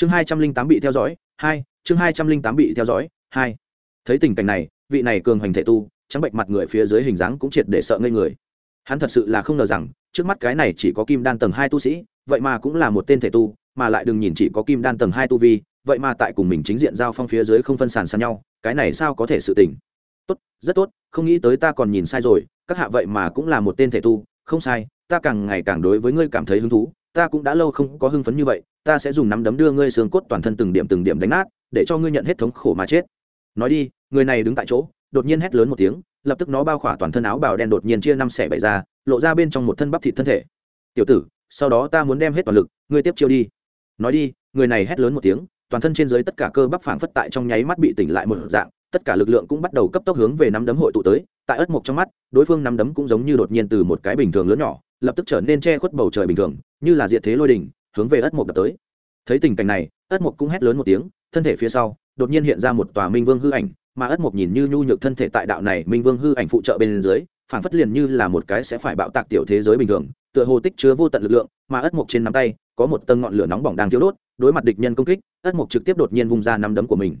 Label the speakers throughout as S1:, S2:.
S1: chương hai trăm linh tám bị theo dõi, hai, chương hai trăm linh tám bị theo dõi, hai. Thấy tình cảnh này, vị này cường hành thể tu, trắng bệnh mặt người phía dưới hình dáng cũng triệt để sợ ngây người. Hắn thật sự là không ngờ rằng, trước mắt cái này chỉ có kim đan tầng hai tu sĩ, vậy mà cũng là một tên thể tu, mà lại đừng nhìn chỉ có kim đan tầng hai tu vi, vậy mà tại cùng mình chính diện giao phong phía dưới không phân sàn sàn nhau, cái này sao có thể sự tình? Tốt, rất tốt, không nghĩ tới ta còn nhìn sai rồi, các hạ vậy mà cũng là một tên thể tu, không sai, ta càng ngày càng đối với ngươi cảm thấy hứng thú ta cũng đã lâu không có hưng phấn như vậy, ta sẽ dùng nắm đấm đưa ngươi xương cốt toàn thân từng điểm từng điểm đánh nát, để cho ngươi nhận hết thống khổ mà chết. Nói đi, người này đứng tại chỗ, đột nhiên hét lớn một tiếng, lập tức nó bao khỏa toàn thân áo bào đen đột nhiên chia năm xẻ bảy ra, lộ ra bên trong một thân bắp thịt thân thể. Tiểu tử, sau đó ta muốn đem hết toàn lực, ngươi tiếp chiêu đi. Nói đi, người này hét lớn một tiếng, toàn thân trên dưới tất cả cơ bắp phảng phất tại trong nháy mắt bị tỉnh lại một dạng, tất cả lực lượng cũng bắt đầu cấp tốc hướng về nắm đấm hội tụ tới, tại ớt mộc trong mắt, đối phương nắm đấm cũng giống như đột nhiên từ một cái bình thường lớn nhỏ lập tức trở nên che khuất bầu trời bình thường, như là diện thế lôi đình, hướng về ất mộc đập tới. Thấy tình cảnh này, ất mộc cũng hét lớn một tiếng, thân thể phía sau, đột nhiên hiện ra một tòa minh vương hư ảnh, mà ất mộc nhìn như nhu nhược thân thể tại đạo này minh vương hư ảnh phụ trợ bên dưới, phảng phất liền như là một cái sẽ phải bạo tạc tiểu thế giới bình thường, tựa hồ tích chứa vô tận lực lượng, mà ất mộc trên nắm tay, có một tầng ngọn lửa nóng bỏng đang thiêu đốt, đối mặt địch nhân công kích, ất mộc trực tiếp đột nhiên vung ra nắm đấm của mình.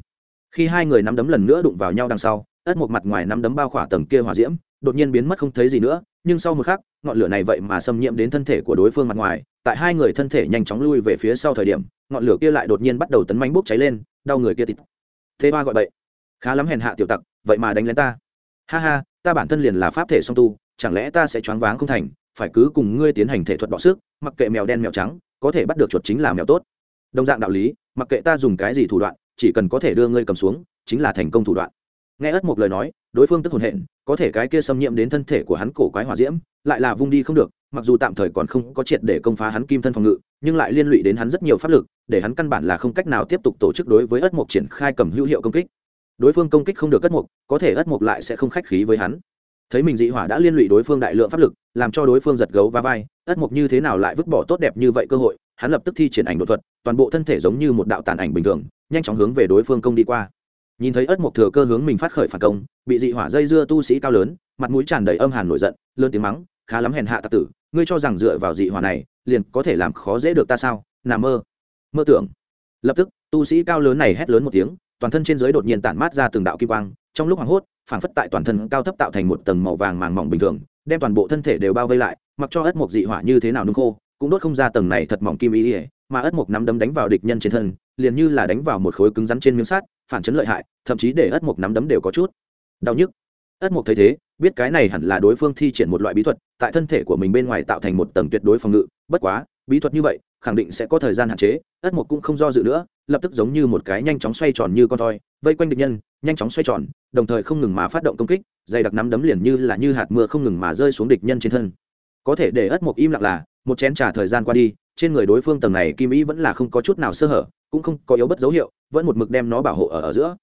S1: Khi hai người nắm đấm lần nữa đụng vào nhau đằng sau, ất mộc mặt ngoài nắm đấm bao khỏa tầng kia hòa diễm, đột nhiên biến mất không thấy gì nữa, nhưng sau một khắc ngọn lửa này vậy mà xâm nhiễm đến thân thể của đối phương mặt ngoài, tại hai người thân thể nhanh chóng lui về phía sau thời điểm, ngọn lửa kia lại đột nhiên bắt đầu tấn mánh bốc cháy lên, đau người kia tịt. Thế ba gọi bậy. Khá lắm hèn hạ tiểu tặc, vậy mà đánh lên ta. Ha ha, ta bản thân liền là pháp thể song tu, chẳng lẽ ta sẽ choáng váng không thành, phải cứ cùng ngươi tiến hành thể thuật bỏ sức, mặc kệ mèo đen mèo trắng, có thể bắt được chuột chính là mèo tốt. Đồng dạng đạo lý, mặc kệ ta dùng cái gì thủ đoạn, chỉ cần có thể đưa ngươi cầm xuống, chính là thành công thủ đoạn. Nghe ất một lời nói đối phương tức hồn hện, có thể cái kia xâm nhiễm đến thân thể của hắn cổ quái hỏa diễm, lại là vung đi không được, mặc dù tạm thời còn không có triệt để công phá hắn kim thân phòng ngự, nhưng lại liên lụy đến hắn rất nhiều pháp lực, để hắn căn bản là không cách nào tiếp tục tổ chức đối với ất mục triển khai cầm hữu hiệu công kích. Đối phương công kích không được ất mục có thể ất mục lại sẽ không khách khí với hắn. Thấy mình dị hỏa đã liên lụy đối phương đại lượng pháp lực, làm cho đối phương giật gấu và vai, ất mục như thế nào lại vứt bỏ tốt đẹp như vậy cơ hội, hắn lập tức thi triển ảnh đột thuật, toàn bộ thân thể giống như một đạo tàn ảnh bình thường, nhanh chóng hướng về đối phương công đi qua nhìn thấy ất mộc thừa cơ hướng mình phát khởi phản công, bị dị hỏa dây dưa tu sĩ cao lớn, mặt mũi tràn đầy âm hàn nổi giận, lớn tiếng mắng, khá lắm hèn hạ tạc tử, ngươi cho rằng dựa vào dị hỏa này, liền có thể làm khó dễ được ta sao? Nà mơ. Mơ tưởng. Lập tức, tu sĩ cao lớn này hét lớn một tiếng, toàn thân trên giới đột nhiên tản mát ra từng đạo kim quang, trong lúc hoảng hốt, phảng phất tại toàn thân cao thấp tạo thành một tầng màu vàng màng mỏng bình thường, đem toàn bộ thân thể đều bao vây lại, mặc cho ất mộc dị hỏa như thế nào nung khô, cũng đốt không ra tầng này thật mỏng kim ý ỉa mà ất mộc nắm đấm đánh vào địch nhân trên thân, liền như là đánh vào một khối cứng rắn trên miếng sắt, phản chấn lợi hại, thậm chí để ất mộc nắm đấm đều có chút đau nhức. Ất mộc thấy thế, biết cái này hẳn là đối phương thi triển một loại bí thuật, tại thân thể của mình bên ngoài tạo thành một tầng tuyệt đối phòng ngự, bất quá, bí thuật như vậy, khẳng định sẽ có thời gian hạn chế, ất mộc cũng không do dự nữa, lập tức giống như một cái nhanh chóng xoay tròn như con thoi vây quanh địch nhân, nhanh chóng xoay tròn, đồng thời không ngừng mà phát động công kích, dày đặc nắm đấm liền như là như hạt mưa không ngừng mà rơi xuống địch nhân trên thân. Có thể để ất mộc im lặng là, một chén trà thời gian qua đi trên người đối phương tầng này kim ý vẫn là không có chút nào sơ hở cũng không có yếu bất dấu hiệu vẫn một mực đem nó bảo hộ ở, ở giữa.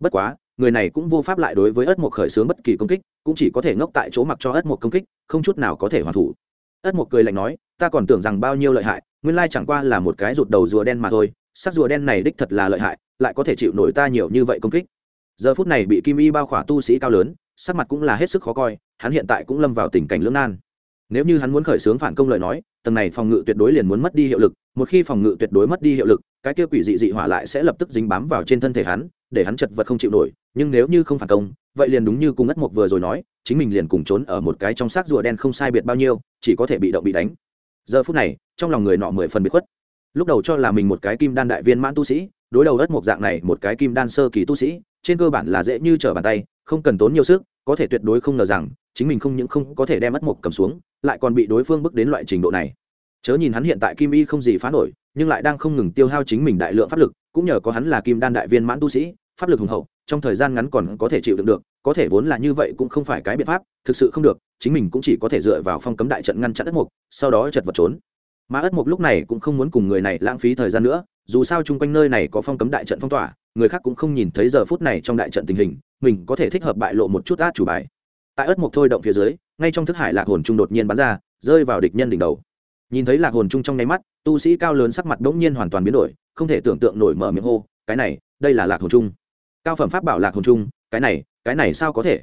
S1: Bất quá người này cũng vô pháp lại đối với ất mộc khởi xướng bất kỳ công kích cũng chỉ có thể ngốc tại chỗ mặc cho ất mộc công kích không chút nào có thể hoàn thủ. Ất mộc cười lạnh nói ta còn tưởng rằng bao nhiêu lợi hại nguyên lai chẳng qua là một cái rụt đầu rùa đen mà thôi sắc rùa đen này đích thật là lợi hại lại có thể chịu nổi ta nhiều như vậy công kích. Giờ phút này bị kim y bao khỏa tu sĩ cao lớn sắc mặt cũng là hết sức khó coi hắn hiện tại cũng lâm vào tình cảnh lưỡng nan nếu như hắn muốn khởi xướng phản công lời nói, tầng này phòng ngự tuyệt đối liền muốn mất đi hiệu lực, một khi phòng ngự tuyệt đối mất đi hiệu lực, cái kia quỷ dị dị hỏa lại sẽ lập tức dính bám vào trên thân thể hắn, để hắn chật vật không chịu nổi, nhưng nếu như không phản công, vậy liền đúng như cung ất mộc vừa rồi nói, chính mình liền cùng trốn ở một cái trong xác rùa đen không sai biệt bao nhiêu, chỉ có thể bị động bị đánh. Giờ phút này, trong lòng người nọ mười phần bị khuất. Lúc đầu cho là mình một cái kim đan đại viên mãn tu sĩ, đối đầu ất mộc dạng này một cái kim đan sơ kỳ tu sĩ, trên cơ bản là dễ như trở bàn tay, không cần tốn nhiều sức, có thể tuyệt đối không ngờ rằng chính mình không những không có thể đem ất mộc cầm xuống, lại còn bị đối phương bước đến loại trình độ này. Chớ nhìn hắn hiện tại kim y không gì phá nổi, nhưng lại đang không ngừng tiêu hao chính mình đại lượng pháp lực, cũng nhờ có hắn là kim đan đại viên mãn tu sĩ, pháp lực hùng hậu, trong thời gian ngắn còn có thể chịu đựng được, có thể vốn là như vậy cũng không phải cái biện pháp, thực sự không được, chính mình cũng chỉ có thể dựa vào phong cấm đại trận ngăn chặn ất mục sau đó chật vật trốn. Mà ất mục lúc này cũng không muốn cùng người này lãng phí thời gian nữa, dù sao chung quanh nơi này có phong cấm đại trận phong tỏa, người khác cũng không nhìn thấy giờ phút này trong đại trận tình hình, mình có thể thích hợp bại lộ một chút át chủ bài tại ớt mục thôi động phía dưới, ngay trong thức hải lạc hồn trung đột nhiên bắn ra, rơi vào địch nhân đỉnh đầu. Nhìn thấy lạc hồn trung trong nháy mắt, tu sĩ cao lớn sắc mặt bỗng nhiên hoàn toàn biến đổi, không thể tưởng tượng nổi mở miệng hô, cái này, đây là lạc hồn trung. Cao phẩm pháp bảo lạc hồn trung, cái này cái này sao có thể?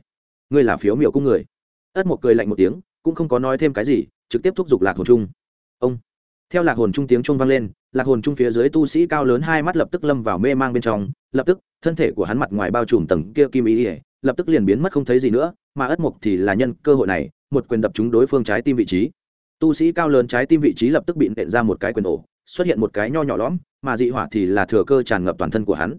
S1: Ngươi là phiếu miệu cung người. Ất một cười lạnh một tiếng, cũng không có nói thêm cái gì, trực tiếp thúc giục lạc hồn trung. Ông! Theo lạc hồn trung tiếng trung vang lên, lạc hồn trung phía dưới tu sĩ cao lớn hai mắt lập tức lâm vào mê mang bên trong, lập tức, thân thể của hắn mặt ngoài bao trùm tầng kia kim ý ỉa lập tức liền biến mất không thấy gì nữa, mà ất mục thì là nhân cơ hội này, một quyền đập trúng đối phương trái tim vị trí. Tu sĩ cao lớn trái tim vị trí lập tức bị nện ra một cái quyền ổ, xuất hiện một cái nho nhỏ lõm, mà dị hỏa thì là thừa cơ tràn ngập toàn thân của hắn.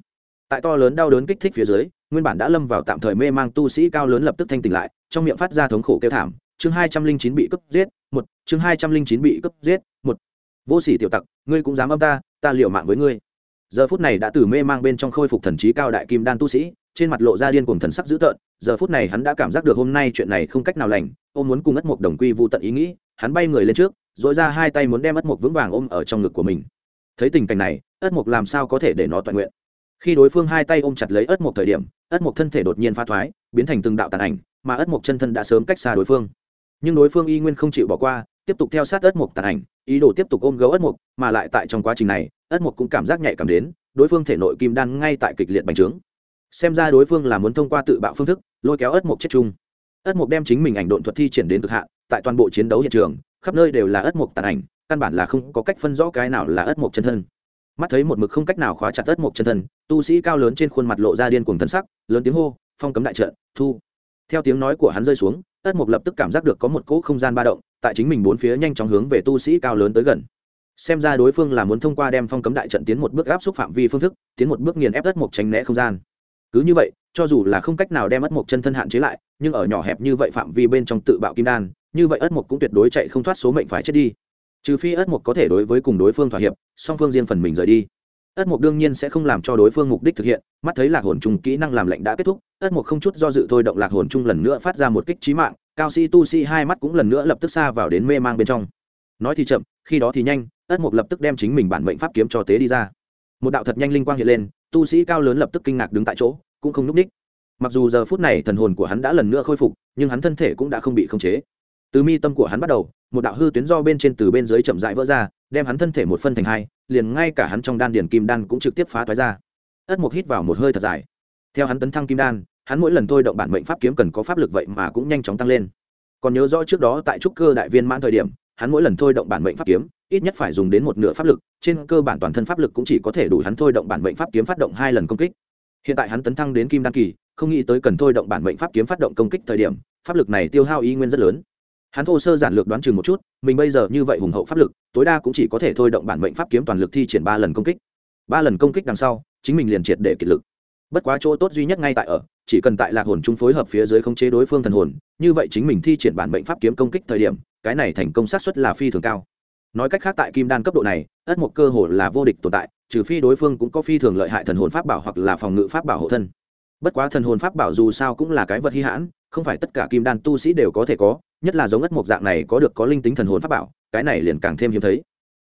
S1: Tại to lớn đau đớn kích thích phía dưới, nguyên bản đã lâm vào tạm thời mê mang tu sĩ cao lớn lập tức thanh tỉnh lại, trong miệng phát ra thống khổ kêu thảm, chương hai trăm linh chín bị cấp giết, một, chương hai trăm linh chín bị cấp giết, một. Vô sỉ tiểu tặc, ngươi cũng dám âm ta ta liều mạng với ngươi. Giờ phút này đã từ mê mang bên trong khôi phục thần trí cao đại kim đan tu sĩ trên mặt lộ ra điên cùng thần sắc dữ tợn, giờ phút này hắn đã cảm giác được hôm nay chuyện này không cách nào lành ôm muốn cùng ất mộc đồng quy vô tận ý nghĩ, hắn bay người lên trước dội ra hai tay muốn đem ất mộc vững vàng ôm ở trong ngực của mình. Thấy tình cảnh này, ất mộc làm sao có thể để nó toàn nguyện? Khi đối phương hai tay ôm chặt lấy ất mộc thời điểm, ất mộc thân thể đột nhiên pha thoái, biến thành từng đạo tàn ảnh, mà ất mộc chân thân đã sớm cách xa đối phương. Nhưng đối phương y nguyên không chịu bỏ qua, tiếp tục theo sát ất mộc tàn ảnh, ý đồ tiếp tục ôm gấu ất mộc, mà lại tại trong quá trình này, ất mộc cũng cảm giác nhạy cảm đến, đối phương thể nội kim đan ngay tại kịch liệt bành trướng xem ra đối phương là muốn thông qua tự bạo phương thức, lôi kéo ất mộc chết chung. Ất mộc đem chính mình ảnh độn thuật thi triển đến cực hạn, tại toàn bộ chiến đấu hiện trường, khắp nơi đều là ất mộc tàn ảnh, căn bản là không có cách phân rõ cái nào là ất mộc chân thân. Mắt thấy một mực không cách nào khóa chặt ất mộc chân thân, tu sĩ cao lớn trên khuôn mặt lộ ra điên cuồng thân sắc, lớn tiếng hô, phong cấm đại trận, thu. Theo tiếng nói của hắn rơi xuống, ất mộc lập tức cảm giác được có một cỗ không gian ba động, tại chính mình bốn phía nhanh chóng hướng về tu sĩ cao lớn tới gần. Xem ra đối phương là muốn thông qua đem phong cấm đại trận tiến một bước áp xúc phạm vi phương thức, tiến một bước nghiền ép ất mộc tránh né không gian cứ như vậy, cho dù là không cách nào đem ất mộc chân thân hạn chế lại, nhưng ở nhỏ hẹp như vậy phạm vi bên trong tự bạo kim đan, như vậy ất mộc cũng tuyệt đối chạy không thoát số mệnh phải chết đi. Trừ phi ất mộc có thể đối với cùng đối phương thỏa hiệp, song phương riêng phần mình rời đi. Ất mộc đương nhiên sẽ không làm cho đối phương mục đích thực hiện, mắt thấy lạc hồn chung kỹ năng làm lệnh đã kết thúc, ất mộc không chút do dự thôi động lạc hồn chung lần nữa phát ra một kích trí mạng, cao sĩ tu sĩ hai mắt cũng lần nữa lập tức xa vào đến mê mang bên trong. Nói thì chậm, khi đó thì nhanh, ất mộc lập tức đem chính mình bản mệnh pháp kiếm cho tế đi ra. Một đạo thật nhanh linh quang hiện lên tu sĩ cao lớn lập tức kinh ngạc đứng tại chỗ, cũng không n ú c ních. Mặc dù giờ phút này thần hồn của hắn đã lần nữa khôi phục, nhưng hắn thân thể cũng đã không bị khống chế. Từ mi tâm của hắn bắt đầu, một đạo hư tuyến do bên trên từ bên dưới chậm rãi vỡ ra, đem hắn thân thể một phân thành hai, liền ngay cả hắn trong đan điền kim đan cũng trực tiếp phá toái ra. Ất mục hít vào một hơi thật dài. Theo hắn tấn thăng kim đan, hắn mỗi lần thôi động bản mệnh pháp kiếm cần có pháp lực vậy mà cũng nhanh chóng tăng lên. Còn nhớ rõ trước đó tại trúc cơ đại viên mãn thời điểm, hắn mỗi lần thôi động bản mệnh pháp kiếm ít nhất phải dùng đến một nửa pháp lực, trên cơ bản toàn thân pháp lực cũng chỉ có thể đủ hắn thôi động bản mệnh pháp kiếm phát động hai lần công kích. Hiện tại hắn tấn thăng đến kim đan kỳ, không nghĩ tới cần thôi động bản mệnh pháp kiếm phát động công kích thời điểm, pháp lực này tiêu hao y nguyên rất lớn. Hắn thô sơ giản lược đoán chừng một chút, mình bây giờ như vậy hùng hậu pháp lực, tối đa cũng chỉ có thể thôi động bản mệnh pháp kiếm toàn lực thi triển ba lần công kích. Ba lần công kích đằng sau, chính mình liền triệt để kiệt lực. Bất quá chỗ tốt duy nhất ngay tại ở, chỉ cần tại lạc hồn trung phối hợp phía dưới khống chế đối phương thần hồn, như vậy chính mình thi triển bản mệnh pháp kiếm công kích thời điểm, cái này thành công sát xuất là phi thường cao nói cách khác tại kim đan cấp độ này, ất mộc cơ hồ là vô địch tồn tại, trừ phi đối phương cũng có phi thường lợi hại thần hồn pháp bảo hoặc là phòng ngự pháp bảo hộ thân. Bất quá thần hồn pháp bảo dù sao cũng là cái vật hy hãn, không phải tất cả kim đan tu sĩ đều có thể có, nhất là giống ất mộc dạng này có được có linh tính thần hồn pháp bảo, cái này liền càng thêm hiếm thấy.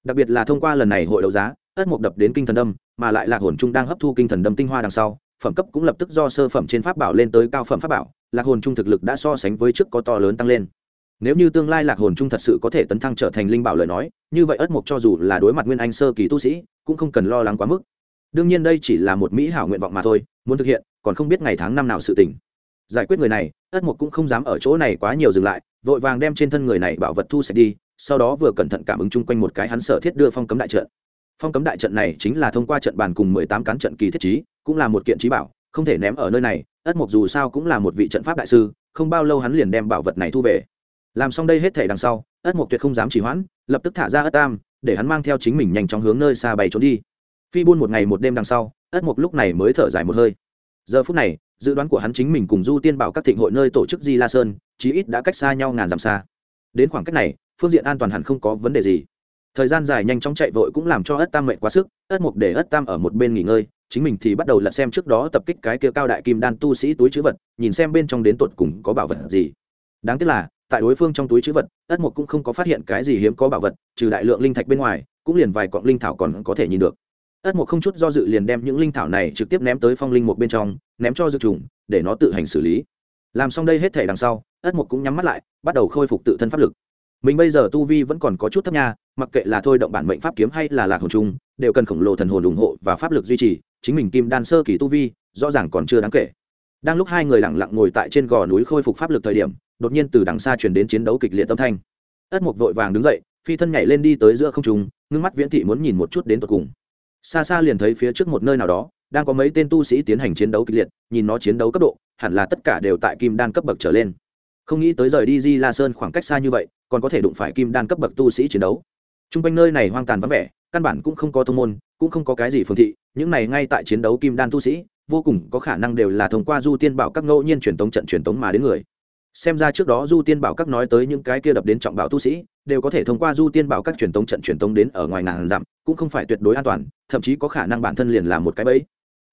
S1: Đặc biệt là thông qua lần này hội đấu giá, ất mộc đập đến kinh thần đâm, mà lại lạc hồn trung đang hấp thu kinh thần đâm tinh hoa đằng sau, phẩm cấp cũng lập tức do sơ phẩm trên pháp bảo lên tới cao phẩm pháp bảo, lạc hồn trung thực lực đã so sánh với trước có to lớn tăng lên nếu như tương lai lạc hồn trung thật sự có thể tấn thăng trở thành linh bảo lời nói, như vậy ất mục cho dù là đối mặt nguyên anh sơ kỳ tu sĩ, cũng không cần lo lắng quá mức. Đương nhiên đây chỉ là một mỹ hảo nguyện vọng mà thôi, muốn thực hiện, còn không biết ngày tháng năm nào sự tỉnh giải quyết người này, ất mục cũng không dám ở chỗ này quá nhiều dừng lại, vội vàng đem trên thân người này bảo vật thu sạch đi, sau đó vừa cẩn thận cảm ứng chung quanh một cái hắn sở thiết đưa phong cấm đại trận. Phong cấm đại trận này chính là thông qua trận bàn cùng mười tám cán trận kỳ thiết trí, cũng là một kiện trí bảo, không thể ném ở nơi này, ất mục dù sao cũng là một vị trận pháp đại sư, không bao lâu hắn liền đem bảo vật này thu về làm xong đây hết thể đằng sau, ất mộc tuyệt không dám chỉ hoãn, lập tức thả ra ất tam, để hắn mang theo chính mình nhanh chóng hướng nơi xa bay trốn đi. Phi buôn một ngày một đêm đằng sau, ất mộc lúc này mới thở dài một hơi. Giờ phút này, dự đoán của hắn chính mình cùng du tiên bảo các thịnh hội nơi tổ chức di la sơn, chí ít đã cách xa nhau ngàn dặm xa. Đến khoảng cách này, phương diện an toàn hẳn không có vấn đề gì. Thời gian dài nhanh chóng chạy vội cũng làm cho ất tam mệnh quá sức, ất mục để ất tam ở một bên nghỉ ngơi, chính mình thì bắt đầu lật xem trước đó tập kích cái kia cao đại kim đan tu sĩ túi chữ vật, nhìn xem bên trong đến tột cùng có bảo vật gì. Đáng tiếc là tại đối phương trong túi chữ vật, ất mục cũng không có phát hiện cái gì hiếm có bảo vật, trừ đại lượng linh thạch bên ngoài, cũng liền vài cọng linh thảo còn có thể nhìn được. Ất mục không chút do dự liền đem những linh thảo này trực tiếp ném tới phong linh mục bên trong, ném cho dược trùng, để nó tự hành xử lý. Làm xong đây hết thể đằng sau, ất mục cũng nhắm mắt lại, bắt đầu khôi phục tự thân pháp lực. Mình bây giờ tu vi vẫn còn có chút thấp nha, mặc kệ là thôi động bản mệnh pháp kiếm hay là lạc hồn chung đều cần khổng lồ thần hồn ủng hộ và pháp lực duy trì, chính mình kim đan sơ kỳ tu vi, rõ ràng còn chưa đáng kể. Đang lúc hai người lặng lặng ngồi tại trên gò núi khôi phục pháp lực thời điểm đột nhiên từ đằng xa chuyển đến chiến đấu kịch liệt tâm thanh. Ất mục vội vàng đứng dậy, phi thân nhảy lên đi tới giữa không trung, ngưng mắt viễn thị muốn nhìn một chút đến tột cùng. Xa xa liền thấy phía trước một nơi nào đó, đang có mấy tên tu sĩ tiến hành chiến đấu kịch liệt, nhìn nó chiến đấu cấp độ, hẳn là tất cả đều tại kim đan cấp bậc trở lên. Không nghĩ tới rời đi di la sơn khoảng cách xa như vậy, còn có thể đụng phải kim đan cấp bậc tu sĩ chiến đấu. T r u n g quanh nơi này hoang tàn vắng vẻ, căn bản cũng không có thông môn, cũng không có cái gì phương thị, những này ngay tại chiến đấu kim đan tu sĩ, vô cùng có khả năng đều là thông qua du tiên bảo các ngẫu nhiên truyền tống trận truyền tống mà đến người xem ra trước đó du tiên bảo các nói tới những cái kia đập đến trọng bảo tu sĩ, đều có thể thông qua du tiên bảo các truyền tống trận truyền tống đến ở ngoài ngàn dặm, cũng không phải tuyệt đối an toàn, thậm chí có khả năng bản thân liền là một cái bẫy.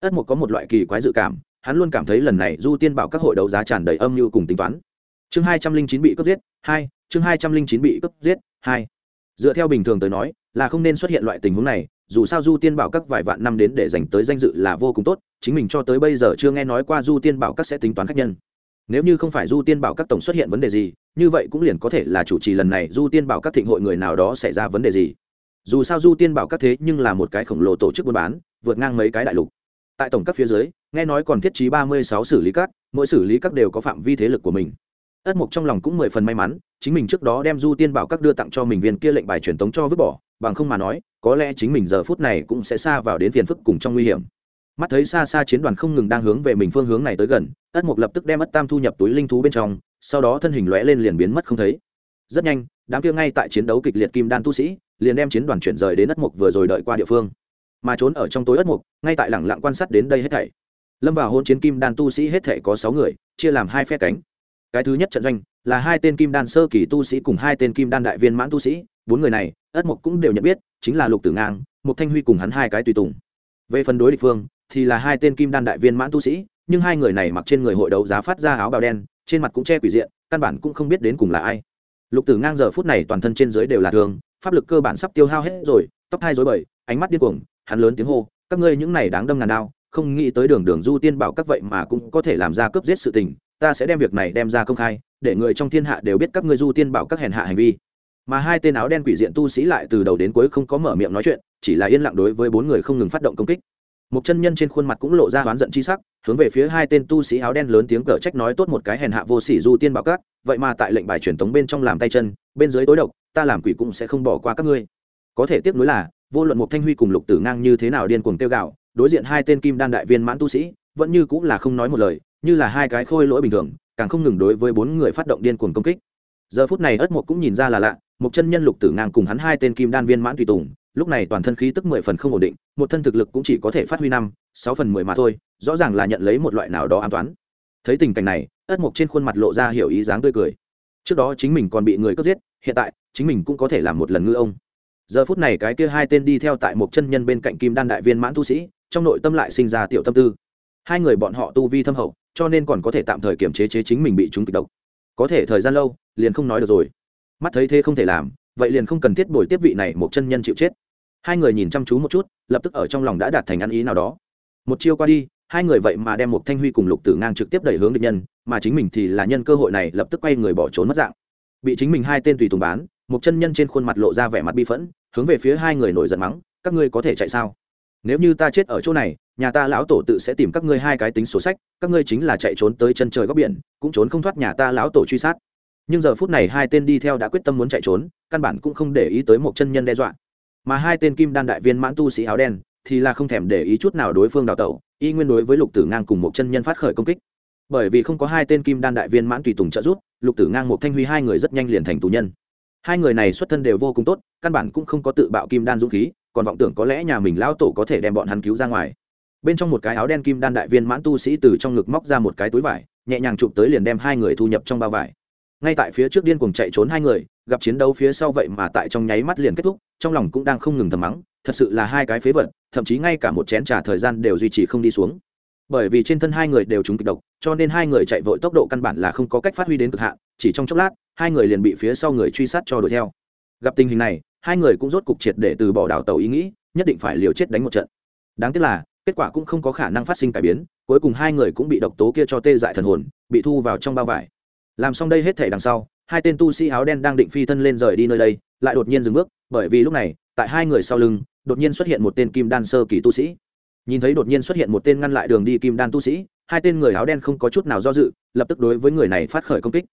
S1: Ất mục có một loại kỳ quái dự cảm, hắn luôn cảm thấy lần này du tiên bảo các hội đấu giá tràn đầy âm mưu cùng tính toán. Chương hai trăm linh chín bị cướp giết, hai, chương hai trăm linh chín bị cướp giết, hai. Dựa theo bình thường tới nói, là không nên xuất hiện loại tình huống này, dù sao du tiên bảo các vài vạn năm đến để dành tới danh dự là vô cùng tốt, chính mình cho tới bây giờ chưa nghe nói qua du tiên bảo các sẽ tính toán khách nhân nếu như không phải du tiên bảo các tổng xuất hiện vấn đề gì, như vậy cũng liền có thể là chủ trì lần này du tiên bảo các thịnh hội người nào đó xảy ra vấn đề gì. Dù sao du tiên bảo các thế nhưng là một cái khổng lồ tổ chức buôn bán, vượt ngang mấy cái đại lục. Tại tổng các phía dưới, nghe nói còn thiết trí ba mươi sáu xử lý các, mỗi xử lý các đều có phạm vi thế lực của mình. Ất mục trong lòng cũng mười phần may mắn, chính mình trước đó đem du tiên bảo các đưa tặng cho mình viên kia lệnh bài truyền tống cho vứt bỏ, bằng không mà nói, có lẽ chính mình giờ phút này cũng sẽ xa vào đến phiền phức cùng trong nguy hiểm mắt thấy xa xa chiến đoàn không ngừng đang hướng về mình phương hướng này tới gần, ất mục lập tức đem ất tam thu nhập túi linh thú bên trong, sau đó thân hình lóe lên liền biến mất không thấy. Rất nhanh, đám kia ngay tại chiến đấu kịch liệt kim đan tu sĩ, liền đem chiến đoàn chuyển rời đến ất mục vừa rồi đợi qua địa phương. Mà trốn ở trong tối ất mục ngay tại lẳng lặng quan sát đến đây hết thảy. Lâm vào hôn chiến kim đan tu sĩ hết thảy có sáu người, chia làm hai phe cánh. Cái thứ nhất trận doanh, là hai tên kim đan sơ kỳ tu sĩ cùng hai tên kim đan đại viên mãn tu sĩ. Bốn người này, ất mục cũng đều nhận biết, chính là lục tử ngang một thanh huy cùng hắn hai cái tùy tùng. Về phần đối địch phương thì là hai tên kim đan đại viên mãn tu sĩ, nhưng hai người này mặc trên người hội đấu giá phát ra áo bào đen, trên mặt cũng che quỷ diện, căn bản cũng không biết đến cùng là ai. Lục tử ngang giờ phút này toàn thân trên dưới đều là thương, pháp lực cơ bản sắp tiêu hao hết rồi, tóc thai rối bời, ánh mắt điên cuồng, hắn lớn tiếng hô, các ngươi những này đáng đâm ngàn đao, không nghĩ tới đường đường du tiên bảo các vậy mà cũng có thể làm ra cướp giết sự tình, ta sẽ đem việc này đem ra công khai, để người trong thiên hạ đều biết các ngươi du tiên bảo các hèn hạ hành vi. Mà hai tên áo đen quỷ diện tu sĩ lại từ đầu đến cuối không có mở miệng nói chuyện, chỉ là yên lặng đối với bốn người không ngừng phát động công kích một chân nhân trên khuôn mặt cũng lộ ra oán giận chi sắc, hướng về phía hai tên tu sĩ áo đen lớn tiếng cở trách nói tốt một cái hèn hạ vô sỉ du tiên bảo các, vậy mà tại lệnh bài truyền tống bên trong làm tay chân, bên dưới tối độc, ta làm quỷ cũng sẽ không bỏ qua các ngươi. Có thể tiếp nối là, vô luận một thanh huy cùng lục tử ngang như thế nào điên cuồng tiêu gạo đối diện hai tên kim đan đại viên mãn tu sĩ, vẫn như cũng là không nói một lời, như là hai cái khôi lỗi bình thường, càng không ngừng đối với bốn người phát động điên cuồng công kích. Giờ phút này ất mục cũng nhìn ra là lạ một chân nhân lục tử ngang cùng hắn hai tên kim đan viên mãn tùy tùng lúc này toàn thân khí tức mười phần không ổn định, một thân thực lực cũng chỉ có thể phát huy năm, sáu phần mười mà thôi, rõ ràng là nhận lấy một loại nào đó an toán. Thấy tình cảnh này, ất mục trên khuôn mặt lộ ra hiểu ý dáng tươi cười. Trước đó chính mình còn bị người cướp giết, hiện tại, chính mình cũng có thể làm một lần ngư ông. Giờ phút này cái kia hai tên đi theo tại một chân nhân bên cạnh kim đan đại viên mãn tu sĩ, trong nội tâm lại sinh ra tiểu tâm tư. Hai người bọn họ tu vi thâm hậu, cho nên còn có thể tạm thời kiềm chế chế chính mình bị chúng kịch độc. Có thể thời gian lâu, liền không nói được rồi. Mắt thấy thế không thể làm, vậy liền không cần thiết bồi tiếp vị này một chân nhân chịu chết hai người nhìn chăm chú một chút, lập tức ở trong lòng đã đạt thành ăn ý nào đó. Một chiêu qua đi, hai người vậy mà đem một thanh huy cùng lục tử ngang trực tiếp đẩy hướng địch nhân, mà chính mình thì là nhân cơ hội này lập tức quay người bỏ trốn mất dạng. Bị chính mình hai tên tùy tùng bán, một chân nhân trên khuôn mặt lộ ra vẻ mặt bi phẫn, hướng về phía hai người nổi giận mắng, các ngươi có thể chạy sao? Nếu như ta chết ở chỗ này, nhà ta lão tổ tự sẽ tìm các ngươi hai cái tính sổ sách, các ngươi chính là chạy trốn tới chân trời góc biển, cũng trốn không thoát nhà ta lão tổ truy sát. Nhưng giờ phút này hai tên đi theo đã quyết tâm muốn chạy trốn, căn bản cũng không để ý tới một chân nhân đe dọa mà hai tên kim đan đại viên mãn tu sĩ áo đen thì là không thèm để ý chút nào đối phương đào tẩu, y nguyên đối với lục tử ngang cùng một chân nhân phát khởi công kích. Bởi vì không có hai tên kim đan đại viên mãn tùy tùng trợ giúp, lục tử ngang, một thanh huy hai người rất nhanh liền thành tù nhân. Hai người này xuất thân đều vô cùng tốt, căn bản cũng không có tự bạo kim đan dũng khí, còn vọng tưởng có lẽ nhà mình lão tổ có thể đem bọn hắn cứu ra ngoài. Bên trong một cái áo đen kim đan đại viên mãn tu sĩ từ trong ngực móc ra một cái túi vải, nhẹ nhàng chụp tới liền đem hai người thu nhập trong bao vải ngay tại phía trước điên cuồng chạy trốn hai người, gặp chiến đấu phía sau vậy mà tại trong nháy mắt liền kết thúc, trong lòng cũng đang không ngừng thầm mắng, thật sự là hai cái phế vật, thậm chí ngay cả một chén trà thời gian đều duy trì không đi xuống. Bởi vì trên thân hai người đều trúng kịch độc, cho nên hai người chạy vội tốc độ căn bản là không có cách phát huy đến cực hạn, chỉ trong chốc lát, hai người liền bị phía sau người truy sát cho đuổi theo. Gặp tình hình này, hai người cũng rốt cục triệt để từ bỏ đảo tàu ý nghĩ, nhất định phải liều chết đánh một trận. Đáng tiếc là, kết quả cũng không có khả năng phát sinh cải biến, cuối cùng hai người cũng bị độc tố kia cho tê dại thần hồn, bị thu vào trong bao vải làm xong đây hết thể đằng sau, hai tên tu sĩ áo đen đang định phi thân lên rời đi nơi đây, lại đột nhiên dừng bước, bởi vì lúc này, tại hai người sau lưng, đột nhiên xuất hiện một tên kim đan sơ kỳ tu sĩ. Nhìn thấy đột nhiên xuất hiện một tên ngăn lại đường đi kim đan tu sĩ, hai tên người áo đen không có chút nào do dự, lập tức đối với người này phát khởi công kích.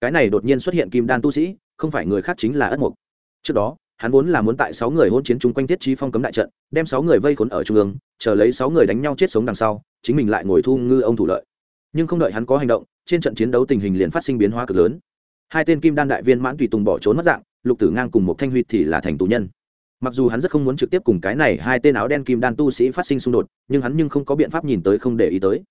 S1: Cái này đột nhiên xuất hiện kim đan tu sĩ, không phải người khác chính là ất mục trước đó, hắn vốn là muốn tại sáu người hôn chiến chung quanh thiết trí phong cấm đại trận, đem sáu người vây khốn ở trung ương, chờ lấy sáu người đánh nhau chết sống đằng sau, chính mình lại ngồi thu ngư ông thủ lợi. Nhưng không đợi hắn có hành động trên trận chiến đấu tình hình liền phát sinh biến hóa cực lớn. Hai tên kim đan đại viên mãn tùy tùng bỏ trốn mất dạng, lục tử ngang cùng một thanh huy thì là thành tù nhân. Mặc dù hắn rất không muốn trực tiếp cùng cái này hai tên áo đen kim đan tu sĩ phát sinh xung đột, nhưng hắn nhưng không có biện pháp nhìn tới không để ý tới.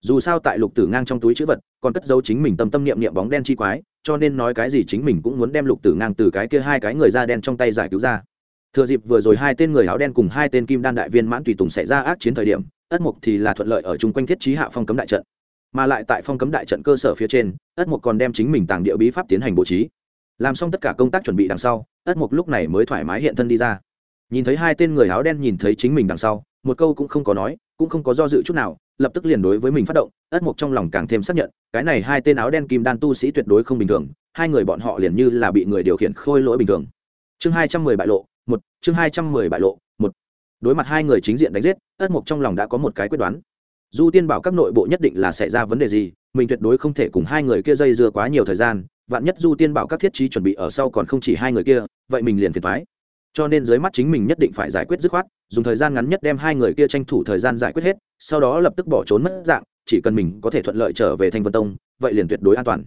S1: Dù sao tại lục tử ngang trong túi chữ vật, còn cất giấu chính mình tâm tâm niệm niệm bóng đen chi quái, cho nên nói cái gì chính mình cũng muốn đem lục tử ngang từ cái kia hai cái người da đen trong tay giải cứu ra. Thừa dịp vừa rồi hai tên người áo đen cùng hai tên kim đan đại viên mãn tùy tùng xảy ra ác chiến thời điểm, ất mục thì là thuận lợi ở chung quanh thiết trí hạ phong cấm đại trận mà lại tại phong cấm đại trận cơ sở phía trên, ất mục còn đem chính mình tàng địa bí pháp tiến hành bố trí. Làm xong tất cả công tác chuẩn bị đằng sau, ất mục lúc này mới thoải mái hiện thân đi ra. Nhìn thấy hai tên người áo đen nhìn thấy chính mình đằng sau, một câu cũng không có nói, cũng không có do dự chút nào, lập tức liền đối với mình phát động, ất mục trong lòng càng thêm xác nhận, cái này hai tên áo đen kim đan tu sĩ tuyệt đối không bình thường, hai người bọn họ liền như là bị người điều khiển khôi lỗi bình thường. Chương hai trăm mười bại lộ, một, chương hai trăm mười bại lộ, một. Đối mặt hai người chính diện đánh giết, ất mục trong lòng đã có một cái quyết đoán du tiên bảo các nội bộ nhất định là xảy ra vấn đề gì, mình tuyệt đối không thể cùng hai người kia dây dưa quá nhiều thời gian, vạn nhất du tiên bảo các thiết trí chuẩn bị ở sau còn không chỉ hai người kia, vậy mình liền phiền thoái cho nên dưới mắt chính mình nhất định phải giải quyết dứt khoát, dùng thời gian ngắn nhất đem hai người kia tranh thủ thời gian giải quyết hết, sau đó lập tức bỏ trốn mất dạng, chỉ cần mình có thể thuận lợi trở về thanh vân tông, vậy liền tuyệt đối an toàn.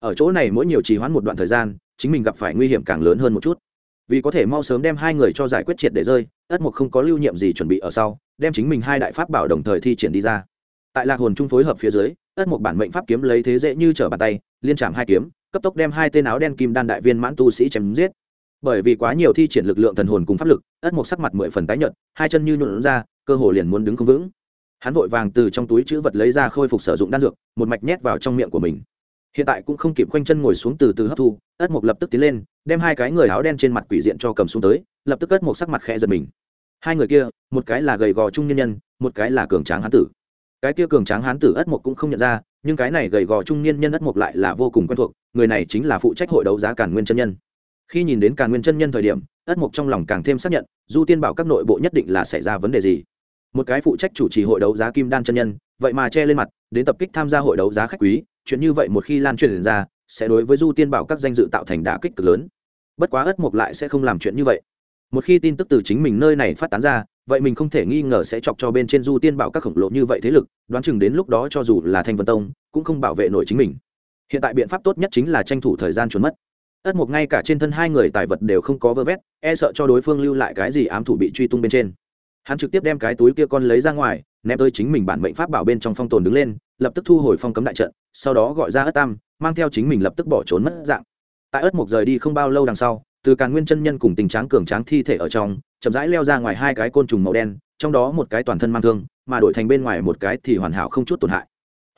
S1: Ở chỗ này mỗi nhiều trì hoãn một đoạn thời gian, chính mình gặp phải nguy hiểm càng lớn hơn một chút vì có thể mau sớm đem hai người cho giải quyết triệt để rơi, ất mục không có lưu nhiệm gì chuẩn bị ở sau, đem chính mình hai đại pháp bảo đồng thời thi triển đi ra. Tại lạc hồn trung phối hợp phía dưới, ất mục bản mệnh pháp kiếm lấy thế dễ như trở bàn tay, liên trảm hai kiếm, cấp tốc đem hai tên áo đen kim đan đại viên mãn tu sĩ chém giết. Bởi vì quá nhiều thi triển lực lượng thần hồn cùng pháp lực, ất mục sắc mặt mười phần tái nhợt, hai chân như nhuộn ra, cơ hồ liền muốn đứng không vững. Hắn vội vàng từ trong túi chữ vật lấy ra khôi phục sử dụng đan dược, một mạch nhét vào trong miệng của mình hiện tại cũng không kịp khoanh chân ngồi xuống từ từ hấp thu, ất mục lập tức tiến lên, đem hai cái người áo đen trên mặt quỷ diện cho cầm xuống tới, lập tức ất mục sắc mặt khẽ giật mình. Hai người kia, một cái là gầy gò trung nhân nhân, một cái là cường tráng hán tử. Cái kia cường tráng hán tử ất mục cũng không nhận ra, nhưng cái này gầy gò trung niên nhân ất mục lại là vô cùng quen thuộc, người này chính là phụ trách hội đấu giá càn nguyên chân nhân. Khi nhìn đến càn nguyên chân nhân thời điểm, ất mục trong lòng càng thêm xác nhận du tiên bảo các nội bộ nhất định là xảy ra vấn đề gì. Một cái phụ trách chủ trì hội đấu giá kim đan chân nhân, vậy mà che lên mặt, đến tập kích tham gia hội đấu giá khách quý chuyện như vậy một khi lan truyền ra, sẽ đối với du tiên bảo các danh dự tạo thành đả kích cực lớn. Bất quá ất mục lại sẽ không làm chuyện như vậy. Một khi tin tức từ chính mình nơi này phát tán ra, vậy mình không thể nghi ngờ sẽ chọc cho bên trên du tiên bảo các khổng lồ như vậy thế lực, đoán chừng đến lúc đó cho dù là thanh vân tông, cũng không bảo vệ nổi chính mình. Hiện tại biện pháp tốt nhất chính là tranh thủ thời gian trốn mất. Ất mục ngay cả trên thân hai người tài vật đều không có vơ vét e sợ cho đối phương lưu lại cái gì ám thủ bị truy tung bên trên. Hắn trực tiếp đem cái túi kia con lấy ra ngoài, ném tới chính mình bản mệnh pháp bảo bên trong phong tồn đứng lên, lập tức thu hồi phong cấm đại trận sau đó gọi ra ất tam, mang theo chính mình lập tức bỏ trốn mất dạng. Tại ất mục rời đi không bao lâu đằng sau, từ càn nguyên chân nhân cùng tình tráng cường tráng thi thể ở trong, chậm rãi leo ra ngoài hai cái côn trùng màu đen, trong đó một cái toàn thân mang thương, mà đổi thành bên ngoài một cái thì hoàn hảo không chút tổn hại.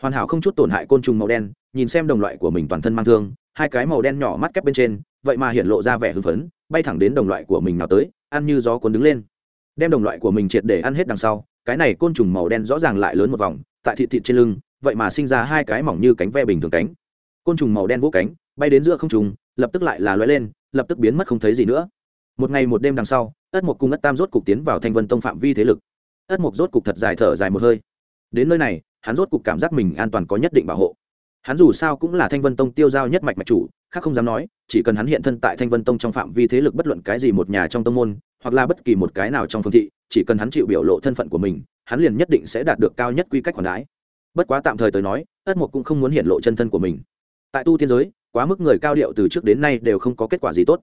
S1: Hoàn hảo không chút tổn hại côn trùng màu đen, nhìn xem đồng loại của mình toàn thân mang thương, hai cái màu đen nhỏ mắt kép bên trên, vậy mà hiện lộ ra vẻ hưng phấn, bay thẳng đến đồng loại của mình nào tới, ăn như gió cuốn đứng lên. Đem đồng loại của mình triệt để ăn hết đằng sau, cái này côn trùng màu đen rõ ràng lại lớn một vòng, tại thịt thịt trên lưng vậy mà sinh ra hai cái mỏng như cánh ve bình thường cánh. Côn trùng màu đen vỗ cánh, bay đến giữa không trùng lập tức lại là lóe lên, lập tức biến mất không thấy gì nữa. Một ngày một đêm đằng sau, ất mục cùng ất tam rốt cục tiến vào thanh vân tông phạm vi thế lực. Ất mục rốt cục thật dài thở dài một hơi. Đến nơi này, hắn rốt cục cảm giác mình an toàn có nhất định bảo hộ. Hắn dù sao cũng là thanh vân tông tiêu giao nhất mạch mạch chủ, khác không dám nói, chỉ cần hắn hiện thân tại thanh vân tông trong phạm vi thế lực bất luận cái gì một nhà trong tông môn, hoặc là bất kỳ một cái nào trong phương thị, chỉ cần hắn chịu biểu lộ thân phận của mình, hắn liền nhất định sẽ đạt được cao nhất quy cách quản đái bất quá tạm thời tới nói, ất mục cũng không muốn hiện lộ chân thân của mình. Tại tu tiên giới, quá mức người cao điệu từ trước đến nay đều không có kết quả gì tốt.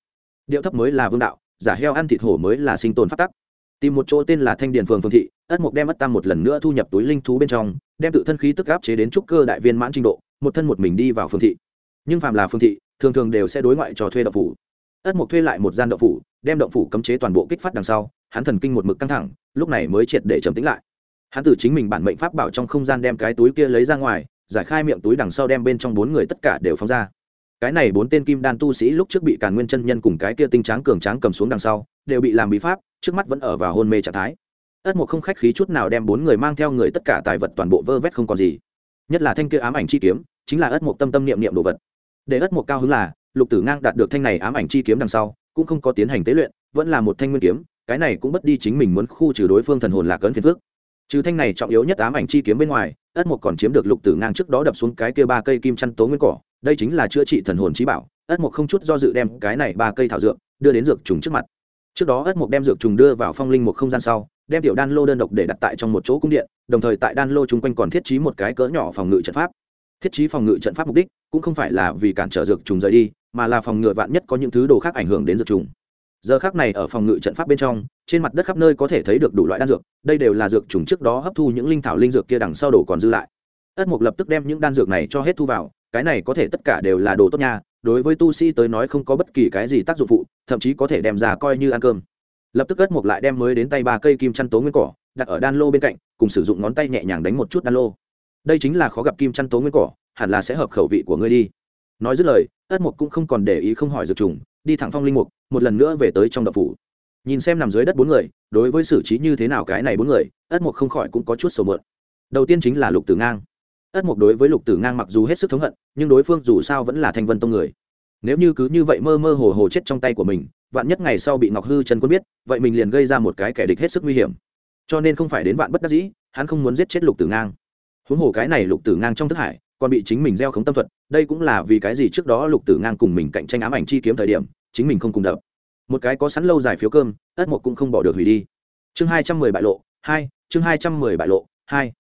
S1: Điệu thấp mới là vương đạo, giả heo ăn thịt hổ mới là sinh tồn phát tắc. Tìm một chỗ tên là thanh điền phường phương thị, ất mục đem ất tam một lần nữa thu nhập túi linh thú bên trong, đem tự thân khí tức áp chế đến trúc cơ đại viên mãn trình độ, một thân một mình đi vào phương thị. Nhưng phàm là phương thị, thường thường đều sẽ đối ngoại cho thuê đậu phủ. Ất mục thuê lại một gian đậu phủ, đem động phủ cấm chế toàn bộ kích phát đằng sau, hắn thần kinh một mực căng thẳng, lúc này mới triệt để trầm tĩnh lại hắn tự chính mình bản mệnh pháp bảo trong không gian đem cái túi kia lấy ra ngoài, giải khai miệng túi đằng sau đem bên trong bốn người tất cả đều phóng ra. Cái này bốn tên kim đan tu sĩ lúc trước bị càn nguyên chân nhân cùng cái kia tinh tráng cường tráng cầm xuống đằng sau, đều bị làm bí pháp, trước mắt vẫn ở vào hôn mê trạng thái. Ất mục không khách khí chút nào đem bốn người mang theo người tất cả tài vật toàn bộ vơ vét không còn gì. Nhất là thanh kia ám ảnh chi kiếm, chính là ất mục tâm tâm niệm niệm đồ vật. Để ất mục cao hứng là, lục tử ngang đạt được thanh này ám ảnh chi kiếm đằng sau, cũng không có tiến hành tế luyện, vẫn là một thanh nguyên kiếm, cái này cũng bất đi chính mình muốn khu trừ đối phương thần hồn lạc ấn phiền phước trừ thanh này trọng yếu nhất ám ảnh chi kiếm bên ngoài, ất mục còn chiếm được lục tử ngang trước đó đập xuống cái kia ba cây kim chăn tố nguyên cỏ. Đây chính là chữa trị thần hồn trí bảo. Ất mục không chút do dự đem cái này ba cây thảo dược đưa đến dược trùng trước mặt. Trước đó ất mục đem dược trùng đưa vào phong linh một không gian sau, đem tiểu đan lô đơn độc để đặt tại trong một chỗ cung điện, đồng thời tại đan lô chung quanh còn thiết trí một cái cỡ nhỏ phòng ngự trận pháp. Thiết trí phòng ngự trận pháp mục đích cũng không phải là vì cản trở dược trùng rời đi, mà là phòng ngừa vạn nhất có những thứ đồ khác ảnh hưởng đến dược trùng giờ khác này ở phòng ngự trận pháp bên trong, trên mặt đất khắp nơi có thể thấy được đủ loại đan dược, đây đều là dược trùng trước đó hấp thu những linh thảo linh dược kia đằng sau đổ còn dư lại. Ất mục lập tức đem những đan dược này cho hết thu vào, cái này có thể tất cả đều là đồ tốt nha, đối với tu sĩ tới nói không có bất kỳ cái gì tác dụng phụ, thậm chí có thể đem ra coi như ăn cơm. Lập tức ất mục lại đem mới đến tay ba cây kim chăn tố nguyên cỏ, đặt ở đan lô bên cạnh, cùng sử dụng ngón tay nhẹ nhàng đánh một chút đan lô. Đây chính là khó gặp kim chăn tố nguyên cỏ, hẳn là sẽ hợp khẩu vị của ngươi đi. Nói dứt lời, ất mục cũng không còn để ý không hỏi dược trùng đi thẳng phong linh mục, một lần nữa về tới trong đậu phủ. Nhìn xem nằm dưới đất bốn người, đối với xử trí như thế nào cái này bốn người, ất mục không khỏi cũng có chút sầu mượn đầu tiên chính là lục tử ngang. Ất mục đối với lục tử ngang mặc dù hết sức thống hận, nhưng đối phương dù sao vẫn là thanh vân tông người. Nếu như cứ như vậy mơ mơ hồ hồ chết trong tay của mình, vạn nhất ngày sau bị ngọc hư trần quân biết, vậy mình liền gây ra một cái kẻ địch hết sức nguy hiểm. Cho nên không phải đến vạn bất đắc dĩ, hắn không muốn giết chết lục tử ngang. Huống hồ cái này lục tử ngang trong thức hải còn bị chính mình gieo khống tâm thuật, đây cũng là vì cái gì trước đó lục tử ngang cùng mình cạnh tranh ám ảnh chi kiếm thời điểm, chính mình không cùng đập. Một cái có sẵn lâu dài phiếu cơm, ất một cũng không bỏ được hủy đi. Chương hai trăm mười bại lộ, hai, chương hai trăm mười bại lộ, hai.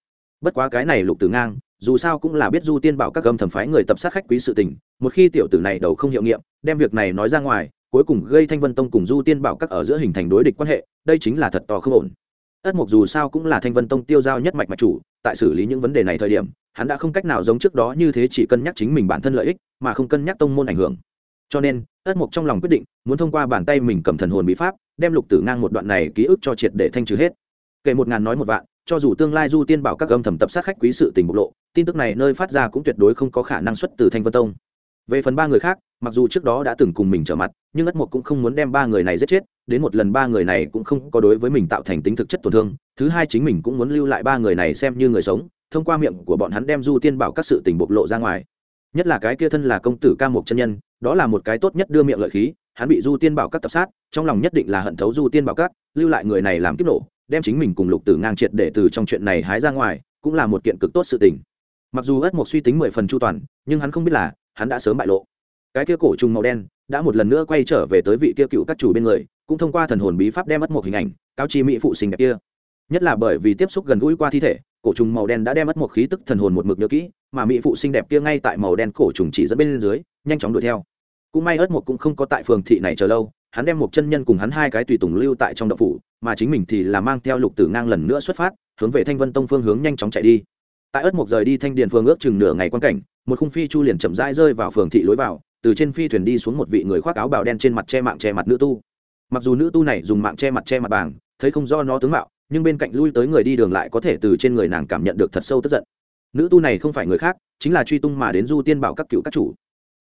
S1: Bất quá cái này lục tử ngang, dù sao cũng là biết du tiên bảo các gâm thẩm phái người tập sát khách quý sự tình, một khi tiểu tử này đầu không hiệu nghiệm, đem việc này nói ra ngoài, cuối cùng gây thanh vân tông cùng du tiên bảo các ở giữa hình thành đối địch quan hệ, đây chính là thật to không ổn ất mục dù sao cũng là thanh vân tông tiêu giao nhất mạch mạch chủ, tại xử lý những vấn đề này thời điểm, hắn đã không cách nào giống trước đó như thế chỉ cân nhắc chính mình bản thân lợi ích, mà không cân nhắc tông môn ảnh hưởng. Cho nên, ất mục trong lòng quyết định, muốn thông qua bàn tay mình cầm thần hồn bí pháp, đem lục tử ngang một đoạn này ký ức cho triệt để thanh trừ hết. Kể một ngàn nói một vạn, cho dù tương lai du tiên bảo các âm thầm tập sát khách quý sự tình bộc lộ, tin tức này nơi phát ra cũng tuyệt đối không có khả năng xuất từ thanh vân tông về phần ba người khác, mặc dù trước đó đã từng cùng mình trở mặt, nhưng ất mục cũng không muốn đem ba người này giết chết, đến một lần ba người này cũng không có đối với mình tạo thành tính thực chất tổn thương. Thứ hai chính mình cũng muốn lưu lại ba người này xem như người sống, thông qua miệng của bọn hắn đem du tiên bảo các sự tình bộc lộ ra ngoài. Nhất là cái kia thân là công tử ca mộc chân nhân, đó là một cái tốt nhất đưa miệng lợi khí, hắn bị du tiên bảo các tập sát, trong lòng nhất định là hận thấu du tiên bảo các, lưu lại người này làm kiếp nổ, đem chính mình cùng lục tử ngang triệt để từ trong chuyện này hái ra ngoài, cũng là một kiện cực tốt sự tình. Mặc dù ất mộc suy tính mười phần chu toàn, nhưng hắn không biết là hắn đã sớm bại lộ. Cái kia cổ trùng màu đen đã một lần nữa quay trở về tới vị kia cựu các chủ bên người, cũng thông qua thần hồn bí pháp đem mất một hình ảnh cao chi mỹ phụ sinh đẹp kia. Nhất là bởi vì tiếp xúc gần gũi qua thi thể, cổ trùng màu đen đã đem mất một khí tức thần hồn một mực nhớ kỹ, mà mỹ phụ sinh đẹp kia ngay tại màu đen cổ trùng chỉ dẫn bên dưới, nhanh chóng đuổi theo. Cũng may ớt một cũng không có tại phường thị này chờ lâu, hắn đem một chân nhân cùng hắn hai cái tùy tùng lưu tại trong đậu phủ, mà chính mình thì là mang theo lục tử ngang lần nữa xuất phát, hướng về thanh vân tông phương hướng nhanh chóng chạy đi. Tại ớt một rời đi thanh điền phương ước chừng nửa ngày quan cảnh một khung phi chu liền chậm rãi rơi vào phường thị lối vào, từ trên phi thuyền đi xuống một vị người khoác áo bào đen trên mặt che mạng che mặt nữ tu. Mặc dù nữ tu này dùng mạng che mặt che mặt bảng, thấy không do nó tướng mạo, nhưng bên cạnh lui tới người đi đường lại có thể từ trên người nàng cảm nhận được thật sâu tức giận. Nữ tu này không phải người khác, chính là truy tung mà đến du tiên bảo các cựu các chủ.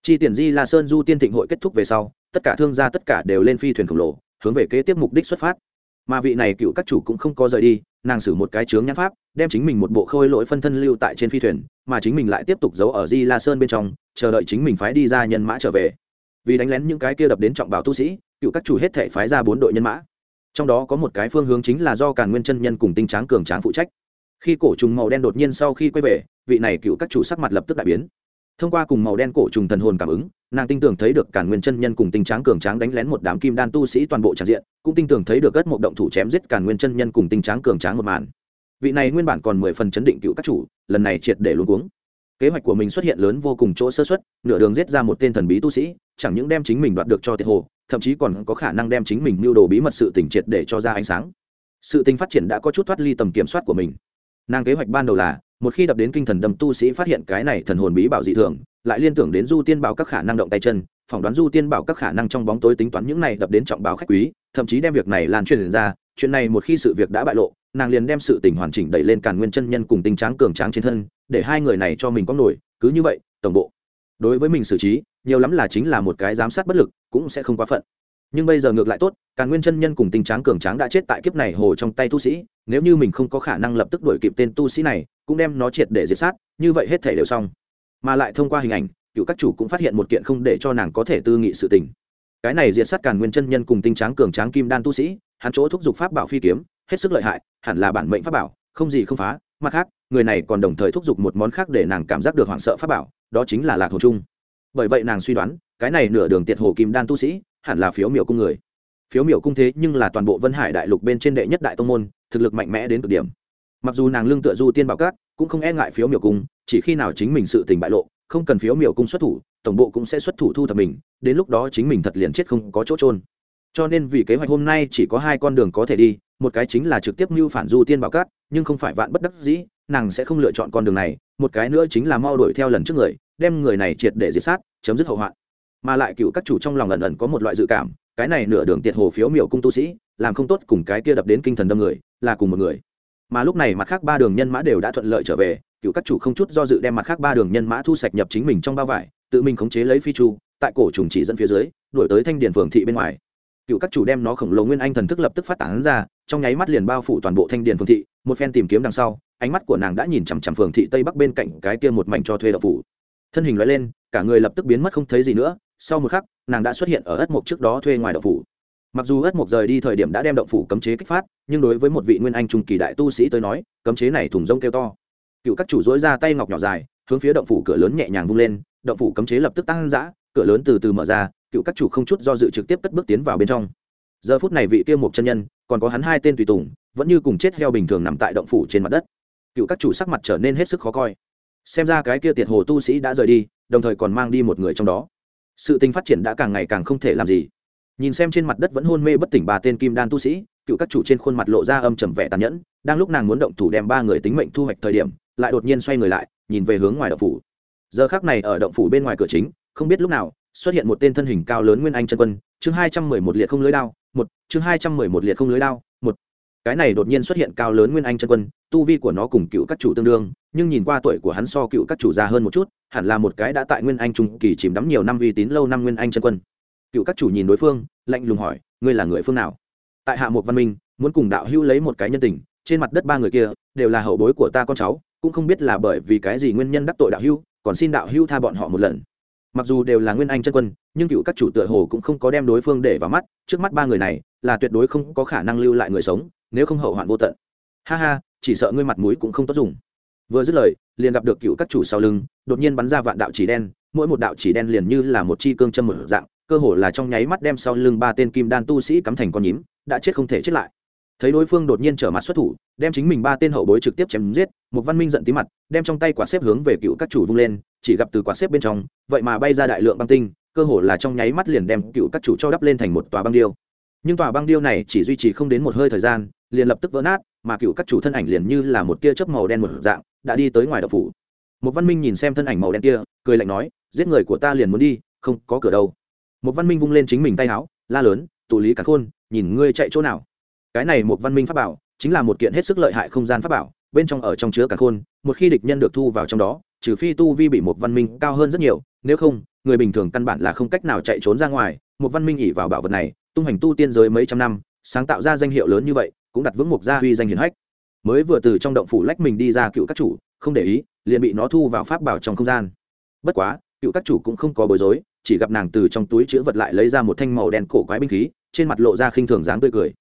S1: Chi tiền di, la sơn du tiên thịnh hội kết thúc về sau, tất cả thương gia tất cả đều lên phi thuyền khổng lồ, hướng về kế tiếp mục đích xuất phát. Mà vị này cựu các chủ cũng không có rời đi nàng xử một cái chướng nhãn pháp, đem chính mình một bộ khôi lỗi phân thân lưu tại trên phi thuyền, mà chính mình lại tiếp tục giấu ở di la sơn bên trong, chờ đợi chính mình phái đi ra nhân mã trở về. Vì đánh lén những cái kia đập đến trọng bảo tu sĩ, cựu các chủ hết thể phái ra bốn đội nhân mã. Trong đó có một cái phương hướng chính là do càn nguyên chân nhân cùng tinh tráng cường tráng phụ trách. Khi cổ trùng màu đen đột nhiên sau khi quay về, vị này cựu các chủ sắc mặt lập tức đại biến thông qua cùng màu đen cổ trùng thần hồn cảm ứng, nàng tin tưởng thấy được cả nguyên chân nhân cùng tinh tráng cường tráng đánh lén một đám kim đan tu sĩ toàn bộ tràn diện, cũng tin tưởng thấy được gất một động thủ chém giết cả nguyên chân nhân cùng tinh tráng cường tráng một màn. Vị này nguyên bản còn mười phần chấn định cựu các chủ, lần này triệt để luôn cuống. Kế hoạch của mình xuất hiện lớn vô cùng chỗ sơ xuất nửa đường giết ra một tên thần bí tu sĩ, chẳng những đem chính mình đoạt được cho tiệt hồ, thậm chí còn có khả năng đem chính mình mưu đồ bí mật sự tình triệt để cho ra ánh sáng. Sự tình phát triển đã có chút thoát ly tầm kiểm soát của mình. Nàng kế hoạch ban đầu là một khi đập đến kinh thần đầm tu sĩ phát hiện cái này thần hồn bí bảo dị thường, lại liên tưởng đến du tiên bảo các khả năng động tay chân, phỏng đoán du tiên bảo các khả năng trong bóng tối tính toán những này đập đến trọng báo khách quý, thậm chí đem việc này lan truyền ra, chuyện này một khi sự việc đã bại lộ, nàng liền đem sự tình hoàn chỉnh đẩy lên càn nguyên chân nhân cùng tinh tráng cường tráng trên thân, để hai người này cho mình có nổi, cứ như vậy, tổng bộ. Đối với mình xử trí, nhiều lắm là chính là một cái giám sát bất lực, cũng sẽ không quá phận. Nhưng bây giờ ngược lại tốt, càn nguyên chân nhân cùng tinh tráng cường tráng đã chết tại kiếp này hồ trong tay tu sĩ, nếu như mình không có khả năng lập tức đuổi kịp tên tu sĩ này cũng đem nó triệt để diệt sát, như vậy hết thể đều xong. Mà lại thông qua hình ảnh, cựu các chủ cũng phát hiện một kiện không để cho nàng có thể tư nghị sự tình. Cái này diệt sát càn nguyên chân nhân cùng tinh tráng cường tráng kim đan tu sĩ, hắn chỗ thúc giục pháp bảo phi kiếm, hết sức lợi hại, hẳn là bản mệnh pháp bảo, không gì không phá. Mặt khác, người này còn đồng thời thúc giục một món khác để nàng cảm giác được hoảng sợ pháp bảo, đó chính là lạc hồ trung. Bởi vậy nàng suy đoán, cái này nửa đường tiệt hồ kim đan tu sĩ, hẳn là phiếu miểu cung người. Phiếu miểu cung thế nhưng là toàn bộ vân hải đại lục bên trên đệ nhất đại tông môn, thực lực mạnh mẽ đến cực điểm mặc dù nàng lương tựa du tiên bảo cát, cũng không e ngại phiếu miểu cung, chỉ khi nào chính mình sự tình bại lộ, không cần phiếu miểu cung xuất thủ, tổng bộ cũng sẽ xuất thủ thu thập mình, đến lúc đó chính mình thật liền chết không có chỗ trôn cho nên vì kế hoạch hôm nay chỉ có hai con đường có thể đi, một cái chính là trực tiếp mưu phản du tiên bảo cát, nhưng không phải vạn bất đắc dĩ, nàng sẽ không lựa chọn con đường này, một cái nữa chính là mau đuổi theo lần trước người, đem người này triệt để diệt sát, chấm dứt hậu hoạn. Mà lại cựu các chủ trong lòng ẩn ẩn có một loại dự cảm, cái này nửa đường tiệt hồ phiếu miểu cung tu sĩ, làm không tốt cùng cái kia đập đến kinh thần đâm người, là cùng một người mà lúc này mặt khác ba đường nhân mã đều đã thuận lợi trở về, cựu các chủ không chút do dự đem mặt khác ba đường nhân mã thu sạch nhập chính mình trong bao vải, tự mình khống chế lấy phi chu, tại cổ trùng chỉ dẫn phía dưới, đuổi tới thanh điền phường thị bên ngoài. Cựu các chủ đem nó khổng lồ nguyên anh thần thức lập tức phát tán ra, trong nháy mắt liền bao phủ toàn bộ thanh điền phường thị, một phen tìm kiếm đằng sau, ánh mắt của nàng đã nhìn chằm chằm phường thị tây bắc bên cạnh cái kia một mảnh cho thuê đậu phủ. Thân hình loại lên, cả người lập tức biến mất không thấy gì nữa, sau một khắc, nàng đã xuất hiện ở ất mộc trước đó thuê ngoài đậu phủ mặc dù ất mục rời đi thời điểm đã đem động phủ cấm chế kích phát, nhưng đối với một vị nguyên anh trung kỳ đại tu sĩ tới nói, cấm chế này thùng rông kêu to. Cựu các chủ dối ra tay ngọc nhỏ dài, hướng phía động phủ cửa lớn nhẹ nhàng vung lên, động phủ cấm chế lập tức tăng giã cửa lớn từ từ mở ra, cựu các chủ không chút do dự trực tiếp cất bước tiến vào bên trong. Giờ phút này vị kia một chân nhân, còn có hắn hai tên tùy tùng, vẫn như cùng chết heo bình thường nằm tại động phủ trên mặt đất. Cựu các chủ sắc mặt trở nên hết sức khó coi. Xem ra cái kia tiệt hồ tu sĩ đã rời đi, đồng thời còn mang đi một người trong đó. Sự tình phát triển đã càng ngày càng không thể làm gì nhìn xem trên mặt đất vẫn hôn mê bất tỉnh ba tên kim đan tu sĩ, cựu các chủ trên khuôn mặt lộ ra âm trầm vẻ tàn nhẫn, đang lúc nàng muốn động thủ đem ba người tính mệnh thu hoạch thời điểm, lại đột nhiên xoay người lại, nhìn về hướng ngoài động phủ. Giờ khác này ở động phủ bên ngoài cửa chính, không biết lúc nào, xuất hiện một tên thân hình cao lớn nguyên anh chân quân, chương hai trăm mười một liệt không lưới đao, một, chương hai trăm mười một liệt không lưới đao, một. Cái này đột nhiên xuất hiện cao lớn nguyên anh chân quân, tu vi của nó cùng cựu các chủ tương đương, nhưng nhìn qua tuổi của hắn so cựu các chủ già hơn một chút, hẳn là một cái đã tại nguyên anh trung kỳ chìm đắm nhiều năm uy tín lâu năm nguyên anh chân quân cựu các chủ nhìn đối phương, lạnh lùng hỏi, ngươi là người phương nào? Tại hạ một văn minh, muốn cùng đạo hữu lấy một cái nhân tình, trên mặt đất ba người kia, đều là hậu bối của ta con cháu, cũng không biết là bởi vì cái gì nguyên nhân đắc tội đạo hữu, còn xin đạo hữu tha bọn họ một lần. Mặc dù đều là nguyên anh chân quân, nhưng cựu các chủ tựa hồ cũng không có đem đối phương để vào mắt, trước mắt ba người này, là tuyệt đối không có khả năng lưu lại người sống, nếu không hậu hoạn vô tận. Ha ha, chỉ sợ ngươi mặt mũi cũng không tốt dùng. Vừa dứt lời, liền gặp được cựu các chủ sau lưng, đột nhiên bắn ra vạn đạo chỉ đen, mỗi một đạo chỉ đen liền như là một chi cương châm một dạng cơ hồ là trong nháy mắt đem sau lưng ba tên kim đan tu sĩ cắm thành con nhím, đã chết không thể chết lại. Thấy đối phương đột nhiên trở mặt xuất thủ, đem chính mình ba tên hậu bối trực tiếp chém giết, một văn minh giận tí mặt, đem trong tay quả xếp hướng về cựu các chủ vung lên, chỉ gặp từ quả xếp bên trong, vậy mà bay ra đại lượng băng tinh, cơ hồ là trong nháy mắt liền đem cựu các chủ cho đắp lên thành một tòa băng điêu. Nhưng tòa băng điêu này chỉ duy trì không đến một hơi thời gian, liền lập tức vỡ nát, mà cựu các chủ thân ảnh liền như là một tia chớp màu đen một dạng, đã đi tới ngoài đập phủ. Một văn minh nhìn xem thân ảnh màu đen kia, cười lạnh nói, giết người của ta liền muốn đi, không có cửa đâu một văn minh vung lên chính mình tay áo, la lớn, tụ lý cả khôn, nhìn ngươi chạy chỗ nào? Cái này một văn minh pháp bảo, chính là một kiện hết sức lợi hại không gian pháp bảo, bên trong ở trong chứa cả khôn, một khi địch nhân được thu vào trong đó, trừ phi tu vi bị một văn minh cao hơn rất nhiều, nếu không, người bình thường căn bản là không cách nào chạy trốn ra ngoài. Một văn minh ỉ vào bảo vật này, tung hành tu tiên giới mấy trăm năm, sáng tạo ra danh hiệu lớn như vậy, cũng đặt vững mục gia huy danh hiển hách. Mới vừa từ trong động phủ lách mình đi ra cựu các chủ, không để ý, liền bị nó thu vào pháp bảo trong không gian. Bất quá, cựu các chủ cũng không có bối rối chỉ gặp nàng từ trong túi chữ vật lại lấy ra một thanh màu đen cổ quái binh khí, trên mặt lộ ra khinh thường dáng tươi cười.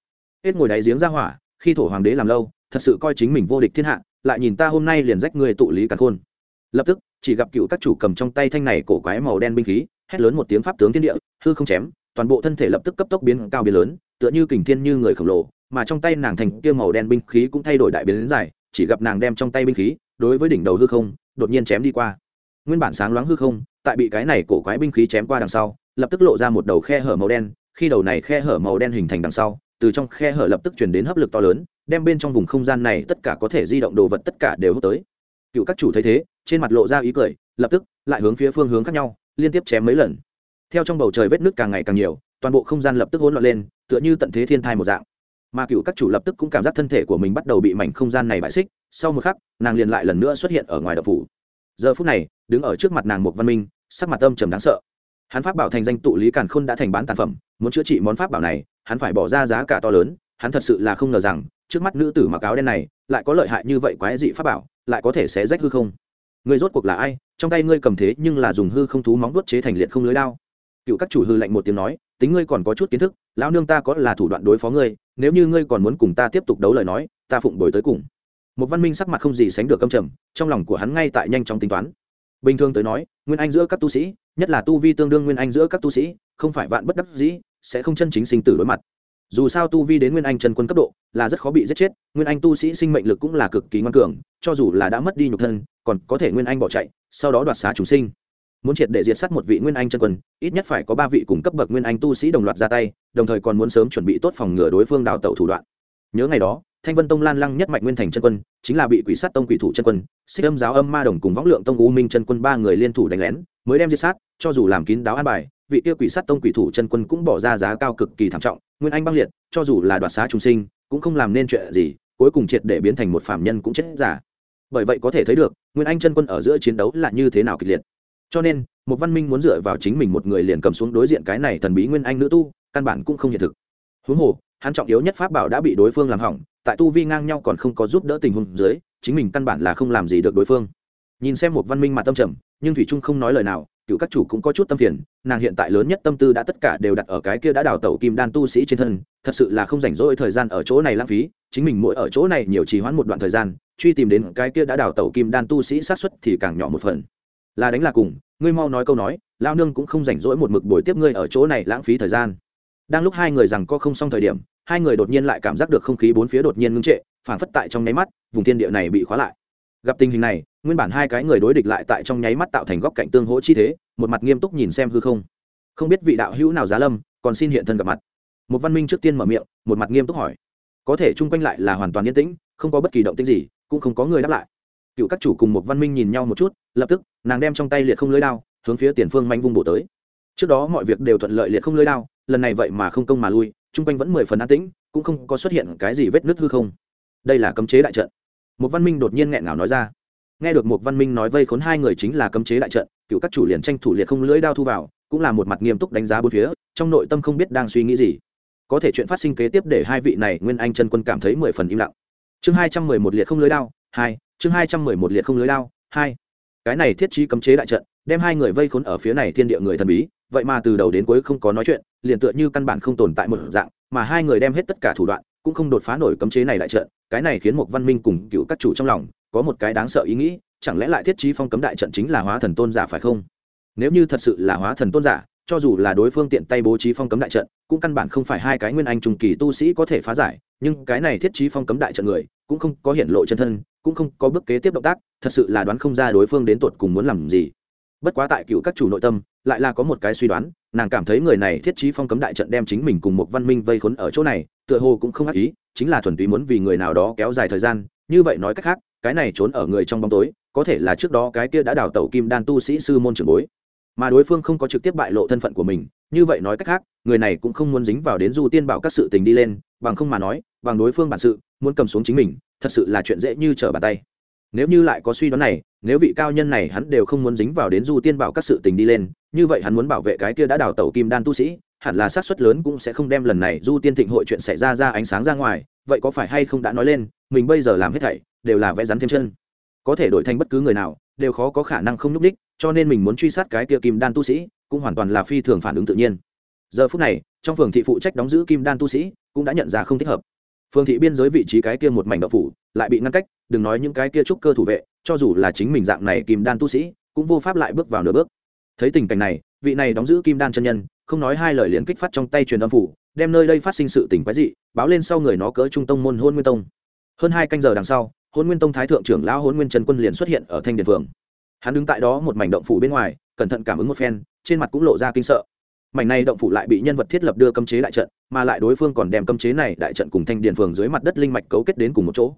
S1: Hết ngồi đáy giếng ra hỏa, khi thổ hoàng đế làm lâu, thật sự coi chính mình vô địch thiên hạ, lại nhìn ta hôm nay liền rách người tụ lý cả khôn. Lập tức, chỉ gặp cựu các chủ cầm trong tay thanh này cổ quái màu đen binh khí, hét lớn một tiếng pháp tướng thiên địa, hư không chém, toàn bộ thân thể lập tức cấp tốc biến cao biến lớn, tựa như kình thiên như người khổng lồ, mà trong tay nàng thành kia màu đen binh khí cũng thay đổi đại biến dài, chỉ gặp nàng đem trong tay binh khí, đối với đỉnh đầu hư không, đột nhiên chém đi qua. Nguyên bản sáng loáng hư không tại bị cái này cổ quái binh khí chém qua đằng sau, lập tức lộ ra một đầu khe hở màu đen, khi đầu này khe hở màu đen hình thành đằng sau, từ trong khe hở lập tức chuyển đến hấp lực to lớn, đem bên trong vùng không gian này tất cả có thể di động đồ vật tất cả đều hút tới. Cựu các chủ thấy thế, trên mặt lộ ra ý cười, lập tức lại hướng phía phương hướng khác nhau, liên tiếp chém mấy lần. Theo trong bầu trời vết nước càng ngày càng nhiều, toàn bộ không gian lập tức hỗn loạn lên, tựa như tận thế thiên thai một dạng. Mà cựu các chủ lập tức cũng cảm giác thân thể của mình bắt đầu bị mảnh không gian này bại xích, sau một khắc, nàng liền lại lần nữa xuất hiện ở ngoài đập phủ. Giờ phút này đứng ở trước mặt nàng một văn minh, sắc mặt âm trầm đáng sợ. Hắn pháp bảo thành danh tụ lý càn khôn đã thành bán tàn phẩm, muốn chữa trị món pháp bảo này, hắn phải bỏ ra giá cả to lớn, hắn thật sự là không ngờ rằng, trước mắt nữ tử mặc áo đen này, lại có lợi hại như vậy quái dị pháp bảo, lại có thể xé rách hư không. Người rốt cuộc là ai? Trong tay ngươi cầm thế nhưng là dùng hư không thú móng đốt chế thành liệt không lưới đao. Cựu các chủ hư lạnh một tiếng nói, tính ngươi còn có chút kiến thức, lão nương ta có là thủ đoạn đối phó ngươi, nếu như ngươi còn muốn cùng ta tiếp tục đấu lời nói, ta phụng bồi tới cùng. Một văn minh sắc mặt không gì sánh được câm trầm, trong lòng của hắn ngay tại nhanh chóng tính toán bình thường tới nói, nguyên anh giữa các tu sĩ, nhất là tu vi tương đương nguyên anh giữa các tu sĩ, không phải vạn bất đắc dĩ, sẽ không chân chính sinh tử đối mặt. Dù sao tu vi đến nguyên anh chân quân cấp độ là rất khó bị giết chết, nguyên anh tu sĩ sinh mệnh lực cũng là cực kỳ ngoan cường, cho dù là đã mất đi nhục thân, còn có thể nguyên anh bỏ chạy, sau đó đoạt xá chúng sinh. Muốn triệt để diệt sát một vị nguyên anh chân quân, ít nhất phải có ba vị cùng cấp bậc nguyên anh tu sĩ đồng loạt ra tay, đồng thời còn muốn sớm chuẩn bị tốt phòng ngừa đối phương đào tẩu thủ đoạn. Nhớ ngày đó thanh vân tông lan lăng nhất mạch nguyên thành chân quân, chính là bị quỷ sát tông quỷ thủ chân quân, xích âm giáo âm ma đồng cùng võng lượng tông u minh chân quân ba người liên thủ đánh lén, mới đem diệt sát, cho dù làm kín đáo an bài, vị kia quỷ sát tông quỷ thủ chân quân cũng bỏ ra giá cao cực kỳ thảm trọng, nguyên anh băng liệt, cho dù là đoạt xá trung sinh, cũng không làm nên chuyện gì, cuối cùng triệt để biến thành một phạm nhân cũng chết giả. Bởi vậy có thể thấy được, nguyên anh chân quân ở giữa chiến đấu là như thế nào kịch liệt. Cho nên một văn minh muốn dựa vào chính mình một người liền cầm xuống đối diện cái này thần bí nguyên anh nữ tu, căn bản cũng không hiện thực. Huống hồ, hắn trọng yếu nhất pháp bảo đã bị đối phương làm hỏng tại tu vi ngang nhau còn không có giúp đỡ tình huống dưới, chính mình căn bản là không làm gì được đối phương. Nhìn xem một văn minh mà tâm trầm, nhưng thủy trung không nói lời nào, cựu các chủ cũng có chút tâm phiền, nàng hiện tại lớn nhất tâm tư đã tất cả đều đặt ở cái kia đã đào tẩu kim đan tu sĩ trên thân, thật sự là không rảnh rỗi thời gian ở chỗ này lãng phí, chính mình mỗi ở chỗ này nhiều trì hoãn một đoạn thời gian, truy tìm đến cái kia đã đào tẩu kim đan tu sĩ sát xuất thì càng nhỏ một phần. Là đánh là cùng, ngươi mau nói câu nói lao nương cũng không rảnh rỗi một mực buổi tiếp ngươi ở chỗ này lãng phí thời gian. Đang lúc hai người rằng có không xong thời điểm hai người đột nhiên lại cảm giác được không khí bốn phía đột nhiên ngưng trệ phản phất tại trong nháy mắt, vùng thiên địa này bị khóa lại. Gặp tình hình này, nguyên bản hai cái người đối địch lại tại trong nháy mắt tạo thành góc cạnh tương hỗ chi thế, một mặt nghiêm túc nhìn xem hư không. Không biết vị đạo hữu nào giá lâm, còn xin hiện thân gặp mặt. Một văn minh trước tiên mở miệng, một mặt nghiêm túc hỏi. Có thể chung quanh lại là hoàn toàn yên tĩnh, không có bất kỳ động tĩnh gì, cũng không có người đáp lại. Cựu các chủ cùng một văn minh nhìn nhau một chút, lập tức, nàng đem trong tay liệt không lưới đao, hướng phía tiền phương manh vung bổ tới. Trước đó mọi việc đều thuận lợi liệt không lưới đao, lần này vậy mà không công mà lui chung quanh vẫn mười phần an tĩnh, cũng không có xuất hiện cái gì vết nứt hư không. Đây là cấm chế đại trận. Một văn minh đột nhiên nghẹn ngào nói ra. Nghe được một văn minh nói vây khốn hai người chính là cấm chế đại trận, cựu các chủ liền tranh thủ liệt không lưỡi đao thu vào, cũng là một mặt nghiêm túc đánh giá bốn phía, trong nội tâm không biết đang suy nghĩ gì. Có thể chuyện phát sinh kế tiếp để hai vị này nguyên anh chân quân cảm thấy mười phần im lặng. Chương hai trăm mười một liệt không lưới đao, hai, chương hai trăm mười một liệt không lưới đao, hai. Cái này thiết trí cấm chế đại trận, đem hai người vây khốn ở phía này thiên địa người thần bí vậy mà từ đầu đến cuối không có nói chuyện, liền tựa như căn bản không tồn tại một dạng, mà hai người đem hết tất cả thủ đoạn, cũng không đột phá nổi cấm chế này đại trận, cái này khiến một văn minh cùng cựu các chủ trong lòng, có một cái đáng sợ ý nghĩ, chẳng lẽ lại thiết trí phong cấm đại trận chính là hóa thần tôn giả phải không? Nếu như thật sự là hóa thần tôn giả, cho dù là đối phương tiện tay bố trí phong cấm đại trận, cũng căn bản không phải hai cái nguyên anh trùng kỳ tu sĩ có thể phá giải, nhưng cái này thiết trí phong cấm đại trận người, cũng không có hiện lộ chân thân, cũng không có bước kế tiếp động tác, thật sự là đoán không ra đối phương đến tột cùng muốn làm gì. Bất quá tại cựu các chủ nội tâm lại là có một cái suy đoán, nàng cảm thấy người này thiết trí phong cấm đại trận đem chính mình cùng một văn minh vây khốn ở chỗ này, tựa hồ cũng không ác ý, chính là thuần túy muốn vì người nào đó kéo dài thời gian, như vậy nói cách khác, cái này trốn ở người trong bóng tối, có thể là trước đó cái kia đã đào tẩu kim đan tu sĩ sư môn trưởng bối. Mà đối phương không có trực tiếp bại lộ thân phận của mình, như vậy nói cách khác, người này cũng không muốn dính vào đến du tiên bảo các sự tình đi lên, bằng không mà nói, bằng đối phương bản sự, muốn cầm xuống chính mình, thật sự là chuyện dễ như trở bàn tay. Nếu như lại có suy đoán này, nếu vị cao nhân này hắn đều không muốn dính vào đến du tiên bảo các sự tình đi lên như vậy hắn muốn bảo vệ cái kia đã đào tẩu kim đan tu sĩ, hẳn là xác suất lớn cũng sẽ không đem lần này du tiên thịnh hội chuyện xảy ra ra ánh sáng ra ngoài, vậy có phải hay không đã nói lên, mình bây giờ làm hết thảy, đều là vẽ rắn thêm chân. Có thể đổi thành bất cứ người nào, đều khó có khả năng không nhúc đích cho nên mình muốn truy sát cái kia kim đan tu sĩ, cũng hoàn toàn là phi thường phản ứng tự nhiên. Giờ phút này, trong phường thị phụ trách đóng giữ kim đan tu sĩ, cũng đã nhận ra không thích hợp. Phường thị biên giới vị trí cái kia một mảnh đậu phủ, lại bị ngăn cách, đừng nói những cái kia trúc cơ thủ vệ, cho dù là chính mình dạng này kim đan tu sĩ, cũng vô pháp lại bước vào nửa bước thấy tình cảnh này, vị này đóng giữ kim đan chân nhân, không nói hai lời liền kích phát trong tay truyền âm phủ, đem nơi đây phát sinh sự tình quái dị, báo lên sau người nó cỡ trung tông môn hôn nguyên tông. Hơn hai canh giờ đằng sau, hôn nguyên tông thái thượng trưởng lão hôn nguyên trần quân liền xuất hiện ở thanh điện phường hắn đứng tại đó một mảnh động phủ bên ngoài, cẩn thận cảm ứng một phen, trên mặt cũng lộ ra kinh sợ. Mảnh này động phủ lại bị nhân vật thiết lập đưa cấm chế đại trận, mà lại đối phương còn đem cấm chế này đại trận cùng thanh điện phường dưới mặt đất linh mạch cấu kết đến cùng một chỗ.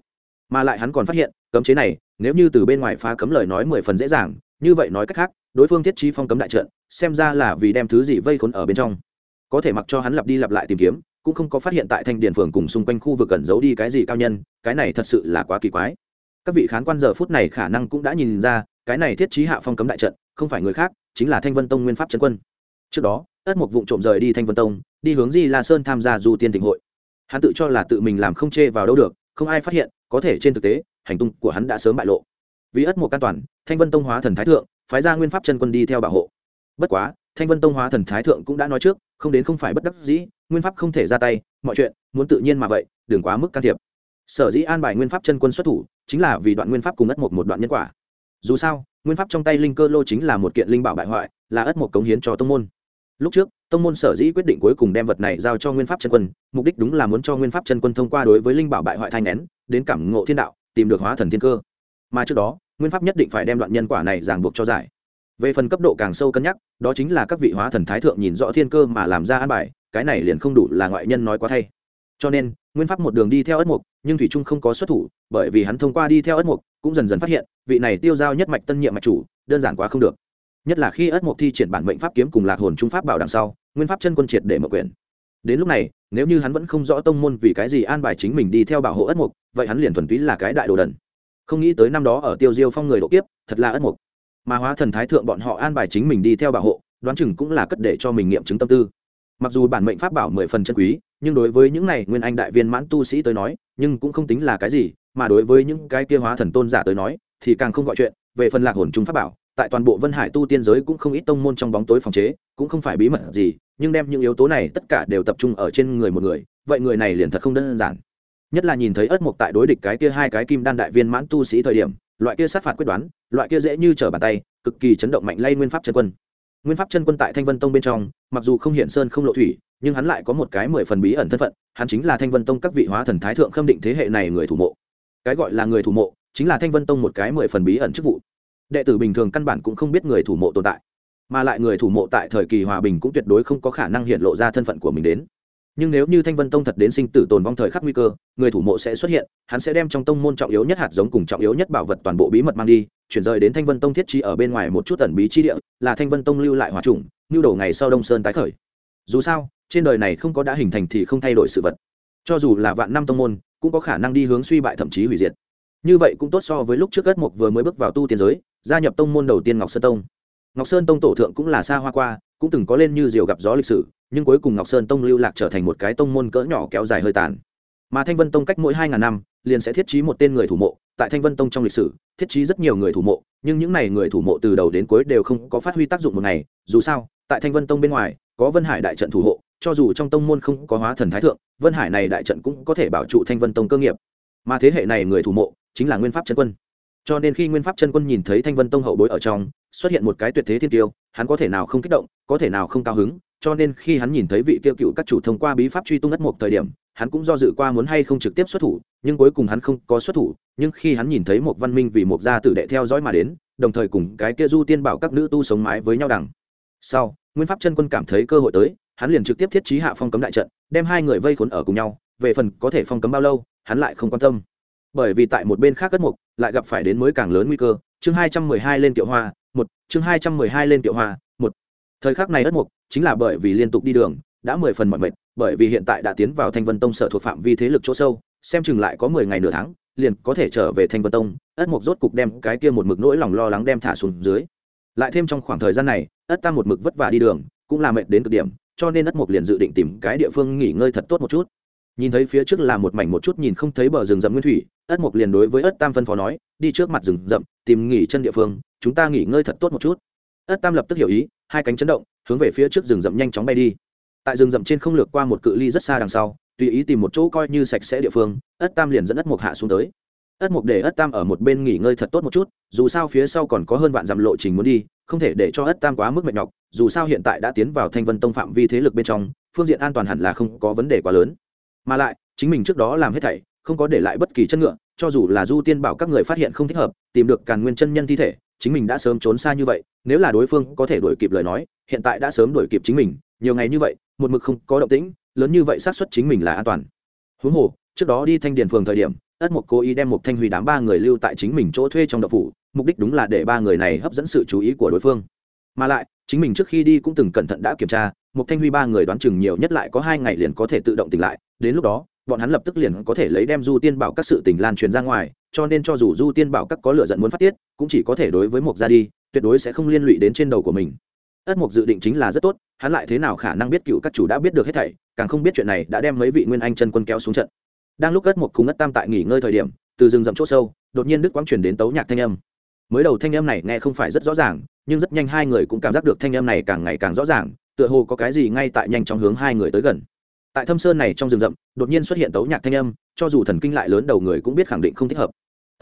S1: Mà lại hắn còn phát hiện, cấm chế này, nếu như từ bên ngoài phá cấm lời nói mười phần dễ dàng, như vậy nói cách khác đối phương thiết trí phong cấm đại trận, xem ra là vì đem thứ gì vây khốn ở bên trong. Có thể mặc cho hắn lặp đi lặp lại tìm kiếm, cũng không có phát hiện tại thanh điền phường cùng xung quanh khu vực cẩn giấu đi cái gì cao nhân, cái này thật sự là quá kỳ quái. Các vị khán quan giờ phút này khả năng cũng đã nhìn ra, cái này thiết trí hạ phong cấm đại trận, không phải người khác, chính là thanh vân tông nguyên pháp trấn quân. Trước đó, ất một vụ trộm rời đi thanh vân tông, đi hướng di la sơn tham gia du tiên thịnh hội. Hắn tự cho là tự mình làm không chê vào đâu được, không ai phát hiện, có thể trên thực tế, hành tung của hắn đã sớm bại lộ. Vì ất một an toàn, thanh vân tông hóa thần thái thượng phái ra nguyên pháp chân quân đi theo bảo hộ. Bất quá, thanh vân tông hóa thần thái thượng cũng đã nói trước, không đến không phải bất đắc dĩ, nguyên pháp không thể ra tay, mọi chuyện muốn tự nhiên mà vậy, đừng quá mức can thiệp. Sở dĩ an bài nguyên pháp chân quân xuất thủ, chính là vì đoạn nguyên pháp cùng ất một một đoạn nhân quả. Dù sao, nguyên pháp trong tay linh cơ lô chính là một kiện linh bảo bại hoại, là ất một cống hiến cho tông môn. Lúc trước, tông môn sở dĩ quyết định cuối cùng đem vật này giao cho nguyên pháp chân quân, mục đích đúng là muốn cho nguyên pháp chân quân thông qua đối với linh bảo bại hoại thanh nén đến cảm ngộ thiên đạo, tìm được hóa thần thiên cơ mà trước đó, nguyên pháp nhất định phải đem đoạn nhân quả này ràng buộc cho giải. Về phần cấp độ càng sâu cân nhắc, đó chính là các vị hóa thần thái thượng nhìn rõ thiên cơ mà làm ra an bài, cái này liền không đủ là ngoại nhân nói quá thay. Cho nên, nguyên pháp một đường đi theo ất mục, nhưng thủy trung không có xuất thủ, bởi vì hắn thông qua đi theo ất mục, cũng dần dần phát hiện, vị này tiêu giao nhất mạch tân nhiệm mạch chủ, đơn giản quá không được. Nhất là khi ất mục thi triển bản mệnh pháp kiếm cùng lạc hồn trung pháp bảo đằng sau, nguyên pháp chân quân triệt để mở quyền. Đến lúc này, nếu như hắn vẫn không rõ tông môn vì cái gì an bài chính mình đi theo bảo hộ ất mục, vậy hắn liền thuần túy là cái đại đồ đần không nghĩ tới năm đó ở tiêu diêu phong người độ kiếp, thật là ất mục mà hóa thần thái thượng bọn họ an bài chính mình đi theo bảo hộ, đoán chừng cũng là cất để cho mình nghiệm chứng tâm tư. Mặc dù bản mệnh pháp bảo mười phần chân quý, nhưng đối với những này nguyên anh đại viên mãn tu sĩ tới nói, nhưng cũng không tính là cái gì, mà đối với những cái kia hóa thần tôn giả tới nói, thì càng không gọi chuyện. Về phần lạc hồn trung pháp bảo, tại toàn bộ vân hải tu tiên giới cũng không ít tông môn trong bóng tối phòng chế, cũng không phải bí mật gì, nhưng đem những yếu tố này tất cả đều tập trung ở trên người một người, vậy người này liền thật không đơn giản nhất là nhìn thấy ất mục tại đối địch cái kia hai cái kim đan đại viên mãn tu sĩ thời điểm, loại kia sát phạt quyết đoán, loại kia dễ như trở bàn tay, cực kỳ chấn động mạnh lay nguyên pháp chân quân. Nguyên pháp chân quân tại thanh vân tông bên trong, mặc dù không hiện sơn không lộ thủy, nhưng hắn lại có một cái mười phần bí ẩn thân phận, hắn chính là thanh vân tông các vị hóa thần thái thượng khâm định thế hệ này người thủ mộ. Cái gọi là người thủ mộ, chính là thanh vân tông một cái mười phần bí ẩn chức vụ. Đệ tử bình thường căn bản cũng không biết người thủ mộ tồn tại, mà lại người thủ mộ tại thời kỳ hòa bình cũng tuyệt đối không có khả năng hiện lộ ra thân phận của mình đến nhưng nếu như thanh vân tông thật đến sinh tử tồn vong thời khắc nguy cơ, người thủ mộ sẽ xuất hiện, hắn sẽ đem trong tông môn trọng yếu nhất hạt giống cùng trọng yếu nhất bảo vật toàn bộ bí mật mang đi, chuyển rời đến thanh vân tông thiết trí ở bên ngoài một chút tẩn bí chi địa, là thanh vân tông lưu lại hòa trùng nhu đổ ngày sau đông sơn tái khởi. Dù sao, trên đời này không có đã hình thành thì không thay đổi sự vật. Cho dù là vạn năm tông môn, cũng có khả năng đi hướng suy bại thậm chí hủy diệt. Như vậy cũng tốt so với lúc trước ất mục vừa mới bước vào tu tiên giới, gia nhập tông môn đầu tiên ngọc sơn tông. Ngọc sơn tông tổ thượng cũng là xa hoa qua, cũng từng có lên như diều gặp gió lịch sử nhưng cuối cùng ngọc sơn tông lưu lạc trở thành một cái tông môn cỡ nhỏ kéo dài hơi tàn. Mà thanh vân tông cách mỗi hai ngàn năm, liền sẽ thiết trí một tên người thủ mộ. Tại thanh vân tông trong lịch sử, thiết trí rất nhiều người thủ mộ, nhưng những n à y người thủ mộ từ đầu đến cuối đều không có phát huy tác dụng một ngày. Dù sao, tại thanh vân tông bên ngoài, có vân hải đại trận thủ hộ, cho dù trong tông môn không có hóa thần thái thượng, vân hải này đại trận cũng có thể bảo trụ thanh vân tông cơ nghiệp. Mà thế hệ này người thủ mộ, chính là nguyên pháp chân quân. Cho nên khi nguyên pháp chân quân nhìn thấy thanh vân tông hậu bối ở trong, xuất hiện một cái tuyệt thế thiên tiêu, hắn có thể nào không kích động, có thể nào không cao hứng cho nên khi hắn nhìn thấy vị tiêu cựu các chủ thông qua bí pháp truy tung ất mục thời điểm, hắn cũng do dự qua muốn hay không trực tiếp xuất thủ, nhưng cuối cùng hắn không có xuất thủ, nhưng khi hắn nhìn thấy một văn minh vì một gia tử đệ theo dõi mà đến, đồng thời cùng cái kia du tiên bảo các nữ tu sống mái với nhau đằng sau, nguyên pháp chân quân cảm thấy cơ hội tới, hắn liền trực tiếp thiết trí hạ phong cấm đại trận, đem hai người vây khốn ở cùng nhau, về phần có thể phong cấm bao lâu, hắn lại không quan tâm. Bởi vì tại một bên khác cất mục lại gặp phải đến mới càng lớn nguy cơ, chương hai trăm mười hai lên kiệu hoa, một, chương hai trăm mười hai lên kiệu hoa, một. Thời khắc này ất mục chính là bởi vì liên tục đi đường, đã mười phần mọi mệt, bởi vì hiện tại đã tiến vào thanh vân tông sở thuộc phạm vi thế lực chỗ sâu, xem chừng lại có mười ngày nửa tháng, liền có thể trở về thanh vân tông, ất mục rốt cục đem cái kia một mực nỗi lòng lo lắng đem thả xuống dưới. Lại thêm trong khoảng thời gian này, ất tam một mực vất vả đi đường, cũng là mệt đến cực điểm, cho nên ất mục liền dự định tìm cái địa phương nghỉ ngơi thật tốt một chút. Nhìn thấy phía trước là một mảnh một chút nhìn không thấy bờ rừng rậm nguyên thủy, ất mục liền đối với ất tam phân phó nói, đi trước mặt rừng rậm, tìm nghỉ chân địa phương, chúng ta nghỉ ngơi thật tốt một chút. Ất tam lập tức hiểu ý hai cánh chấn động, hướng về phía trước rừng rậm nhanh chóng bay đi. Tại rừng rậm trên không lược qua một cự ly rất xa đằng sau, tùy ý tìm một chỗ coi như sạch sẽ địa phương, ất tam liền dẫn ất mục hạ xuống tới. Ất mục để ất tam ở một bên nghỉ ngơi thật tốt một chút, dù sao phía sau còn có hơn vạn dặm lộ trình muốn đi, không thể để cho ất tam quá mức mệt nhọc, dù sao hiện tại đã tiến vào thanh vân tông phạm vi thế lực bên trong, phương diện an toàn hẳn là không có vấn đề quá lớn. Mà lại, chính mình trước đó làm hết thảy, không có để lại bất kỳ chân ngựa, cho dù là du tiên bảo các người phát hiện không thích hợp, tìm được càn nguyên chân nhân thi thể chính mình đã sớm trốn xa như vậy, nếu là đối phương có thể đuổi kịp lời nói, hiện tại đã sớm đuổi kịp chính mình, nhiều ngày như vậy, một mực không có động tĩnh, lớn như vậy xác suất chính mình là an toàn. Huống hồ, trước đó đi thanh điền phường thời điểm, ất mục cố ý đem một thanh huy đám ba người lưu tại chính mình chỗ thuê trong đậu phủ, mục đích đúng là để ba người này hấp dẫn sự chú ý của đối phương. Mà lại, chính mình trước khi đi cũng từng cẩn thận đã kiểm tra một thanh huy ba người đoán chừng nhiều nhất lại có hai ngày liền có thể tự động tỉnh lại, đến lúc đó, bọn hắn lập tức liền có thể lấy đem du tiên bảo các sự tình lan truyền ra ngoài cho nên cho dù du tiên bảo các có lựa giận muốn phát tiết, cũng chỉ có thể đối với một ra đi, tuyệt đối sẽ không liên lụy đến trên đầu của mình. Ất mục dự định chính là rất tốt, hắn lại thế nào khả năng biết cựu các chủ đã biết được hết thảy, càng không biết chuyện này đã đem mấy vị nguyên anh chân quân kéo xuống trận. Đang lúc ất mục cùng ất tam tại nghỉ ngơi thời điểm, từ rừng rậm chỗ sâu, đột nhiên đức quang truyền đến tấu nhạc thanh âm. Mới đầu thanh âm này nghe không phải rất rõ ràng, nhưng rất nhanh hai người cũng cảm giác được thanh âm này càng ngày càng rõ ràng, tựa hồ có cái gì ngay tại nhanh chóng hướng hai người tới gần. Tại thâm sơn này trong rừng rậm, đột nhiên xuất hiện tấu nhạc thanh âm, cho dù thần kinh lại lớn đầu người cũng biết khẳng định không thích hợp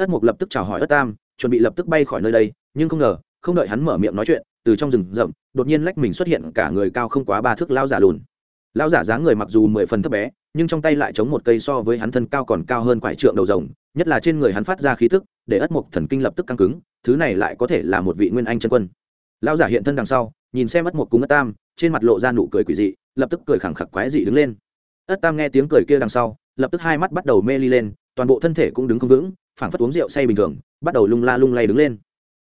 S1: ất mục lập tức chào hỏi ất tam, chuẩn bị lập tức bay khỏi nơi đây, nhưng không ngờ, không đợi hắn mở miệng nói chuyện, từ trong rừng rậm, đột nhiên lách mình xuất hiện cả người cao không quá ba thước lao giả lùn. Lao giả dáng người mặc dù mười phần thấp bé, nhưng trong tay lại chống một cây so với hắn thân cao còn cao hơn quải trượng đầu rồng, nhất là trên người hắn phát ra khí tức, để ất mục thần kinh lập tức căng cứng, thứ này lại có thể là một vị nguyên anh chân quân. Lao giả hiện thân đằng sau, nhìn xem ất mục cùng ất tam, trên mặt lộ ra nụ cười quỷ dị, lập tức cười khẳng khặc quái dị đứng lên. Ất tam nghe tiếng cười kia đằng sau, lập tức hai mắt bắt đầu mê ly lên, toàn bộ thân thể cũng đứng không vững phảng phất uống rượu say bình thường, bắt đầu lung la lung lay đứng lên.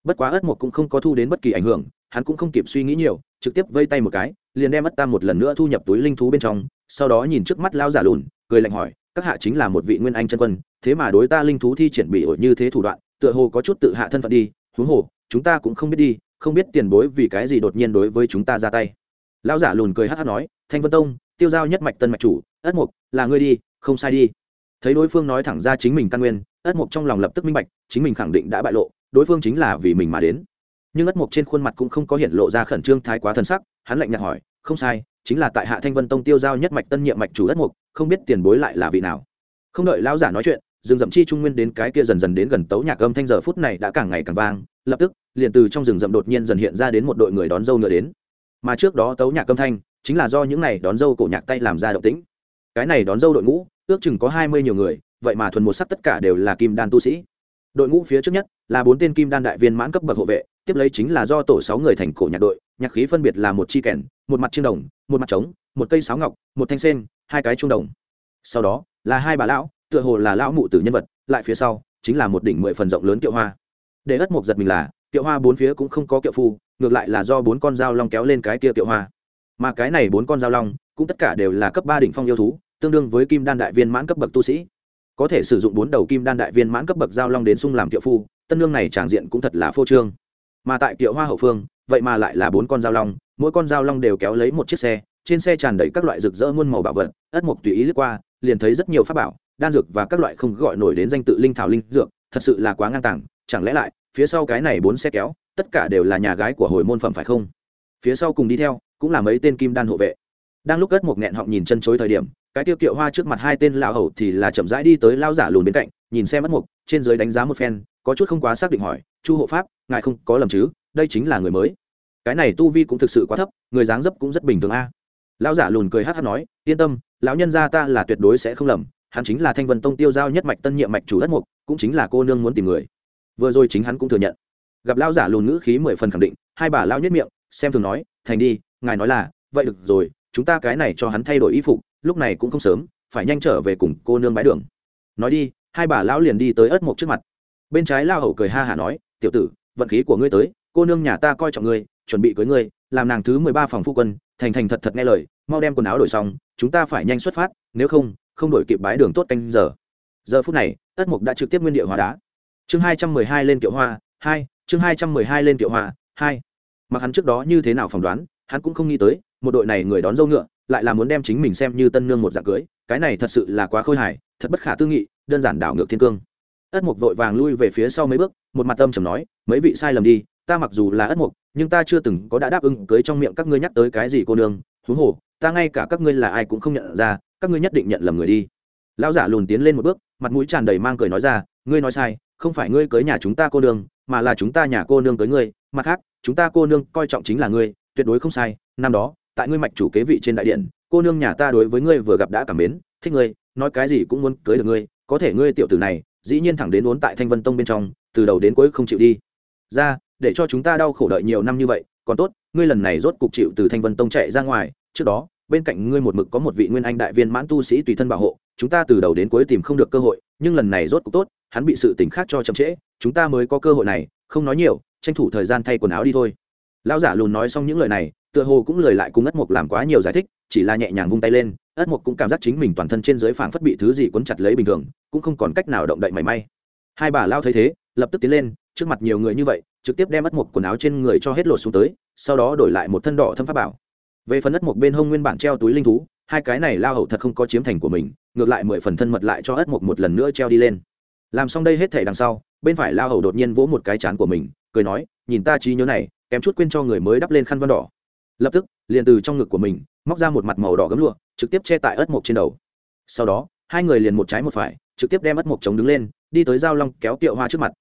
S1: Bất quá ất mộc cũng không có thu đến bất kỳ ảnh hưởng, hắn cũng không kịp suy nghĩ nhiều, trực tiếp vây tay một cái, liền đem ất tam một lần nữa thu nhập túi linh thú bên trong, sau đó nhìn trước mắt lao giả lùn, cười lạnh hỏi, các hạ chính là một vị nguyên anh chân quân, thế mà đối ta linh thú thi triển bị ổi như thế thủ đoạn, tựa hồ có chút tự hạ thân phận đi, huống hồ, chúng ta cũng không biết đi, không biết tiền bối vì cái gì đột nhiên đối với chúng ta ra tay. Lão giả lùn cười hát hát nói, thanh vân tông, tiêu giao nhất mạch tân mạch chủ ất mục là ngươi đi, không sai đi. Thấy đối phương nói thẳng ra chính mình căn nguyên ất mục trong lòng lập tức minh bạch, chính mình khẳng định đã bại lộ, đối phương chính là vì mình mà đến. Nhưng ất mục trên khuôn mặt cũng không có hiện lộ ra khẩn trương thái quá thân sắc, hắn lạnh nhạt hỏi, không sai, chính là tại hạ thanh vân tông tiêu giao nhất mạch tân nhiệm mạch chủ ất mục không biết tiền bối lại là vị nào? Không đợi lão giả nói chuyện rừng rậm chi trung nguyên đến cái kia dần dần đến gần tấu nhạc âm thanh giờ phút này đã càng ngày càng vang, lập tức, liền từ trong rừng rậm đột nhiên dần hiện ra đến một đội người đón dâu ngựa đến. Mà trước đó tấu nhạc âm thanh, chính là do những này đón dâu cổ nhạc tay làm ra động tĩnh. Cái này đón dâu đội ngũ, ước chừng có hai mươi nhiều người vậy mà thuần một sắc tất cả đều là kim đan tu sĩ. Đội ngũ phía trước nhất là bốn tên kim đan đại viên mãn cấp bậc hộ vệ, tiếp lấy chính là do tổ sáu người thành cổ nhạc đội, nhạc khí phân biệt là một chi kèn, một mặt chiêng đồng, một mặt trống, một cây sáo ngọc, một thanh sen, hai cái trung đồng. Sau đó là hai bà lão, tựa hồ là lão mụ tử nhân vật, lại phía sau chính là một đỉnh mười phần rộng lớn kiệu hoa. Để ất mộc giật mình là, kiệu hoa bốn phía cũng không có kiệu phu, ngược lại là do bốn con dao long kéo lên cái kia kiệu hoa. Mà cái này bốn con dao long cũng tất cả đều là cấp ba đỉnh phong yêu thú, tương đương với kim đan đại viên mãn cấp bậc tu sĩ có thể sử dụng bốn đầu kim đan đại viên mãn cấp bậc giao long đến sung làm kiệu phu, tân lương này tràng diện cũng thật là phô trương. Mà tại kiệu hoa hậu phương, vậy mà lại là bốn con dao long, mỗi con dao long đều kéo lấy một chiếc xe, trên xe tràn đầy các loại rực rỡ muôn màu bảo vật, ất mộc tùy ý lướt qua, liền thấy rất nhiều pháp bảo, đan dược và các loại không gọi nổi đến danh tự linh thảo linh dược, thật sự là quá ngang tàng, chẳng lẽ lại, phía sau cái này bốn xe kéo, tất cả đều là nhà gái của hồi môn phẩm phải không? Phía sau cùng đi theo, cũng là mấy tên kim đan hộ vệ. Đang lúc ất mục nghẹn họng nhìn chân chối thời điểm cái tiêu kiệu hoa trước mặt hai tên lão hầu thì là chậm rãi đi tới lao giả lùn bên cạnh, nhìn xem mất mục, trên dưới đánh giá một phen, có chút không quá xác định hỏi, chu hộ pháp, ngài không có lầm chứ? Đây chính là người mới. Cái này tu vi cũng thực sự quá thấp, người dáng dấp cũng rất bình thường a. Lão giả lùn cười hát hát nói, yên tâm, lão nhân gia ta là tuyệt đối sẽ không lầm, hắn chính là thanh vân tông tiêu giao nhất mạch tân nhiệm mạch chủ đất mục, cũng chính là cô nương muốn tìm người. Vừa rồi chính hắn cũng thừa nhận. Gặp lão giả lùn ngữ khí mười phần khẳng định, hai bà lão nhất miệng, xem thường nói, thành đi, ngài nói là, vậy được rồi, chúng ta cái này cho hắn thay đổi y phục lúc này cũng không sớm, phải nhanh trở về cùng cô nương bái đường. Nói đi, hai bà lão liền đi tới ớt mộc trước mặt. Bên trái lao hầu cười ha hả nói, tiểu tử, vận khí của ngươi tới, cô nương nhà ta coi trọng ngươi, chuẩn bị cưới ngươi, làm nàng thứ mười ba phòng phu quân, thành thành thật thật nghe lời, mau đem quần áo đổi xong, chúng ta phải nhanh xuất phát, nếu không không đổi kịp bái đường tốt canh giờ. Giờ phút này ất mục đã trực tiếp nguyên địa hóa đá. Chương hai trăm mười hai lên kiệu hoa, hai, chương hai trăm mười hai lên kiệu hoa, hai. Mặc hắn trước đó như thế nào phỏng đoán, hắn cũng không nghĩ tới, một đội này người đón dâu ngựa lại là muốn đem chính mình xem như tân nương một dạng cưới, cái này thật sự là quá khôi hài, thật bất khả tư nghị, đơn giản đảo ngược thiên cương. Ất mục vội vàng lui về phía sau mấy bước, một mặt tâm trầm nói, mấy vị sai lầm đi, ta mặc dù là ất mục, nhưng ta chưa từng có đã đáp ứng cưới trong miệng các ngươi nhắc tới cái gì cô nương. Huống hồ, ta ngay cả các ngươi là ai cũng không nhận ra, các ngươi nhất định nhận lầm người đi. Lão giả lùn tiến lên một bước, mặt mũi tràn đầy mang cười nói ra, ngươi nói sai, không phải ngươi cưới nhà chúng ta cô nương, mà là chúng ta nhà cô nương cưới ngươi. Mặt khác, chúng ta cô nương coi trọng chính là ngươi, tuyệt đối không sai, năm đó tại ngươi mạch chủ kế vị trên đại điện, cô nương nhà ta đối với ngươi vừa gặp đã cảm mến, thích ngươi, nói cái gì cũng muốn cưới được ngươi, có thể ngươi tiểu tử này, dĩ nhiên thẳng đến uốn tại thanh vân tông bên trong, từ đầu đến cuối không chịu đi. Ra, để cho chúng ta đau khổ đợi nhiều năm như vậy, còn tốt, ngươi lần này rốt cục chịu từ thanh vân tông chạy ra ngoài, trước đó, bên cạnh ngươi một mực có một vị nguyên anh đại viên mãn tu sĩ tùy thân bảo hộ, chúng ta từ đầu đến cuối tìm không được cơ hội, nhưng lần này rốt cục tốt, hắn bị sự tình khác cho chậm trễ, chúng ta mới có cơ hội này, không nói nhiều, tranh thủ thời gian thay quần áo đi thôi. Lão giả lùn nói xong những lời này tựa hồ cũng lời lại cùng ất mục làm quá nhiều giải thích, chỉ là nhẹ nhàng vung tay lên, ất mục cũng cảm giác chính mình toàn thân trên dưới phảng phất bị thứ gì quấn chặt lấy bình thường, cũng không còn cách nào động đậy mảy may. Hai bà lao thấy thế, lập tức tiến lên, trước mặt nhiều người như vậy, trực tiếp đem ất mục quần áo trên người cho hết lột xuống tới, sau đó đổi lại một thân đỏ thâm pháp bảo. Về phần ất mục bên hông nguyên bản treo túi linh thú, hai cái này lao hậu thật không có chiếm thành của mình, ngược lại mười phần thân mật lại cho ất mục một lần nữa treo đi lên. Làm xong đây hết thể đằng sau, bên phải lao hậu đột nhiên vỗ một cái chán của mình, cười nói, nhìn ta trí nhớ này, kém chút quên cho người mới đắp lên khăn văn đỏ lập tức, liền từ trong ngực của mình, móc ra một mặt màu đỏ gấm lụa, trực tiếp che tại ớt mộc trên đầu. Sau đó, hai người liền một trái một phải, trực tiếp đem ớt mộc chống đứng lên, đi tới giao long kéo tiệu hoa trước mặt.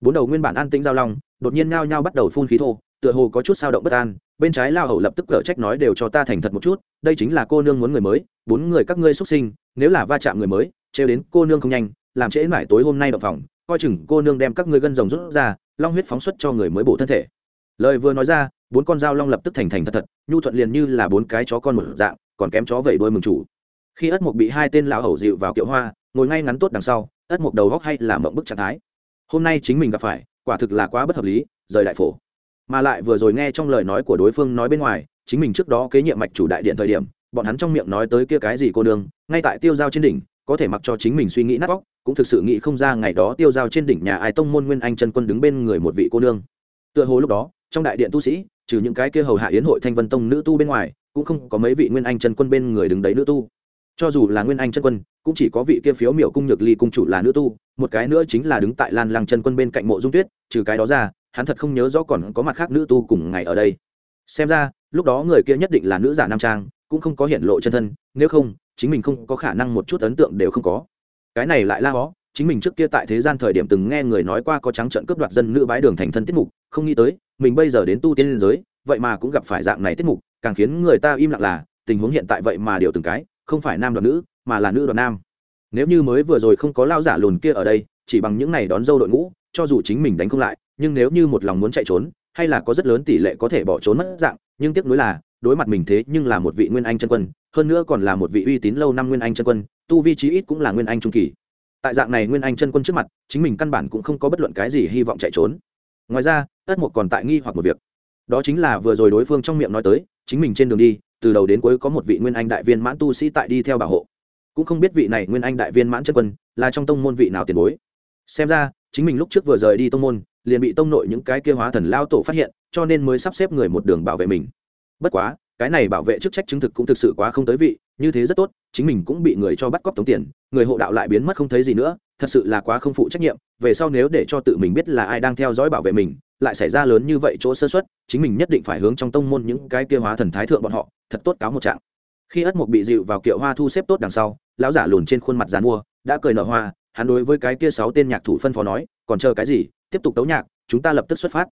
S1: Bốn đầu nguyên bản an tĩnh giao long, đột nhiên ngao nhao bắt đầu phun khí thô, tựa hồ có chút sao động bất an, bên trái lao hầu lập tức cở trách nói đều cho ta thành thật một chút, đây chính là cô nương muốn người mới, bốn người các ngươi xuất sinh, nếu là va chạm người mới, trêu đến cô nương không nhanh, làm trễ mãi tối hôm nay động phòng, coi chừng cô nương đem các ngươi gân rồng rút ra, long huyết phóng xuất cho người mới bổ thân thể. Lời vừa nói ra bốn con dao long lập tức thành thành thật thật, nhu thuận liền như là bốn cái chó con một dạng, còn kém chó vẩy đôi mừng chủ. Khi ất mục bị hai tên lão hầu dịu vào kiệu hoa, ngồi ngay ngắn tốt đằng sau, ất mục đầu góc hay là mộng bức trạng thái. Hôm nay chính mình gặp phải, quả thực là quá bất hợp lý, rời đại phổ. Mà lại vừa rồi nghe trong lời nói của đối phương nói bên ngoài, chính mình trước đó kế nhiệm mạch chủ đại điện thời điểm, bọn hắn trong miệng nói tới kia cái gì cô nương, ngay tại tiêu giao trên đỉnh, có thể mặc cho chính mình suy nghĩ nát vóc cũng thực sự nghĩ không ra ngày đó tiêu giao trên đỉnh nhà ai tông môn nguyên anh chân quân đứng bên người một vị cô nương. Tựa hồ lúc đó trong đại điện tu sĩ, trừ những cái kia hầu hạ yến hội thanh vân tông nữ tu bên ngoài, cũng không có mấy vị nguyên anh chân quân bên người đứng đấy nữ tu. Cho dù là nguyên anh chân quân, cũng chỉ có vị kia phiếu miểu cung nhược ly cung chủ là nữ tu, một cái nữa chính là đứng tại lan lăng chân quân bên cạnh mộ dung tuyết, trừ cái đó ra, hắn thật không nhớ rõ còn có mặt khác nữ tu cùng ngày ở đây. Xem ra, lúc đó người kia nhất định là nữ giả nam trang, cũng không có hiện lộ chân thân, nếu không, chính mình không có khả năng một chút ấn tượng đều không có. Cái này lại la hó chính mình trước kia tại thế gian thời điểm từng nghe người nói qua có trắng trận cướp đoạt dân nữ bái đường thành thân tiết mục, không nghĩ tới, mình bây giờ đến tu tiên liên giới, vậy mà cũng gặp phải dạng này tiết mục, càng khiến người ta im lặng là, tình huống hiện tại vậy mà điều từng cái, không phải nam đoạt nữ, mà là nữ đoạt nam. Nếu như mới vừa rồi không có lao giả lùn kia ở đây, chỉ bằng những này đón dâu đội ngũ, cho dù chính mình đánh không lại, nhưng nếu như một lòng muốn chạy trốn, hay là có rất lớn tỷ lệ có thể bỏ trốn mất dạng, nhưng tiếc nuối là, đối mặt mình thế nhưng là một vị nguyên anh chân quân, hơn nữa còn là một vị uy tín lâu năm nguyên anh chân quân, tu vi trí ít cũng là nguyên anh trung kỳ tại dạng này nguyên anh chân quân trước mặt, chính mình căn bản cũng không có bất luận cái gì hy vọng chạy trốn. Ngoài ra, ất mục còn tại nghi hoặc một việc. Đó chính là vừa rồi đối phương trong miệng nói tới, chính mình trên đường đi, từ đầu đến cuối có một vị nguyên anh đại viên mãn tu sĩ tại đi theo bảo hộ. Cũng không biết vị này nguyên anh đại viên mãn chân quân là trong tông môn vị nào tiền bối. Xem ra, chính mình lúc trước vừa rời đi tông môn, liền bị tông nội những cái kia hóa thần lao tổ phát hiện, cho nên mới sắp xếp người một đường bảo vệ mình. Bất quá cái này bảo vệ chức trách chứng thực cũng thực sự quá không tới vị, như thế rất tốt, chính mình cũng bị người cho bắt cóc tống tiền, người hộ đạo lại biến mất không thấy gì nữa, thật sự là quá không phụ trách nhiệm, về sau nếu để cho tự mình biết là ai đang theo dõi bảo vệ mình, lại xảy ra lớn như vậy chỗ sơ xuất chính mình nhất định phải hướng trong tông môn những cái kia hóa thần thái thượng bọn họ, thật tốt cáo một trạng. Khi ất mục bị dịu vào kiệu hoa thu xếp tốt đằng sau, lão giả lùn trên khuôn mặt dàn mua đã cười nở hoa, hắn đối với cái kia sáu tên nhạc thủ phân phó nói, còn chờ cái gì? Tiếp tục tấu nhạc, chúng ta lập tức xuất phát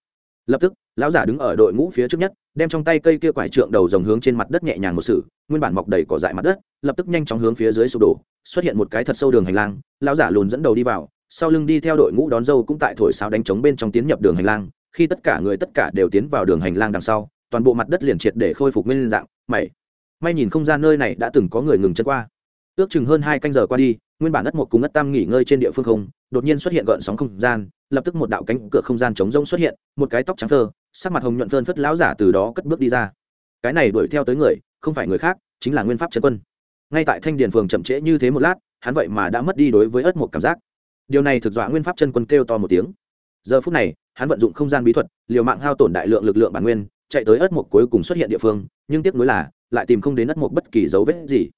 S1: lập tức, lão giả đứng ở đội ngũ phía trước nhất, đem trong tay cây kia quải trượng đầu dòng hướng trên mặt đất nhẹ nhàng một sự, nguyên bản mọc đầy cỏ dại mặt đất, lập tức nhanh chóng hướng phía dưới sụp đổ, xuất hiện một cái thật sâu đường hành lang, lão giả lùn dẫn đầu đi vào, sau lưng đi theo đội ngũ đón dâu cũng tại thổi sáo đánh trống bên trong tiến nhập đường hành lang, khi tất cả người tất cả đều tiến vào đường hành lang đằng sau, toàn bộ mặt đất liền triệt để khôi phục nguyên dạng, mày, may nhìn không gian nơi này đã từng có người ngừng chân qua ước chừng hơn hai canh giờ qua đi, nguyên bản ất một cùng ất tam nghỉ ngơi trên địa phương không, đột nhiên xuất hiện gợn sóng không gian, lập tức một đạo cánh cửa không gian trống rông xuất hiện, một cái tóc trắng thơ, sắc mặt hồng nhuận phơn phất lão giả từ đó cất bước đi ra. Cái này đuổi theo tới người, không phải người khác, chính là nguyên pháp trần quân. Ngay tại thanh điền phường chậm trễ như thế một lát, hắn vậy mà đã mất đi đối với ất một cảm giác. Điều này thực dọa nguyên pháp chân quân kêu to một tiếng. Giờ phút này, hắn vận dụng không gian bí thuật, liều mạng hao tổn đại lượng lực lượng bản nguyên, chạy tới ất một cuối cùng xuất hiện địa phương, nhưng tiếc nuối là, lại tìm không đến ất một bất kỳ dấu vết gì.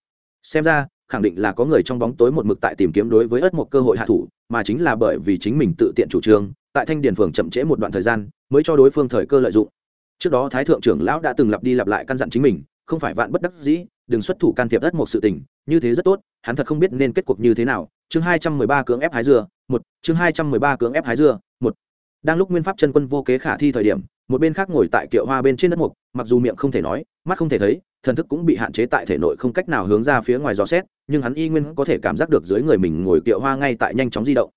S1: Xem ra khẳng định là có người trong bóng tối một mực tại tìm kiếm đối với ớt một cơ hội hạ thủ, mà chính là bởi vì chính mình tự tiện chủ trương, tại thanh điền phường chậm trễ một đoạn thời gian, mới cho đối phương thời cơ lợi dụng. Trước đó thái thượng trưởng lão đã từng lặp đi lặp lại căn dặn chính mình, không phải vạn bất đắc dĩ, đừng xuất thủ can thiệp ất một sự tình, như thế rất tốt, hắn thật không biết nên kết cuộc như thế nào. Chương hai trăm mười ba cưỡng ép hái dưa, một, chương hai trăm mười ba cưỡng ép hái dưa, một. Đang lúc nguyên pháp chân quân vô kế khả thi thời điểm, một bên khác ngồi tại kiệu hoa bên trên đất mục, mặc dù miệng không thể nói, mắt không thể thấy thần thức cũng bị hạn chế tại thể nội không cách nào hướng ra phía ngoài dò xét, nhưng hắn y nguyên có thể cảm giác được dưới người mình ngồi kiệu hoa ngay tại nhanh chóng di động.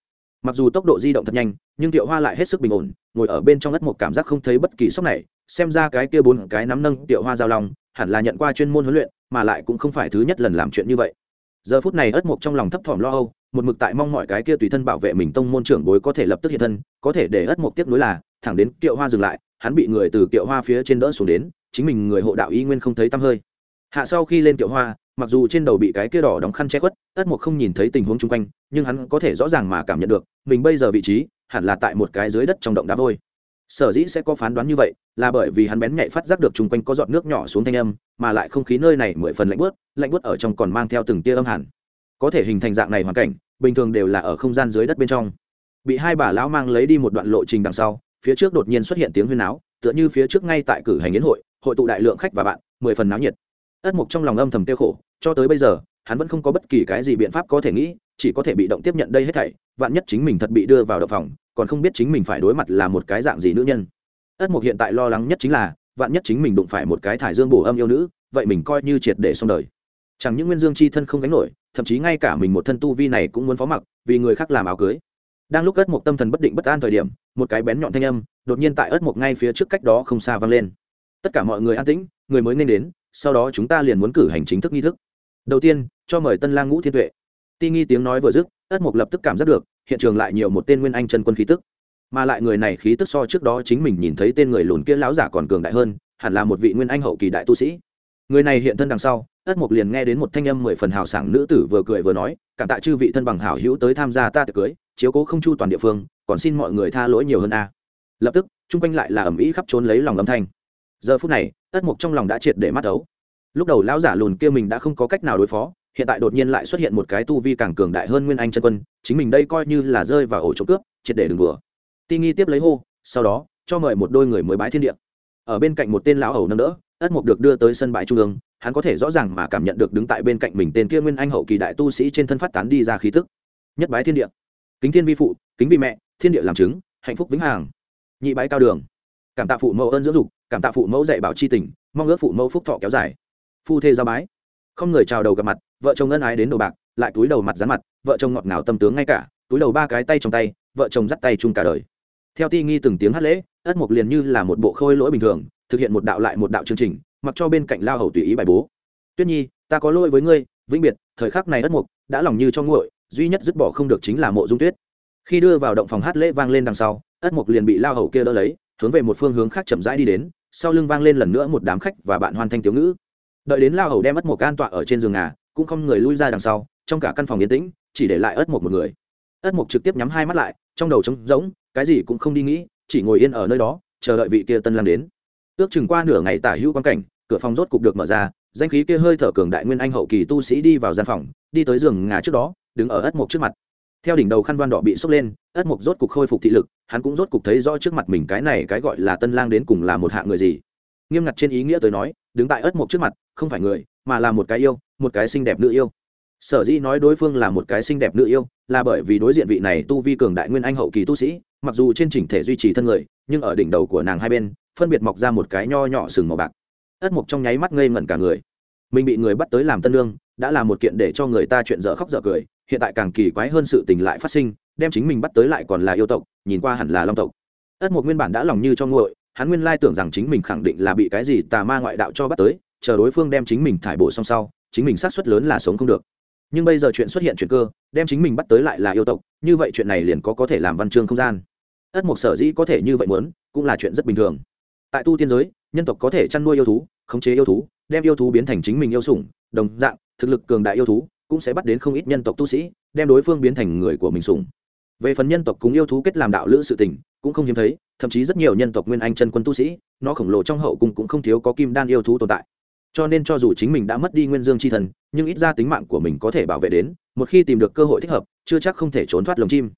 S1: Mặc dù tốc độ di động thật nhanh, nhưng kiệu hoa lại hết sức bình ổn, ngồi ở bên trong đất một cảm giác không thấy bất kỳ sốc này. Xem ra cái kia bốn cái nắm nâng kiệu hoa giao long, hẳn là nhận qua chuyên môn huấn luyện, mà lại cũng không phải thứ nhất lần làm chuyện như vậy. Giờ phút này ất mộc trong lòng thấp thỏm lo âu, một mực tại mong mọi cái kia tùy thân bảo vệ mình tông môn trưởng bối có thể lập tức hiện thân, có thể để ất mộc tiếp nối là, thẳng đến kiệu hoa dừng lại, hắn bị người từ kiệu hoa phía trên đỡ xuống đến chính mình người hộ đạo y nguyên không thấy tăm hơi. Hạ sau khi lên kiệu hoa, mặc dù trên đầu bị cái kia đỏ đóng khăn che khuất, ất một không nhìn thấy tình huống chung quanh, nhưng hắn có thể rõ ràng mà cảm nhận được, mình bây giờ vị trí, hẳn là tại một cái dưới đất trong động đá vôi. Sở dĩ sẽ có phán đoán như vậy, là bởi vì hắn bén nhạy phát giác được chung quanh có giọt nước nhỏ xuống thanh âm, mà lại không khí nơi này mười phần lạnh bớt lạnh bớt ở trong còn mang theo từng tia âm hẳn. Có thể hình thành dạng này hoàn cảnh, bình thường đều là ở không gian dưới đất bên trong. Bị hai bà lão mang lấy đi một đoạn lộ trình đằng sau, phía trước đột nhiên xuất hiện tiếng huyên náo, tựa như phía trước ngay tại cử hành yến hội hội tụ đại lượng khách và bạn, mười phần náo nhiệt. Ất mục trong lòng âm thầm tiêu khổ, cho tới bây giờ, hắn vẫn không có bất kỳ cái gì biện pháp có thể nghĩ, chỉ có thể bị động tiếp nhận đây hết thảy, vạn nhất chính mình thật bị đưa vào đập phòng, còn không biết chính mình phải đối mặt là một cái dạng gì nữ nhân. Ất mục hiện tại lo lắng nhất chính là, vạn nhất chính mình đụng phải một cái thải dương bổ âm yêu nữ, vậy mình coi như triệt để xong đời. Chẳng những nguyên dương chi thân không gánh nổi, thậm chí ngay cả mình một thân tu vi này cũng muốn phó mặc, vì người khác làm áo cưới. Đang lúc ất mục tâm thần bất định bất an thời điểm, một cái bén nhọn thanh âm đột nhiên tại ất mục ngay phía trước cách đó không xa vang lên tất cả mọi người an tĩnh, người mới nên đến, sau đó chúng ta liền muốn cử hành chính thức nghi thức. Đầu tiên, cho mời tân lang ngũ thiên tuệ. Ti nghi tiếng nói vừa dứt ất mục lập tức cảm giác được, hiện trường lại nhiều một tên nguyên anh chân quân khí tức. Mà lại người này khí tức so trước đó chính mình nhìn thấy tên người lùn kia lão giả còn cường đại hơn, hẳn là một vị nguyên anh hậu kỳ đại tu sĩ. Người này hiện thân đằng sau ất mục liền nghe đến một thanh âm mười phần hào sảng nữ tử vừa cười vừa nói, cảm tạ chư vị thân bằng hảo hữu tới tham gia ta tiệc cưới, chiếu cố không chu toàn địa phương, còn xin mọi người tha lỗi nhiều hơn a. Lập tức, chung quanh lại là ẩm ý khắp trốn lấy lòng âm thanh giờ phút này, ất mục trong lòng đã triệt để mắt ấu lúc đầu lão giả lùn kia mình đã không có cách nào đối phó, hiện tại đột nhiên lại xuất hiện một cái tu vi càng cường đại hơn nguyên anh chân quân, chính mình đây coi như là rơi vào ổ trộm cướp, triệt để đừng đùa. Ti nghi tiếp lấy hô, sau đó, cho mời một đôi người mới bái thiên địa. Ở bên cạnh một tên lão hầu nâng đỡ, ất mục được đưa tới sân bãi trung ương, hắn có thể rõ ràng mà cảm nhận được đứng tại bên cạnh mình tên kia nguyên anh hậu kỳ đại tu sĩ trên thân phát tán đi ra khí tức. Nhất bái thiên địa. Kính thiên vi phụ, kính vi mẹ, thiên địa làm chứng, hạnh phúc vĩnh hằng. Nhị bái cao đường. Cảm tạ phụ mẫu ơn dưỡng dục cảm tạ phụ mẫu dạy bảo c h i tình, mong ước phụ mẫu phúc thọ kéo dài. Phu thê giao bái. Không người chào đầu gặp mặt, vợ chồng ân ái đến đầu bạc, lại túi đầu mặt rán mặt, vợ chồng ngọt ngào tâm tướng ngay cả, túi đầu ba cái tay trong tay, vợ chồng dắt tay chung cả đời. Theo ti nghi từng tiếng hát lễ, ất mục liền như là một bộ khôi lỗi bình thường, thực hiện một đạo lại một đạo chương trình, mặc cho bên cạnh lao hầu tùy ý bài bố. Tuyết nhi, ta có lỗi với ngươi, vĩnh biệt, thời khắc này ất mục đã lòng như cho nguội, duy nhất dứt bỏ không được chính là mộ dung tuyết. Khi đưa vào động phòng hát lễ vang lên đằng sau, ất mục liền bị lao hầu kia đỡ lấy, hướng về một phương hướng khác chậm rãi đi đến sau lưng vang lên lần nữa một đám khách và bạn hoàn thanh tiểu ngữ. Đợi đến lao hầu đem ất một can tọa ở trên giường ngà, cũng không người lui ra đằng sau, trong cả căn phòng yên tĩnh, chỉ để lại ất một một người. Ất mục trực tiếp nhắm hai mắt lại, trong đầu trống rỗng, cái gì cũng không đi nghĩ, chỉ ngồi yên ở nơi đó, chờ đợi vị kia tân lang đến. Ước chừng qua nửa ngày tả hữu quan cảnh, cửa phòng rốt cục được mở ra, danh khí kia hơi thở cường đại nguyên anh hậu kỳ tu sĩ đi vào gian phòng, đi tới giường ngà trước đó, đứng ở ất mục trước mặt theo đỉnh đầu khăn đoan đỏ bị sốc lên, ất mục rốt cục khôi phục thị lực, hắn cũng rốt cục thấy rõ trước mặt mình cái này cái gọi là tân lang đến cùng là một hạ người gì. Nghiêm ngặt trên ý nghĩa tới nói, đứng tại ất mục trước mặt, không phải người, mà là một cái yêu, một cái xinh đẹp nữ yêu. Sở dĩ nói đối phương là một cái xinh đẹp nữ yêu, là bởi vì đối diện vị này tu vi cường đại nguyên anh hậu kỳ tu sĩ, mặc dù trên chỉnh thể duy trì thân người, nhưng ở đỉnh đầu của nàng hai bên, phân biệt mọc ra một cái nho nhỏ sừng màu bạc. Ất mục trong nháy mắt ngây ngẩn cả người. Mình bị người bắt tới làm tân lương, đã là một kiện để cho người ta chuyện dở khóc dở cười hiện tại càng kỳ quái hơn sự tình lại phát sinh, đem chính mình bắt tới lại còn là yêu tộc, nhìn qua hẳn là long tộc. Ất mộc nguyên bản đã lòng như cho nguội, hắn nguyên lai tưởng rằng chính mình khẳng định là bị cái gì tà ma ngoại đạo cho bắt tới, chờ đối phương đem chính mình thải bổ xong sau, chính mình xác suất lớn là sống không được. Nhưng bây giờ chuyện xuất hiện chuyện cơ, đem chính mình bắt tới lại là yêu tộc, như vậy chuyện này liền có có thể làm văn chương không gian. Ất mục sở dĩ có thể như vậy muốn, cũng là chuyện rất bình thường. Tại tu tiên giới, nhân tộc có thể chăn nuôi yêu thú, khống chế yêu thú, đem yêu thú biến thành chính mình yêu sủng, đồng dạng, thực lực cường đại yêu thú cũng sẽ bắt đến không ít nhân tộc tu sĩ, đem đối phương biến thành người của mình sùng về phần nhân tộc cùng yêu thú kết làm đạo lữ sự tình, cũng không hiếm thấy, thậm chí rất nhiều nhân tộc nguyên anh chân quân tu sĩ, nó khổng lồ trong hậu cung cũng không thiếu có kim đan yêu thú tồn tại. Cho nên cho dù chính mình đã mất đi nguyên dương c h i thần, nhưng ít ra tính mạng của mình có thể bảo vệ đến, một khi tìm được cơ hội thích hợp, chưa chắc không thể trốn thoát lồng chim.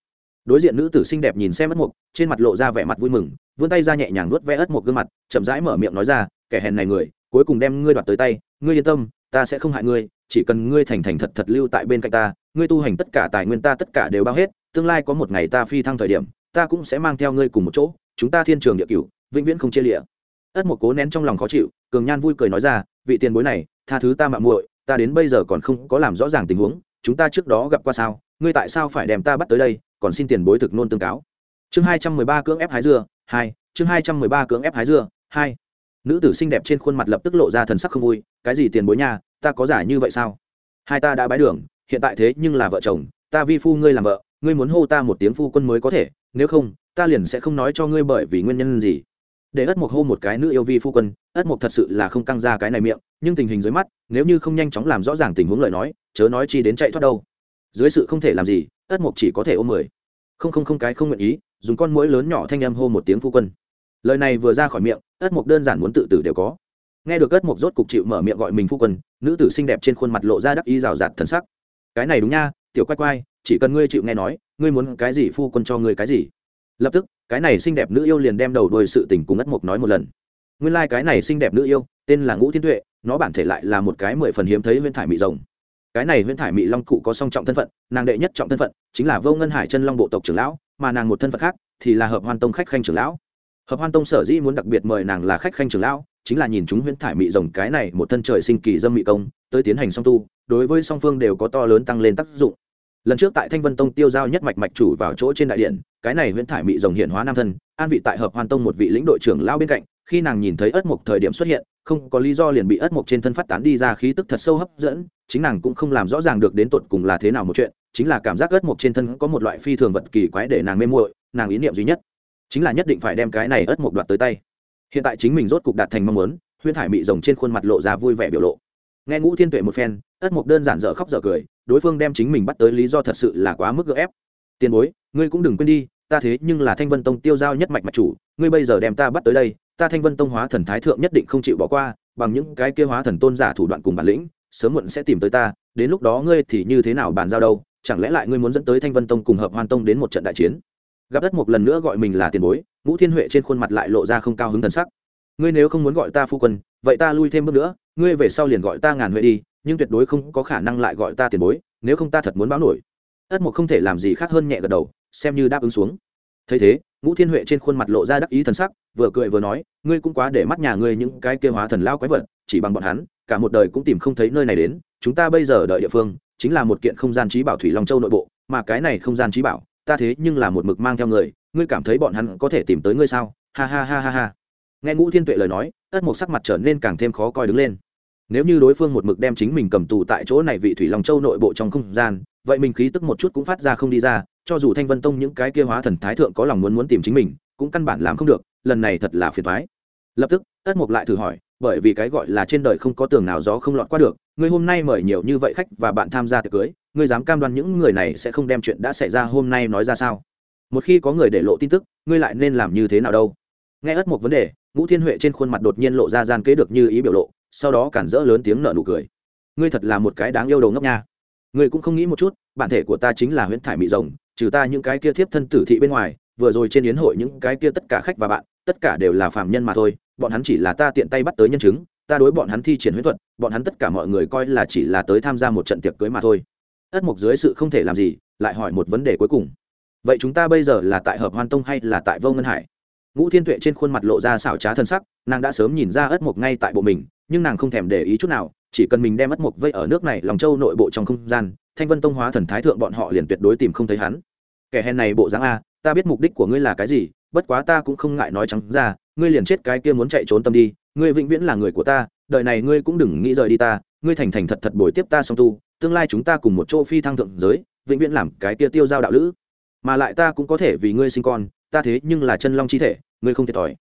S1: Đối diện nữ tử xinh đẹp nhìn xem ất mục, trên mặt lộ ra vẻ mặt vui mừng, vươn tay ra nhẹ nhàng nuốt vẽ ất mục gương mặt, chậm rãi mở miệng nói ra, kẻ hèn này người, cuối cùng đem ngươi đoạt tới tay, ngươi yên tâm, ta sẽ không hại ngươi chỉ cần ngươi thành thành thật thật lưu tại bên cạnh ta, ngươi tu hành tất cả tài nguyên ta tất cả đều bao hết, tương lai có một ngày ta phi thăng thời điểm, ta cũng sẽ mang theo ngươi cùng một chỗ, chúng ta thiên trường địa cửu, vĩnh viễn không chia lịa ất một cố nén trong lòng khó chịu, cường nhan vui cười nói ra, vị tiền bối này, tha thứ ta mạng muội, ta đến bây giờ còn không có làm rõ ràng tình huống, chúng ta trước đó gặp qua sao, ngươi tại sao phải đem ta bắt tới đây, còn xin tiền bối thực nôn tương cáo. Chương hai trăm mười ba cưỡng ép hái dưa, hai, chương hai trăm mười ba cưỡng ép hái dưa, hai. Nữ tử xinh đẹp trên khuôn mặt lập tức lộ ra thần sắc không vui, cái gì tiền bối nha ta có giả như vậy sao? Hai ta đã bái đường, hiện tại thế nhưng là vợ chồng, ta vi phu ngươi làm vợ, ngươi muốn hô ta một tiếng phu quân mới có thể, nếu không, ta liền sẽ không nói cho ngươi bởi vì nguyên nhân gì. Để ất mộc hô một cái nữ yêu vi phu quân, ất mộc thật sự là không căng ra cái này miệng, nhưng tình hình dưới mắt, nếu như không nhanh chóng làm rõ ràng tình huống lời nói, chớ nói chi đến chạy thoát đâu. Dưới sự không thể làm gì, ất mộc chỉ có thể ôm mười. Không không không cái không nguyện ý, dùng con mũi lớn nhỏ thanh âm hô một tiếng phu quân. Lời này vừa ra khỏi miệng, ất mộc đơn giản muốn tự tử đều có nghe được ất mộc rốt cục chịu mở miệng gọi mình phu quân, nữ tử xinh đẹp trên khuôn mặt lộ ra đắc ý rào rạt thân sắc. Cái này đúng nha, tiểu quay quay chỉ cần ngươi chịu nghe nói, ngươi muốn cái gì phu quân cho ngươi cái gì? Lập tức, cái này xinh đẹp nữ yêu liền đem đầu đuôi sự tình cùng ất mộc nói một lần. Nguyên lai、like、cái này xinh đẹp nữ yêu, tên là ngũ thiên tuệ, nó bản thể lại là một cái mười phần hiếm thấy huyễn thải mị rồng. Cái này huyễn thải mị long cụ có song trọng thân phận, nàng đệ nhất trọng thân phận chính là vô ngân hải chân long bộ tộc trưởng lão, mà nàng một thân phận khác thì là hợp hoan tông khách khanh trưởng lão. Hợp hoan tông sở dĩ muốn đặc biệt mời nàng là khách khanh trưởng lão chính là nhìn chúng huyễn thải mị rồng cái này một thân trời sinh kỳ dâm mị công, tới tiến hành song tu, đối với song phương đều có to lớn tăng lên tác dụng. Lần trước tại thanh vân tông tiêu giao nhất mạch mạch chủ vào chỗ trên đại điện, cái này huyễn thải mị rồng hiện hóa nam thân, an vị tại hợp hoàn tông một vị lĩnh đội trưởng lao bên cạnh, khi nàng nhìn thấy ất mục thời điểm xuất hiện, không có lý do liền bị ất mục trên thân phát tán đi ra khí tức thật sâu hấp dẫn, chính nàng cũng không làm rõ ràng được đến tột cùng là thế nào một chuyện, chính là cảm giác ất mục trên thân có một loại phi thường vật kỳ quái để nàng mê muội, nàng ý niệm duy nhất, chính là nhất định phải đem cái này ất mục đoạt tới tay hiện tại chính mình rốt cục đạt thành mong muốn Huyên thải mị rồng trên khuôn mặt lộ ra vui vẻ biểu lộ. Nghe ngũ thiên tuệ một phen, ất mục đơn giản dở khóc dở cười, đối phương đem chính mình bắt tới lý do thật sự là quá mức gỡ ép. Tiền bối, ngươi cũng đừng quên đi, ta thế nhưng là thanh vân tông tiêu giao nhất mạch mạch chủ, ngươi bây giờ đem ta bắt tới đây, ta thanh vân tông hóa thần thái thượng nhất định không chịu bỏ qua, bằng những cái kia hóa thần tôn giả thủ đoạn cùng bản lĩnh, sớm muộn sẽ tìm tới ta, đến lúc đó ngươi thì như thế nào bàn giao đâu, chẳng lẽ lại ngươi muốn dẫn tới thanh vân tông cùng hợp hoan tông đến một trận đại chiến? Gặp đất một lần nữa gọi mình là tiền bối, ngũ thiên huệ trên khuôn mặt lại lộ ra không cao hứng thần sắc. Ngươi nếu không muốn gọi ta phu quân, vậy ta lui thêm bước nữa, ngươi về sau liền gọi ta ngàn huệ đi, nhưng tuyệt đối không có khả năng lại gọi ta tiền bối, nếu không ta thật muốn báo nổi. Ất mục không thể làm gì khác hơn nhẹ gật đầu, xem như đáp ứng xuống. Thấy thế, ngũ thiên huệ trên khuôn mặt lộ ra đắc ý thần sắc, vừa cười vừa nói, ngươi cũng quá để mắt nhà ngươi những cái kêu hóa thần lao quái vật, chỉ bằng bọn hắn, cả một đời cũng tìm không thấy nơi này đến, chúng ta bây giờ đợi địa phương, chính là một kiện không gian trí bảo thủy long châu nội bộ, mà cái này không gian trí bảo ta thế nhưng là một mực mang theo người, ngươi cảm thấy bọn hắn có thể tìm tới ngươi sao? Ha ha ha ha ha. Nghe ngũ thiên tuệ lời nói, ất mục sắc mặt trở nên càng thêm khó coi đứng lên. Nếu như đối phương một mực đem chính mình cầm tù tại chỗ này vị thủy long châu nội bộ trong không gian, vậy mình khí tức một chút cũng phát ra không đi ra, cho dù thanh vân tông những cái kia hóa thần thái thượng có lòng muốn muốn tìm chính mình, cũng căn bản làm không được, lần này thật là phiền thoái lập tức, ất mục lại thử hỏi, bởi vì cái gọi là trên đời không có tường nào gió không lọt qua được, ngươi hôm nay mời nhiều như vậy khách và bạn tham gia tiệc cưới ngươi dám cam đoan những người này sẽ không đem chuyện đã xảy ra hôm nay nói ra sao? Một khi có người để lộ tin tức, ngươi lại nên làm như thế nào đâu? Nghe ất một vấn đề, ngũ thiên huệ trên khuôn mặt đột nhiên lộ ra gian kế được như ý biểu lộ, sau đó cản rỡ lớn tiếng nở nụ cười. Ngươi thật là một cái đáng yêu đầu ngốc nha. Ngươi cũng không nghĩ một chút, bản thể của ta chính là huyễn thải mị rồng, trừ ta những cái kia thiếp thân tử thị bên ngoài, vừa rồi trên yến hội những cái kia tất cả khách và bạn, tất cả đều là phàm nhân mà thôi, bọn hắn chỉ là ta tiện tay bắt tới nhân chứng, ta đối bọn hắn thi triển huyễn thuật, bọn hắn tất cả mọi người coi là chỉ là tới tham gia một trận tiệc cưới mà thôi ất mục dưới sự không thể làm gì, lại hỏi một vấn đề cuối cùng. Vậy chúng ta bây giờ là tại hợp hoan tông hay là tại vô ngân hải? Ngũ thiên tuệ trên khuôn mặt lộ ra xảo trá thân sắc, nàng đã sớm nhìn ra ất mục ngay tại bộ mình, nhưng nàng không thèm để ý chút nào, chỉ cần mình đem ất mục vây ở nước này lòng châu nội bộ trong không gian, thanh vân tông hóa thần thái thượng bọn họ liền tuyệt đối tìm không thấy hắn. Kẻ hèn này bộ dáng a, ta biết mục đích của ngươi là cái gì, bất quá ta cũng không ngại nói trắng ra, ngươi liền chết cái kia muốn chạy trốn tâm đi, ngươi vĩnh viễn là người của ta, đời này ngươi cũng đừng nghĩ rời đi ta ngươi thành thành thật thật bồi tiếp ta song tu, tương lai chúng ta cùng một chỗ phi thăng thượng giới, vĩnh viễn làm cái kia tiêu giao đạo lữ. Mà lại ta cũng có thể vì ngươi sinh con, ta thế nhưng là chân long chi thể, ngươi không thiệt thòi.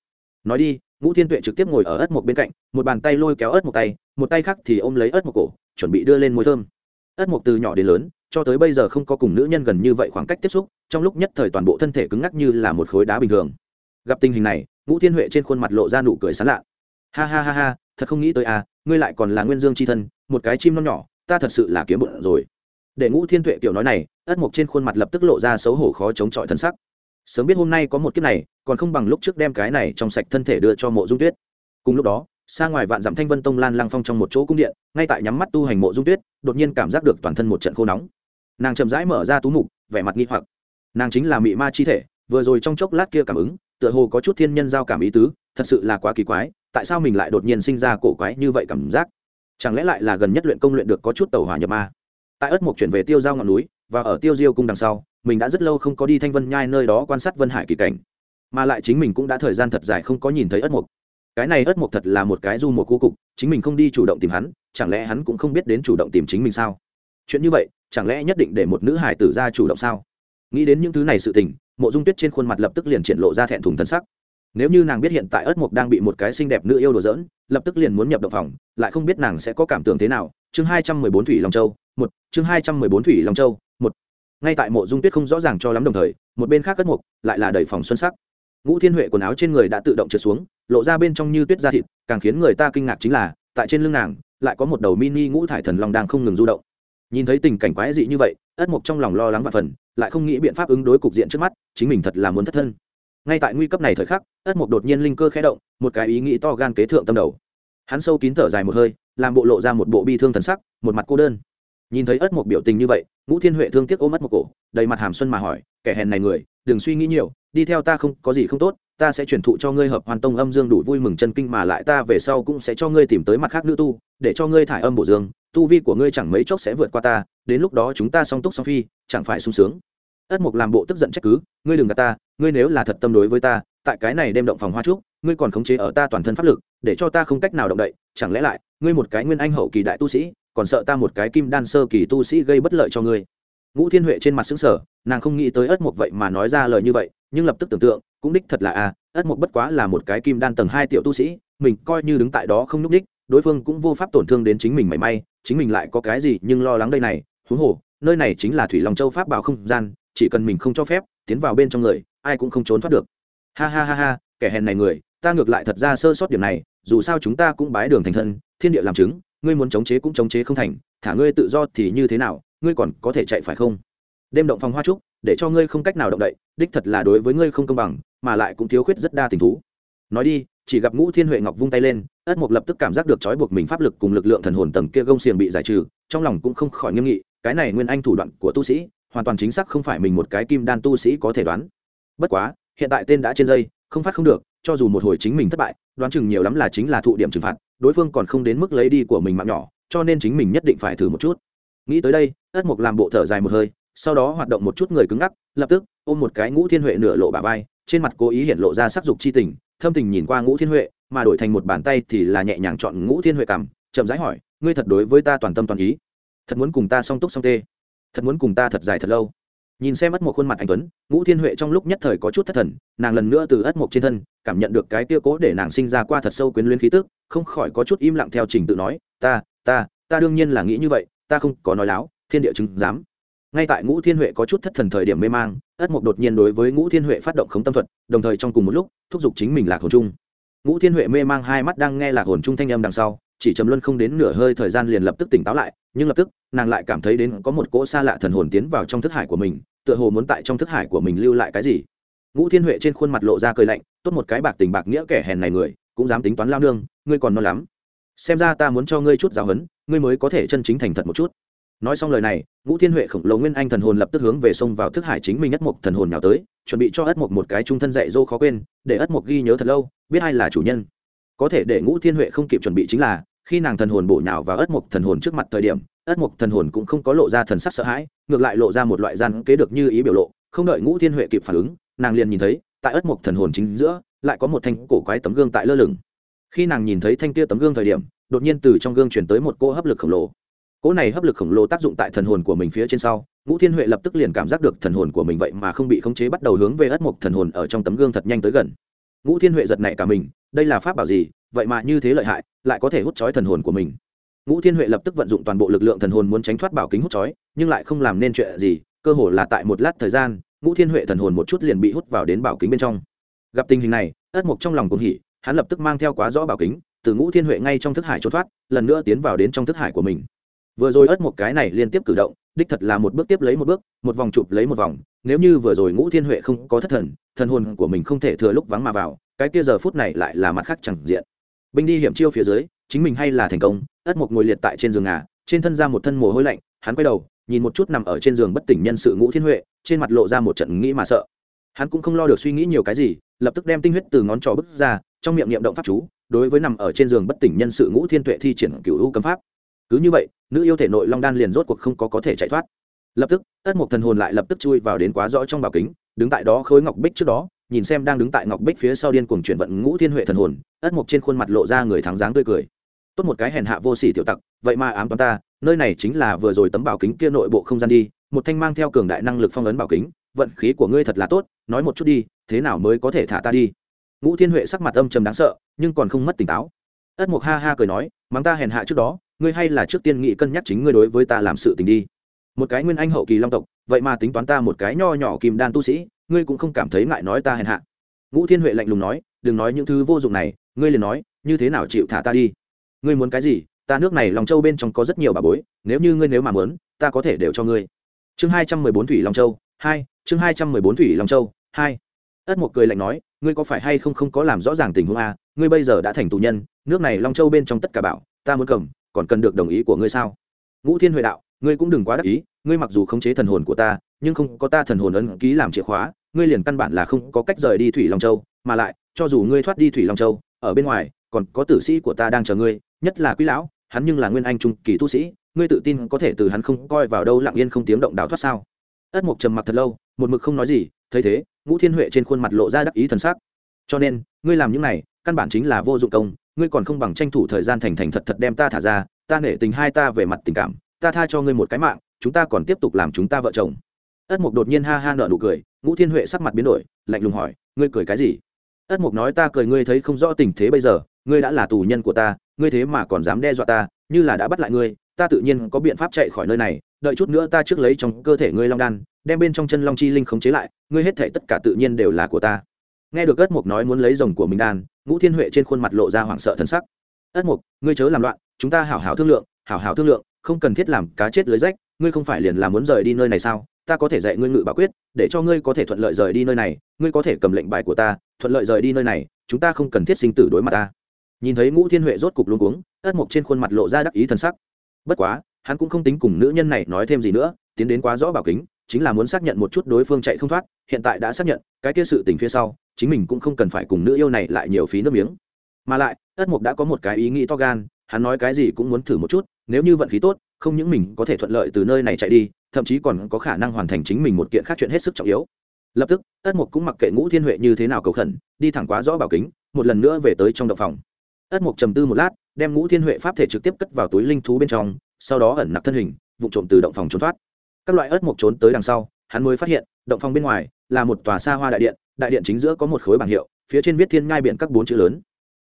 S1: Nói đi, ngũ thiên tuệ trực tiếp ngồi ở ớt một bên cạnh, một bàn tay lôi kéo ớt một tay một tay khác thì ôm lấy ớt một cổ, chuẩn bị đưa lên môi thơm. Ớt một từ nhỏ đến lớn, cho tới bây giờ không có cùng nữ nhân gần như vậy khoảng cách tiếp xúc, trong lúc nhất thời toàn bộ thân thể cứng ngắc như là một khối đá bình thường. Gặp tình hình này, ngũ thiên huệ trên khuôn mặt lộ ra nụ cười sán lạ. Ha ha ha ha, thật không nghĩ tới à ngươi lại còn là nguyên dương c h i thân, một cái chim non nhỏ, ta thật sự là kiếm bụng rồi. Để ngũ thiên tuệ kiểu nói này, ất mộc trên khuôn mặt lập tức lộ ra xấu hổ khó chống chọi thân sắc. Sớm biết hôm nay có một kiếp này, còn không bằng lúc trước đem cái này trong sạch thân thể đưa cho mộ dung tuyết. Cùng lúc đó, xa ngoài vạn dặm thanh vân tông lan lăng phong trong một chỗ cung điện, ngay tại nhắm mắt tu hành mộ dung tuyết, đột nhiên cảm giác được toàn thân một trận khô nóng. Nàng chậm rãi mở ra tú mục, vẻ mặt nghi hoặc. Nàng chính là mị ma chi thể, vừa rồi trong chốc lát kia cảm ứng, tựa hồ có chút thiên nhân giao cảm ý tứ, thật sự là quá kỳ quái tại sao mình lại đột nhiên sinh ra cổ quái như vậy cảm giác? Chẳng lẽ lại là gần nhất luyện công luyện được có chút tàu hỏa nhập ma? Tại ất mục chuyển về tiêu giao ngọn núi, và ở tiêu diêu cung đằng sau, mình đã rất lâu không có đi thanh vân nhai nơi đó quan sát vân hải kỳ cảnh. Mà lại chính mình cũng đã thời gian thật dài không có nhìn thấy ất mục cái này ất mục thật là một cái du một cô cục, chính mình không đi chủ động tìm hắn, chẳng lẽ hắn cũng không biết đến chủ động tìm chính mình sao? Chuyện như vậy, chẳng lẽ nhất định để một nữ hải tử ra chủ động sao? Nghĩ đến những thứ này sự tình, mộ dung tuyết trên khuôn mặt lập tức liền triển lộ ra thẹn thùng thân sắc nếu như nàng biết hiện tại ớt mục đang bị một cái xinh đẹp nữ yêu đồ dỡn lập tức liền muốn nhập động phòng, lại không biết nàng sẽ có cảm tưởng thế nào. Chương hai trăm mười bốn thủy long châu, một, chương hai trăm mười bốn thủy long châu, một. Ngay tại mộ dung tuyết không rõ ràng cho lắm đồng thời, một bên khác ớt mục lại là đầy phòng xuân sắc. Ngũ thiên huệ quần áo trên người đã tự động trượt xuống, lộ ra bên trong như tuyết da thịt, càng khiến người ta kinh ngạc chính là, tại trên lưng nàng, lại có một đầu mini ngũ thải thần long đang không ngừng du động. Nhìn thấy tình cảnh quái dị như vậy ất mục trong lòng lo lắng và phần, lại không nghĩ biện pháp ứng đối cục diện trước mắt, chính mình thật là muốn thất thân ngay tại nguy cấp này thời khắc, ất mục đột nhiên linh cơ khẽ động, một cái ý nghĩ to gan kế thượng tâm đầu. Hắn sâu kín thở dài một hơi, làm bộ lộ ra một bộ bi thương thần sắc, một mặt cô đơn. Nhìn thấy ất mục biểu tình như vậy, ngũ thiên huệ thương tiếc ôm ất một cổ, đầy mặt hàm xuân mà hỏi, kẻ hèn này người, đừng suy nghĩ nhiều, đi theo ta không, có gì không tốt, ta sẽ truyền thụ cho ngươi hợp hoàn tông âm dương đủ vui mừng chân kinh mà lại ta về sau cũng sẽ cho ngươi tìm tới mặt khác nữ tu, để cho ngươi thải âm bổ dương, tu vi của ngươi chẳng mấy chốc sẽ vượt qua ta, đến lúc đó chúng ta song túc song phi, chẳng phải sung sướng ất mục làm bộ tức giận trách cứ ngươi đừng gạt ta ngươi nếu là thật tâm đối với ta tại cái này đem động phòng hoa trúc ngươi còn khống chế ở ta toàn thân pháp lực để cho ta không cách nào động đậy chẳng lẽ lại ngươi một cái nguyên anh hậu kỳ đại tu sĩ còn sợ ta một cái kim đan sơ kỳ tu sĩ gây bất lợi cho ngươi? Ngũ thiên huệ trên mặt xứng sở nàng không nghĩ tới ất mục vậy mà nói ra lời như vậy nhưng lập tức tưởng tượng cũng đích thật là a à, ất mục bất quá là một cái kim đan tầng hai tiểu tu sĩ mình coi như đứng tại đó không nhúc đích đối phương cũng vô pháp tổn thương đến chính mình mảy may chính mình lại có cái gì nhưng lo lắng đây này huống hồ nơi này chính là thủy long châu pháp bảo không gian chỉ cần mình không cho phép, tiến vào bên trong người, ai cũng không trốn thoát được. Ha ha ha ha, kẻ hèn này người, ta ngược lại thật ra sơ sót điểm này, dù sao chúng ta cũng bái đường thành thân, thiên địa làm chứng, ngươi muốn chống chế cũng chống chế không thành, thả ngươi tự do thì như thế nào, ngươi còn có thể chạy phải không? Đêm động phòng hoa trúc, để cho ngươi không cách nào động đậy, đích thật là đối với ngươi không công bằng, mà lại cũng thiếu khuyết rất đa tình thú. Nói đi, chỉ gặp ngũ thiên huệ ngọc vung tay lên, ất mục lập tức cảm giác được trói buộc mình pháp lực cùng lực lượng thần hồn tầng kia gông xiềng bị giải trừ, trong lòng cũng không khỏi nghiêm nghị, cái này nguyên anh thủ đoạn của tu sĩ hoàn toàn chính xác không phải mình một cái kim đan tu sĩ có thể đoán. Bất quá, hiện tại tên đã trên dây, không phát không được, cho dù một hồi chính mình thất bại, đoán chừng nhiều lắm là chính là thụ điểm trừng phạt, đối phương còn không đến mức lấy đi của mình mạng nhỏ, cho nên chính mình nhất định phải thử một chút. Nghĩ tới đây, ất mục làm bộ thở dài một hơi, sau đó hoạt động một chút người cứng ngắc, lập tức, ôm một cái ngũ thiên huệ nửa lộ bà vai, trên mặt cố ý hiện lộ ra sắc dục chi tình, thâm tình nhìn qua ngũ thiên huệ, mà đổi thành một bàn tay thì là nhẹ nhàng chọn ngũ thiên huệ cằm, chậm rãi hỏi, ngươi thật đối với ta toàn tâm toàn ý? Thật muốn cùng ta song túc song tê? Thật muốn cùng ta thật dài thật lâu. Nhìn xem ất một khuôn mặt anh tuấn, ngũ thiên huệ trong lúc nhất thời có chút thất thần, nàng lần nữa từ ất mộc trên thân, cảm nhận được cái tia cố để nàng sinh ra qua thật sâu quyến luyến khí tức, không khỏi có chút im lặng theo trình tự nói, ta ta ta đương nhiên là nghĩ như vậy, ta không có nói láo, thiên địa chứng dám ngay tại ngũ thiên huệ có chút thất thần thời điểm mê mang, ất mộc đột nhiên đối với ngũ thiên huệ phát động khống tâm thuật, đồng thời trong cùng một lúc, thúc giục chính mình lạc hồn chung. Ngũ thiên huệ mê mang hai mắt đang nghe lạc hồn chung thanh âm đằng sau, chỉ trầm luân không đến nửa hơi thời gian liền lập tức tỉnh táo lại nhưng lập tức, nàng lại cảm thấy đến có một cỗ xa lạ thần hồn tiến vào trong thức hải của mình, tựa hồ muốn tại trong thức hải của mình lưu lại cái gì. Ngũ thiên huệ trên khuôn mặt lộ ra cười lạnh, tốt một cái bạc tình bạc nghĩa kẻ hèn này người, cũng dám tính toán lao nương, ngươi còn non lắm. Xem ra ta muốn cho ngươi chút giáo huấn, ngươi mới có thể chân chính thành thật một chút. Nói xong lời này, ngũ thiên huệ khổng lồ nguyên anh thần hồn lập tức hướng về sông vào thức hải chính mình ất mộc thần hồn nào tới, chuẩn bị cho ất mộc một cái trung thân dạy dô khó quên, để ất mộc ghi nhớ thật lâu, biết ai là chủ nhân. Có thể để ngũ thiên huệ không kịp chuẩn bị chính là khi nàng thần hồn bổ nhào vào ất mục thần hồn trước mặt thời điểm, ất mục thần hồn cũng không có lộ ra thần sắc sợ hãi, ngược lại lộ ra một loại gian kế được như ý biểu lộ, không đợi ngũ thiên huệ kịp phản ứng, nàng liền nhìn thấy, tại ất mục thần hồn chính giữa, lại có một thanh cổ quái tấm gương tại lơ lửng. Khi nàng nhìn thấy thanh kia tấm gương thời điểm, đột nhiên từ trong gương chuyển tới một cỗ hấp lực khổng lồ. Cỗ này hấp lực khổng lồ tác dụng tại thần hồn của mình phía trên sau, ngũ thiên huệ lập tức liền cảm giác được thần hồn của mình vậy mà không bị khống chế bắt đầu hướng về ất mục thần hồn ở trong tấm gương thật nhanh tới gần. Ngũ thiên huệ giật nảy cả mình, đây là pháp bảo gì? Vậy mà như thế lợi hại, lại có thể hút chói thần hồn của mình. Ngũ thiên huệ lập tức vận dụng toàn bộ lực lượng thần hồn muốn tránh thoát bảo kính hút chói, nhưng lại không làm nên chuyện gì, cơ hồ là tại một lát thời gian, ngũ thiên huệ thần hồn một chút liền bị hút vào đến bảo kính bên trong. Gặp tình hình này, ất mục trong lòng cũng hỉ, hắn lập tức mang theo quá rõ bảo kính, từ ngũ thiên huệ ngay trong thức hải trốn thoát, lần nữa tiến vào đến trong thức hải của mình. Vừa rồi ất một cái này liên tiếp cử động, đích thật là một bước tiếp lấy một bước, một vòng chụp lấy một vòng, nếu như vừa rồi ngũ thiên huệ không có thất thần thần hồn của mình không thể thừa lúc vắng mà vào, cái kia giờ phút này lại là mặt khác chẳng diện binh đi hiểm chiêu phía dưới, chính mình hay là thành công, ất mục ngồi liệt tại trên giường ngà, trên thân ra một thân mồ hôi lạnh, hắn quay đầu, nhìn một chút nằm ở trên giường bất tỉnh nhân sự ngũ thiên huệ, trên mặt lộ ra một trận nghĩ mà sợ. Hắn cũng không lo được suy nghĩ nhiều cái gì, lập tức đem tinh huyết từ ngón trò bứt ra, trong miệng niệm động pháp chú, đối với nằm ở trên giường bất tỉnh nhân sự ngũ thiên tuệ thi triển cựu u cấm pháp. Cứ như vậy, nữ yêu thể nội long đan liền rốt cuộc không có có thể chạy thoát. Lập tức, ất mục thần hồn lại lập tức chui vào đến quá rõ trong bảo kính, đứng tại đó khối ngọc bích trước đó nhìn xem đang đứng tại ngọc bích phía sau điên cuồng chuyển vận ngũ thiên huệ thần hồn, ất mộc trên khuôn mặt lộ ra người thắng dáng tươi cười. Tốt một cái hèn hạ vô sỉ tiểu tặc, vậy mà ám toán ta, nơi này chính là vừa rồi tấm bảo kính kia nội bộ không gian đi, một thanh mang theo cường đại năng lực phong ấn bảo kính, vận khí của ngươi thật là tốt, nói một chút đi, thế nào mới có thể thả ta đi? Ngũ thiên huệ sắc mặt âm trầm đáng sợ, nhưng còn không mất tỉnh táo. Ất mộc ha ha cười nói, mắng ta hèn hạ trước đó, ngươi hay là trước tiên nghị cân nhắc chính ngươi đối với ta làm sự tình đi. Một cái nguyên anh hậu kỳ long tộc, vậy mà tính toán ta một cái nho nhỏ kim đan tu sĩ ngươi cũng không cảm thấy ngại nói ta hèn hạ. Ngũ thiên huệ lạnh lùng nói, đừng nói những thứ vô dụng này, ngươi liền nói, như thế nào chịu thả ta đi? Ngươi muốn cái gì? Ta nước này lòng châu bên trong có rất nhiều bà bối, nếu như ngươi nếu mà muốn, ta có thể đều cho ngươi. Chương hai trăm mười bốn thủy long châu, hai, chương hai trăm mười bốn thủy long châu, hai. Ất một cười lạnh nói, ngươi có phải hay không không có làm rõ ràng tình huống a? Ngươi bây giờ đã thành tù nhân, nước này long châu bên trong tất cả bảo, ta muốn cầm, còn cần được đồng ý của ngươi sao? Ngũ thiên huệ đạo, ngươi cũng đừng quá đắc ý, ngươi mặc dù khống chế thần hồn của ta, nhưng không có ta thần hồn ấn ký làm chìa khóa ngươi liền căn bản là không có cách rời đi thủy long châu, mà lại, cho dù ngươi thoát đi thủy long châu, ở bên ngoài, còn có tử sĩ của ta đang chờ ngươi, nhất là quý lão, hắn nhưng là nguyên anh trung kỳ tu sĩ, ngươi tự tin có thể từ hắn không coi vào đâu lặng yên không tiếng động đào thoát sao? Ất mục trầm mặc thật lâu, một mực không nói gì, thấy thế, ngũ thiên huệ trên khuôn mặt lộ ra đắc ý thần sắc. Cho nên, ngươi làm những này, căn bản chính là vô dụng công, ngươi còn không bằng tranh thủ thời gian thành thành thật thật đem ta thả ra, ta nể tình hai ta về mặt tình cảm, ta tha cho ngươi một cái mạng, chúng ta còn tiếp tục làm chúng ta vợ chồng. Ất mục đột nhiên ha ha nợ nụ cười ngũ thiên huệ sắc mặt biến đổi, lạnh lùng hỏi, ngươi cười cái gì? Ất mục nói, ta cười, ngươi thấy không rõ tình thế bây giờ, ngươi đã là tù nhân của ta, ngươi thế mà còn dám đe dọa ta, như là đã bắt lại ngươi, ta tự nhiên có biện pháp chạy khỏi nơi này, đợi chút nữa ta trước lấy trong cơ thể ngươi long đan, đem bên trong chân long chi linh khống chế lại, ngươi hết thể tất cả tự nhiên đều là của ta. Nghe được ất mục nói muốn lấy rồng của mình đan, ngũ thiên huệ trên khuôn mặt lộ ra hoảng sợ thân sắc. Ất mục, ngươi chớ làm loạn, chúng ta hảo hảo thương lượng, hảo hảo thương lượng, không cần thiết làm cá chết lưới rách, ngươi không phải liền là muốn rời đi nơi này sao? Ta có thể dạy ngươi ngự bảo quyết, để cho ngươi có thể thuận lợi rời đi nơi này, ngươi có thể cầm lệnh bài của ta, thuận lợi rời đi nơi này, chúng ta không cần thiết sinh tử đối mặt ta. Nhìn thấy ngũ thiên huệ rốt cục luôn cuống, ất mục trên khuôn mặt lộ ra đắc ý thân sắc. Bất quá, hắn cũng không tính cùng nữ nhân này nói thêm gì nữa, tiến đến quá rõ bảo kính, chính là muốn xác nhận một chút đối phương chạy không thoát, hiện tại đã xác nhận, cái kia sự tình phía sau, chính mình cũng không cần phải cùng nữ yêu này lại nhiều phí nước miếng. Mà lại, ất mục đã có một cái ý nghĩ to gan hắn nói cái gì cũng muốn thử một chút, nếu như vận khí tốt, không những mình có thể thuận lợi từ nơi này chạy đi, thậm chí còn có khả năng hoàn thành chính mình một kiện khác chuyện hết sức trọng yếu. Lập tức, ất mục cũng mặc kệ ngũ thiên huệ như thế nào cầu khẩn, đi thẳng quá rõ bảo kính, một lần nữa về tới trong động phòng. Ất mục trầm tư một lát, đem ngũ thiên huệ pháp thể trực tiếp cất vào túi linh thú bên trong, sau đó ẩn nặc thân hình, vụ trộm từ động phòng trốn thoát. Các loại ớt mộc trốn tới đằng sau, hắn mới phát hiện, động phòng bên ngoài là một tòa xa hoa đại điện đại điện chính giữa có một khối bảng hiệu, phía trên viết thiên ngai biện các bốn chữ lớn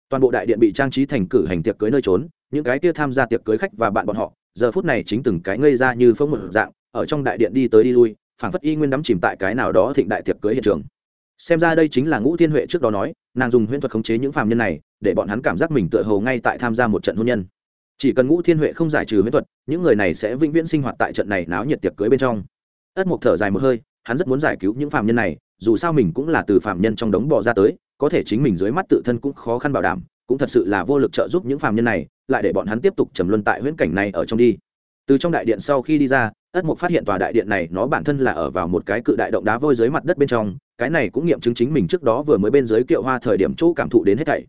S1: toàn bộ đại điện bị trang trí thành cử hành tiệc cưới nơi trốn, những cái kia tham gia tiệc cưới khách và bạn bọn họ, giờ phút này chính từng cái ngây ra như phông một dạng, ở trong đại điện đi tới đi lui, phảng phất y nguyên đắm chìm tại cái nào đó thịnh đại tiệc cưới hiện trường. Xem ra đây chính là ngũ thiên huệ trước đó nói, nàng dùng huyễn thuật khống chế những phàm nhân này, để bọn hắn cảm giác mình tựa hồ ngay tại tham gia một trận hôn nhân. Chỉ cần ngũ thiên huệ không giải trừ huyễn thuật, những người này sẽ vĩnh viễn sinh hoạt tại trận này náo nhiệt tiệc cưới bên trong. Ất mục thở dài một hơi, hắn rất muốn giải cứu những phàm nhân này, dù sao mình cũng là từ phàm nhân trong đống bò ra tới có thể chính mình dưới mắt tự thân cũng khó khăn bảo đảm, cũng thật sự là vô lực trợ giúp những phàm nhân này, lại để bọn hắn tiếp tục trầm luân tại huyễn cảnh này ở trong đi. Từ trong đại điện sau khi đi ra, ất mục phát hiện tòa đại điện này nó bản thân là ở vào một cái cự đại động đá vôi dưới mặt đất bên trong, cái này cũng nghiệm chứng chính mình trước đó vừa mới bên dưới kiệu hoa thời điểm chỗ cảm thụ đến hết thảy.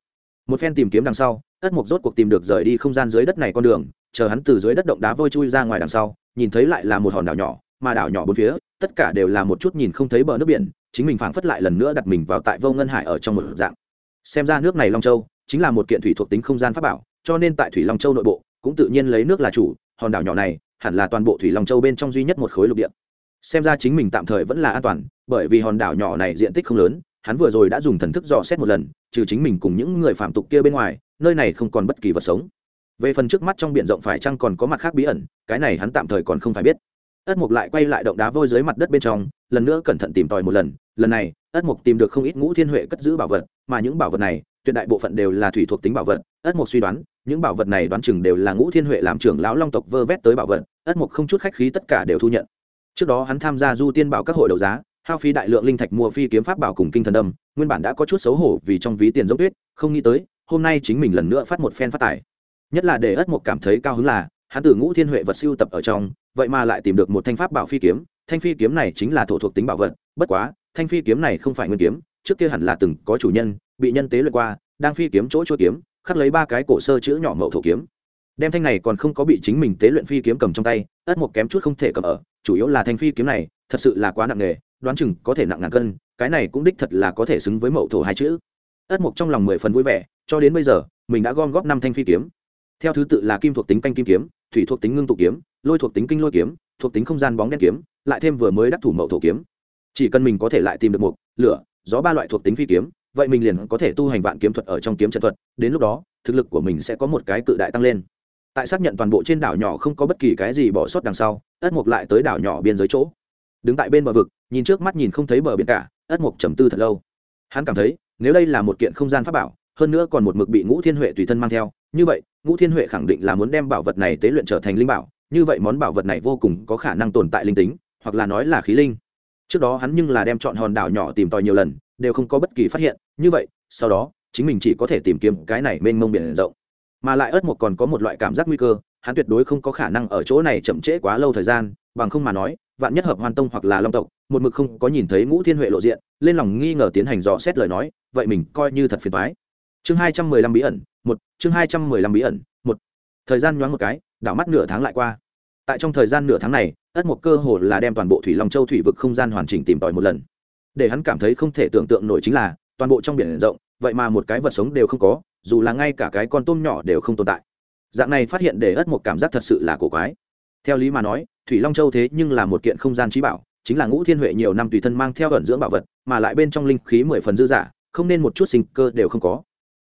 S1: Một phen tìm kiếm đằng sau, ất mục rốt cuộc tìm được rời đi không gian dưới đất này con đường, chờ hắn từ dưới đất động đá vôi chui ra ngoài đằng sau, nhìn thấy lại là một hòn đảo nhỏ, mà đảo nhỏ bốn phía, tất cả đều là một chút nhìn không thấy bờ nước biển chính mình phảng phất lại lần nữa đặt mình vào tại vô ngân hải ở trong một dạng. Xem ra nước này long châu chính là một kiện thủy thuộc tính không gian pháp bảo, cho nên tại thủy long châu nội bộ cũng tự nhiên lấy nước là chủ, hòn đảo nhỏ này hẳn là toàn bộ thủy long châu bên trong duy nhất một khối lục địa. Xem ra chính mình tạm thời vẫn là an toàn, bởi vì hòn đảo nhỏ này diện tích không lớn, hắn vừa rồi đã dùng thần thức dò xét một lần, trừ chính mình cùng những người phạm tục kia bên ngoài, nơi này không còn bất kỳ vật sống. Về phần trước mắt trong b i ể n rộng phải chăng còn có mặt khác bí ẩn, cái này hắn tạm thời còn không phải biết. Ất mục lại quay lại động đá vôi dưới mặt đất bên trong lần nữa cẩn thận tìm tòi một lần lần này, ất mục tìm được không ít ngũ thiên huệ cất giữ bảo vật, mà những bảo vật này, tuyệt đại bộ phận đều là thủy thuộc tính bảo vật, ất mục suy đoán, những bảo vật này đoán chừng đều là ngũ thiên huệ làm trưởng lão long tộc vơ vét tới bảo vật, ất mục không chút khách khí tất cả đều thu nhận. Trước đó hắn tham gia du tiên bảo các hội đấu giá, hao phí đại lượng linh thạch mua phi kiếm pháp bảo cùng kinh thần đâm nguyên bản đã có chút xấu hổ vì trong ví tiền dốc tuyết, không nghĩ tới, hôm nay chính mình lần nữa phát một phen phát tài. Nhất là để ất mục cảm thấy cao hứng là, hắn từ ngũ thiên huệ vật siêu tập ở trong, vậy mà lại tìm được một thanh pháp bảo phi kiếm thanh phi kiếm này chính là thổ thuộc tính bảo vật, bất quá, thanh phi kiếm này không phải nguyên kiếm, trước kia hẳn là từng có chủ nhân, bị nhân tế luyện qua, đang phi kiếm chỗ chỗ kiếm, khắc lấy ba cái cổ sơ chữ nhỏ mậu thổ kiếm. Đem thanh này còn không có bị chính mình tế luyện phi kiếm cầm trong tay, ất một kém chút không thể cầm ở, chủ yếu là thanh phi kiếm này, thật sự là quá nặng nề đoán chừng có thể nặng ngàn cân, cái này cũng đích thật là có thể xứng với mậu thổ hai chữ. Ất mục trong lòng mười phần vui vẻ, cho đến bây giờ, mình đã gom góp năm thanh phi kiếm. Theo thứ tự là kim thuộc tính canh kim kiếm, thủy thuộc tính ngưng tụ kiếm, lôi thuộc tính kinh lôi kiếm, thuộc tính không gian bóng đen kiếm lại thêm vừa mới đắc thủ mậu thổ kiếm. Chỉ cần mình có thể lại tìm được một lửa, gió ba loại thuộc tính phi kiếm, vậy mình liền có thể tu hành vạn kiếm thuật ở trong kiếm trận thuật, đến lúc đó, thực lực của mình sẽ có một cái cự đại tăng lên. Tại xác nhận toàn bộ trên đảo nhỏ không có bất kỳ cái gì bỏ sót đằng sau, ất mục lại tới đảo nhỏ biên giới chỗ. Đứng tại bên bờ vực, nhìn trước mắt nhìn không thấy bờ biển cả, ất mục trầm tư thật lâu. Hắn cảm thấy, nếu đây là một kiện không gian pháp bảo, hơn nữa còn một mực bị ngũ thiên huệ tùy thân mang theo, như vậy, ngũ thiên huệ khẳng định là muốn đem bảo vật này tế luyện trở thành linh bảo, như vậy món bảo vật này vô cùng có khả năng tồn tại linh tính hoặc là nói là khí linh. Trước đó hắn nhưng là đem chọn hòn đảo nhỏ tìm tòi nhiều lần, đều không có bất kỳ phát hiện. Như vậy, sau đó, chính mình chỉ có thể tìm kiếm cái này mênh mông biển rộng. Mà lại ớt một còn có một loại cảm giác nguy cơ, hắn tuyệt đối không có khả năng ở chỗ này chậm trễ quá lâu thời gian, bằng không mà nói, vạn nhất hợp hoàn tông hoặc là long tộc, một mực không có nhìn thấy ngũ thiên huệ lộ diện, lên lòng nghi ngờ tiến hành dò xét lời nói, vậy mình coi như thật phiền thoái chương hai trăm mười lăm bí ẩn, một, chương hai trăm mười lăm bí ẩn, một. Thời gian nhoáng một cái, đảo mắt nửa tháng lại qua. Tại trong thời gian nửa tháng này ất một cơ hồ là đem toàn bộ thủy long châu thủy vực không gian hoàn chỉnh tìm tòi một lần. Để hắn cảm thấy không thể tưởng tượng nổi chính là, toàn bộ trong biển rộng, vậy mà một cái vật sống đều không có, dù là ngay cả cái con tôm nhỏ đều không tồn tại. Dạng này phát hiện để ất một cảm giác thật sự là cổ quái. Theo lý mà nói, thủy long châu thế nhưng là một kiện không gian trí bảo, chính là ngũ thiên huệ nhiều năm tùy thân mang theo ẩn dưỡng bảo vật, mà lại bên trong linh khí mười phần dư giả, không nên một chút sinh cơ đều không có.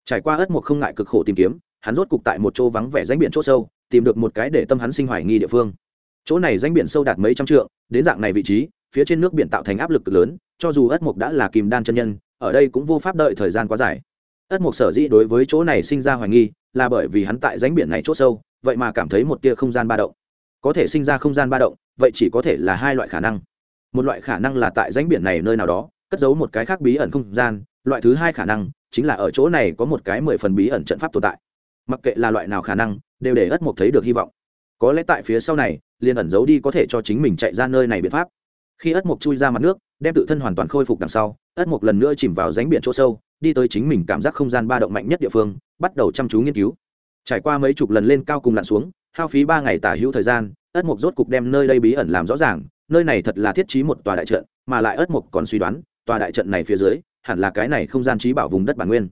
S1: Trải qua ất một không ngại cực khổ tìm kiếm, hắn rốt cục tại một chỗ vắng vẻ ránh biển chỗ sâu, tìm được một cái để tâm hắn sinh hoài nghi địa phương chỗ này danh biển sâu đạt mấy trăm trượng, đến dạng này vị trí, phía trên nước biển tạo thành áp lực cực lớn, cho dù ất mục đã là kìm đan chân nhân, ở đây cũng vô pháp đợi thời gian quá dài. Ất mục sở dĩ đối với chỗ này sinh ra hoài nghi, là bởi vì hắn tại danh biển này chỗ sâu, vậy mà cảm thấy một tia không gian ba động. Có thể sinh ra không gian ba động, vậy chỉ có thể là hai loại khả năng. Một loại khả năng là tại danh biển này nơi nào đó, cất giấu một cái khác bí ẩn không gian, loại thứ hai khả năng chính là ở chỗ này có một cái mười phần bí ẩn trận pháp tồn tại. Mặc kệ là loại nào khả năng, đều để ất mục thấy được hy vọng. Có lẽ tại phía sau này liền ẩn giấu đi có thể cho chính mình chạy ra nơi này biện pháp. Khi ất mục chui ra mặt nước, đem tự thân hoàn toàn khôi phục đằng sau, ất mục lần nữa chìm vào ránh biển chỗ sâu, đi tới chính mình cảm giác không gian ba động mạnh nhất địa phương, bắt đầu chăm chú nghiên cứu. Trải qua mấy chục lần lên cao cùng lặn xuống, hao phí ba ngày tả hữu thời gian, ất mục rốt cục đem nơi đây bí ẩn làm rõ ràng, nơi này thật là thiết trí một tòa đại trận, mà lại ất mục còn suy đoán, tòa đại trận này phía dưới, hẳn là cái này không gian trí bảo vùng đất bản nguyên.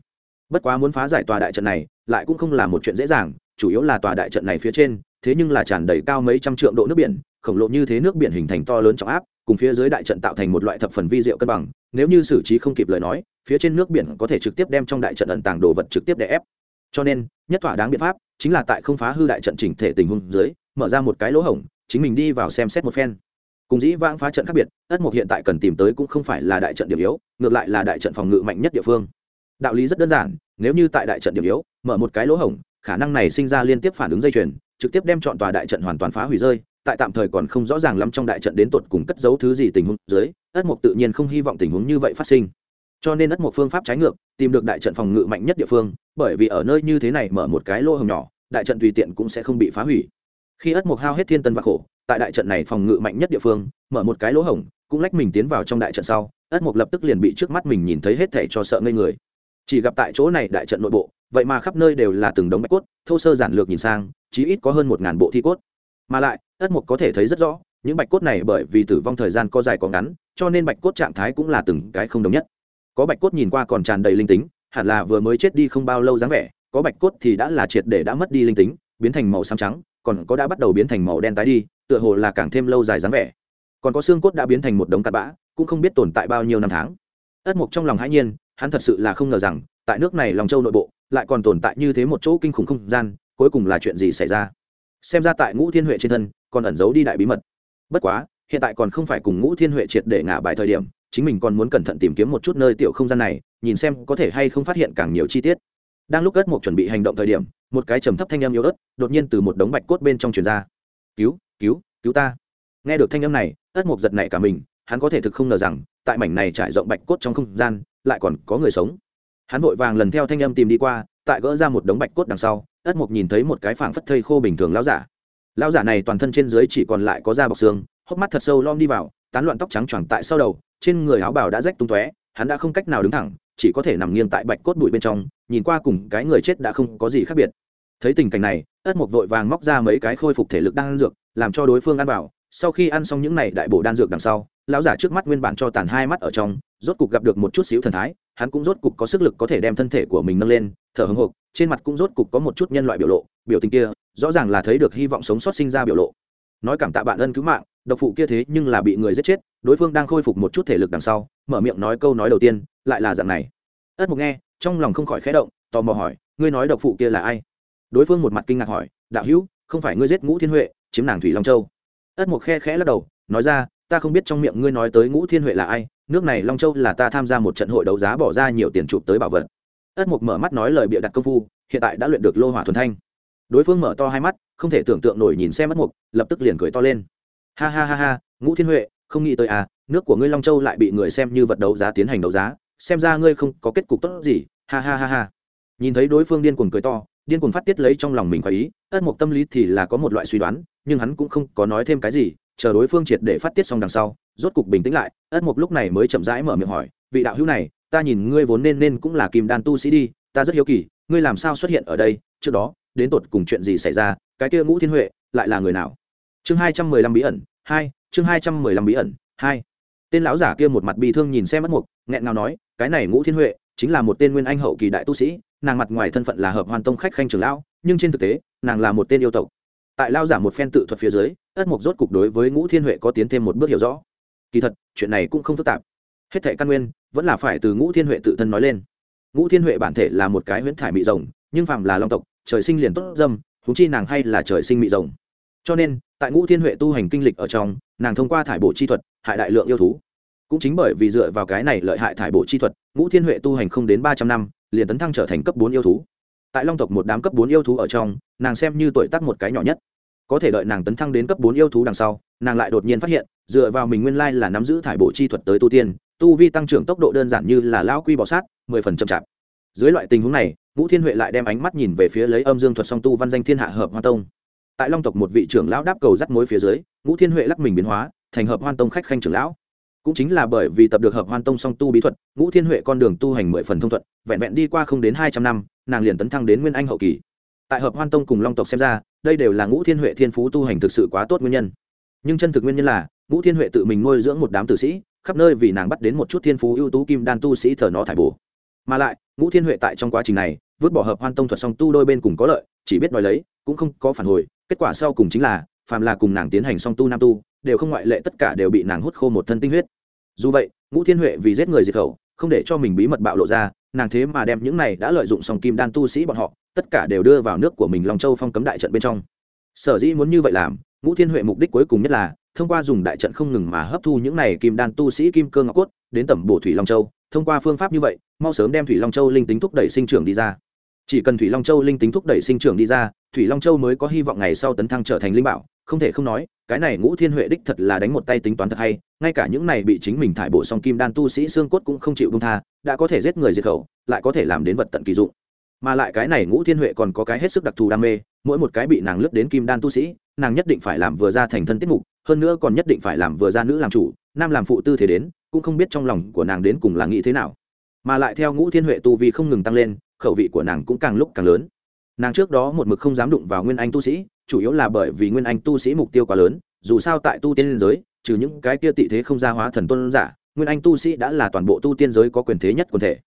S1: Bất quá muốn phá giải tòa đại trận này, lại cũng không là một chuyện dễ dàng, chủ yếu là tòa đại trận này phía trên thế nhưng là tràn đầy cao mấy trăm trượng độ nước biển, khổng lồ như thế nước biển hình thành to lớn trọng áp, cùng phía dưới đại trận tạo thành một loại thập phần vi diệu cân bằng, nếu như xử trí không kịp lời nói, phía trên nước biển có thể trực tiếp đem trong đại trận ẩn tàng đồ vật trực tiếp đè ép. Cho nên, nhất thỏa đáng biện pháp chính là tại không phá hư đại trận chỉnh thể tình huống dưới, mở ra một cái lỗ hổng, chính mình đi vào xem xét một phen. Cùng dĩ vãng phá trận khác biệt, ất mục hiện tại cần tìm tới cũng không phải là đại trận điểm yếu, ngược lại là đại trận phòng ngự mạnh nhất địa phương. Đạo lý rất đơn giản, nếu như tại đại trận điểm yếu, mở một cái lỗ hổng, khả năng này sinh ra liên tiếp phản ứng dây chuyền trực tiếp đem chọn tòa đại trận hoàn toàn phá hủy rơi, tại tạm thời còn không rõ ràng lắm trong đại trận đến tột cùng cất giấu thứ gì tình huống dưới, ất mục tự nhiên không hy vọng tình huống như vậy phát sinh. Cho nên ất mục phương pháp trái ngược, tìm được đại trận phòng ngự mạnh nhất địa phương, bởi vì ở nơi như thế này mở một cái lỗ hồng nhỏ, đại trận tùy tiện cũng sẽ không bị phá hủy. Khi ất mục hao hết thiên tân và khổ, tại đại trận này phòng ngự mạnh nhất địa phương, mở một cái lỗ hổng, cũng lách mình tiến vào trong đại trận sau, ất mục lập tức liền bị trước mắt mình nhìn thấy hết thảy cho sợ ngây người chỉ gặp tại chỗ này đại trận nội bộ, vậy mà khắp nơi đều là từng đống bạch cốt, thô sơ giản lược nhìn sang, chí ít có hơn một ngàn bộ thi cốt. Mà lại, ất mục có thể thấy rất rõ, những bạch cốt này bởi vì tử vong thời gian có dài có ngắn, cho nên bạch cốt trạng thái cũng là từng cái không đồng nhất. Có bạch cốt nhìn qua còn tràn đầy linh tính, hẳn là vừa mới chết đi không bao lâu dáng vẻ, có bạch cốt thì đã là triệt để đã mất đi linh tính, biến thành màu xám trắng, còn có đã bắt đầu biến thành màu đen tái đi, tựa hồ là càng thêm lâu dài dáng vẻ. Còn có xương cốt đã biến thành một đống cặn bã, cũng không biết tồn tại bao nhiêu năm tháng. Ất mục trong lòng hãi nhiên hắn thật sự là không ngờ rằng, tại nước này lòng châu nội bộ, lại còn tồn tại như thế một chỗ kinh khủng không gian, cuối cùng là chuyện gì xảy ra? Xem ra tại ngũ thiên huệ trên thân, còn ẩn giấu đi đại bí mật. Bất quá, hiện tại còn không phải cùng ngũ thiên huệ triệt để ngả bài thời điểm, chính mình còn muốn cẩn thận tìm kiếm một chút nơi tiểu không gian này, nhìn xem có thể hay không phát hiện càng nhiều chi tiết. Đang lúc ất mộc chuẩn bị hành động thời điểm, một cái trầm thấp thanh âm yếu ớt đột nhiên từ một đống bạch cốt bên trong truyền ra. Cứu cứu cứu ta. Nghe được thanh âm này, ất mộc giật nảy cả mình, hắn có thể thực không ngờ rằng, tại mảnh này trải rộng bạch cốt trong không gian lại còn có người sống. Hắn vội vàng lần theo thanh âm tìm đi qua, tại gỡ ra một đống bạch cốt đằng sau, ất mục nhìn thấy một cái phảng phất thây khô bình thường lão giả. Lão giả này toàn thân trên dưới chỉ còn lại có da bọc xương, hốc mắt thật sâu lom đi vào, tán loạn tóc trắng choàng tại sau đầu, trên người áo bào đã rách tung tóe, hắn đã không cách nào đứng thẳng, chỉ có thể nằm nghiêng tại bạch cốt bụi bên trong, nhìn qua cùng cái người chết đã không có gì khác biệt. Thấy tình cảnh này, ất mục vội vàng móc ra mấy cái khôi phục thể lực đan dược, làm cho đối phương ăn vào sau khi ăn xong những này đại bổ đan dược đằng sau, lão giả trước mắt nguyên bản cho tàn hai mắt ở trong, rốt cục gặp được một chút xíu thần thái, hắn cũng rốt cục có sức lực có thể đem thân thể của mình nâng lên, thở hồng hộp trên mặt cũng rốt cục có một chút nhân loại biểu lộ, biểu tình kia, rõ ràng là thấy được hy vọng sống sót sinh ra biểu lộ. Nói cảm tạ bạn ân cứu mạng, độc phụ kia thế nhưng là bị người giết chết, đối phương đang khôi phục một chút thể lực đằng sau, mở miệng nói câu nói đầu tiên, lại là dạng này. Ất mục nghe, trong lòng không khỏi khẽ động, tò mò hỏi, ngươi nói độc phụ kia là ai? Đối phương một mặt kinh ngạc hỏi, đạo hữu, không phải ngươi giết ngũ thiên huệ, chiếm nàng thủy long châu ất mục khe khẽ lắc đầu, nói ra, ta không biết trong miệng ngươi nói tới ngũ thiên huệ là ai, nước này long châu là ta tham gia một trận hội đấu giá bỏ ra nhiều tiền chụp tới bảo vật. Ất mục mở mắt nói lời bịa đặt công phu, hiện tại đã luyện được lô hỏa thuần thanh. Đối phương mở to hai mắt, không thể tưởng tượng nổi nhìn xem ất mục lập tức liền cười to lên. Ha ha ha ha, ngũ thiên huệ, không nghĩ tới à nước của ngươi long châu lại bị người xem như vật đấu giá tiến hành đấu giá, xem ra ngươi không có kết cục tốt gì, ha ha ha ha. Nhìn thấy đối phương điên cuồng cười to điên cuồng phát tiết lấy trong lòng mình có ý, ất mục tâm lý thì là có một loại suy đoán, nhưng hắn cũng không có nói thêm cái gì, chờ đối phương triệt để phát tiết xong đằng sau, rốt cục bình tĩnh lại, ất mục lúc này mới chậm rãi mở miệng hỏi, vị đạo hữu này, ta nhìn ngươi vốn nên nên cũng là kim đan tu sĩ đi, ta rất hiếu kỳ, ngươi làm sao xuất hiện ở đây? Trước đó, đến tột cùng chuyện gì xảy ra? Cái kia ngũ thiên huệ, lại là người nào? Chương hai trăm mười lăm bí ẩn, hai, chương hai trăm mười lăm bí ẩn, hai. Tên lão giả kia một mặt bi thương nhìn xem mất mục nghẹn ngào nói, cái này ngũ thiên huệ, chính là một tên nguyên anh hậu kỳ đại tu sĩ nàng mặt ngoài thân phận là hợp hoàn tông khách khanh trưởng lão, nhưng trên thực tế, nàng là một tên yêu tộc. Tại lao giả một phen tự thuật phía dưới, ất mục rốt cục đối với ngũ thiên huệ có tiến thêm một bước hiểu rõ. Kỳ thật, chuyện này cũng không phức tạp. Hết thệ căn nguyên, vẫn là phải từ ngũ thiên huệ tự thân nói lên. Ngũ thiên huệ bản thể là một cái huyễn thải mị rồng, nhưng phàm là long tộc, trời sinh liền tốt dâm thú chi nàng hay là trời sinh mị rồng. Cho nên, tại ngũ thiên huệ tu hành kinh lịch ở trong, nàng thông qua thải bộ chi thuật, hại đại lượng yêu thú. Cũng chính bởi vì dựa vào cái này lợi hại thải bộ chi thuật, ngũ thiên huệ tu hành không đến ba trăm năm liền tấn thăng trở thành cấp bốn yêu thú. Tại long tộc một đám cấp bốn yêu thú ở trong, nàng xem như tuổi tác một cái nhỏ nhất. Có thể đợi nàng tấn thăng đến cấp bốn yêu thú đằng sau, nàng lại đột nhiên phát hiện, dựa vào mình nguyên lai là nắm giữ thải bộ chi thuật tới tu tiên, tu vi tăng trưởng tốc độ đơn giản như là lão quy bọ sát, mười phần chậm chạp. Dưới loại tình huống này, ngũ thiên huệ lại đem ánh mắt nhìn về phía lấy âm dương thuật song tu văn danh thiên hạ hợp hoa tông. Tại long tộc một vị trưởng lão đáp cầu dắt mối phía dưới, ngũ thiên huệ lắc mình biến hóa, thành hợp hoan tông khách khanh trưởng lão cũng chính là bởi vì tập được hợp hoan tông song tu bí thuật, ngũ thiên huệ con đường tu hành mười phần thông thuận, vẹn vẹn đi qua không đến hai trăm năm, nàng liền tấn thăng đến nguyên anh hậu kỳ. Tại hợp hoan tông cùng long tộc xem ra, đây đều là ngũ thiên huệ thiên phú tu hành thực sự quá tốt nguyên nhân. Nhưng chân thực nguyên nhân là, ngũ thiên huệ tự mình nuôi dưỡng một đám tử sĩ, khắp nơi vì nàng bắt đến một chút thiên phú ưu tú kim đan tu sĩ thờ nó thải bổ. Mà lại, ngũ thiên huệ tại trong quá trình này, vứt bỏ hợp hoan tông thuật song tu đôi bên cùng có lợi, chỉ biết đòi lấy, cũng không có phản hồi, kết quả sau cùng chính là, phàm là cùng nàng tiến hành song tu nam tu đều không ngoại lệ, tất cả đều bị nàng hút khô một thân tinh huyết. Dù vậy, ngũ thiên huệ vì giết người diệt khẩu, không để cho mình bí mật bạo lộ ra, nàng thế mà đem những này đã lợi dụng sòng kim đan tu sĩ bọn họ, tất cả đều đưa vào nước của mình long châu phong cấm đại trận bên trong. Sở dĩ muốn như vậy làm, ngũ thiên huệ mục đích cuối cùng nhất là thông qua dùng đại trận không ngừng mà hấp thu những này kim đan tu sĩ kim cơ ngọc cốt, đến tẩm bổ thủy long châu. Thông qua phương pháp như vậy, mau sớm đem thủy long châu linh tính thúc đẩy sinh trưởng đi ra. Chỉ cần thủy long châu linh tính thúc đẩy sinh trưởng đi ra thủy long châu mới có hy vọng ngày sau tấn thăng trở thành linh bảo, không thể không nói, cái này ngũ thiên huệ đích thật là đánh một tay tính toán thật hay, ngay cả những này bị chính mình thải bổ xong kim đan tu sĩ xương cốt cũng không chịu công tha, đã có thể giết người diệt khẩu, lại có thể làm đến vật tận kỳ dụng. Mà lại cái này ngũ thiên huệ còn có cái hết sức đặc thù đam mê, mỗi một cái bị nàng lướt đến kim đan tu sĩ, nàng nhất định phải làm vừa ra thành thân tiết mục, hơn nữa còn nhất định phải làm vừa ra nữ làm chủ, nam làm phụ tư thế đến, cũng không biết trong lòng của nàng đến cùng là nghĩ thế nào. Mà lại theo ngũ thiên huệ tu vì không ngừng tăng lên, khẩu vị của nàng cũng càng lúc càng lớn nàng trước đó một mực không dám đụng vào nguyên anh tu sĩ, chủ yếu là bởi vì nguyên anh tu sĩ mục tiêu quá lớn, dù sao tại tu tiên liên giới, trừ những cái kia tị thế không gia hóa thần tôn giả, nguyên anh tu sĩ đã là toàn bộ tu tiên giới có quyền thế nhất quần thể.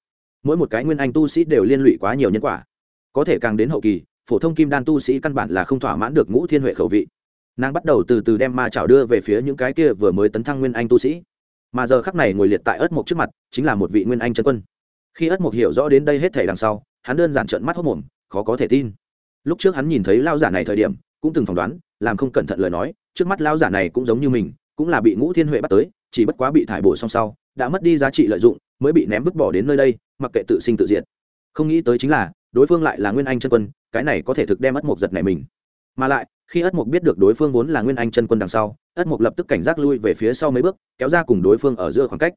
S1: Mỗi một cái nguyên anh tu sĩ đều liên lụy quá nhiều nhân quả. Có thể càng đến hậu kỳ, phổ thông kim đan tu sĩ căn bản là không thỏa mãn được ngũ thiên huệ khẩu vị. Nàng bắt đầu từ từ đem ma chảo đưa về phía những cái kia vừa mới tấn thăng nguyên anh tu sĩ. Mà giờ khắc này ngồi liệt tại ớt mộc trước mặt, chính là một vị nguyên anh chân quân. Khi ớt mộc hiểu rõ đến đây hết thể đằng sau, hắn đơn giản trợn mắt hốc mồm khó có thể tin. Lúc trước hắn nhìn thấy lao giả này thời điểm, cũng từng phỏng đoán, làm không cẩn thận lời nói, trước mắt lao giả này cũng giống như mình, cũng là bị ngũ thiên huệ bắt tới, chỉ bất quá bị thải bổ song sau, đã mất đi giá trị lợi dụng, mới bị ném vứt bỏ đến nơi đây, mặc kệ tự sinh tự diệt. Không nghĩ tới chính là, đối phương lại là nguyên anh chân quân, cái này có thể thực đem ất mộc giật này mình. Mà lại, khi ất mộc biết được đối phương vốn là nguyên anh chân quân đằng sau, ất mộc lập tức cảnh giác lui về phía sau mấy bước, kéo ra cùng đối phương ở giữa khoảng cách.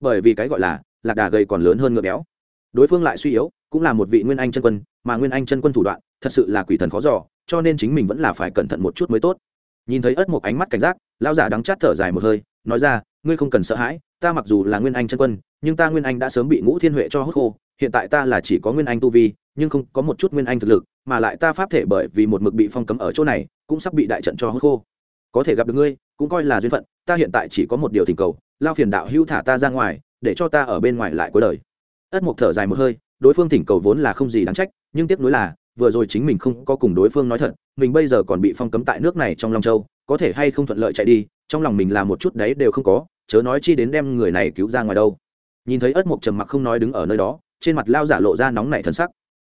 S1: Bởi vì cái gọi là, lạc đà gầy còn lớn hơn ngựa béo. Đối phương lại suy yếu, cũng là một vị nguyên anh chân quân mà nguyên anh chân quân thủ đoạn thật sự là quỷ thần khó giỏ cho nên chính mình vẫn là phải cẩn thận một chút mới tốt. Nhìn thấy ất một ánh mắt cảnh giác lao giả đắng chát thở dài một hơi, nói ra, ngươi không cần sợ hãi, ta mặc dù là nguyên anh chân quân, nhưng ta nguyên anh đã sớm bị ngũ thiên huệ cho hốt khô, hiện tại ta là chỉ có nguyên anh tu vi, nhưng không có một chút nguyên anh thực lực, mà lại ta pháp thể bởi vì một mực bị phong cấm ở chỗ này, cũng sắp bị đại trận cho hốt khô. Có thể gặp được ngươi, cũng coi là duyên phận, ta hiện tại chỉ có một điều tình cầu, lao phiền đạo hưu thả ta ra ngoài, để cho ta ở bên ngoài lại cuối đời. Ất mục thở dài một hơi, đối phương thỉnh cầu vốn là không gì đáng trách nhưng tiếc nuối là, vừa rồi chính mình không có cùng đối phương nói thật, mình bây giờ còn bị phong cấm tại nước này trong long châu, có thể hay không thuận lợi chạy đi, trong lòng mình là một chút đấy đều không có, chớ nói chi đến đem người này cứu ra ngoài đâu. Nhìn thấy ất mộc trầm mặc không nói đứng ở nơi đó, trên mặt lao giả lộ ra nóng nảy thân sắc.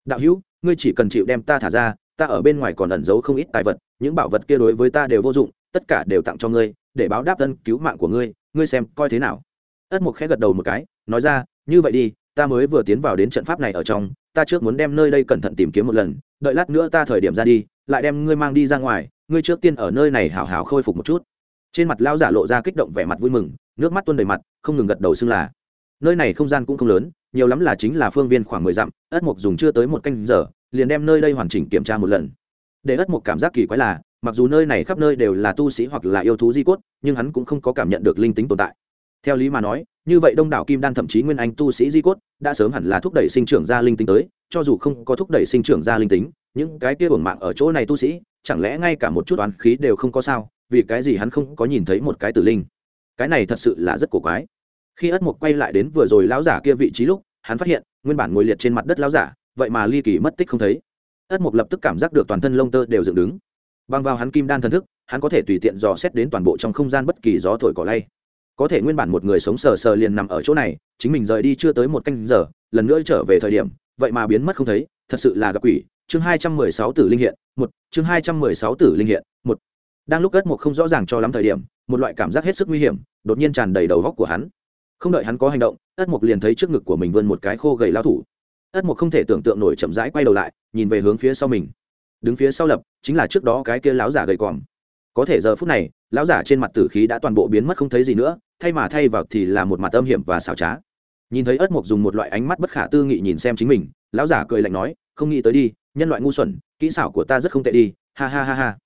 S1: Đạo hữu, ngươi chỉ cần chịu đem ta thả ra, ta ở bên ngoài còn ẩn giấu không ít tài vật, những bảo vật kia đối với ta đều vô dụng, tất cả đều tặng cho ngươi, để báo đáp thân cứu mạng của ngươi ngươi xem coi thế nào. Ất mộc khẽ gật đầu một cái, nói ra, như vậy đi, ta mới vừa tiến vào đến trận pháp này ở trong ta trước muốn đem nơi đây cẩn thận tìm kiếm một lần, đợi lát nữa ta thời điểm ra đi, lại đem ngươi mang đi ra ngoài, ngươi trước tiên ở nơi này hảo hảo khôi phục một chút. Trên mặt lão giả lộ ra kích động vẻ mặt vui mừng, nước mắt tuôn đầy mặt, không ngừng gật đầu xưng là. Nơi này không gian cũng không lớn, nhiều lắm là chính là phương viên khoảng mười dặm, ất mục dùng chưa tới một canh giờ, liền đem nơi đây hoàn chỉnh kiểm tra một lần. Để ất mục cảm giác kỳ quái là, mặc dù nơi này khắp nơi đều là tu sĩ hoặc là yêu thú di cốt, nhưng hắn cũng không có cảm nhận được linh tính tồn tại theo lý mà nói, như vậy đông đảo kim đan thậm chí nguyên anh tu sĩ di cốt đã sớm hẳn là thúc đẩy sinh trưởng ra linh tính tới, cho dù không có thúc đẩy sinh trưởng ra linh tính, những cái kia uổng mạng ở chỗ này tu sĩ, chẳng lẽ ngay cả một chút oán khí đều không có sao, vì cái gì hắn không có nhìn thấy một cái tử linh? Cái này thật sự là rất cổ quái. Khi ất mục quay lại đến vừa rồi lão giả kia vị trí lúc, hắn phát hiện, nguyên bản ngồi liệt trên mặt đất lão giả, vậy mà ly kỳ mất tích không thấy. Ất mục lập tức cảm giác được toàn thân lông tơ đều dựng đứng. Băng vào hắn kim đan thần thức, hắn có thể tùy tiện dò xét đến toàn bộ trong không gian bất kỳ gió thổi cỏ lay có thể nguyên bản một người sống sờ sờ liền nằm ở chỗ này, chính mình rời đi chưa tới một canh giờ, lần nữa trở về thời điểm, vậy mà biến mất không thấy, thật sự là gặp quỷ. Chương hai trăm mười sáu tử linh hiện, một, chương hai trăm mười sáu tử linh hiện, một. Đang lúc ất mục không rõ ràng cho lắm thời điểm, một loại cảm giác hết sức nguy hiểm, đột nhiên tràn đầy đầu góc của hắn. Không đợi hắn có hành động, ất mục liền thấy trước ngực của mình vươn một cái khô gầy lao thủ. Ất mục không thể tưởng tượng nổi chậm rãi quay đầu lại, nhìn về hướng phía sau mình. Đứng phía sau lập, chính là trước đó cái kia láo giả gầy còm có thể giờ phút này, lão giả trên mặt tử khí đã toàn bộ biến mất không thấy gì nữa, thay mà thay vào thì là một mặt âm hiểm và xảo trá. Nhìn thấy ớt mộc dùng một loại ánh mắt bất khả tư nghị nhìn xem chính mình, lão giả cười lạnh nói, không nghĩ tới đi, nhân loại ngu xuẩn, kỹ xảo của ta rất không tệ đi, ha ha ha ha.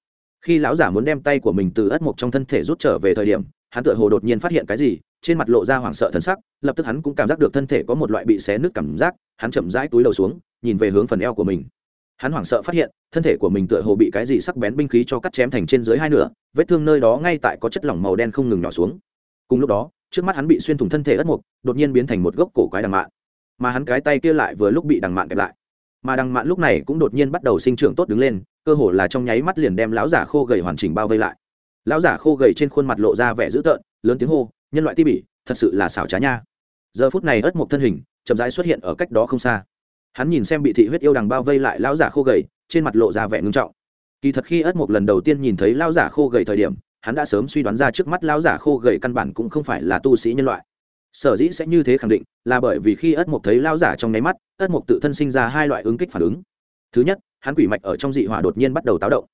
S1: Khi lão giả muốn đem tay của mình từ ớt mộc trong thân thể rút trở về thời điểm, hắn tựa hồ đột nhiên phát hiện cái gì, trên mặt lộ ra hoảng sợ thần sắc, lập tức hắn cũng cảm giác được thân thể có một loại bị xé nứt cảm giác, hắn chậm rãi túi đầu xuống, nhìn về hướng phần eo của mình hắn hoảng sợ phát hiện, thân thể của mình tựa hồ bị cái gì sắc bén binh khí cho cắt chém thành trên dưới hai nửa, vết thương nơi đó ngay tại có chất lỏng màu đen không ngừng nhỏ xuống. Cùng lúc đó, trước mắt hắn bị xuyên thủng thân thể ất mục, đột nhiên biến thành một gốc cổ quái đằng mạn. Mà hắn cái tay kia lại vừa lúc bị đằng mạn kẹp lại. Mà đằng mạn lúc này cũng đột nhiên bắt đầu sinh trưởng tốt đứng lên, cơ hồ là trong nháy mắt liền đem lão giả khô gầy hoàn chỉnh bao vây lại. Lão giả khô gầy trên khuôn mặt lộ ra vẻ dữ tợn, lớn tiếng hô, nhân loại ti bỉ, thật sự là xảo trá nha. Giờ phút này ất mục thân hình chậm rãi xuất hiện ở cách đó không xa hắn nhìn xem bị thị huyết yêu đằng bao vây lại lão giả khô gầy, trên mặt lộ ra vẻ ngưng trọng. Kỳ thật khi ất mục lần đầu tiên nhìn thấy lão giả khô gầy thời điểm, hắn đã sớm suy đoán ra trước mắt lão giả khô gầy căn bản cũng không phải là tu sĩ nhân loại. Sở dĩ sẽ như thế khẳng định, là bởi vì khi ất mục thấy lão giả trong nháy mắt ất mục tự thân sinh ra hai loại ứng kích phản ứng. Thứ nhất, hắn quỷ mạch ở trong dị hỏa đột nhiên bắt đầu táo động.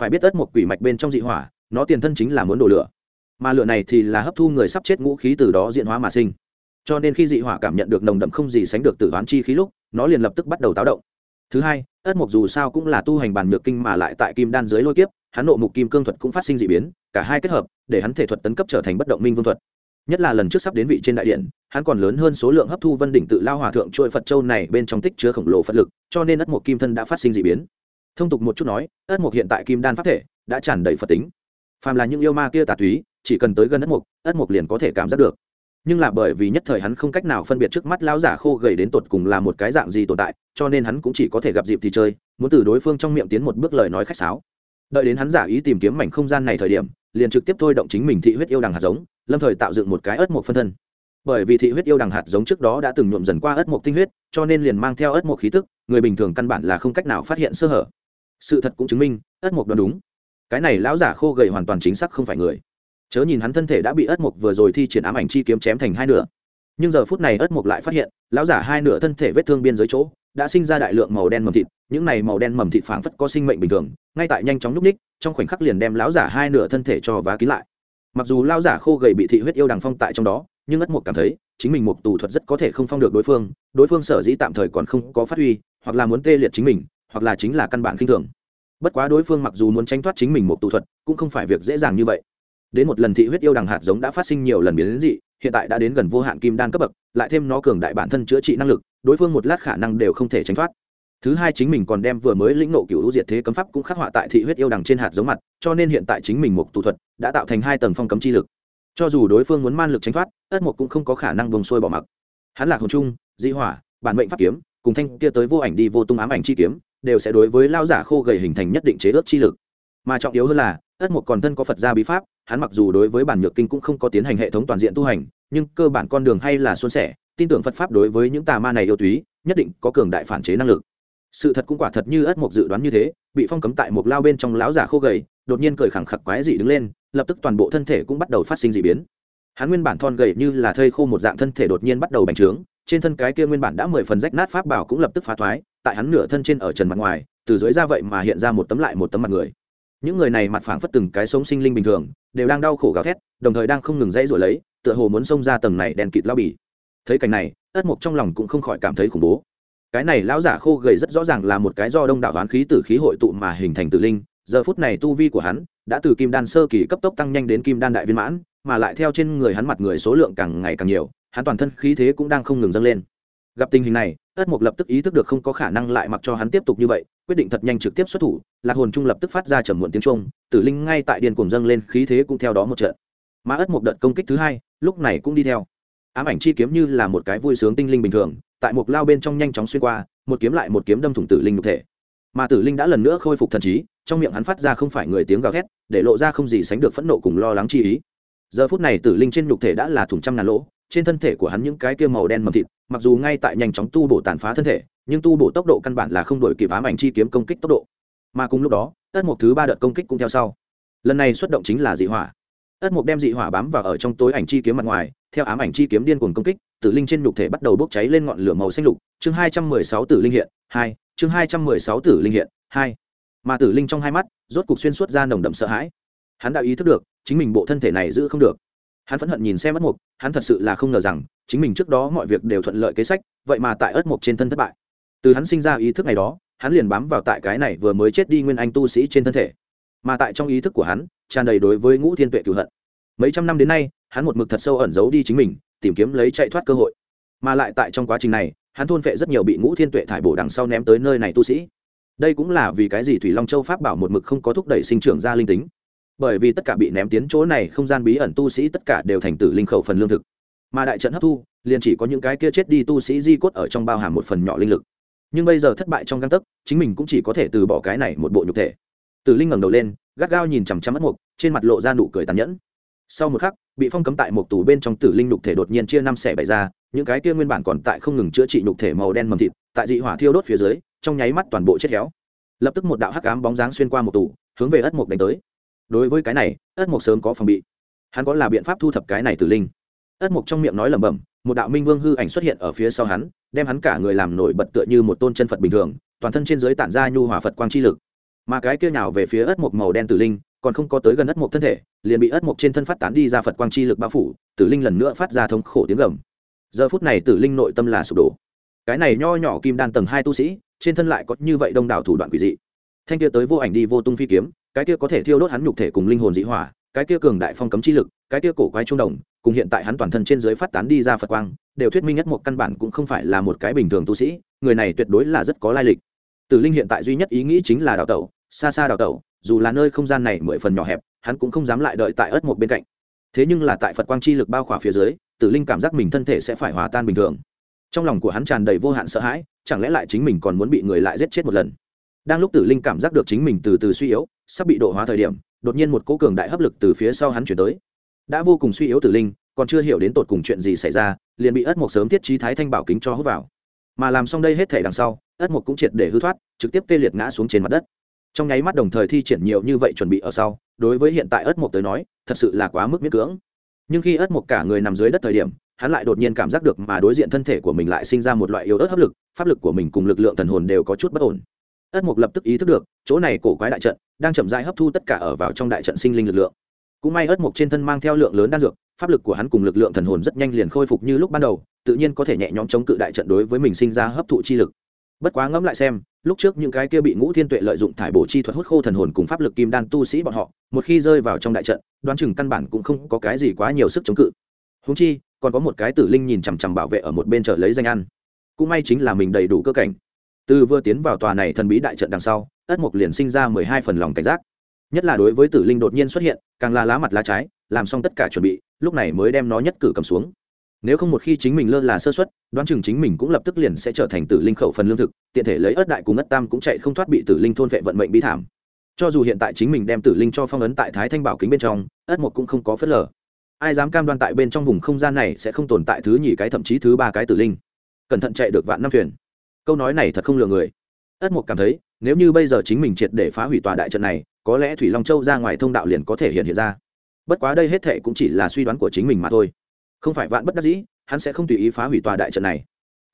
S1: Phải biết ất mục quỷ mạch bên trong dị hỏa, nó tiền thân chính là muốn đổ lửa. Mà lửa này thì là hấp thu người sắp chết ngũ khí từ đó diễn hóa mà sinh cho nên khi dị hỏa cảm nhận được nồng đậm không gì sánh được tử hoán chi khí lúc, nó liền lập tức bắt đầu táo động. Thứ hai, ất mục dù sao cũng là tu hành bàn nhược kinh mà lại tại kim đan dưới lôi kiếp, hắn nộ mục kim cương thuật cũng phát sinh d ị biến, cả hai kết hợp, để hắn thể thuật tấn cấp trở thành bất động minh vương thuật. Nhất là lần trước sắp đến vị trên đại điện, hắn còn lớn hơn số lượng hấp thu vân đỉnh tự lao hòa thượng trôi phật châu này bên trong tích chứa khổng lồ phật lực, cho nên ất mục kim thân đã phát sinh d ị biến. Thông tục một chút nói, ất mục hiện tại kim đan pháp thể đã tràn đầy phật tính. Phàm là những yêu ma kia tà túy, chỉ cần tới gần ất mục ất mục liền có thể cảm giác được nhưng là bởi vì nhất thời hắn không cách nào phân biệt trước mắt lão giả khô gầy đến tột cùng là một cái dạng gì tồn tại, cho nên hắn cũng chỉ có thể gặp dịp thì chơi, muốn từ đối phương trong miệng tiến một bước lời nói khách sáo. Đợi đến hắn giả ý tìm kiếm mảnh không gian này thời điểm, liền trực tiếp thôi động chính mình thị huyết yêu đằng hạt giống, lâm thời tạo dựng một cái ớt một phân thân. Bởi vì thị huyết yêu đằng hạt giống trước đó đã từng nhuộm dần qua ớt một tinh huyết, cho nên liền mang theo ớt một khí tức, người bình thường căn bản là không cách nào phát hiện sơ hở. Sự thật cũng chứng minh, ớt một đoán đúng. Cái này lão giả khô gầy hoàn toàn chính xác không phải người chớ nhìn hắn thân thể đã bị ớt mục vừa rồi thi triển ám ảnh chi kiếm chém thành hai nửa. Nhưng giờ phút này ớt mục lại phát hiện, lão giả hai nửa thân thể vết thương biên giới chỗ, đã sinh ra đại lượng màu đen mầm thịt, những này màu đen mầm thịt phảng phất có sinh mệnh bình thường, ngay tại nhanh chóng núp ních, trong khoảnh khắc liền đem lão giả hai nửa thân thể cho vá kín lại. Mặc dù lão giả khô gầy bị thị huyết yêu đằng phong tại trong đó, nhưng ất mục cảm thấy, chính mình một tù thuật rất có thể không phong được đối phương đối phương sở dĩ tạm thời còn không có phát huy, hoặc là muốn tê liệt chính mình, hoặc là chính là căn bản kinh thường. Bất quá đối phương mặc dù muốn tranh thoát chính mình một tù thuật, cũng không phải việc dễ dàng như vậy đến một lần thị huyết yêu đằng hạt giống đã phát sinh nhiều lần biến đến dị, hiện tại đã đến gần vô hạn kim đan cấp bậc, lại thêm nó cường đại bản thân chữa trị năng lực, đối phương một lát khả năng đều không thể tránh thoát. Thứ hai chính mình còn đem vừa mới lĩnh nộ cựu diệt thế cấm pháp cũng khắc họa tại thị huyết yêu đằng trên hạt giống mặt, cho nên hiện tại chính mình một tù thuật đã tạo thành hai tầng phong cấm chi lực. Cho dù đối phương muốn man lực tránh thoát, ất một cũng không có khả năng vùng sôi bỏ mặc. Hắn lạc hồn trung, di hỏa, bản mệnh pháp kiếm, cùng thanh kia tới vô ảnh đi vô tung ám ảnh chi kiếm, đều sẽ đối với lao giả khô gầy hình thành nhất định chế ước chi lực mà trọng yếu hơn là, ất mục còn thân có phật gia bí pháp, hắn mặc dù đối với bản nhược kinh cũng không có tiến hành hệ thống toàn diện tu hành, nhưng cơ bản con đường hay là xuân sẻ, tin tưởng phật pháp đối với những tà ma này yêu túy, nhất định có cường đại phản chế năng lực. Sự thật cũng quả thật như ất mục dự đoán như thế, bị phong cấm tại một lao bên trong lão giả khô gầy, đột nhiên cười khẳng khặc quái dị đứng lên, lập tức toàn bộ thân thể cũng bắt đầu phát sinh dị biến. Hắn nguyên bản thon gầy như là thây khô một dạng thân thể đột nhiên bắt đầu bành trướng, trên thân cái kia nguyên bản đã mười phần rách nát pháp bảo cũng lập tức phá thoái, tại hắn nửa thân trên ở trần mặt ngoài, từ dưới ra vậy mà hiện ra một tấm lại một tấm mặt người những người này mặt phảng phất từng cái sống sinh linh bình thường, đều đang đau khổ gào thét, đồng thời đang không ngừng dãy rồi lấy, tựa hồ muốn xông ra tầng này đèn kịt lao bì. Thấy cảnh này, ất mộc trong lòng cũng không khỏi cảm thấy khủng bố. Cái này lão giả khô gầy rất rõ ràng là một cái do đông đảo hoán khí tử khí hội tụ mà hình thành tử linh, giờ phút này tu vi của hắn đã từ kim đan sơ kỳ cấp tốc tăng nhanh đến kim đan đại viên mãn, mà lại theo trên người hắn mặt người số lượng càng ngày càng nhiều, hắn toàn thân khí thế cũng đang không ngừng dâng lên gặp tình hình này ất mục lập tức ý thức được không có khả năng lại mặc cho hắn tiếp tục như vậy, quyết định thật nhanh trực tiếp xuất thủ, lạc hồn trung lập tức phát ra trầm muộn tiếng trung tử linh ngay tại điền cùng dâng lên, khí thế cũng theo đó một trận. Mà ất mục đợt công kích thứ hai, lúc này cũng đi theo. Ám ảnh chi kiếm như là một cái vui sướng tinh linh bình thường, tại mục lao bên trong nhanh chóng xuyên qua, một kiếm lại một kiếm đâm thủng tử linh nhục thể. Mà tử linh đã lần nữa khôi phục thần trí, trong miệng hắn phát ra không phải người tiếng gào thét, để lộ ra không gì sánh được phẫn nộ cùng lo lắng chi ý. Giờ phút này tử linh trên nhục thể đã là thủng trăm ngàn lỗ, trên thân thể của hắn những cái kia màu đen mầm thịt mặc dù ngay tại nhanh chóng tu bổ tàn phá thân thể, nhưng tu bổ tốc độ căn bản là không đổi kịp ám ảnh chi kiếm công kích tốc độ. Mà cùng lúc đó ất một thứ ba đợt công kích cũng theo sau. Lần này xuất động chính là dị hỏa. Ất mục đem dị hỏa bám vào ở trong tối ảnh chi kiếm mặt ngoài, theo ám ảnh chi kiếm điên cuồng công kích, tử linh trên nhục thể bắt đầu bốc cháy lên ngọn lửa màu xanh lục. Chương hai trăm mười sáu tử linh hiện, hai, chương hai trăm mười sáu tử linh hiện, hai. Mà tử linh trong hai mắt, rốt cục xuyên suốt ra nồng đậm sợ hãi. Hắn đã ý thức được, chính mình bộ thân thể này giữ không được hắn phẫn hận nhìn xem ất mục, hắn thật sự là không ngờ rằng, chính mình trước đó mọi việc đều thuận lợi kế sách, vậy mà tại ất mục trên thân thất bại. Từ hắn sinh ra ý thức này đó, hắn liền bám vào tại cái này vừa mới chết đi nguyên anh tu sĩ trên thân thể. Mà tại trong ý thức của hắn, tràn đầy đối với ngũ thiên tuệ cửu hận. Mấy trăm năm đến nay, hắn một mực thật sâu ẩn giấu đi chính mình, tìm kiếm lấy chạy thoát cơ hội. Mà lại tại trong quá trình này, hắn thôn phệ rất nhiều bị ngũ thiên tuệ thải bổ đằng sau ném tới nơi này tu sĩ. Đây cũng là vì cái gì thủy long châu pháp bảo một mực không có thúc đẩy sinh trưởng ra linh tính bởi vì tất cả bị ném tiến chỗ này không gian bí ẩn tu sĩ tất cả đều thành tử linh khẩu phần lương thực. Mà đại trận hấp thu, liền chỉ có những cái kia chết đi tu sĩ di cốt ở trong bao hàm một phần nhỏ linh lực. Nhưng bây giờ thất bại trong găng tấc, chính mình cũng chỉ có thể từ bỏ cái này một bộ nhục thể. Tử linh ngẩng đầu lên, gắt gao nhìn chằm chằm mất mục, trên mặt lộ ra nụ cười tàn nhẫn. Sau một khắc, bị phong cấm tại một tủ bên trong tử linh nhục thể đột nhiên chia năm xẻ bảy ra, những cái kia nguyên bản còn tại không ngừng chữa trị nhục thể màu đen mầm thịt, tại dị hỏa thiêu đốt phía dưới, trong nháy mắt toàn bộ chết héo. Lập tức một đạo hắc ám bóng dáng xuyên qua một tủ, hướng về ất mục đánh tới đối với cái này, ất mộc sớm có phòng bị. Hắn có là biện pháp thu thập cái này tử linh. Ất mộc trong miệng nói lẩm bẩm, một đạo minh vương hư ảnh xuất hiện ở phía sau hắn, đem hắn cả người làm nổi bật tựa như một tôn chân phật bình thường, toàn thân trên dưới tản ra nhu hòa phật quang chi lực. Mà cái kia nào về phía ất mộc màu đen tử linh, còn không có tới gần ất mộc thân thể, liền bị ất mộc trên thân phát tán đi ra phật quang chi lực bao phủ, tử linh lần nữa phát ra thống khổ tiếng gầm. Giờ phút này tử linh nội tâm là sụp đổ. Cái này nho nhỏ kim đan tầng hai tu sĩ, trên thân lại có như vậy đông đảo thủ đoạn quỷ dị. Thanh kia tới vô ảnh đi vô tung phi kiếm cái kia có thể thiêu đốt hắn nhục thể cùng linh hồn dị hỏa, cái kia cường đại phong cấm chi lực, cái kia cổ quái trung đồng cùng hiện tại hắn toàn thân trên dưới phát tán đi ra phật quang, đều thuyết minh nhất một căn bản cũng không phải là một cái bình thường tu sĩ, người này tuyệt đối là rất có lai lịch. Tử linh hiện tại duy nhất ý nghĩ chính là đào tẩu, xa xa đào tẩu, dù là nơi không gian này mười phần nhỏ hẹp, hắn cũng không dám lại đợi tại ớt một bên cạnh. Thế nhưng là tại phật quang chi lực bao khỏa phía dưới, tử linh cảm giác mình thân thể sẽ phải hòa tan bình thường. Trong lòng của hắn tràn đầy vô hạn sợ hãi, chẳng lẽ lại chính mình còn muốn bị người lại giết chết một lần? Đang lúc tử linh cảm giác được chính mình từ từ suy yếu, sắp bị độ hóa thời điểm, đột nhiên một cố cường đại hấp lực từ phía sau hắn chuyển tới. Đã vô cùng suy yếu tử linh, còn chưa hiểu đến tột cùng chuyện gì xảy ra, liền bị ất mộc sớm thiết trí thái thanh bảo kính cho hút vào. Mà làm xong đây hết thể đằng sau, ất mộc cũng triệt để hư thoát, trực tiếp tê liệt ngã xuống trên mặt đất. Trong nháy mắt đồng thời thi triển nhiều như vậy chuẩn bị ở sau, đối với hiện tại ất mộc tới nói, thật sự là quá mức miễn cưỡng. Nhưng khi ất mộc cả người nằm dưới đất thời điểm, hắn lại đột nhiên cảm giác được mà đối diện thân thể của mình lại sinh ra một loại yếu ớt hấp lực, pháp lực của mình cùng lực lượng thần hồn đều có chút bất ổn ất mục lập tức ý thức được, chỗ này cổ quái đại trận đang chậm rãi hấp thu tất cả ở vào trong đại trận sinh linh lực lượng. Cũng may ất mục trên thân mang theo lượng lớn đan dược, pháp lực của hắn cùng lực lượng thần hồn rất nhanh liền khôi phục như lúc ban đầu, tự nhiên có thể nhẹ nhõm chống cự đại trận đối với mình sinh ra hấp thụ chi lực. Bất quá ngẫm lại xem, lúc trước những cái kia bị ngũ thiên tuệ lợi dụng thải bổ chi thuật hút khô thần hồn cùng pháp lực kim đan tu sĩ bọn họ, một khi rơi vào trong đại trận, đoán chừng căn bản cũng không có cái gì quá nhiều sức chống cự. Húng chi, còn có một cái tử linh nhìn chằm chằm bảo vệ ở một bên chợ lấy danh ăn. Cũng may chính là mình đầy đủ cơ cảnh từ vừa tiến vào tòa này thần bí đại trận đằng sau, ất mục liền sinh ra mười hai phần lòng cảnh giác. Nhất là đối với tử linh đột nhiên xuất hiện, càng là lá mặt lá trái, làm xong tất cả chuẩn bị, lúc này mới đem nó nhất cử cầm xuống. Nếu không một khi chính mình lơ là sơ xuất đoán chừng chính mình cũng lập tức liền sẽ trở thành tử linh khẩu phần lương thực, tiện thể lấy ớt đại cùng ất tam cũng chạy không thoát bị tử linh thôn vệ vận mệnh bi thảm. Cho dù hiện tại chính mình đem tử linh cho phong ấn tại thái thanh bảo kính bên trong, ất một cũng không có phớt lờ. Ai dám cam đoan tại bên trong vùng không gian này sẽ không tồn tại thứ nhì cái thậm chí thứ ba cái tử linh. Cẩn thận chạy được vạn năm thuyền câu nói này thật không lừa người. Ất mục cảm thấy, nếu như bây giờ chính mình triệt để phá hủy tòa đại trận này, có lẽ thủy long châu ra ngoài thông đạo liền có thể hiện hiện ra. Bất quá đây hết thệ cũng chỉ là suy đoán của chính mình mà thôi. Không phải vạn bất đắc dĩ, hắn sẽ không tùy ý phá hủy tòa đại trận này.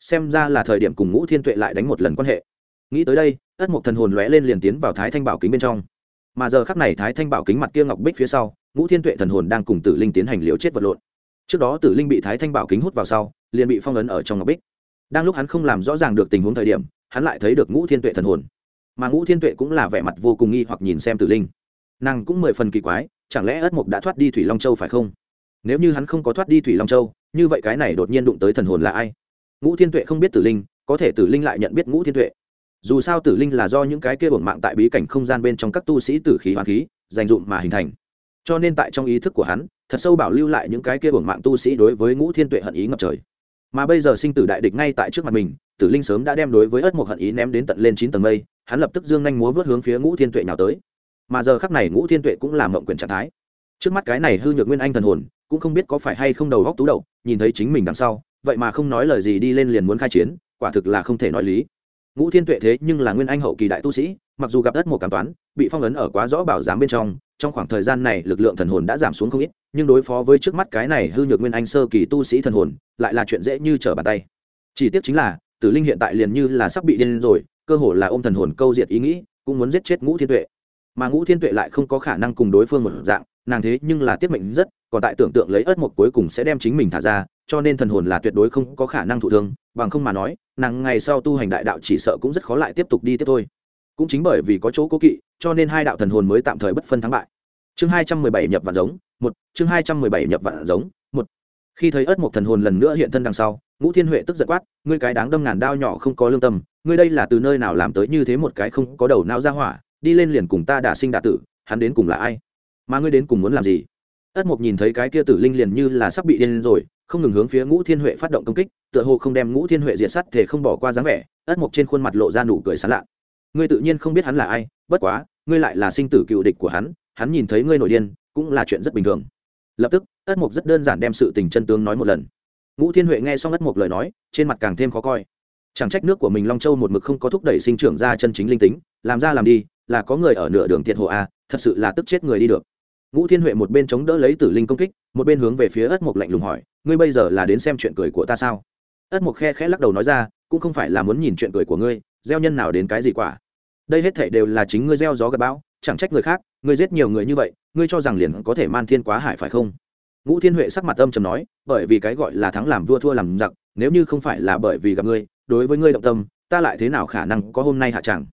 S1: Xem ra là thời điểm cùng ngũ thiên tuệ lại đánh một lần quan hệ. Nghĩ tới đây, ất mục thần hồn lóe lên liền tiến vào thái thanh bảo kính bên trong. Mà giờ khắc này thái thanh bảo kính mặt kia ngọc bích phía sau, ngũ thiên tuệ thần hồn đang cùng tử linh tiến hành liều chết vật lộn. Trước đó tử linh bị thái thanh bảo kính hút vào sau, liền bị phong ấn ở trong ngọc bích đang lúc hắn không làm rõ ràng được tình huống thời điểm, hắn lại thấy được ngũ thiên tuệ thần hồn. Mà ngũ thiên tuệ cũng là vẻ mặt vô cùng nghi hoặc nhìn xem tử linh. Nàng cũng mười phần kỳ quái, chẳng lẽ ất mục đã thoát đi thủy long châu phải không? Nếu như hắn không có thoát đi thủy long châu, như vậy cái này đột nhiên đụng tới thần hồn là ai? Ngũ thiên tuệ không biết tử linh, có thể tử linh lại nhận biết ngũ thiên tuệ. Dù sao tử linh là do những cái kia bổn mạng tại bí cảnh không gian bên trong các tu sĩ tử khí hoàn khí, dành dụm mà hình thành. Cho nên tại trong ý thức của hắn, thật sâu bảo lưu lại những cái kia bổn mạng tu sĩ đối với ngũ thiên tuệ hận ý ngập trời mà bây giờ sinh tử đại địch ngay tại trước mặt mình, tử linh sớm đã đem đối với ất một hận ý ném đến tận lên chín tầng mây, hắn lập tức dương nhanh múa vớt hướng phía ngũ thiên tuệ nào tới. Mà giờ khắc này ngũ thiên tuệ cũng làm mộng quyền trạng thái. Trước mắt cái này hư nhược nguyên anh thần hồn, cũng không biết có phải hay không đầu góc tú đầu, nhìn thấy chính mình đằng sau, vậy mà không nói lời gì đi lên liền muốn khai chiến, quả thực là không thể nói lý ngũ thiên tuệ thế nhưng là nguyên anh hậu kỳ đại tu sĩ, mặc dù gặp đất một cảm toán, bị phong ấn ở quá rõ bảo giám bên trong trong khoảng thời gian này lực lượng thần hồn đã giảm xuống không ít, nhưng đối phó với trước mắt cái này hư nhược nguyên anh sơ kỳ tu sĩ thần hồn, lại là chuyện dễ như trở bàn tay. Chỉ tiếc chính là, tử linh hiện tại liền như là sắp bị điên rồi, cơ hồ là ôm thần hồn câu diệt ý nghĩ, cũng muốn giết chết ngũ thiên tuệ. Mà ngũ thiên tuệ lại không có khả năng cùng đối phương một dạng, nàng thế nhưng là tiết mệnh rất, còn tại tưởng tượng lấy ớt một cuối cùng sẽ đem chính mình thả ra cho nên thần hồn là tuyệt đối không có khả năng thụ thương, bằng không mà nói, nàng ngày sau tu hành đại đạo chỉ sợ cũng rất khó lại tiếp tục đi tiếp thôi. Cũng chính bởi vì có chỗ cố kỵ, cho nên hai đạo thần hồn mới tạm thời bất phân thắng bại. Chương hai trăm mười bảy nhập vạn giống, một, chương hai trăm mười bảy nhập vạn giống, một. Khi thấy ớt một thần hồn lần nữa hiện thân đằng sau, ngũ thiên huệ tức giận quát, ngươi cái đáng đâm ngàn đao nhỏ không có lương tâm, ngươi đây là từ nơi nào làm tới như thế một cái không có đầu não ra hỏa, đi lên liền cùng ta đả sinh đả tử, hắn đến cùng là ai? Mà ngươi đến cùng muốn làm gì? Ất mục nhìn thấy cái kia tử linh liền như là sắp bị điên rồi, không ngừng hướng phía ngũ thiên huệ phát động công kích, tựa hồ không đem ngũ thiên huệ diệt sắt thể không bỏ qua dáng vẻ, ất mục trên khuôn mặt lộ ra nụ cười sán lạ. Ngươi tự nhiên không biết hắn là ai, bất quá, ngươi lại là sinh tử cựu địch của hắn hắn nhìn thấy ngươi nổi điên, cũng là chuyện rất bình thường. Lập tức, ất mục rất đơn giản đem sự tình chân tướng nói một lần. Ngũ thiên huệ nghe xong ất mục lời nói, trên mặt càng thêm khó coi. Chẳng trách nước của mình long châu một mực không có thúc đẩy sinh trưởng ra chân chính linh tính, làm ra làm đi, là có người ở nửa đường tiệt hồ a, thật sự là tức chết người đi được ngũ thiên huệ một bên chống đỡ lấy tử linh công kích, một bên hướng về phía ất mục lạnh lùng hỏi, ngươi bây giờ là đến xem chuyện cười của ta sao? Ất mục khe khẽ lắc đầu nói ra, cũng không phải là muốn nhìn chuyện cười của ngươi, gieo nhân nào đến cái gì quả. Đây hết thảy đều là chính ngươi gieo gió gặp bão, chẳng trách người khác, ngươi giết nhiều người như vậy, ngươi cho rằng liền có thể man thiên quá hải phải không? Ngũ thiên huệ sắc mặt âm trầm nói, bởi vì cái gọi là thắng làm vua thua làm giặc, nếu như không phải là bởi vì gặp ngươi, đối với ngươi động tâm, ta lại thế nào khả năng có hôm nay hạ chẳng?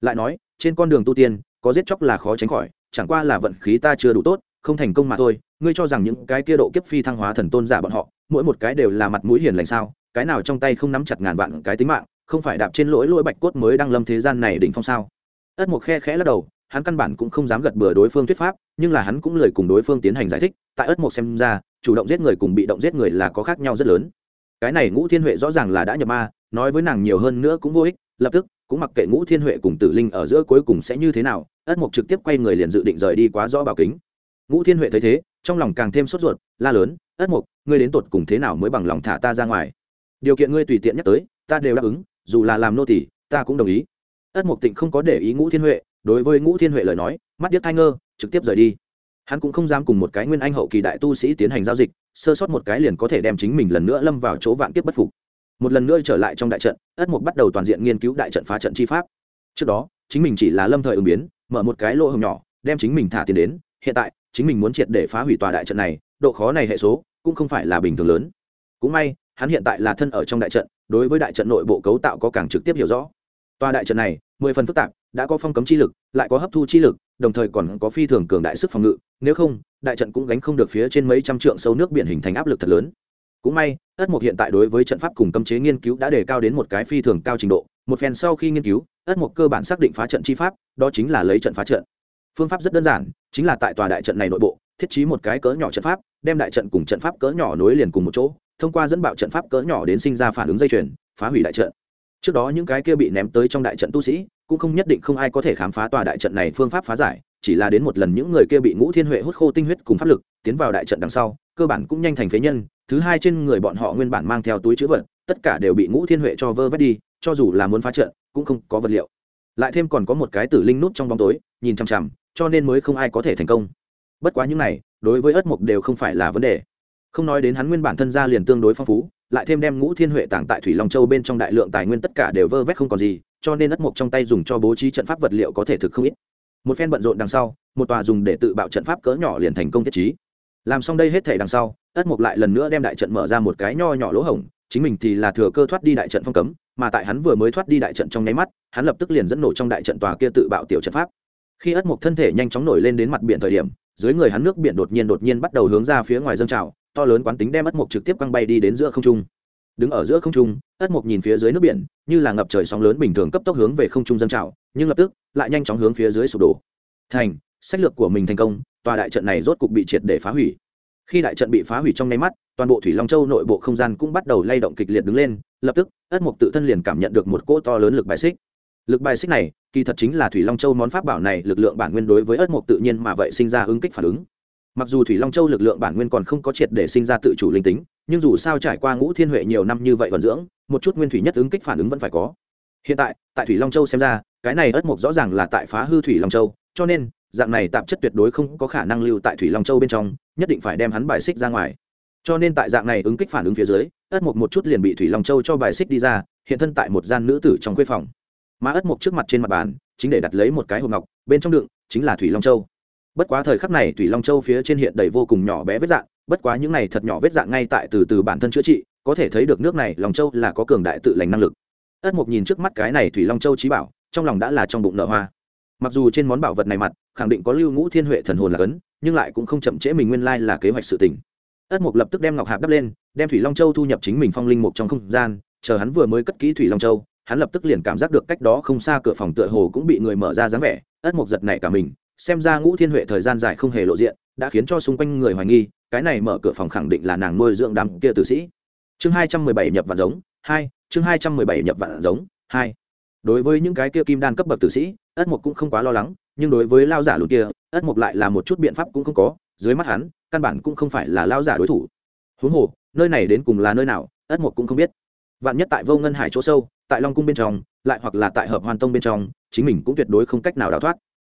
S1: Lại nói, trên con đường tu tiên, có giết chóc là khó tránh khỏi chẳng qua là vận khí ta chưa đủ tốt, không thành công mà thôi, ngươi cho rằng những cái kia độ kiếp phi thăng hóa thần tôn giả bọn họ, mỗi một cái đều là mặt mũi hiền lành sao? Cái nào trong tay không nắm chặt ngàn vạn cái tính mạng, không phải đạp trên lỗi lỗi bạch cốt mới đang lâm thế gian này đỉnh phong sao? Ất một khe khẽ lắc đầu, hắn căn bản cũng không dám gật bừa đối phương thuyết pháp, nhưng là hắn cũng lời cùng đối phương tiến hành giải thích, tại ất một xem ra, chủ động giết người cùng bị động giết người là có khác nhau rất lớn. Cái này ngũ thiên huệ rõ ràng là đã nhập ma, nói với nàng nhiều hơn nữa cũng vô ích, lập tức cũng mặc kệ ngũ thiên huệ cùng tử linh ở giữa cuối cùng sẽ như thế nào, ất mục trực tiếp quay người liền dự định rời đi quá rõ bảo kính. Ngũ thiên huệ thấy thế, trong lòng càng thêm sốt ruột, la lớn, ất mục ngươi đến tột cùng thế nào mới bằng lòng thả ta ra ngoài? Điều kiện ngươi tùy tiện nhắc tới, ta đều đáp ứng, dù là làm nô tỷ ta cũng đồng ý. Ất mục tịnh không có để ý ngũ thiên huệ, đối với ngũ thiên huệ lời nói, mắt điếc thai ngơ, trực tiếp rời đi. Hắn cũng không dám cùng một cái nguyên anh hậu kỳ đại tu sĩ tiến hành giao dịch, sơ sót một cái liền có thể đem chính mình lần nữa lâm vào chỗ vạn kiếp bất phục một lần nữa trở lại trong đại trận, ất mục bắt đầu toàn diện nghiên cứu đại trận phá trận chi pháp. Trước đó, chính mình chỉ là lâm thời ứng biến, mở một cái lỗ hồng nhỏ, đem chính mình thả tiền đến. Hiện tại, chính mình muốn triệt để phá hủy tòa đại trận này, độ khó này hệ số cũng không phải là bình thường lớn. Cũng may, hắn hiện tại là thân ở trong đại trận, đối với đại trận nội bộ cấu tạo có càng trực tiếp hiểu rõ. Tòa đại trận này, mười phần phức tạp, đã có phong cấm chi lực, lại có hấp thu chi lực, đồng thời còn có phi thường cường đại sức phòng ngự. Nếu không, đại trận cũng gánh không được phía trên mấy trăm trượng sâu nước biển hình thành áp lực thật lớn cũng may, ất mục hiện tại đối với trận pháp cùng cấm chế nghiên cứu đã đề cao đến một cái phi thường cao trình độ. Một phen sau khi nghiên cứu, ất mục cơ bản xác định phá trận chi pháp, đó chính là lấy trận phá trận. Phương pháp rất đơn giản, chính là tại tòa đại trận này nội bộ, thiết trí một cái cỡ nhỏ trận pháp, đem đại trận cùng trận pháp cỡ nhỏ nối liền cùng một chỗ, thông qua dẫn bạo trận pháp cỡ nhỏ đến sinh ra phản ứng dây chuyền, phá hủy đại trận. Trước đó những cái kia bị ném tới trong đại trận tu sĩ, cũng không nhất định không ai có thể khám phá tòa đại trận này phương pháp phá giải chỉ là đến một lần những người kia bị ngũ thiên huệ hút khô tinh huyết cùng pháp lực, tiến vào đại trận đằng sau, cơ bản cũng nhanh thành phế nhân, thứ hai trên người bọn họ nguyên bản mang theo túi chữ vật, tất cả đều bị ngũ thiên huệ cho vơ vét đi, cho dù là muốn phá trận, cũng không có vật liệu. Lại thêm còn có một cái tử linh nút trong bóng tối, nhìn chằm chằm, cho nên mới không ai có thể thành công. Bất quá những này, đối với ất mục đều không phải là vấn đề. Không nói đến hắn nguyên bản thân gia liền tương đối phong phú, lại thêm đem ngũ thiên huệ tàng tại thủy long châu bên trong đại lượng tài nguyên tất cả đều vơ vét không còn gì, cho nên ất mục trong tay dùng cho bố trí trận pháp vật liệu có thể thực không ít một phen bận rộn đằng sau, một tòa dùng để tự bạo trận pháp cỡ nhỏ liền thành công thiết trí. Làm xong đây hết thể đằng sau, ất mục lại lần nữa đem đại trận mở ra một cái nho nhỏ lỗ hổng, chính mình thì là thừa cơ thoát đi đại trận phong cấm, mà tại hắn vừa mới thoát đi đại trận trong nháy mắt, hắn lập tức liền dẫn nổ trong đại trận tòa kia tự bạo tiểu trận pháp. Khi ất mục thân thể nhanh chóng nổi lên đến mặt biển thời điểm, dưới người hắn nước biển đột nhiên đột nhiên bắt đầu hướng ra phía ngoài dâng trào, to lớn quán tính đem ất mục trực tiếp căng bay đi đến giữa không trung. Đứng ở giữa không trung, ất mục nhìn phía dưới nước biển, như là ngập trời sóng lớn bình thường cấp tốc hướng về không trung dâng trào, nhưng lập tức lại nhanh chóng hướng phía dưới sụp đổ. Thành, sách lược của mình thành công, tòa đại trận này rốt cục bị triệt để phá hủy. Khi đại trận bị phá hủy trong nháy mắt, toàn bộ thủy long châu nội bộ không gian cũng bắt đầu lay động kịch liệt đứng lên, lập tức, ất mục tự thân liền cảm nhận được một cỗ to lớn lực bài xích. Lực bài xích này, kỳ thật chính là thủy long châu món pháp bảo này lực lượng bản nguyên đối với ất mục tự nhiên mà vậy sinh ra ứng kích phản ứng. Mặc dù thủy long châu lực lượng bản nguyên còn không có triệt để sinh ra tự chủ linh tính, nhưng dù sao trải qua ngũ thiên huệ nhiều năm như vậy vận dưỡng, một chút nguyên thủy nhất ứng kích phản ứng vẫn phải có. Hiện tại tại thủy long châu xem ra cái này ất mộc rõ ràng là tại phá hư thủy long châu, cho nên, dạng này tạp chất tuyệt đối không có khả năng lưu tại thủy long châu bên trong, nhất định phải đem hắn bài xích ra ngoài. Cho nên tại dạng này ứng kích phản ứng phía dưới ất mộc một chút liền bị thủy long châu cho bài xích đi ra, hiện thân tại một gian nữ tử trong khuê phòng. Mà ất mộc trước mặt trên mặt bàn, chính để đặt lấy một cái hộp ngọc, bên trong đựng chính là thủy long châu. Bất quá thời khắc này thủy long châu phía trên hiện đầy vô cùng nhỏ bé vết dạng, bất quá những này thật nhỏ vết dạng ngay tại từ từ bản thân chữa trị, có thể thấy được nước này lòng châu là có cường đại tự lành năng lực. Ất mục nhìn trước mắt cái này thủy long châu trí bảo trong lòng đã là trong bụng nợ hoa. Mặc dù trên món bảo vật này mặt, khẳng định có lưu ngũ thiên huệ thần hồn là cấn, nhưng lại cũng không chậm trễ mình nguyên lai là kế hoạch sự tình. Ất mục lập tức đem ngọc hạp đắp lên, đem thủy long châu thu nhập chính mình phong linh mục trong không gian, chờ hắn vừa mới cất kỹ thủy long châu, hắn lập tức liền cảm giác được cách đó không xa cửa phòng tựa hồ cũng bị người mở ra dáng vẻ. Ất mục giật nảy cả mình, xem ra ngũ thiên huệ thời gian dài không hề lộ diện, đã khiến cho xung quanh người hoài nghi, cái này mở cửa phòng khẳng định là nàng nuôi dưỡng đám kia tử sĩ. Chương hai trăm mười bảy nhập vạn giống, hai, chương hai trăm mười bảy nhập vạn giống, hai đối với những cái kia kim đan cấp bậc tử sĩ, ất mục cũng không quá lo lắng, nhưng đối với lao giả lùn kia, ất mục lại là một chút biện pháp cũng không có, dưới mắt hắn, căn bản cũng không phải là lao giả đối thủ. Huống hồ, nơi này đến cùng là nơi nào, ất mục cũng không biết. Vạn nhất tại vô ngân hải chỗ sâu, tại long cung bên trong, lại hoặc là tại hợp hoàn tông bên trong, chính mình cũng tuyệt đối không cách nào đào thoát.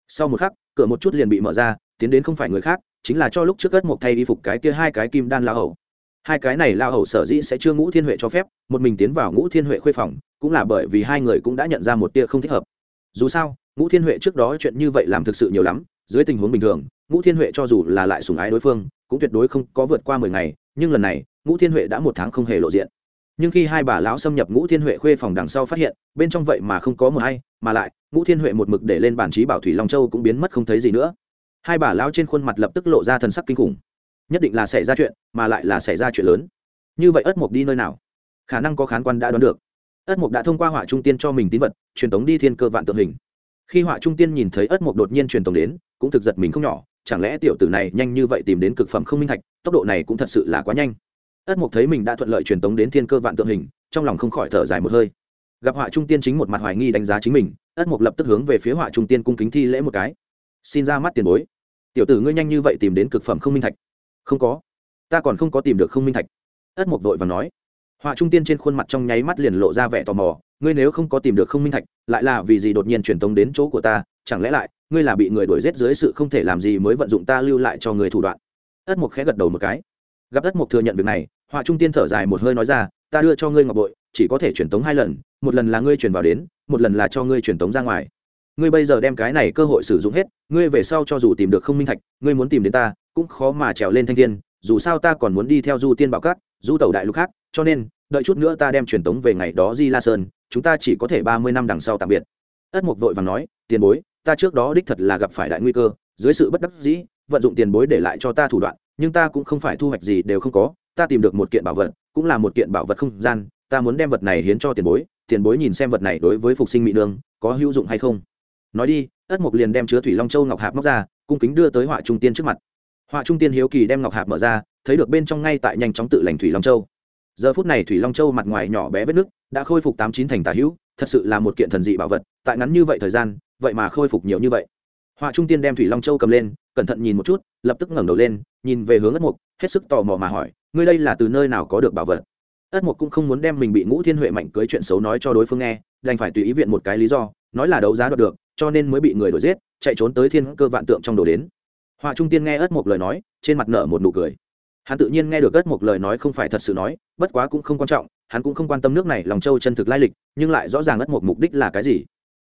S1: Sau một khắc, cửa một chút liền bị mở ra, tiến đến không phải người khác, chính là cho lúc trước ất mục thay y phục cái kia hai cái kim đan lao hầu. Hai cái này lao hầu sở dĩ sẽ chưa ngũ thiên huệ cho phép, một mình tiến vào ngũ thiên huệ khuê phòng cũng là bởi vì hai người cũng đã nhận ra một tia không thích hợp. Dù sao, ngũ thiên huệ trước đó chuyện như vậy làm thực sự nhiều lắm, dưới tình huống bình thường, ngũ thiên huệ cho dù là lại sùng ái đối phương, cũng tuyệt đối không có vượt qua mười ngày, nhưng lần này, ngũ thiên huệ đã một tháng không hề lộ diện. Nhưng khi hai bà lão xâm nhập ngũ thiên huệ khuê phòng đằng sau phát hiện, bên trong vậy mà không có một hay, mà lại, ngũ thiên huệ một mực để lên bản trí bảo thủy long châu cũng biến mất không thấy gì nữa. Hai bà lão trên khuôn mặt lập tức lộ ra thần sắc kinh khủng. Nhất định là xảy ra chuyện, mà lại là xảy ra chuyện lớn. Như vậy ất mục đi nơi nào? Khả năng có khán quan đã đoán được ất mục đã thông qua họa trung tiên cho mình tín vật, truyền tống đi thiên cơ vạn tượng hình. Khi họa trung tiên nhìn thấy ất mục đột nhiên truyền tống đến, cũng thực giật mình không nhỏ, chẳng lẽ tiểu tử này nhanh như vậy tìm đến cực phẩm không minh thạch, tốc độ này cũng thật sự là quá nhanh. Ất mục thấy mình đã thuận lợi truyền tống đến thiên cơ vạn tượng hình, trong lòng không khỏi thở dài một hơi. Gặp họa trung tiên chính một mặt hoài nghi đánh giá chính mình, ất mục lập tức hướng về phía họa trung tiên cung kính thi lễ một cái. Xin ra mắt tiền bối. Tiểu tử ngươi nhanh như vậy tìm đến cực phẩm không minh thạch? Không có. Ta còn không có tìm được không minh thạch. Ất mục vội và nói họa trung tiên trên khuôn mặt trong nháy mắt liền lộ ra vẻ tò mò, ngươi nếu không có tìm được không minh thạch, lại là vì gì đột nhiên truyền tống đến chỗ của ta? Chẳng lẽ lại, ngươi là bị người đuổi giết dưới sự không thể làm gì mới vận dụng ta lưu lại cho người thủ đoạn? Ất mục khẽ gật đầu một cái. Gặp ất mục thừa nhận việc này, họa trung tiên thở dài một hơi nói ra, ta đưa cho ngươi ngọc bội, chỉ có thể truyền tống hai lần, một lần là ngươi truyền vào đến, một lần là cho ngươi truyền tống ra ngoài. Ngươi bây giờ đem cái này cơ hội sử dụng hết, ngươi về sau cho dù tìm được không minh thạch, ngươi muốn tìm đến ta, cũng khó mà trèo lên thanh thiên, dù sao ta còn muốn đi theo du tiên bảo cát du tàu đại lục khác cho nên, đợi chút nữa ta đem truyền tống về ngày đó di la sơn, chúng ta chỉ có thể ba mươi năm đằng sau tạm biệt. Ất mục vội và nói, tiền bối, ta trước đó đích thật là gặp phải đại nguy cơ, dưới sự bất đắc dĩ, vận dụng tiền bối để lại cho ta thủ đoạn, nhưng ta cũng không phải thu hoạch gì đều không có, ta tìm được một kiện bảo vật, cũng là một kiện bảo vật không gian, ta muốn đem vật này hiến cho tiền bối tiền bối nhìn xem vật này đối với phục sinh mỹ nương, có hữu dụng hay không? Nói đi, ất mục liền đem chứa thủy long châu ngọc hạp móc ra, cung kính đưa tới họa trung tiên trước mặt. Họa trung tiên hiếu kỳ đem ngọc hạp mở ra, thấy được bên trong ngay tại nhanh chóng tự lành thủy long châu giờ phút này thủy long châu mặt ngoài nhỏ bé vết nứt, đã khôi phục tám chín thành tà hữu, thật sự là một kiện thần dị bảo vật, tại ngắn như vậy thời gian, vậy mà khôi phục nhiều như vậy. Họa trung tiên đem thủy long châu cầm lên, cẩn thận nhìn một chút, lập tức ngẩng đầu lên, nhìn về hướng ất mục hết sức tò mò mà hỏi, ngươi đây là từ nơi nào có được bảo vật? Ất mục cũng không muốn đem mình bị ngũ thiên huệ mạnh cưới chuyện xấu nói cho đối phương nghe, đành phải tùy ý viện một cái lý do, nói là đấu giá đoạt được, cho nên mới bị người đuổi giết, chạy trốn tới thiên cơ vạn tượng trong đồ đến. Họa trung tiên nghe ất mục lời nói, trên mặt nở một nụ cười hắn tự nhiên nghe được ất mục lời nói không phải thật sự nói, bất quá cũng không quan trọng, hắn cũng không quan tâm nước này lòng châu chân thực lai lịch, nhưng lại rõ ràng ất mục mục đích là cái gì.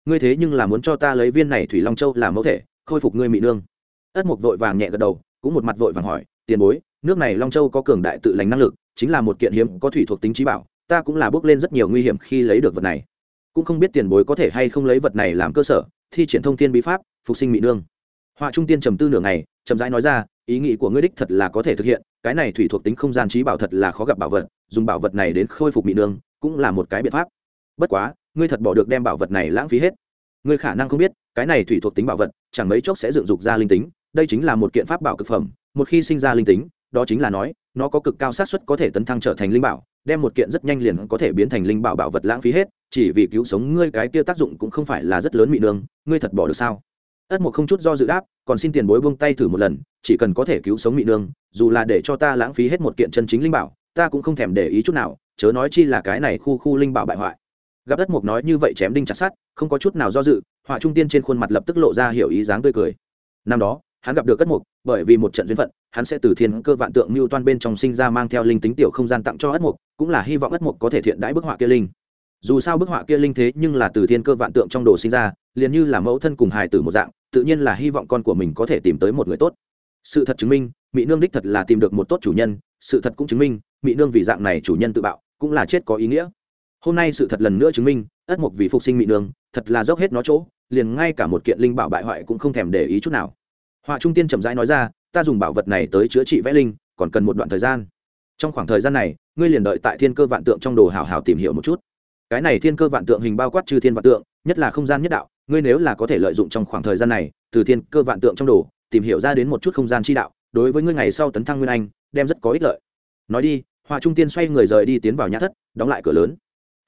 S1: Ngươi thế nhưng là muốn cho ta lấy viên này thủy long châu làm mẫu thể, khôi phục ngươi mỹ nương. Ất mục vội vàng nhẹ gật đầu, cũng một mặt vội vàng hỏi, tiền bối, nước này long châu có cường đại tự lành năng lực, chính là một kiện hiếm có thủy thuộc tính trí bảo, ta cũng là bước lên rất nhiều nguy hiểm khi lấy được vật này. Cũng không biết tiền bối có thể hay không lấy vật này làm cơ sở, thi triển thông thiên bí pháp, phục sinh mỹ nương. Họa trung tiên trầm tư nửa ngày, chậm rãi nói ra, ý nghĩ của ngươi đích thật là có thể thực hiện cái này thủy thuộc tính không gian trí bảo thật là khó gặp bảo vật, dùng bảo vật này đến khôi phục mỹ nương cũng là một cái biện pháp. Bất quá, ngươi thật bỏ được đem bảo vật này lãng phí hết. Ngươi khả năng không biết, cái này thủy thuộc tính bảo vật, chẳng mấy chốc sẽ dựng dục ra linh tính, đây chính là một kiện pháp bảo cực phẩm, một khi sinh ra linh tính, đó chính là nói, nó có cực cao xác suất có thể tấn thăng trở thành linh bảo, đem một kiện rất nhanh liền có thể biến thành linh bảo bảo vật lãng phí hết, chỉ vì cứu sống ngươi cái kia tác dụng cũng không phải là rất lớn mị nương, ngươi thật bỏ được sao? Ất mục không chút do dự đáp, còn xin tiền bối buông tay thử một lần, chỉ cần có thể cứu sống mỹ nương, dù là để cho ta lãng phí hết một kiện chân chính linh bảo, ta cũng không thèm để ý chút nào, chớ nói chi là cái này khu khu linh bảo bại hoại. Gặp ất mục nói như vậy chém đinh chặt sắt, không có chút nào do dự, họa trung tiên trên khuôn mặt lập tức lộ ra hiểu ý dáng tươi cười. Năm đó, hắn gặp được ất mục bởi vì một trận duyên phận, hắn sẽ từ thiên cơ vạn tượng mưu toan bên trong sinh ra mang theo linh tính tiểu không gian tặng cho ất mục cũng là hy vọng ất mục có thể thiện đãi bức họa kia linh. Dù sao bức họa kia linh thế nhưng là từ thiên cơ vạn tượng trong đồ sinh ra liền như là mẫu thân cùng hài tử một dạng, tự nhiên là hy vọng con của mình có thể tìm tới một người tốt. Sự thật chứng minh mỹ nương đích thật là tìm được một tốt chủ nhân, sự thật cũng chứng minh mỹ nương vì dạng này chủ nhân tự bạo, cũng là chết có ý nghĩa. Hôm nay sự thật lần nữa chứng minh, ất mục vì phục sinh mỹ nương, thật là dốc hết nó chỗ, liền ngay cả một kiện linh bảo bại hoại cũng không thèm để ý chút nào. Họa trung tiên chậm rãi nói ra, ta dùng bảo vật này tới chữa trị vẽ linh, còn cần một đoạn thời gian. Trong khoảng thời gian này, ngươi liền đợi tại thiên cơ vạn tượng trong đồ hào hào tìm hiểu một chút. Cái này thiên cơ vạn tượng hình bao quát trừ thiên vạn tượng, nhất là không gian nhất đạo ngươi nếu là có thể lợi dụng trong khoảng thời gian này, từ thiên cơ vạn tượng trong đồ, tìm hiểu ra đến một chút không gian chi đạo, đối với ngươi ngày sau tấn thăng nguyên anh, đem rất có ích lợi. Nói đi họa trung tiên xoay người rời đi tiến vào nhã thất, đóng lại cửa lớn.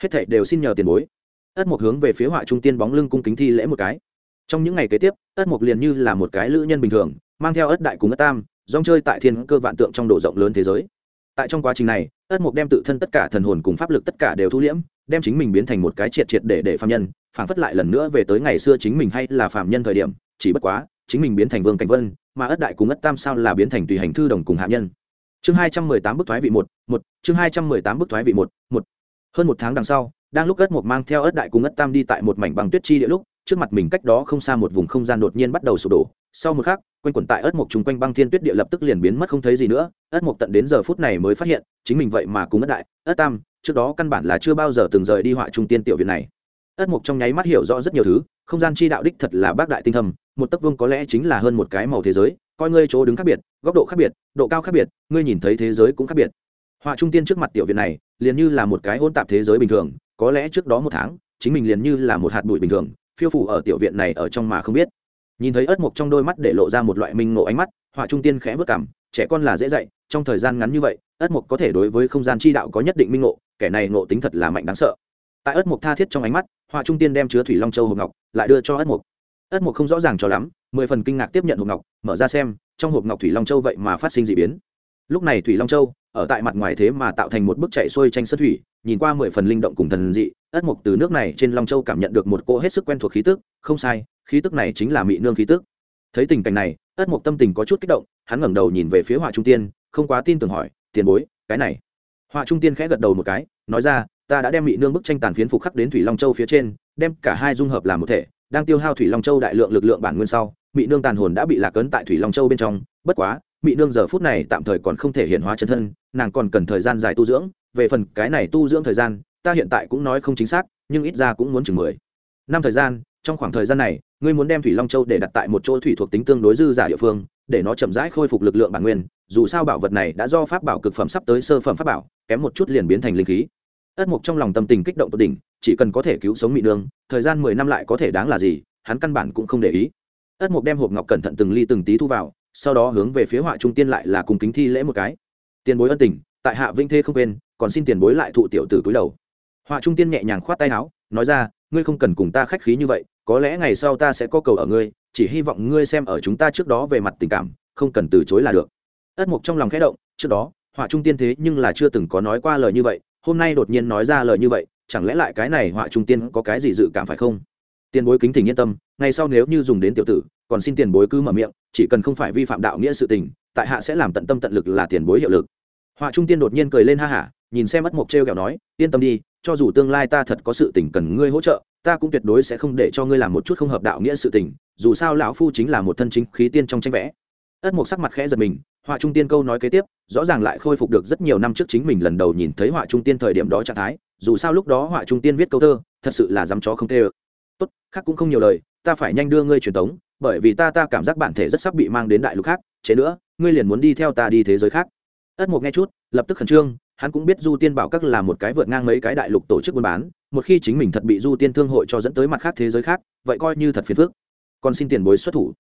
S1: Hết thảy đều xin nhờ tiền bối. Ất một hướng về phía họa trung tiên bóng lưng cung kính thi lễ một cái. Trong những ngày kế tiếp, ất mục liền như là một cái lữ nhân bình thường, mang theo ất đại cùng ất tam dòng chơi tại thiên cơ vạn tượng trong độ rộng lớn thế giới. Tại trong quá trình này, ất mục đem tự thân tất cả thần hồn cùng pháp lực tất cả đều thu liễm đem chính mình biến thành một cái triệt triệt để để phạm nhân phản phất lại lần nữa về tới ngày xưa chính mình hay là phạm nhân thời điểm, chỉ bất quá, chính mình biến thành vương cảnh vân, mà ất đại cùng ất tam sao là biến thành tùy hành thư đồng cùng hạ nhân. Chương hai trăm mười tám bức thoái vị một một, chương hai trăm mười tám bức thoái vị một một. Hơn một tháng đằng sau, đang lúc ất một mang theo ất đại cùng ất tam đi tại một mảnh bằng tuyết chi địa lúc, trước mặt mình cách đó không xa một vùng không gian đột nhiên bắt đầu sụp đổ. Sau một khắc, quanh quẩn tại ớt mộc chung quanh băng thiên tuyết địa lập tức liền biến mất không thấy gì nữa. Ớt mộc tận đến giờ phút này mới phát hiện, chính mình vậy mà cùng ớt đại ớt tam trước đó căn bản là chưa bao giờ từng rời đi họa trung tiên tiểu viện này. Ất mục trong nháy mắt hiểu rõ rất nhiều thứ, không gian chi đạo đích thật là bác đại tinh thầm một tấc vương có lẽ chính là hơn một cái màu thế giới, coi ngươi chỗ đứng khác biệt, góc độ khác biệt, độ cao khác biệt, ngươi nhìn thấy thế giới cũng khác biệt. Họa trung tiên trước mặt tiểu viện này, liền như là một cái hôn tạp thế giới bình thường, có lẽ trước đó một tháng, chính mình liền như là một hạt bụi bình thường, phiêu phủ ở tiểu viện này ở trong mà không biết. Nhìn thấy ất mục trong đôi mắt để lộ ra một loại minh ngộ ánh mắt, họa trung tiên khẽ vất cảm trẻ con là dễ dạy, trong thời gian ngắn như vậy, ất mộc có thể đối với không gian chi đạo có nhất định minh ngộ, kẻ này ngộ tính thật là mạnh đáng sợ. Tại ất mộc tha thiết trong ánh mắt họa trung tiên đem chứa thủy long châu hộp ngọc lại đưa cho ất mộc. Ất mộc không rõ ràng cho lắm, mười phần kinh ngạc tiếp nhận hộp ngọc, mở ra xem, trong hộp ngọc thủy long châu vậy mà phát sinh d ị biến. Lúc này thủy long châu, ở tại mặt ngoài thế mà tạo thành một bức chạy xuôi tranh sân thủy, nhìn qua mười phần linh động cùng thần dị, ất mục từ nước này trên long châu cảm nhận được một cỗ hết sức quen thuộc khí tức, không sai, khí tức này chính là mỹ nương khí tức. Thấy tình cảnh này ất mộc tâm tình có chút kích động, hắn ngẩng đầu nhìn về phía họa trung tiên, không quá tin tưởng hỏi, tiền bối, cái này? Họa trung tiên khẽ gật đầu một cái, nói ra, ta đã đem bị nương bức tranh tàn phiến phục khắc đến thủy long châu phía trên, đem cả hai dung hợp làm một thể, đang tiêu hao thủy long châu đại lượng lực lượng bản nguyên sau, mị nương tàn hồn đã bị lạc ấn tại thủy long châu bên trong, bất quá, mị nương giờ phút này tạm thời còn không thể hiện hóa chân thân, nàng còn cần thời gian dài tu dưỡng, về phần cái này tu dưỡng thời gian, ta hiện tại cũng nói không chính xác, nhưng ít ra cũng muốn chừng mười. Năm thời gian, trong khoảng thời gian này ngươi muốn đem thủy long châu để đặt tại một chỗ thủy thuộc tính tương đối dư giả địa phương, để nó chậm rãi khôi phục lực lượng bản nguyên, dù sao bảo vật này đã do pháp bảo cực phẩm sắp tới sơ phẩm pháp bảo, kém một chút liền biến thành linh khí. Ất mục trong lòng tâm tình kích động tột đỉnh, chỉ cần có thể cứu sống mị nương, thời gian mười năm lại có thể đáng là gì, hắn căn bản cũng không để ý. Ất mục đem hộp ngọc cẩn thận từng ly từng tí thu vào, sau đó hướng về phía họa trung tiên lại là cùng kính thi lễ một cái. Tiền bối ân tình, tại hạ vinh thê không quên, còn xin tiền bối lại thụ tiểu tử cúi đầu. Họa trung tiên nhẹ nhàng khoát tay áo, nói ra, ngươi không cần cùng ta khách khí như vậy có lẽ ngày sau ta sẽ có cầu ở ngươi, chỉ hy vọng ngươi xem ở chúng ta trước đó về mặt tình cảm, không cần từ chối là được. Ất mục trong lòng khẽ động, trước đó, họa trung tiên thế nhưng là chưa từng có nói qua lời như vậy, hôm nay đột nhiên nói ra lời như vậy, chẳng lẽ lại cái này họa trung tiên có cái gì dự cảm phải không? Tiền bối kính thỉnh yên tâm, ngày sau nếu như dùng đến tiểu tử, còn xin tiền bối cứ mở miệng, chỉ cần không phải vi phạm đạo nghĩa sự tình, tại hạ sẽ làm tận tâm tận lực là tiền bối hiệu lực. Họa trung tiên đột nhiên cười lên ha hả, nhìn xem mất mộc t r kẹo nói, yên tâm đi, cho dù tương lai ta thật có sự tình cần ngươi hỗ trợ ta cũng tuyệt đối sẽ không để cho ngươi làm một chút không hợp đạo nghĩa sự tình, dù sao lão phu chính là một thân chính khí tiên trong tranh vẽ. Ất mộc sắc mặt khẽ giật mình, họa trung tiên câu nói kế tiếp, rõ ràng lại khôi phục được rất nhiều năm trước chính mình lần đầu nhìn thấy họa trung tiên thời điểm đó trạng thái, dù sao lúc đó họa trung tiên viết câu thơ, thật sự là dám chó không tê ơ. Tốt, khác cũng không nhiều lời, ta phải nhanh đưa ngươi truyền tống, bởi vì ta ta cảm giác bản thể rất sắp bị mang đến đại lục khác, chế nữa, ngươi liền muốn đi theo ta đi thế giới khác. Ất mục nghe chút, lập tức khẩn trương, hắn cũng biết du tiên bảo các là một cái vượt ngang mấy cái đại lục tổ chức buôn bán một khi chính mình thật bị du tiên thương hội cho dẫn tới mặt khác thế giới khác, vậy coi như thật phiền phức. Còn xin tiền bối xuất thủ.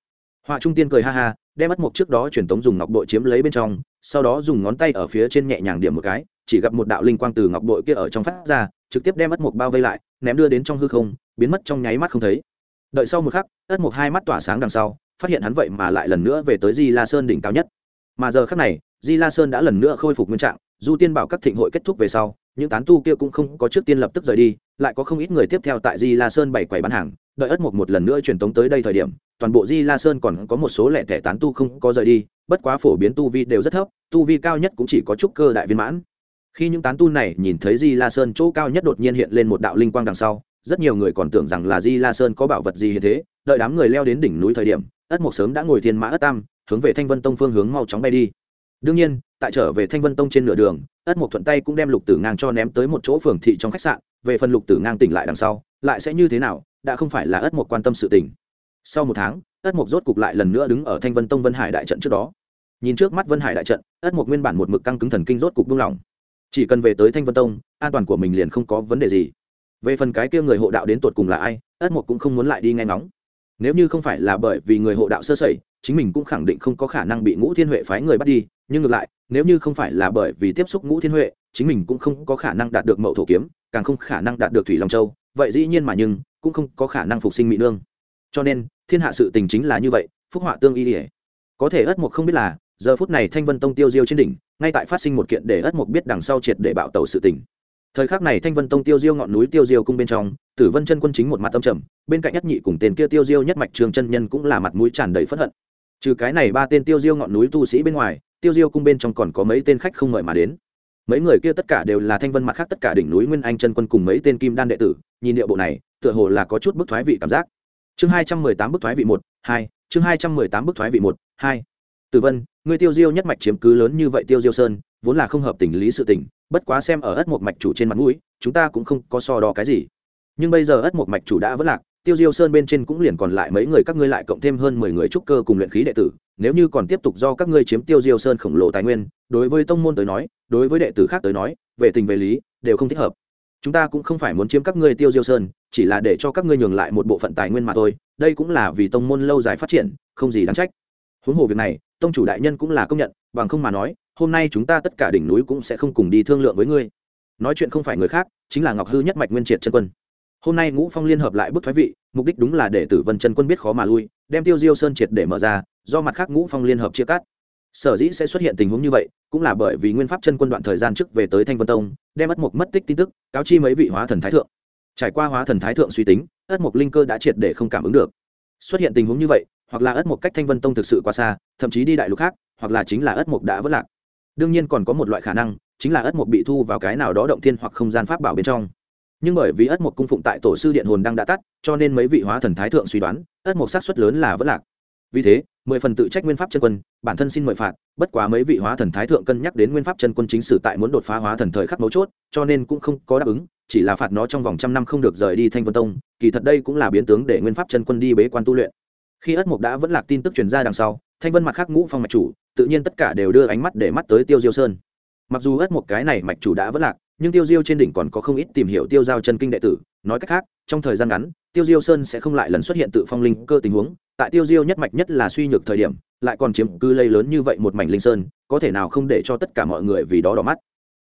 S1: Họa trung tiên cười ha ha, đem mất mục trước đó truyền tống dùng ngọc bội chiếm lấy bên trong, sau đó dùng ngón tay ở phía trên nhẹ nhàng điểm một cái, chỉ gặp một đạo linh quang từ ngọc bội kia ở trong phát ra, trực tiếp đem mất mục bao vây lại, ném đưa đến trong hư không, biến mất trong nháy mắt không thấy. Đợi sau một khắc ất mục hai mắt tỏa sáng đằng sau, phát hiện hắn vậy mà lại lần nữa về tới di la sơn đỉnh cao nhất. Mà giờ khắc này, di la sơn đã lần nữa khôi phục nguyên trạng, du tiên bảo các thịnh hội kết thúc về sau những tán tu kia cũng không có trước tiên lập tức rời đi, lại có không ít người tiếp theo tại di la sơn bày quầy bán hàng, đợi ất mục một lần nữa truyền tống tới đây thời điểm, toàn bộ di la sơn còn có một số lẻ thẻ tán tu không có rời đi, bất quá phổ biến tu vi đều rất thấp, tu vi cao nhất cũng chỉ có chút cơ đại viên mãn. Khi những tán tu này nhìn thấy di la sơn chỗ cao nhất đột nhiên hiện lên một đạo linh quang đằng sau, rất nhiều người còn tưởng rằng là di la sơn có bảo vật gì như thế, đợi đám người leo đến đỉnh núi thời điểm ất mộc sớm đã ngồi thiên mã ất tam, hướng về thanh vân tông phương hướng mau chóng bay đi đương nhiên, tại trở về thanh vân tông trên nửa đường, ất mộc thuận tay cũng đem lục tử ngang cho ném tới một chỗ phường thị trong khách sạn, về phần lục tử ngang tỉnh lại đằng sau, lại sẽ như thế nào, đã không phải là ất mộc quan tâm sự tình. Sau một tháng, ất mộc rốt cục lại lần nữa đứng ở thanh vân tông vân hải đại trận trước đó. Nhìn trước mắt vân hải đại trận, ất mộc nguyên bản một mực căng cứng thần kinh rốt cục buông lỏng. Chỉ cần về tới thanh vân tông, an toàn của mình liền không có vấn đề gì. Về phần cái kia người hộ đạo đến tột cùng là ai, ất mộc cũng không muốn lại đi nghe ngóng. Nếu như không phải là bởi vì người hộ đạo sơ sẩy, chính mình cũng khẳng định không có khả năng bị ngũ thiên huệ phái người bắt đi nhưng ngược lại, nếu như không phải là bởi vì tiếp xúc ngũ thiên huệ, chính mình cũng không có khả năng đạt được mậu thổ kiếm, càng không khả năng đạt được thủy long châu, vậy dĩ nhiên mà nhưng cũng không có khả năng phục sinh mỹ nương. Cho nên, thiên hạ sự tình chính là như vậy, phúc họa tương y ỉa có thể ất mục không biết là, giờ phút này thanh vân tông tiêu diêu trên đỉnh, ngay tại phát sinh một kiện để ất mục biết đằng sau triệt để bạo tàu sự tình. Thời khắc này thanh vân tông tiêu diêu ngọn núi tiêu diêu cung bên trong, tử vân chân quân chính một mặt tâm trầm, bên cạnh nhất nhị cùng tên kia tiêu diêu nhất mạch trường chân nhân cũng là mặt mũi tràn đầy phẫn hận. Trừ cái này ba tên tiêu diêu ngọn núi tu sĩ bên ngoài tiêu diêu cung bên trong còn có mấy tên khách không mời mà đến. Mấy người kia tất cả đều là thanh vân mặt khác tất cả đỉnh núi nguyên anh chân quân cùng mấy tên kim đan đệ tử, nhìn điệu bộ này, tựa hồ là có chút bức thoái vị cảm giác. Chương hai trăm mười tám bức thoái vị một, hai, chương hai trăm mười tám bức thoái vị một, hai. Tử vân người tiêu diêu nhất mạch chiếm cứ lớn như vậy tiêu diêu sơn, vốn là không hợp tình lý sự tình, bất quá xem ở ất một mạch chủ trên mặt mũi, chúng ta cũng không có so đo cái gì. Nhưng bây giờ ất một mạch chủ đã vất lạc, tiêu diêu sơn bên trên cũng liền còn lại mấy người, các ngươi lại cộng thêm hơn mười người trúc cơ cùng luyện khí đệ tử nếu như còn tiếp tục do các ngươi chiếm tiêu diêu sơn khổng lồ tài nguyên, đối với tông môn tới nói, đối với đệ tử khác tới nói, về tình về lý, đều không thích hợp. Chúng ta cũng không phải muốn chiếm các ngươi tiêu diêu sơn, chỉ là để cho các ngươi nhường lại một bộ phận tài nguyên mà thôi, đây cũng là vì tông môn lâu dài phát triển, không gì đáng trách. Huống hồ việc này, tông chủ đại nhân cũng là công nhận, bằng không mà nói, hôm nay chúng ta tất cả đỉnh núi cũng sẽ không cùng đi thương lượng với ngươi. Nói chuyện không phải người khác, chính là ngọc hư nhất mạch nguyên triệt chân quân. Hôm nay ngũ phong liên hợp lại bức thoái vị, mục đích đúng là để tử vân chân quân biết khó mà lui, đem tiêu diêu sơn triệt để mở ra do mặt khác ngũ phong liên hợp chia cắt. Sở dĩ sẽ xuất hiện tình huống như vậy, cũng là bởi vì nguyên pháp chân quân đoạn thời gian trước về tới thanh vân tông, đem ất mục mất tích tin tức cáo chi mấy vị hóa thần thái thượng. Trải qua hóa thần thái thượng suy tính, ất mục linh cơ đã triệt để không cảm ứng được. Xuất hiện tình huống như vậy, hoặc là ất mục cách thanh vân tông thực sự quá xa, thậm chí đi đại lục khác, hoặc là chính là ất mục đã vất lạc. Đương nhiên còn có một loại khả năng, chính là ất mục bị thu vào cái nào đó động thiên hoặc không gian pháp bảo bên trong. Nhưng bởi vì ất mục cung phụng tại tổ sư điện hồn đang đã tắt, cho nên mấy vị hóa thần thái thượng suy đoán, ất mục xác suất lớn là vất lạc. Vì thế mười phần tự trách nguyên pháp chân quân, bản thân xin mời phạt, bất quá mấy vị hóa thần thái thượng cân nhắc đến nguyên pháp chân quân chính sử tại muốn đột phá hóa thần thời khắc mấu chốt, cho nên cũng không có đáp ứng, chỉ là phạt nó trong vòng trăm năm không được rời đi thanh vân tông, kỳ thật đây cũng là biến tướng để nguyên pháp chân quân đi bế quan tu luyện. Khi ất mục đã vẫn lạc tin tức truyền ra đằng sau, thanh vân mặt khác ngũ phong mạch chủ, tự nhiên tất cả đều đưa ánh mắt để mắt tới tiêu diêu sơn. Mặc dù ất mục cái này mạch chủ đã vẫn lạc, nhưng tiêu diêu trên đỉnh còn có không ít tìm hiểu tiêu giao chân kinh đệ tử, nói cách khác, trong thời gian ngắn tiêu diêu sơn sẽ không lại lần xuất hiện tự phong linh cơ tình huống, tại tiêu diêu nhất mạch nhất là suy nhược thời điểm, lại còn chiếm cư lây lớn như vậy một mảnh linh sơn, có thể nào không để cho tất cả mọi người vì đó đỏ mắt.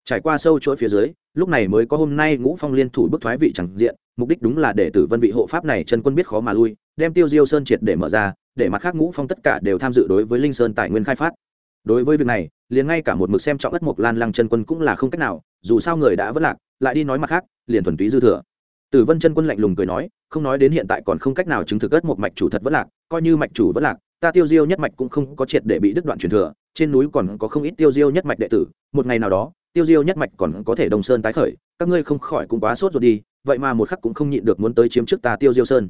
S1: Trải qua sâu chuỗi phía dưới, lúc này mới có hôm nay ngũ phong liên thủ bức thoái vị chẳng diện, mục đích đúng là để tử vân vị hộ pháp này chân quân biết khó mà lui, đem tiêu diêu sơn triệt để mở ra, để mặt khác ngũ phong tất cả đều tham dự đối với linh sơn tài nguyên khai phát. Đối với việc này, liền ngay cả một mực xem trọng ất mộc lan lăng chân quân cũng là không cách nào, dù sao người đã vất lạc, lại đi nói mặt khác, liền thuần túy dư thừa tử vân chân quân lạnh lùng cười nói, không nói đến hiện tại còn không cách nào chứng thực ất một mạch chủ thật vẫn lạc, coi như mạch chủ vẫn lạc, ta tiêu diêu nhất mạch cũng không có triệt để bị đứt đoạn truyền thừa, trên núi còn có không ít tiêu diêu nhất mạch đệ tử, một ngày nào đó, tiêu diêu nhất mạch còn có thể đồng sơn tái khởi, các ngươi không khỏi cũng quá sốt rồi đi, vậy mà một khắc cũng không nhịn được muốn tới chiếm trước ta tiêu diêu sơn.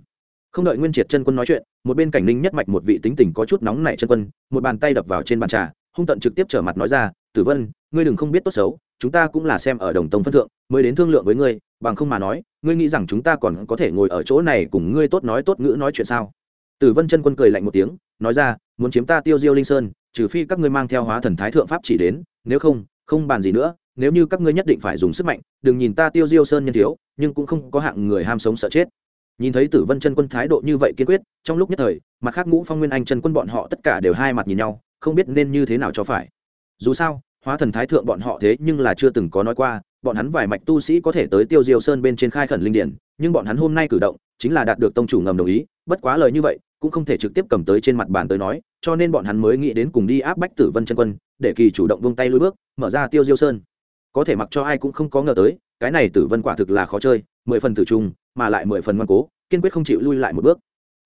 S1: Không đợi nguyên triệt chân quân nói chuyện, một bên cảnh ninh nhất mạch một vị tính tình có chút nóng nảy chân quân, một bàn tay đập vào trên bàn trà, hung tận trực tiếp trở mặt nói ra tử vân, ngươi đừng không biết tốt xấu, chúng ta cũng là xem ở đồng tông phân thượng, mới đến thương lượng với ngươi, bằng không mà nói, ngươi nghĩ rằng chúng ta còn có thể ngồi ở chỗ này cùng ngươi tốt nói tốt ngữ nói chuyện sao? Tử vân chân quân cười lạnh một tiếng, nói ra, muốn chiếm ta tiêu diêu linh sơn, trừ phi các ngươi mang theo hóa thần thái thượng pháp chỉ đến, nếu không không bàn gì nữa, nếu như các ngươi nhất định phải dùng sức mạnh, đừng nhìn ta tiêu diêu sơn nhân thiếu, nhưng cũng không có hạng người ham sống sợ chết. Nhìn thấy tử vân chân quân thái độ như vậy kiên quyết, trong lúc nhất thời, mặt khác ngũ phong nguyên anh chân quân bọn họ tất cả đều hai mặt nhìn nhau, không biết nên như thế nào cho phải dù sao, hóa thần thái thượng bọn họ thế nhưng là chưa từng có nói qua, bọn hắn vài mạch tu sĩ có thể tới tiêu diêu sơn bên trên khai khẩn linh điển, nhưng bọn hắn hôm nay cử động chính là đạt được tông chủ ngầm đồng ý, bất quá lời như vậy cũng không thể trực tiếp cầm tới trên mặt bàn tới nói, cho nên bọn hắn mới nghĩ đến cùng đi áp bách tử vân chân quân, để kỳ chủ động vung tay lùi bước, mở ra tiêu diêu sơn. Có thể mặc cho ai cũng không có ngờ tới, cái này tử vân quả thực là khó chơi, mười phần tử trung mà lại mười phần ngoan cố, kiên quyết không chịu lui lại một bước.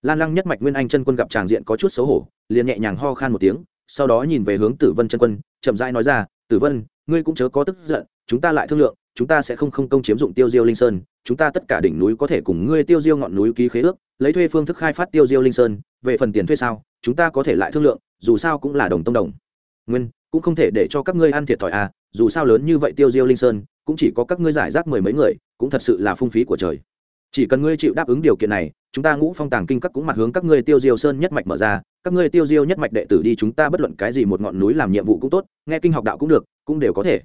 S1: Lan lăng nhất mạch nguyên anh chân quân gặp tràng diện có chút xấu hổ, liền nhẹ nhàng ho khan một tiếng, sau đó nhìn về hướng tử vân chân quân chậm rãi nói ra, tử vân, ngươi cũng chớ có tức giận, chúng ta lại thương lượng, chúng ta sẽ không không công chiếm dụng tiêu diêu linh sơn, chúng ta tất cả đỉnh núi có thể cùng ngươi tiêu diêu ngọn núi ký khế ước, lấy thuê phương thức khai phát tiêu diêu linh sơn, về phần tiền thuê sao, chúng ta có thể lại thương lượng, dù sao cũng là đồng tông đồng. Nguyên, cũng không thể để cho các ngươi ăn thiệt thòi à dù sao lớn như vậy tiêu diêu linh sơn, cũng chỉ có các ngươi giải rác mười mấy người, cũng thật sự là phung phí của trời. Chỉ cần ngươi chịu đáp ứng điều kiện này chúng ta ngũ phong tàng kinh các cũng mặt hướng các ngươi tiêu diêu sơn nhất mạch mở ra, các ngươi tiêu diêu nhất mạch đệ tử đi chúng ta bất luận cái gì một ngọn núi làm nhiệm vụ cũng tốt, nghe kinh học đạo cũng được, cũng đều có thể.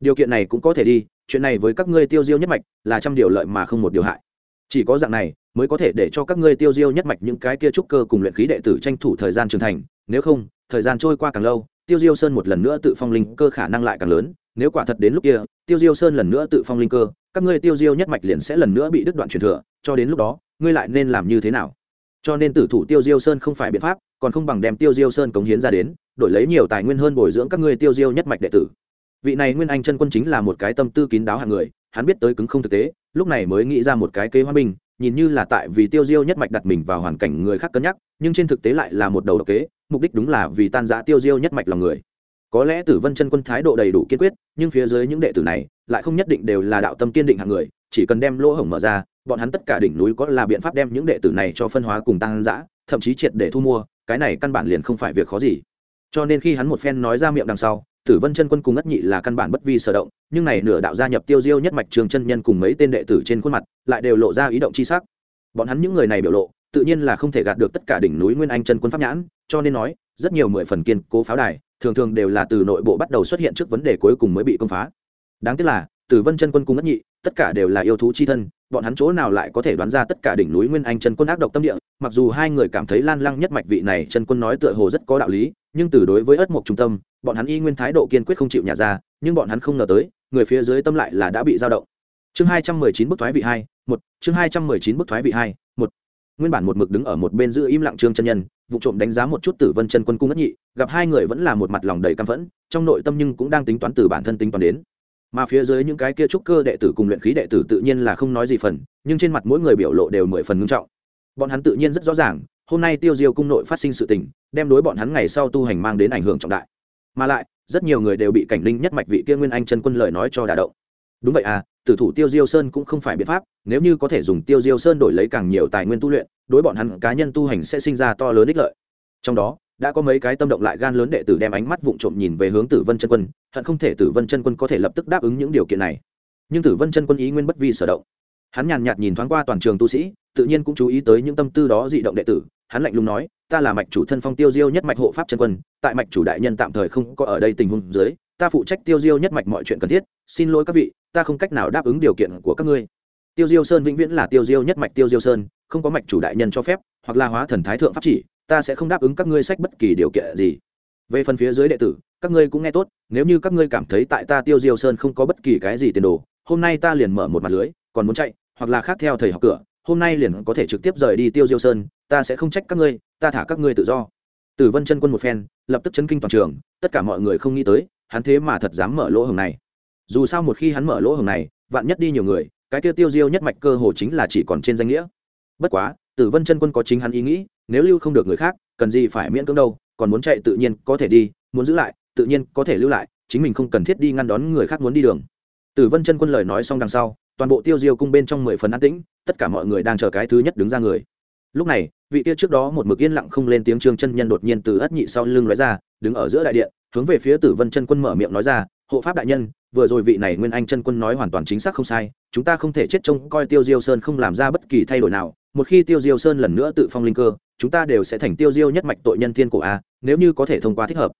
S1: Điều kiện này cũng có thể đi, chuyện này với các ngươi tiêu diêu nhất mạch là trăm điều lợi mà không một điều hại. Chỉ có dạng này mới có thể để cho các ngươi tiêu diêu nhất mạch những cái kia trúc cơ cùng luyện khí đệ tử tranh thủ thời gian trưởng thành, nếu không, thời gian trôi qua càng lâu, tiêu diêu sơn một lần nữa tự phong linh cơ khả năng lại càng lớn, nếu quả thật đến lúc kia, tiêu diêu sơn lần nữa tự phong linh cơ, các ngươi tiêu diêu nhất mạch liền sẽ lần nữa bị đứt đoạn truyền thừa, cho đến lúc đó ngươi lại nên làm như thế nào? Cho nên tử thủ tiêu diêu sơn không phải biện pháp, còn không bằng đem tiêu diêu sơn cống hiến ra đến, đổi lấy nhiều tài nguyên hơn bồi dưỡng các ngươi tiêu diêu nhất mạch đệ tử. Vị này nguyên anh chân quân chính là một cái tâm tư kín đáo hàng người, hắn biết tới cứng không thực tế, lúc này mới nghĩ ra một cái kế hoa binh nhìn như là tại vì tiêu diêu nhất mạch đặt mình vào hoàn cảnh người khác cân nhắc, nhưng trên thực tế lại là một đầu độc kế, mục đích đúng là vì tan giã tiêu diêu nhất mạch lòng người. Có lẽ tử vân chân quân thái độ đầy đủ kiên quyết, nhưng phía dưới những đệ tử này, lại không nhất định đều là đạo tâm kiên định hạng người chỉ cần đem lỗ hổng mở ra, bọn hắn tất cả đỉnh núi có là biện pháp đem những đệ tử này cho phân hóa cùng tăng giã thậm chí triệt để thu mua, cái này căn bản liền không phải việc khó gì. Cho nên khi hắn một phen nói ra miệng đằng sau, tử vân chân quân cùng ất nhị là căn bản bất vi sở động, nhưng này nửa đạo gia nhập tiêu diêu nhất mạch trường chân nhân cùng mấy tên đệ tử trên khuôn mặt, lại đều lộ ra ý động chi sắc. Bọn hắn những người này biểu lộ, tự nhiên là không thể gạt được tất cả đỉnh núi nguyên anh chân quân pháp nhãn, cho nên nói, rất nhiều mười phần kiên cố pháo đài, thường thường đều là từ nội bộ bắt đầu xuất hiện trước vấn đề cuối cùng mới bị công phá. Đáng tiếc là tử vân chân quân cùng Ngất nhị, tất cả đều là yêu thú chi thân, bọn hắn chỗ nào lại có thể đoán ra tất cả đỉnh núi nguyên anh chân quân ác độc tâm địa? Mặc dù hai người cảm thấy lan lăng nhất mạch vị này chân quân nói tựa hồ rất có đạo lý, nhưng từ đối với ất mục trung tâm, bọn hắn y nguyên thái độ kiên quyết không chịu nhả ra, nhưng bọn hắn không ngờ tới, người phía dưới tâm lại là đã bị dao động. Chương hai trăm mười chín bức thoái vị hai, một, chương hai trăm mười chín bức thoái vị hai, một. Nguyên bản một mực đứng ở một bên giữ im lặng trương chân nhân, vụ trộm đánh giá một chút tử vân chân quân cung Ngất nhị, gặp hai người vẫn là một mặt lòng đầy căm phẫn, trong nội tâm nhưng cũng đang tính toán từ bản thân tính toán đến mà phía dưới những cái kia trúc cơ đệ tử cùng luyện khí đệ tử tự nhiên là không nói gì phần, nhưng trên mặt mỗi người biểu lộ đều mười phần ngưng trọng. Bọn hắn tự nhiên rất rõ ràng, hôm nay tiêu diêu cung nội phát sinh sự tình, đem đối bọn hắn ngày sau tu hành mang đến ảnh hưởng trọng đại. Mà lại, rất nhiều người đều bị cảnh linh nhất mạch vị kia nguyên anh chân quân lời nói cho đả động. Đúng vậy à tử thủ tiêu diêu sơn cũng không phải biện pháp, nếu như có thể dùng tiêu diêu sơn đổi lấy càng nhiều tài nguyên tu luyện, đối bọn hắn cá nhân tu hành sẽ sinh ra to lớn ích lợi. Trong đó đã có mấy cái tâm động lại gan lớn đệ tử đem ánh mắt vụng trộm nhìn về hướng tử vân chân quân, hận không thể tử vân chân quân có thể lập tức đáp ứng những điều kiện này. Nhưng tử vân chân quân ý nguyên bất vi sở động. Hắn nhàn nhạt nhìn thoáng qua toàn trường tu sĩ, tự nhiên cũng chú ý tới những tâm tư đó dị động đệ tử. Hắn lạnh lùng nói, ta là mạch chủ thân phong tiêu diêu nhất mạch hộ pháp chân quân, tại mạch chủ đại nhân tạm thời không có ở đây tình huống dưới, ta phụ trách tiêu diêu nhất mạch mọi chuyện cần thiết. Xin lỗi các vị, ta không cách nào đáp ứng điều kiện của các ngươi. Tiêu diêu sơn vĩnh viễn là tiêu diêu nhất mạch tiêu diêu sơn, không có mạch chủ đại nhân cho phép, hoặc là hóa thần thái thượng pháp chỉ ta sẽ không đáp ứng các ngươi sách bất kỳ điều kiện gì. Về phần phía dưới đệ tử, các ngươi cũng nghe tốt, nếu như các ngươi cảm thấy tại ta tiêu diêu sơn không có bất kỳ cái gì tiền đồ, hôm nay ta liền mở một mặt lưới, còn muốn chạy, hoặc là khác theo thầy học cửa, hôm nay liền có thể trực tiếp rời đi tiêu diêu sơn, ta sẽ không trách các ngươi, ta thả các ngươi tự do. Tử vân chân quân một phen, lập tức chấn kinh toàn trường, tất cả mọi người không nghĩ tới, hắn thế mà thật dám mở lỗ hồng này. Dù sao một khi hắn mở lỗ hồng này, vạn nhất đi nhiều người, cái tiêu tiêu diêu nhất mạch cơ hồ chính là chỉ còn trên danh nghĩa. Bất quá, tử vân chân quân có chính hắn ý nghĩ nếu lưu không được người khác, cần gì phải miễn cưỡng đâu, còn muốn chạy tự nhiên có thể đi, muốn giữ lại, tự nhiên có thể lưu lại, chính mình không cần thiết đi ngăn đón người khác muốn đi đường. Tử vân chân quân lời nói xong đằng sau, toàn bộ tiêu diêu cung bên trong mười phần an tĩnh, tất cả mọi người đang chờ cái thứ nhất đứng ra người. Lúc này, vị kia trước đó một mực yên lặng không lên tiếng trương chân nhân đột nhiên từ ất nhị sau lưng nói ra, đứng ở giữa đại điện, hướng về phía tử vân chân quân mở miệng nói ra, hộ pháp đại nhân, vừa rồi vị này nguyên anh chân quân nói hoàn toàn chính xác không sai, chúng ta không thể chết trông coi tiêu diêu sơn không làm ra bất kỳ thay đổi nào, một khi tiêu diêu sơn lần nữa tự phong linh cơ chúng ta đều sẽ thành tiêu diêu nhất mạch tội nhân thiên cổ a, nếu như có thể thông qua thích hợp.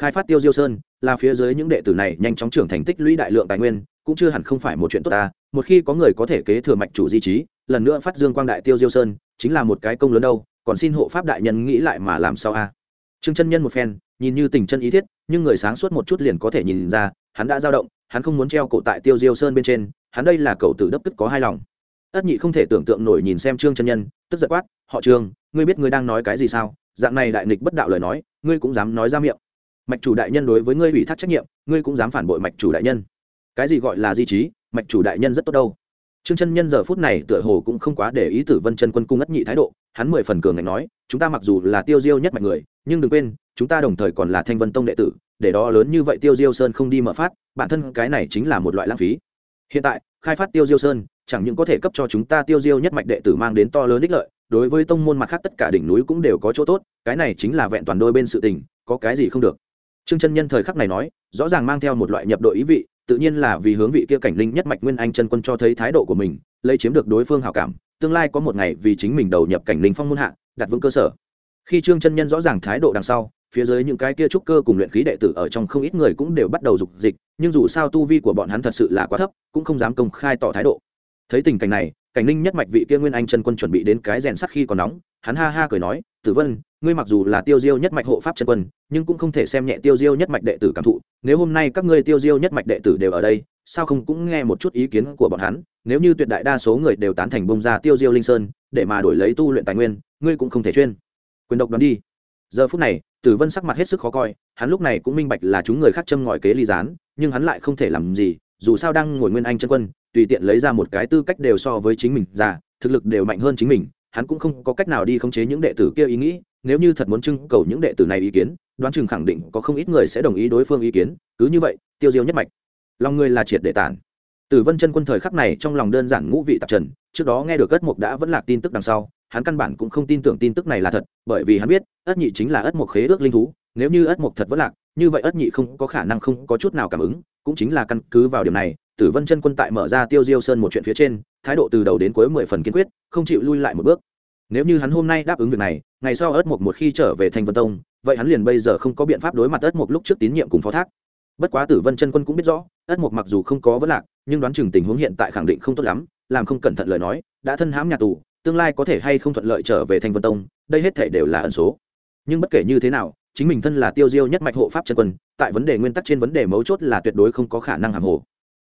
S1: Khai phát tiêu diêu sơn, là phía dưới những đệ tử này nhanh chóng trưởng thành tích lũy đại lượng tài nguyên, cũng chưa hẳn không phải một chuyện tốt ta. Một khi có người có thể kế thừa mạch chủ di trí, lần nữa phát dương quang đại tiêu diêu sơn, chính là một cái công lớn đâu, còn xin hộ pháp đại nhân nghĩ lại mà làm sao a. Trương chân nhân một phen, nhìn như tình chân ý thiết, nhưng người sáng suốt một chút liền có thể nhìn ra, hắn đã dao động, hắn không muốn treo cổ tại tiêu diêu sơn bên trên, hắn đây là cậu tử đấp tức có hai lòng ất nhị không thể tưởng tượng nổi nhìn xem trương chân nhân, tức giật quát, họ trương, ngươi biết ngươi đang nói cái gì sao? Dạng này đại nghịch bất đạo lời nói, ngươi cũng dám nói ra miệng. Mạch chủ đại nhân đối với ngươi ủy thác trách nhiệm, ngươi cũng dám phản bội mạch chủ đại nhân. Cái gì gọi là di trí, mạch chủ đại nhân rất tốt đâu. Trương chân nhân giờ phút này tựa hồ cũng không quá để ý tử vân chân quân cung ất nhị thái độ, hắn mười phần cường ngạnh nói, chúng ta mặc dù là tiêu diêu nhất mạch người, nhưng đừng quên, chúng ta đồng thời còn là thanh vân tông đệ tử, để đó lớn như vậy tiêu diêu sơn không đi mở phát, bản thân cái này chính là một loại lãng phí. Hiện tại, khai phát tiêu diêu sơn chẳng những có thể cấp cho chúng ta tiêu diêu nhất mạch đệ tử mang đến to lớn ích lợi, đối với tông môn mặt khác tất cả đỉnh núi cũng đều có chỗ tốt, cái này chính là vẹn toàn đôi bên sự tình, có cái gì không được. Trương chân nhân thời khắc này nói, rõ ràng mang theo một loại nhập đội ý vị, tự nhiên là vì hướng vị kia cảnh linh nhất mạch nguyên anh chân quân cho thấy thái độ của mình, lấy chiếm được đối phương hảo cảm, tương lai có một ngày vì chính mình đầu nhập cảnh linh phong môn hạ, đặt vững cơ sở. Khi trương chân nhân rõ ràng thái độ đằng sau, phía dưới những cái kia trúc cơ cùng luyện khí đệ tử ở trong không ít người cũng đều bắt đầu dục dịch, nhưng dù sao tu vi của bọn hắn thật sự là quá thấp, cũng không dám công khai tỏ thái độ thấy tình cảnh này, cảnh ninh nhất mạch vị kia nguyên anh chân quân chuẩn bị đến cái rèn sắt khi còn nóng, hắn ha ha cười nói, tử vân, ngươi mặc dù là tiêu diêu nhất mạch hộ pháp chân quân, nhưng cũng không thể xem nhẹ tiêu diêu nhất mạch đệ tử cảm thụ. Nếu hôm nay các ngươi tiêu diêu nhất mạch đệ tử đều ở đây, sao không cũng nghe một chút ý kiến của bọn hắn? Nếu như tuyệt đại đa số người đều tán thành bông ra tiêu diêu linh sơn, để mà đổi lấy tu luyện tài nguyên, ngươi cũng không thể chuyên. Quyền độc đoán đi. Giờ phút này, tử vân sắc mặt hết sức khó coi, hắn lúc này cũng minh bạch là chúng người khác châm ngòi kế ly gián, nhưng hắn lại không thể làm gì, dù sao đang ngồi nguyên anh chân quân tùy tiện lấy ra một cái tư cách đều so với chính mình ra, thực lực đều mạnh hơn chính mình, hắn cũng không có cách nào đi khống chế những đệ tử kia ý nghĩ, nếu như thật muốn trưng cầu những đệ tử này ý kiến, đoán chừng khẳng định có không ít người sẽ đồng ý đối phương ý kiến, cứ như vậy, tiêu diêu nhất mạch. Lòng người là triệt để tản. Tử vân chân quân thời khắc này trong lòng đơn giản ngũ vị tạp trần, trước đó nghe được ất mục đã vẫn lạc tin tức đằng sau, hắn căn bản cũng không tin tưởng tin tức này là thật, bởi vì hắn biết, ất nhị chính là ất mục khế ước linh thú, nếu như ất mục thật vẫn lạc, như vậy ất nhị không có khả năng không có chút nào cảm ứng, cũng chính là căn cứ vào điểm này tử vân chân quân tại mở ra tiêu diêu sơn một chuyện phía trên, thái độ từ đầu đến cuối mười phần kiên quyết, không chịu lui lại một bước. Nếu như hắn hôm nay đáp ứng việc này, ngày sau ất mục một khi trở về thành vân tông, vậy hắn liền bây giờ không có biện pháp đối mặt ất mục lúc trước tín nhiệm cùng phó thác. Bất quá tử vân chân quân cũng biết rõ, ất mục mặc dù không có vấn lạc, nhưng đoán chừng tình huống hiện tại khẳng định không tốt lắm, làm không cẩn thận lời nói, đã thân hãm nhà tù, tương lai có thể hay không thuận lợi trở về thành vân tông, đây hết thể đều là ẩn số. Nhưng bất kể như thế nào, chính mình thân là tiêu diêu nhất mạch hộ pháp chân quân, tại vấn đề nguyên tắc trên vấn đề mấu chốt là tuyệt đối không có khả năng hàm hồ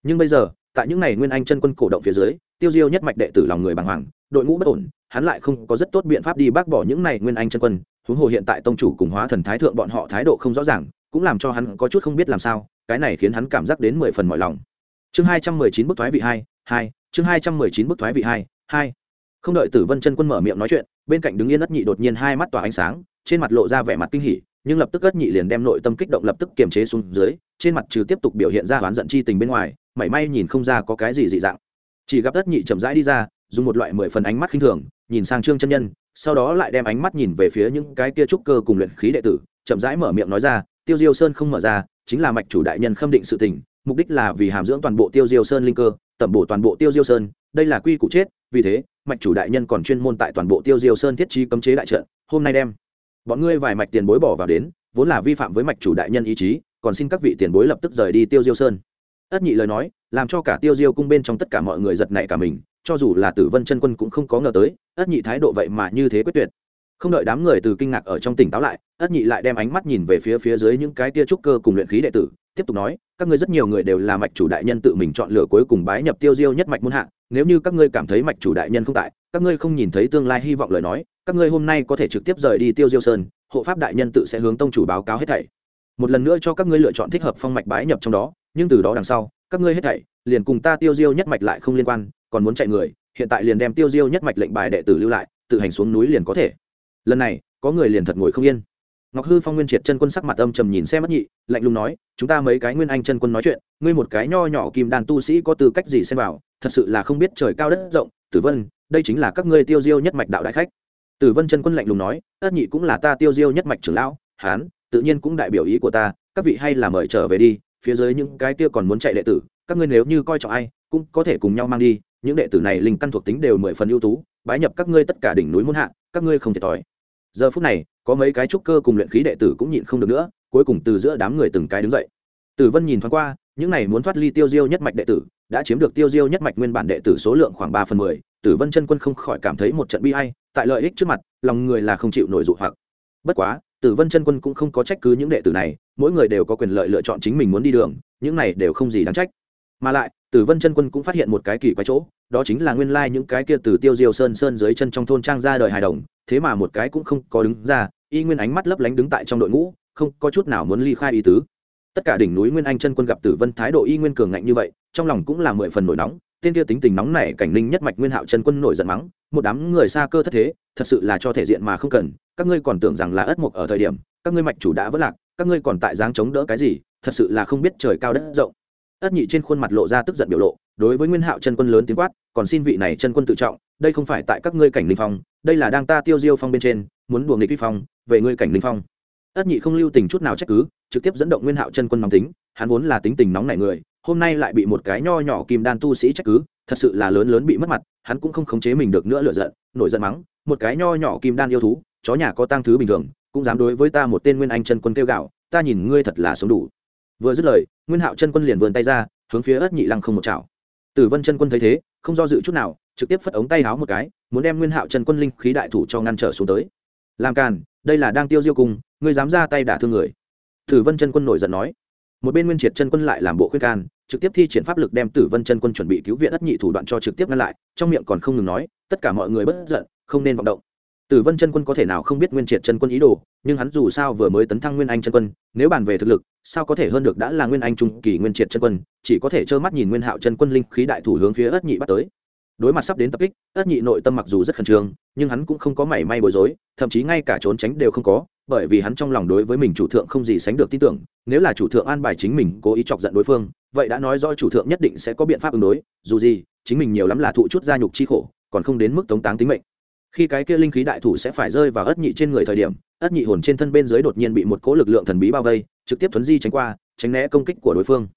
S1: nhưng bây giờ, tại những ngày nguyên anh chân quân cổ động phía dưới, tiêu diêu nhất mạch đệ tử lòng người bàng hoàng, đội ngũ bất ổn, hắn lại không có rất tốt biện pháp đi bác bỏ những này nguyên anh chân quân. Huống hồ hiện tại tông chủ cùng hóa thần thái thượng bọn họ thái độ không rõ ràng, cũng làm cho hắn có chút không biết làm sao, cái này khiến hắn cảm giác đến mười phần mọi lòng. Chương hai trăm mười chín bức thoái vị hai hai, chương hai trăm mười chín bức thoái vị hai hai. Không đợi tử vân chân quân mở miệng nói chuyện, bên cạnh đứng yên ất nhị đột nhiên hai mắt tỏa ánh sáng, trên mặt lộ ra vẻ mặt kinh hỉ nhưng lập tức ất nhị liền đem nội tâm kích động lập tức kiềm chế xuống dưới, trên mặt trừ tiếp tục biểu hiện ra oán giận chi tình bên ngoài, mảy may nhìn không ra có cái gì dị dạng. Chỉ gặp ất nhị chậm rãi đi ra, dùng một loại mười phần ánh mắt khinh thường, nhìn sang trương chân nhân, sau đó lại đem ánh mắt nhìn về phía những cái kia trúc cơ cùng luyện khí đệ tử, chậm rãi mở miệng nói ra, tiêu diêu sơn không mở ra, chính là mạch chủ đại nhân khâm định sự tình, mục đích là vì hàm dưỡng toàn bộ tiêu diêu sơn linh cơ, tẩm bổ toàn bộ tiêu diêu sơn, đây là quy củ chết, vì thế, mạch chủ đại nhân còn chuyên môn tại toàn bộ tiêu diêu sơn thiết trí cấm chế đại trận, hôm nay đem bọn ngươi vài mạch tiền bối bỏ vào đến, vốn là vi phạm với mạch chủ đại nhân ý chí, còn xin các vị tiền bối lập tức rời đi tiêu diêu sơn. Ất nhị lời nói, làm cho cả tiêu diêu cung bên trong tất cả mọi người giật nảy cả mình, cho dù là tử vân chân quân cũng không có ngờ tới ất nhị thái độ vậy mà như thế quyết tuyệt. Không đợi đám người từ kinh ngạc ở trong tỉnh táo lại ất nhị lại đem ánh mắt nhìn về phía phía dưới những cái tia trúc cơ cùng luyện khí đệ tử, tiếp tục nói, các ngươi rất nhiều người đều là mạch chủ đại nhân tự mình chọn lựa cuối cùng bái nhập tiêu diêu nhất mạch muôn hạ, nếu như các ngươi cảm thấy mạch chủ đại nhân không tại, các ngươi không nhìn thấy tương lai hy vọng lời nói các ngươi hôm nay có thể trực tiếp rời đi tiêu diêu sơn, hộ pháp đại nhân tự sẽ hướng tông chủ báo cáo hết thảy. Một lần nữa cho các ngươi lựa chọn thích hợp phong mạch bái nhập trong đó, nhưng từ đó đằng sau, các ngươi hết thảy, liền cùng ta tiêu diêu nhất mạch lại không liên quan, còn muốn chạy người, hiện tại liền đem tiêu diêu nhất mạch lệnh bài đệ tử lưu lại, tự hành xuống núi liền có thể. Lần này, có người liền thật ngồi không yên. Ngọc hư phong nguyên triệt chân quân sắc mặt âm trầm nhìn xem mất nhị, lạnh lùng nói, chúng ta mấy cái nguyên anh chân quân nói chuyện, ngươi một cái nho nhỏ kim đàn tu sĩ có tư cách gì xem vào, thật sự là không biết trời cao đất rộng, tử vân, đây chính là các ngươi tiêu diêu nhất mạch đạo đại khách tử vân chân quân lạnh lùng nói ất nhị cũng là ta tiêu diêu nhất mạch trưởng lão, hán, tự nhiên cũng đại biểu ý của ta, các vị hay là mời trở về đi, phía dưới những cái kia còn muốn chạy đệ tử, các ngươi nếu như coi trọng ai, cũng có thể cùng nhau mang đi, những đệ tử này linh căn thuộc tính đều mười phần ưu tú, bái nhập các ngươi tất cả đỉnh núi muôn hạ, các ngươi không thiệt thòi. Giờ phút này, có mấy cái trúc cơ cùng luyện khí đệ tử cũng nhịn không được nữa, cuối cùng từ giữa đám người từng cái đứng dậy. Tử vân nhìn thoáng qua, những này muốn thoát ly tiêu diêu nhất mạch đệ tử, đã chiếm được tiêu diêu nhất mạch nguyên bản đệ tử số lượng khoảng ba phần mười tử vân chân quân không khỏi cảm thấy một trận bi hay tại lợi ích trước mặt, lòng người là không chịu nổi dụ hoặc. Bất quá, tử vân chân quân cũng không có trách cứ những đệ tử này, mỗi người đều có quyền lợi lựa chọn chính mình muốn đi đường, những này đều không gì đáng trách. Mà lại, tử vân chân quân cũng phát hiện một cái kỳ quái chỗ, đó chính là nguyên lai những cái kia từ tiêu diêu sơn sơn dưới chân trong thôn trang ra đời hài đồng, thế mà một cái cũng không có đứng ra, y nguyên ánh mắt lấp lánh đứng tại trong đội ngũ, không có chút nào muốn ly khai ý tứ. Tất cả đỉnh núi nguyên anh chân quân gặp tử vân thái độ y nguyên cường ngạnh như vậy, trong lòng cũng là mười phần nổi nóng tên kia tính tình nóng này cảnh ninh nhất mạch nguyên hạo chân quân nổi giận mắng, một đám người xa cơ thất thế, thật sự là cho thể diện mà không cần, các ngươi còn tưởng rằng là ất mục ở thời điểm, các ngươi mạch chủ đã vỡ lạc, các ngươi còn tại dáng chống đỡ cái gì, thật sự là không biết trời cao đất rộng. Ất nhị trên khuôn mặt lộ ra tức giận biểu lộ, đối với nguyên hạo chân quân lớn tiếng quát, còn xin vị này chân quân tự trọng, đây không phải tại các ngươi cảnh linh phong, đây là đang ta tiêu diêu phong bên trên, muốn đùa nghịch vi phong, về ngươi cảnh linh phong. Ất nhị không lưu tình chút nào trách cứ, trực tiếp dẫn động nguyên hạo chân quân nóng tính, hắn vốn là tính tình nóng nảy người hôm nay lại bị một cái nho nhỏ kim đan tu sĩ trách cứ, thật sự là lớn lớn bị mất mặt, hắn cũng không khống chế mình được nữa lựa giận, nổi giận mắng, một cái nho nhỏ kim đan yêu thú, chó nhà có tang thứ bình thường, cũng dám đối với ta một tên nguyên anh chân quân kêu gạo, ta nhìn ngươi thật là sống đủ. Vừa dứt lời, nguyên hạo chân quân liền vươn tay ra, hướng phía ất nhị lăng không một chảo. Tử vân chân quân thấy thế, không do dự chút nào, trực tiếp phất ống tay háo một cái, muốn đem nguyên hạo chân quân linh khí đại thủ cho ngăn trở xuống tới. Làm càn, đây là đang tiêu diêu cùng, ngươi dám ra tay đả thương người. Tử vân chân quân nổi giận nói một bên nguyên triệt chân quân lại làm bộ khuyên can, trực tiếp thi triển pháp lực đem tử vân chân quân chuẩn bị cứu viện ất nhị thủ đoạn cho trực tiếp ngăn lại, trong miệng còn không ngừng nói, tất cả mọi người bất giận, không nên vọng động. Tử vân chân quân có thể nào không biết nguyên triệt chân quân ý đồ, nhưng hắn dù sao vừa mới tấn thăng nguyên anh chân quân, nếu bàn về thực lực, sao có thể hơn được đã là nguyên anh trung kỳ nguyên triệt chân quân, chỉ có thể trơ mắt nhìn nguyên hạo chân quân linh khí đại thủ hướng phía ất nhị bắt tới. Đối mặt sắp đến tập kích, ất nhị nội tâm mặc dù rất khẩn trương, nhưng hắn cũng không có mảy may bối rối, thậm chí ngay cả trốn tránh đều không có bởi vì hắn trong lòng đối với mình chủ thượng không gì sánh được tin tưởng, nếu là chủ thượng an bài chính mình cố ý chọc giận đối phương, vậy đã nói rõ chủ thượng nhất định sẽ có biện pháp ứng đối, dù gì, chính mình nhiều lắm là thụ chút gia nhục chi khổ, còn không đến mức tống táng tính mệnh. Khi cái kia linh khí đại thủ sẽ phải rơi vào ất nhị trên người thời điểm, ất nhị hồn trên thân bên dưới đột nhiên bị một cỗ lực lượng thần bí bao vây, trực tiếp thuấn di tránh qua, tránh né công kích của đối phương.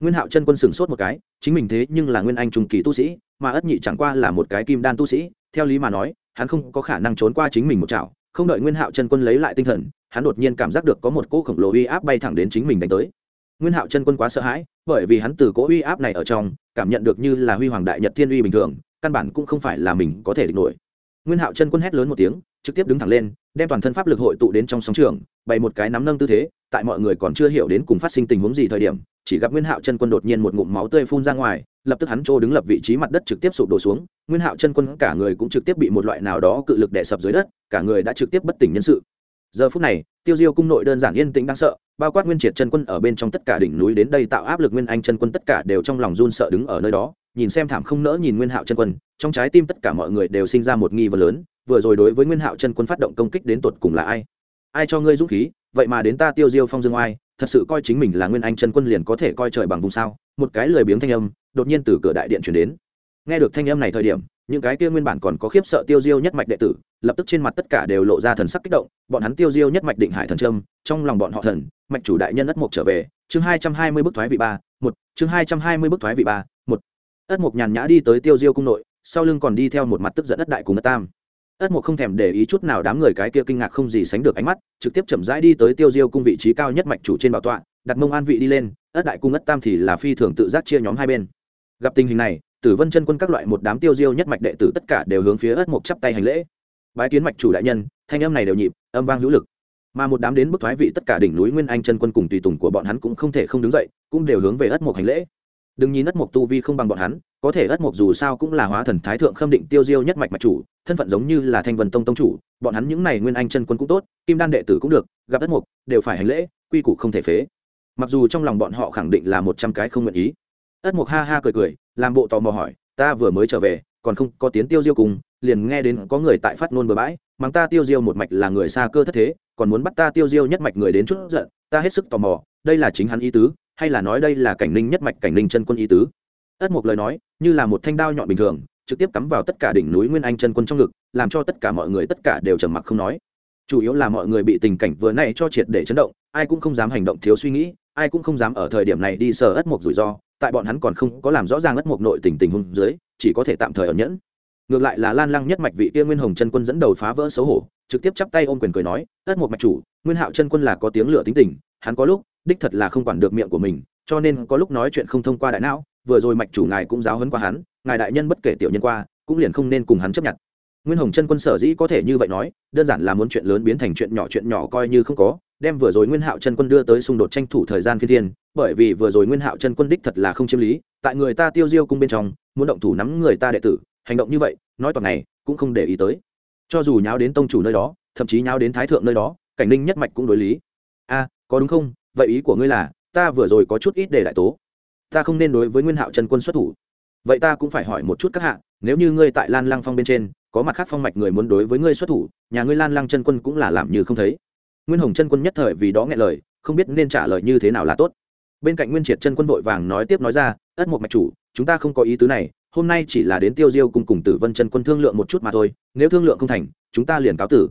S1: Nguyên hạo chân quân sửng sốt một cái, chính mình thế nhưng là nguyên anh trung kỳ tu sĩ, mà ất nhị chẳng qua là một cái kim đan tu sĩ, theo lý mà nói, hắn không có khả năng trốn qua chính mình một chảo không đợi nguyên hạo chân quân lấy lại tinh thần, hắn đột nhiên cảm giác được có một cỗ khổng lồ uy áp bay thẳng đến chính mình đánh tới. Nguyên hạo chân quân quá sợ hãi, bởi vì hắn từ cỗ uy áp này ở trong, cảm nhận được như là huy hoàng đại nhật thiên uy bình thường, căn bản cũng không phải là mình có thể địch nổi. Nguyên hạo chân quân hét lớn một tiếng, trực tiếp đứng thẳng lên, đem toàn thân pháp lực hội tụ đến trong sóng trường, bày một cái nắm nâng tư thế tại mọi người còn chưa hiểu đến cùng phát sinh tình huống gì thời điểm, chỉ gặp nguyên hạo chân quân đột nhiên một ngụm máu tươi phun ra ngoài, lập tức hắn trô đứng lập vị trí mặt đất trực tiếp sụp đổ xuống. Nguyên hạo chân quân cả người cũng trực tiếp bị một loại nào đó cự lực đè sập dưới đất, cả người đã trực tiếp bất tỉnh nhân sự. Giờ phút này, tiêu diêu cung nội đơn giản yên tĩnh đang sợ, bao quát nguyên triệt chân quân ở bên trong tất cả đỉnh núi đến đây tạo áp lực nguyên anh chân quân tất cả đều trong lòng run sợ đứng ở nơi đó, nhìn xem thảm không nỡ nhìn nguyên hạo chân quân, trong trái tim tất cả mọi người đều sinh ra một nghi vấn lớn, vừa rồi đối với nguyên hạo chân quân phát động công kích đến tột cùng là ai? Ai cho ngươi dũng khí? Vậy mà đến ta tiêu diêu phong dương oai, thật sự coi chính mình là nguyên anh chân quân liền có thể coi trời bằng vùng sao? Một cái lười biếng thanh âm, đột nhiên từ cửa đại điện chuyển đến. Nghe được thanh âm này thời điểm, những cái kia nguyên bản còn có khiếp sợ tiêu diêu nhất mạch đệ tử, lập tức trên mặt tất cả đều lộ ra thần sắc kích động. Bọn hắn tiêu diêu nhất mạch định hải thần trâm trong lòng bọn họ thần, mạch chủ đại nhân ất mục trở về. Chương hai trăm hai mươi bức thoái vị ba, một, chương hai trăm hai mươi bức thoái vị ba, một. Ất mục nhàn nhã đi tới tiêu diêu cung nội, sau lưng còn đi theo một mặt tức giận ất đại cùng ất tam ất mục không thèm để ý chút nào đám người cái kia kinh ngạc không gì sánh được ánh mắt, trực tiếp chậm rãi đi tới tiêu diêu cung vị trí cao nhất mạch chủ trên bảo tọa, đặt mông an vị đi lên, ất đại cung ất tam thì là phi thường tự giác chia nhóm hai bên. Gặp tình hình này, tử vân chân quân các loại một đám tiêu diêu nhất mạch đệ tử tất cả đều hướng phía ất mục chắp tay hành lễ. Bái kiến mạch chủ đại nhân, thanh âm này đều nhịp, âm vang hữu lực. Mà một đám đến bức thoái vị tất cả đỉnh núi nguyên anh chân quân cùng tùy tùng của bọn hắn cũng không thể không đứng dậy, cũng đều hướng về ất mục hành lễ. Đừng nhìn ất mục tu vi không bằng bọn hắn có thể ất mục dù sao cũng là hóa thần thái thượng khâm định tiêu diêu nhất mạch mạch chủ, thân phận giống như là thanh vân tông tông chủ, bọn hắn những này nguyên anh chân quân cũng tốt, kim đan đệ tử cũng được, gặp ất mục đều phải hành lễ, quy củ không thể phế. Mặc dù trong lòng bọn họ khẳng định là một trăm cái không nguyện ý. Ất mục ha ha cười cười, làm bộ tò mò hỏi, ta vừa mới trở về, còn không có tiếng tiêu diêu cùng, liền nghe đến có người tại phát nôn bừa bãi, mắng ta tiêu diêu một mạch là người xa cơ thất thế, còn muốn bắt ta tiêu diêu nhất mạch người đến chút giận, ta hết sức tò mò, đây là chính hắn ý tứ, hay là nói đây là cảnh ninh nhất mạch cảnh ninh chân quân ý tứ? Ất một lời nói, như là một thanh đao nhọn bình thường, trực tiếp cắm vào tất cả đỉnh núi nguyên anh chân quân trong ngực, làm cho tất cả mọi người tất cả đều trầm mặc không nói. Chủ yếu là mọi người bị tình cảnh vừa nay cho triệt để chấn động, ai cũng không dám hành động thiếu suy nghĩ, ai cũng không dám ở thời điểm này đi sờ ất mục rủi ro, tại bọn hắn còn không có làm rõ ràng ất mục nội tình tình huống dưới, chỉ có thể tạm thời ở nhẫn. Ngược lại là lan lăng nhất mạch vị kia nguyên hồng chân quân dẫn đầu phá vỡ xấu hổ, trực tiếp chắp tay ôm quyền cười nói, ất một mạch chủ, nguyên hạo chân quân là có tiếng lửa tính tình, hắn có lúc, đích thật là không quản được miệng của mình, cho nên có lúc nói chuyện không thông qua đại não vừa rồi mạch chủ ngài cũng giáo hấn qua hắn, ngài đại nhân bất kể tiểu nhân qua, cũng liền không nên cùng hắn chấp nhận. Nguyên hồng chân quân sở dĩ có thể như vậy nói, đơn giản là muốn chuyện lớn biến thành chuyện nhỏ chuyện nhỏ coi như không có, đem vừa rồi nguyên hạo chân quân đưa tới xung đột tranh thủ thời gian phi thiên, bởi vì vừa rồi nguyên hạo chân quân đích thật là không chiếm lý, tại người ta tiêu diêu cung bên trong, muốn động thủ nắm người ta đệ tử, hành động như vậy, nói toàn này, cũng không để ý tới. Cho dù nháo đến tông chủ nơi đó, thậm chí nháo đến thái thượng nơi đó, cảnh ninh nhất mạch cũng đối lý. A có đúng không? Vậy ý của ngươi là, ta vừa rồi có chút ít để đại tố ta không nên đối với nguyên hạo trần quân xuất thủ. Vậy ta cũng phải hỏi một chút các hạ, nếu như ngươi tại lan lăng phong bên trên, có mặt khác phong mạch người muốn đối với ngươi xuất thủ, nhà ngươi lan lăng chân quân cũng là làm như không thấy. Nguyên hồng chân quân nhất thời vì đó nghe lời, không biết nên trả lời như thế nào là tốt. Bên cạnh nguyên triệt chân quân vội vàng nói tiếp nói ra, ất một mạch chủ, chúng ta không có ý tứ này, hôm nay chỉ là đến tiêu diêu cùng cùng tử vân chân quân thương lượng một chút mà thôi, nếu thương lượng không thành, chúng ta liền cáo tử.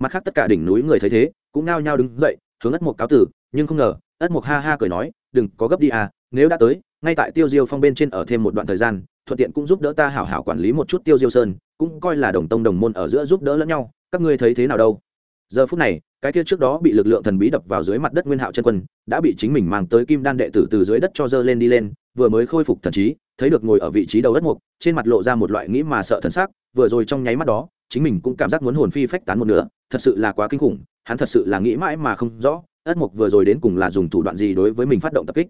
S1: Mặt khác tất cả đỉnh núi người thấy thế, cũng nao nhao đứng dậy, hướng ất một cáo tử, nhưng không ngờ, ất một ha ha cười nói, đừng có gấp đi à nếu đã tới, ngay tại tiêu diêu phong bên trên ở thêm một đoạn thời gian, thuận tiện cũng giúp đỡ ta hảo hảo quản lý một chút tiêu diêu sơn, cũng coi là đồng tông đồng môn ở giữa giúp đỡ lẫn nhau, các ngươi thấy thế nào đâu? Giờ phút này, cái kia trước đó bị lực lượng thần bí đập vào dưới mặt đất nguyên hạo chân quân, đã bị chính mình mang tới kim đan đệ tử từ dưới đất cho dơ lên đi lên, vừa mới khôi phục thần trí, thấy được ngồi ở vị trí đầu đất mục, trên mặt lộ ra một loại nghĩ mà sợ thần sắc, vừa rồi trong nháy mắt đó, chính mình cũng cảm giác muốn hồn phi phách tán một nửa, thật sự là quá kinh khủng, hắn thật sự là nghĩ mãi mà không rõ ất mục vừa rồi đến cùng là dùng thủ đoạn gì đối với mình phát động tập kích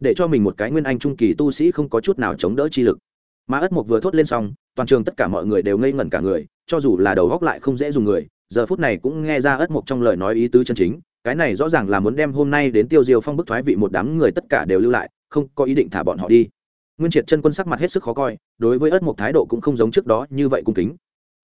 S1: để cho mình một cái nguyên anh trung kỳ tu sĩ không có chút nào chống đỡ chi lực. Mà ất mục vừa thốt lên xong, toàn trường tất cả mọi người đều ngây ngẩn cả người, cho dù là đầu góc lại không dễ dùng người, giờ phút này cũng nghe ra ất mục trong lời nói ý tứ chân chính, cái này rõ ràng là muốn đem hôm nay đến tiêu diêu phong bức thoái vị một đám người tất cả đều lưu lại, không có ý định thả bọn họ đi. Nguyên triệt chân quân sắc mặt hết sức khó coi, đối với ất mục thái độ cũng không giống trước đó như vậy cung kính.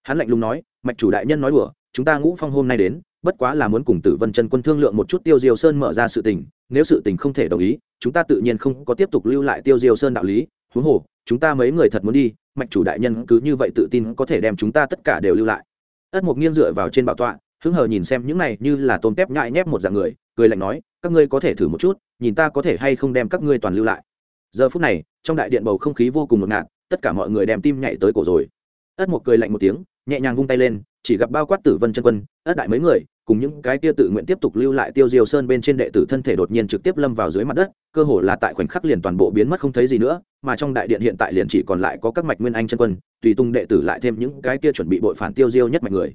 S1: Hắn lạnh lùng nói, mạch chủ đại nhân nói đùa, chúng ta ngũ phong hôm nay đến bất quá là muốn cùng tử vân chân quân thương lượng một chút tiêu diêu sơn mở ra sự tình, nếu sự tình không thể đồng ý, chúng ta tự nhiên không có tiếp tục lưu lại tiêu diêu sơn đạo lý. Huống hồ, chúng ta mấy người thật muốn đi, mạch chủ đại nhân cứ như vậy tự tin có thể đem chúng ta tất cả đều lưu lại. Ất mục nghiêng dựa vào trên bảo tọa, hứng hờ nhìn xem những này như là tôm tép nhại nhép một dạng người, cười lạnh nói, các ngươi có thể thử một chút, nhìn ta có thể hay không đem các ngươi toàn lưu lại. Giờ phút này, trong đại điện bầu không khí vô cùng ngột ngạt, tất cả mọi người đem tim nhảy tới cổ rồi. Ất Mục cười lạnh một tiếng, nhẹ nhàng vung tay lên, chỉ gặp bao quát tử vân chân quân, ất đại mấy người cùng những cái kia tự nguyện tiếp tục lưu lại tiêu diêu sơn bên trên đệ tử thân thể đột nhiên trực tiếp lâm vào dưới mặt đất, cơ hồ là tại khoảnh khắc liền toàn bộ biến mất không thấy gì nữa, mà trong đại điện hiện tại liền chỉ còn lại có các mạch nguyên anh chân quân, tùy tung đệ tử lại thêm những cái kia chuẩn bị bội phản tiêu diêu nhất mạch người.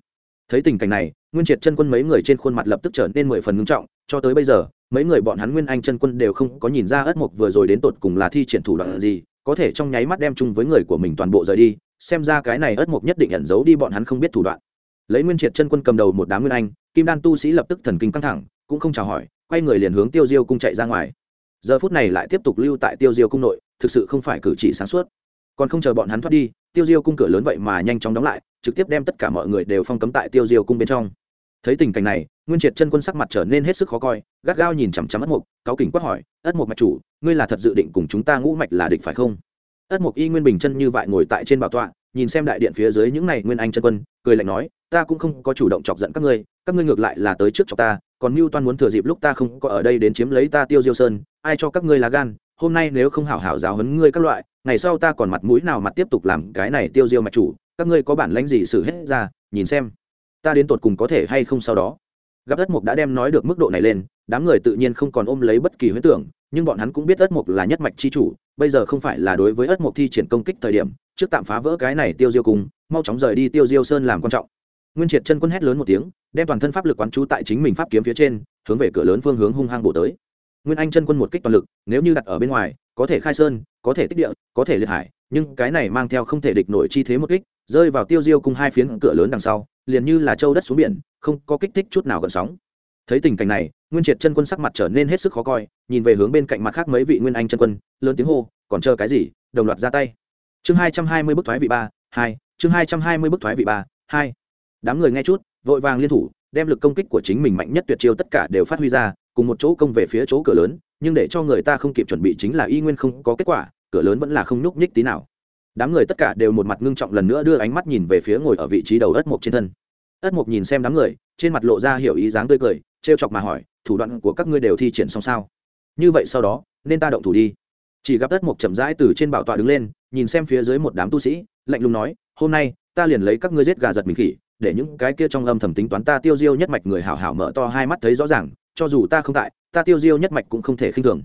S1: Thấy tình cảnh này, nguyên triệt chân quân mấy người trên khuôn mặt lập tức trở nên mười phần ngưng trọng, cho tới bây giờ, mấy người bọn hắn nguyên anh chân quân đều không có nhìn ra ất mục vừa rồi đến tột cùng là thi triển thủ đoạn gì, có thể trong nháy mắt đem chung với người của mình toàn bộ rời đi, xem ra cái này ất mục nhất định ẩn giấu đi bọn hắn không biết thủ đoạn. Lấy nguyên triệt chân quân cầm đầu một đám nguyên anh kim đan tu sĩ lập tức thần kinh căng thẳng, cũng không chào hỏi, quay người liền hướng tiêu diêu cung chạy ra ngoài. Giờ phút này lại tiếp tục lưu tại tiêu diêu cung nội, thực sự không phải cử chỉ sáng suốt. Còn không chờ bọn hắn thoát đi, tiêu diêu cung cửa lớn vậy mà nhanh chóng đóng lại, trực tiếp đem tất cả mọi người đều phong cấm tại tiêu diêu cung bên trong. Thấy tình cảnh này, nguyên triệt chân quân sắc mặt trở nên hết sức khó coi, gắt gao nhìn chằm chằm ất mục cáo kỉnh quát hỏi, ất mục mạch chủ, ngươi là thật dự định cùng chúng ta ngũ mạch là địch phải không? Ất mục y nguyên bình chân như vậy ngồi tại trên bảo tọa nhìn xem đại điện phía dưới những này nguyên anh chân quân, cười lạnh nói, ta cũng không có chủ động chọc giận các ngươi các ngươi ngược lại là tới trước chọc ta, còn mưu toan muốn thừa dịp lúc ta không có ở đây đến chiếm lấy ta tiêu diêu sơn, ai cho các ngươi là gan, hôm nay nếu không hảo hảo giáo huấn ngươi các loại, ngày sau ta còn mặt mũi nào mặt tiếp tục làm cái này tiêu diêu mạch chủ, các ngươi có bản lãnh gì xử hết ra, nhìn xem, ta đến tột cùng có thể hay không sau đó. Gặp đất mục đã đem nói được mức độ này lên, đám người tự nhiên không còn ôm lấy bất kỳ huyết tưởng nhưng bọn hắn cũng biết ất mục là nhất mạch chi chủ, bây giờ không phải là đối với ất mục thi triển công kích thời điểm, trước tạm phá vỡ cái này tiêu diêu cùng mau chóng rời đi tiêu diêu sơn làm quan trọng. Nguyên triệt chân quân hét lớn một tiếng, đem toàn thân pháp lực quán trú tại chính mình pháp kiếm phía trên, hướng về cửa lớn phương hướng hung hăng bổ tới. Nguyên anh chân quân một kích toàn lực, nếu như đặt ở bên ngoài, có thể khai sơn, có thể tích địa, có thể liệt hải, nhưng cái này mang theo không thể địch nổi chi thế một kích, rơi vào tiêu diêu cùng hai phiến cửa lớn đằng sau, liền như là châu đất xuống biển, không có kích thích chút nào gần sóng. Thấy tình cảnh này nguyên triệt chân quân sắc mặt trở nên hết sức khó coi, nhìn về hướng bên cạnh mặt khác mấy vị nguyên anh chân quân, lớn tiếng hô, còn chờ cái gì? Đồng loạt ra tay. Chương hai trăm hai mươi bức thoái vị ba, hai, chương hai trăm hai mươi bức thoái vị ba, hai. Đám người nghe chút, vội vàng liên thủ, đem lực công kích của chính mình mạnh nhất tuyệt chiêu tất cả đều phát huy ra, cùng một chỗ công về phía chỗ cửa lớn, nhưng để cho người ta không kịp chuẩn bị chính là y nguyên không có kết quả, cửa lớn vẫn là không nhúc nhích tí nào. Đám người tất cả đều một mặt ngưng trọng lần nữa đưa ánh mắt nhìn về phía ngồi ở vị trí đầu ất mộc trên thân. Ất mộc nhìn xem đám người, trên mặt lộ ra hiểu ý dáng tươi cười trêu chọc mà hỏi, thủ đoạn của các ngươi đều thi triển xong sao? Như vậy sau đó, nên ta động thủ đi. Chỉ gặp đất mộc chậm rãi từ trên bảo tọa đứng lên, nhìn xem phía dưới một đám tu sĩ, lạnh lùng nói, hôm nay, ta liền lấy các ngươi giết gà giật mình khỉ, để những cái kia trong âm thầm tính toán ta tiêu diêu nhất mạch người hảo hảo mở to hai mắt thấy rõ ràng, cho dù ta không tại, ta tiêu diêu nhất mạch cũng không thể khinh thường.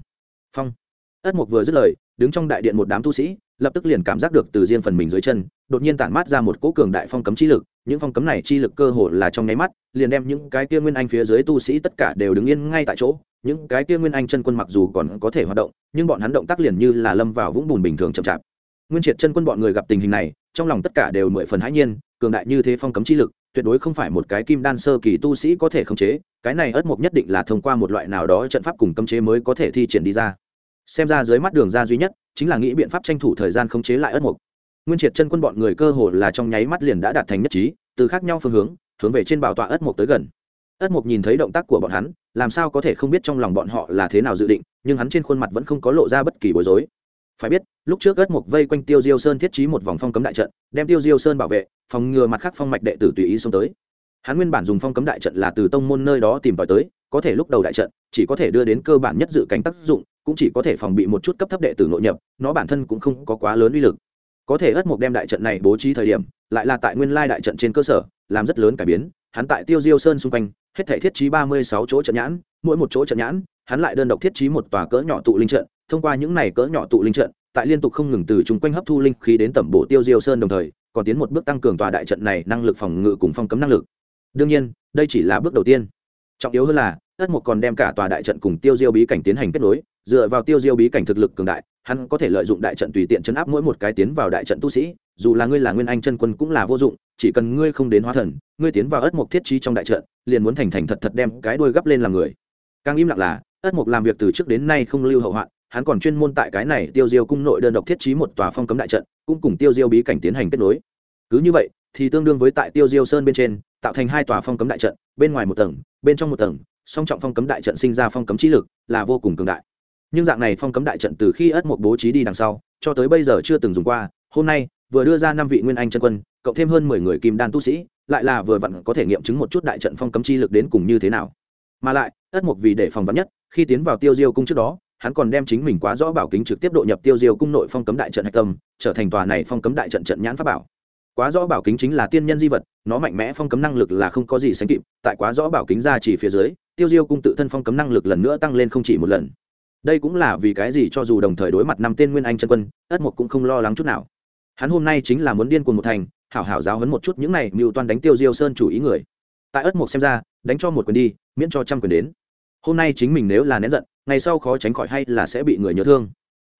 S1: Phong. Ất mục vừa dứt lời, đứng trong đại điện một đám tu sĩ, lập tức liền cảm giác được từ riêng phần mình dưới chân, đột nhiên tản mát ra một cỗ cường đại phong cấm chi lực những phong cấm này chi lực cơ hồ là trong nháy mắt, liền đem những cái kia nguyên anh phía dưới tu sĩ tất cả đều đứng yên ngay tại chỗ. Những cái kia nguyên anh chân quân mặc dù còn có thể hoạt động, nhưng bọn hắn động tác liền như là lâm vào vũng bùn bình thường chậm chạp. Nguyên triệt chân quân bọn người gặp tình hình này, trong lòng tất cả đều mười phần hãi nhiên, cường đại như thế phong cấm chi lực, tuyệt đối không phải một cái kim đan sơ kỳ tu sĩ có thể khống chế, cái này ất mục nhất định là thông qua một loại nào đó trận pháp cùng cấm chế mới có thể thi triển đi ra. Xem ra dưới mắt đường ra duy nhất, chính là nghĩ biện pháp tranh thủ thời gian khống chế lại ất mục nguyên triệt chân quân bọn người cơ hồ là trong nháy mắt liền đã đạt thành nhất trí, từ khác nhau phương hướng hướng về trên bảo tọa ất mục tới gần. Ất mục nhìn thấy động tác của bọn hắn, làm sao có thể không biết trong lòng bọn họ là thế nào dự định, nhưng hắn trên khuôn mặt vẫn không có lộ ra bất kỳ bối rối. Phải biết, lúc trước ất mục vây quanh tiêu diêu sơn thiết trí một vòng phong cấm đại trận, đem tiêu diêu sơn bảo vệ, phòng ngừa mặt khác phong mạch đệ tử tùy ý xông tới. Hắn nguyên bản dùng phong cấm đại trận là từ tông môn nơi đó tìm tòi tới, có thể lúc đầu đại trận, chỉ có thể đưa đến cơ bản nhất dự cảnh tác dụng, cũng chỉ có thể phòng bị một chút cấp thấp đệ tử nội nhập, nó bản thân cũng không có quá lớn uy lực có thể ất mục đem đại trận này bố trí thời điểm, lại là tại nguyên lai đại trận trên cơ sở, làm rất lớn cải biến, hắn tại tiêu diêu sơn xung quanh, hết thể thiết trí ba mươi sáu chỗ trận nhãn, mỗi một chỗ trận nhãn, hắn lại đơn độc thiết trí một tòa cỡ nhỏ tụ linh trận, thông qua những này cỡ nhỏ tụ linh trận, tại liên tục không ngừng từ chung quanh hấp thu linh khí đến tẩm bổ tiêu diêu sơn đồng thời, còn tiến một bước tăng cường tòa đại trận này năng lực phòng ngự cùng phong cấm năng lực. Đương nhiên, đây chỉ là bước đầu tiên. Trọng yếu hơn là, ất mục còn đem cả tòa đại trận cùng tiêu diêu bí cảnh tiến hành kết nối, dựa vào tiêu diêu bí cảnh thực lực cường đại hắn có thể lợi dụng đại trận tùy tiện chấn áp mỗi một cái tiến vào đại trận tu sĩ, dù là ngươi là nguyên anh chân quân cũng là vô dụng, chỉ cần ngươi không đến hóa thần, ngươi tiến vào ất mục thiết trí trong đại trận, liền muốn thành thành thật thật đem cái đuôi gấp lên làm người. Càng im lặng là, ất mục làm việc từ trước đến nay không lưu hậu hoạn, hắn còn chuyên môn tại cái này tiêu diêu cung nội đơn độc thiết trí một tòa phong cấm đại trận, cũng cùng tiêu diêu bí cảnh tiến hành kết nối. Cứ như vậy, thì tương đương với tại tiêu diêu sơn bên trên, tạo thành hai tòa phong cấm đại trận, bên ngoài một tầng, bên trong một tầng, song trọng phong cấm đại trận sinh ra phong cấm trí lực, là vô cùng cường đại nhưng dạng này phong cấm đại trận từ khi ất một bố trí đi đằng sau, cho tới bây giờ chưa từng dùng qua, hôm nay, vừa đưa ra năm vị nguyên anh chân quân, cộng thêm hơn mười người kim đan tu sĩ, lại là vừa vặn có thể nghiệm chứng một chút đại trận phong cấm chi lực đến cùng như thế nào. Mà lại, ất một vì để phòng vắn nhất, khi tiến vào tiêu diêu cung trước đó, hắn còn đem chính mình quá rõ bảo kính trực tiếp độ nhập tiêu diêu cung nội phong cấm đại trận hạch tâm, trở thành tòa này phong cấm đại trận trận nhãn pháp bảo. Quá rõ bảo kính chính là tiên nhân di vật, nó mạnh mẽ phong cấm năng lực là không có gì sánh kịp, tại quá rõ bảo kính ra chỉ phía dưới, tiêu diêu cung tự thân phong cấm năng lực lần nữa tăng lên không chỉ một lần đây cũng là vì cái gì cho dù đồng thời đối mặt năm tên nguyên anh chân quân, ất mục cũng không lo lắng chút nào. Hắn hôm nay chính là muốn điên cuồng một thành, hảo hảo giáo hấn một chút những này mưu toan đánh tiêu diêu sơn chủ ý người. Tại ất mục xem ra, đánh cho một quyền đi, miễn cho trăm quyền đến. Hôm nay chính mình nếu là nén giận, ngày sau khó tránh khỏi hay là sẽ bị người nhớ thương.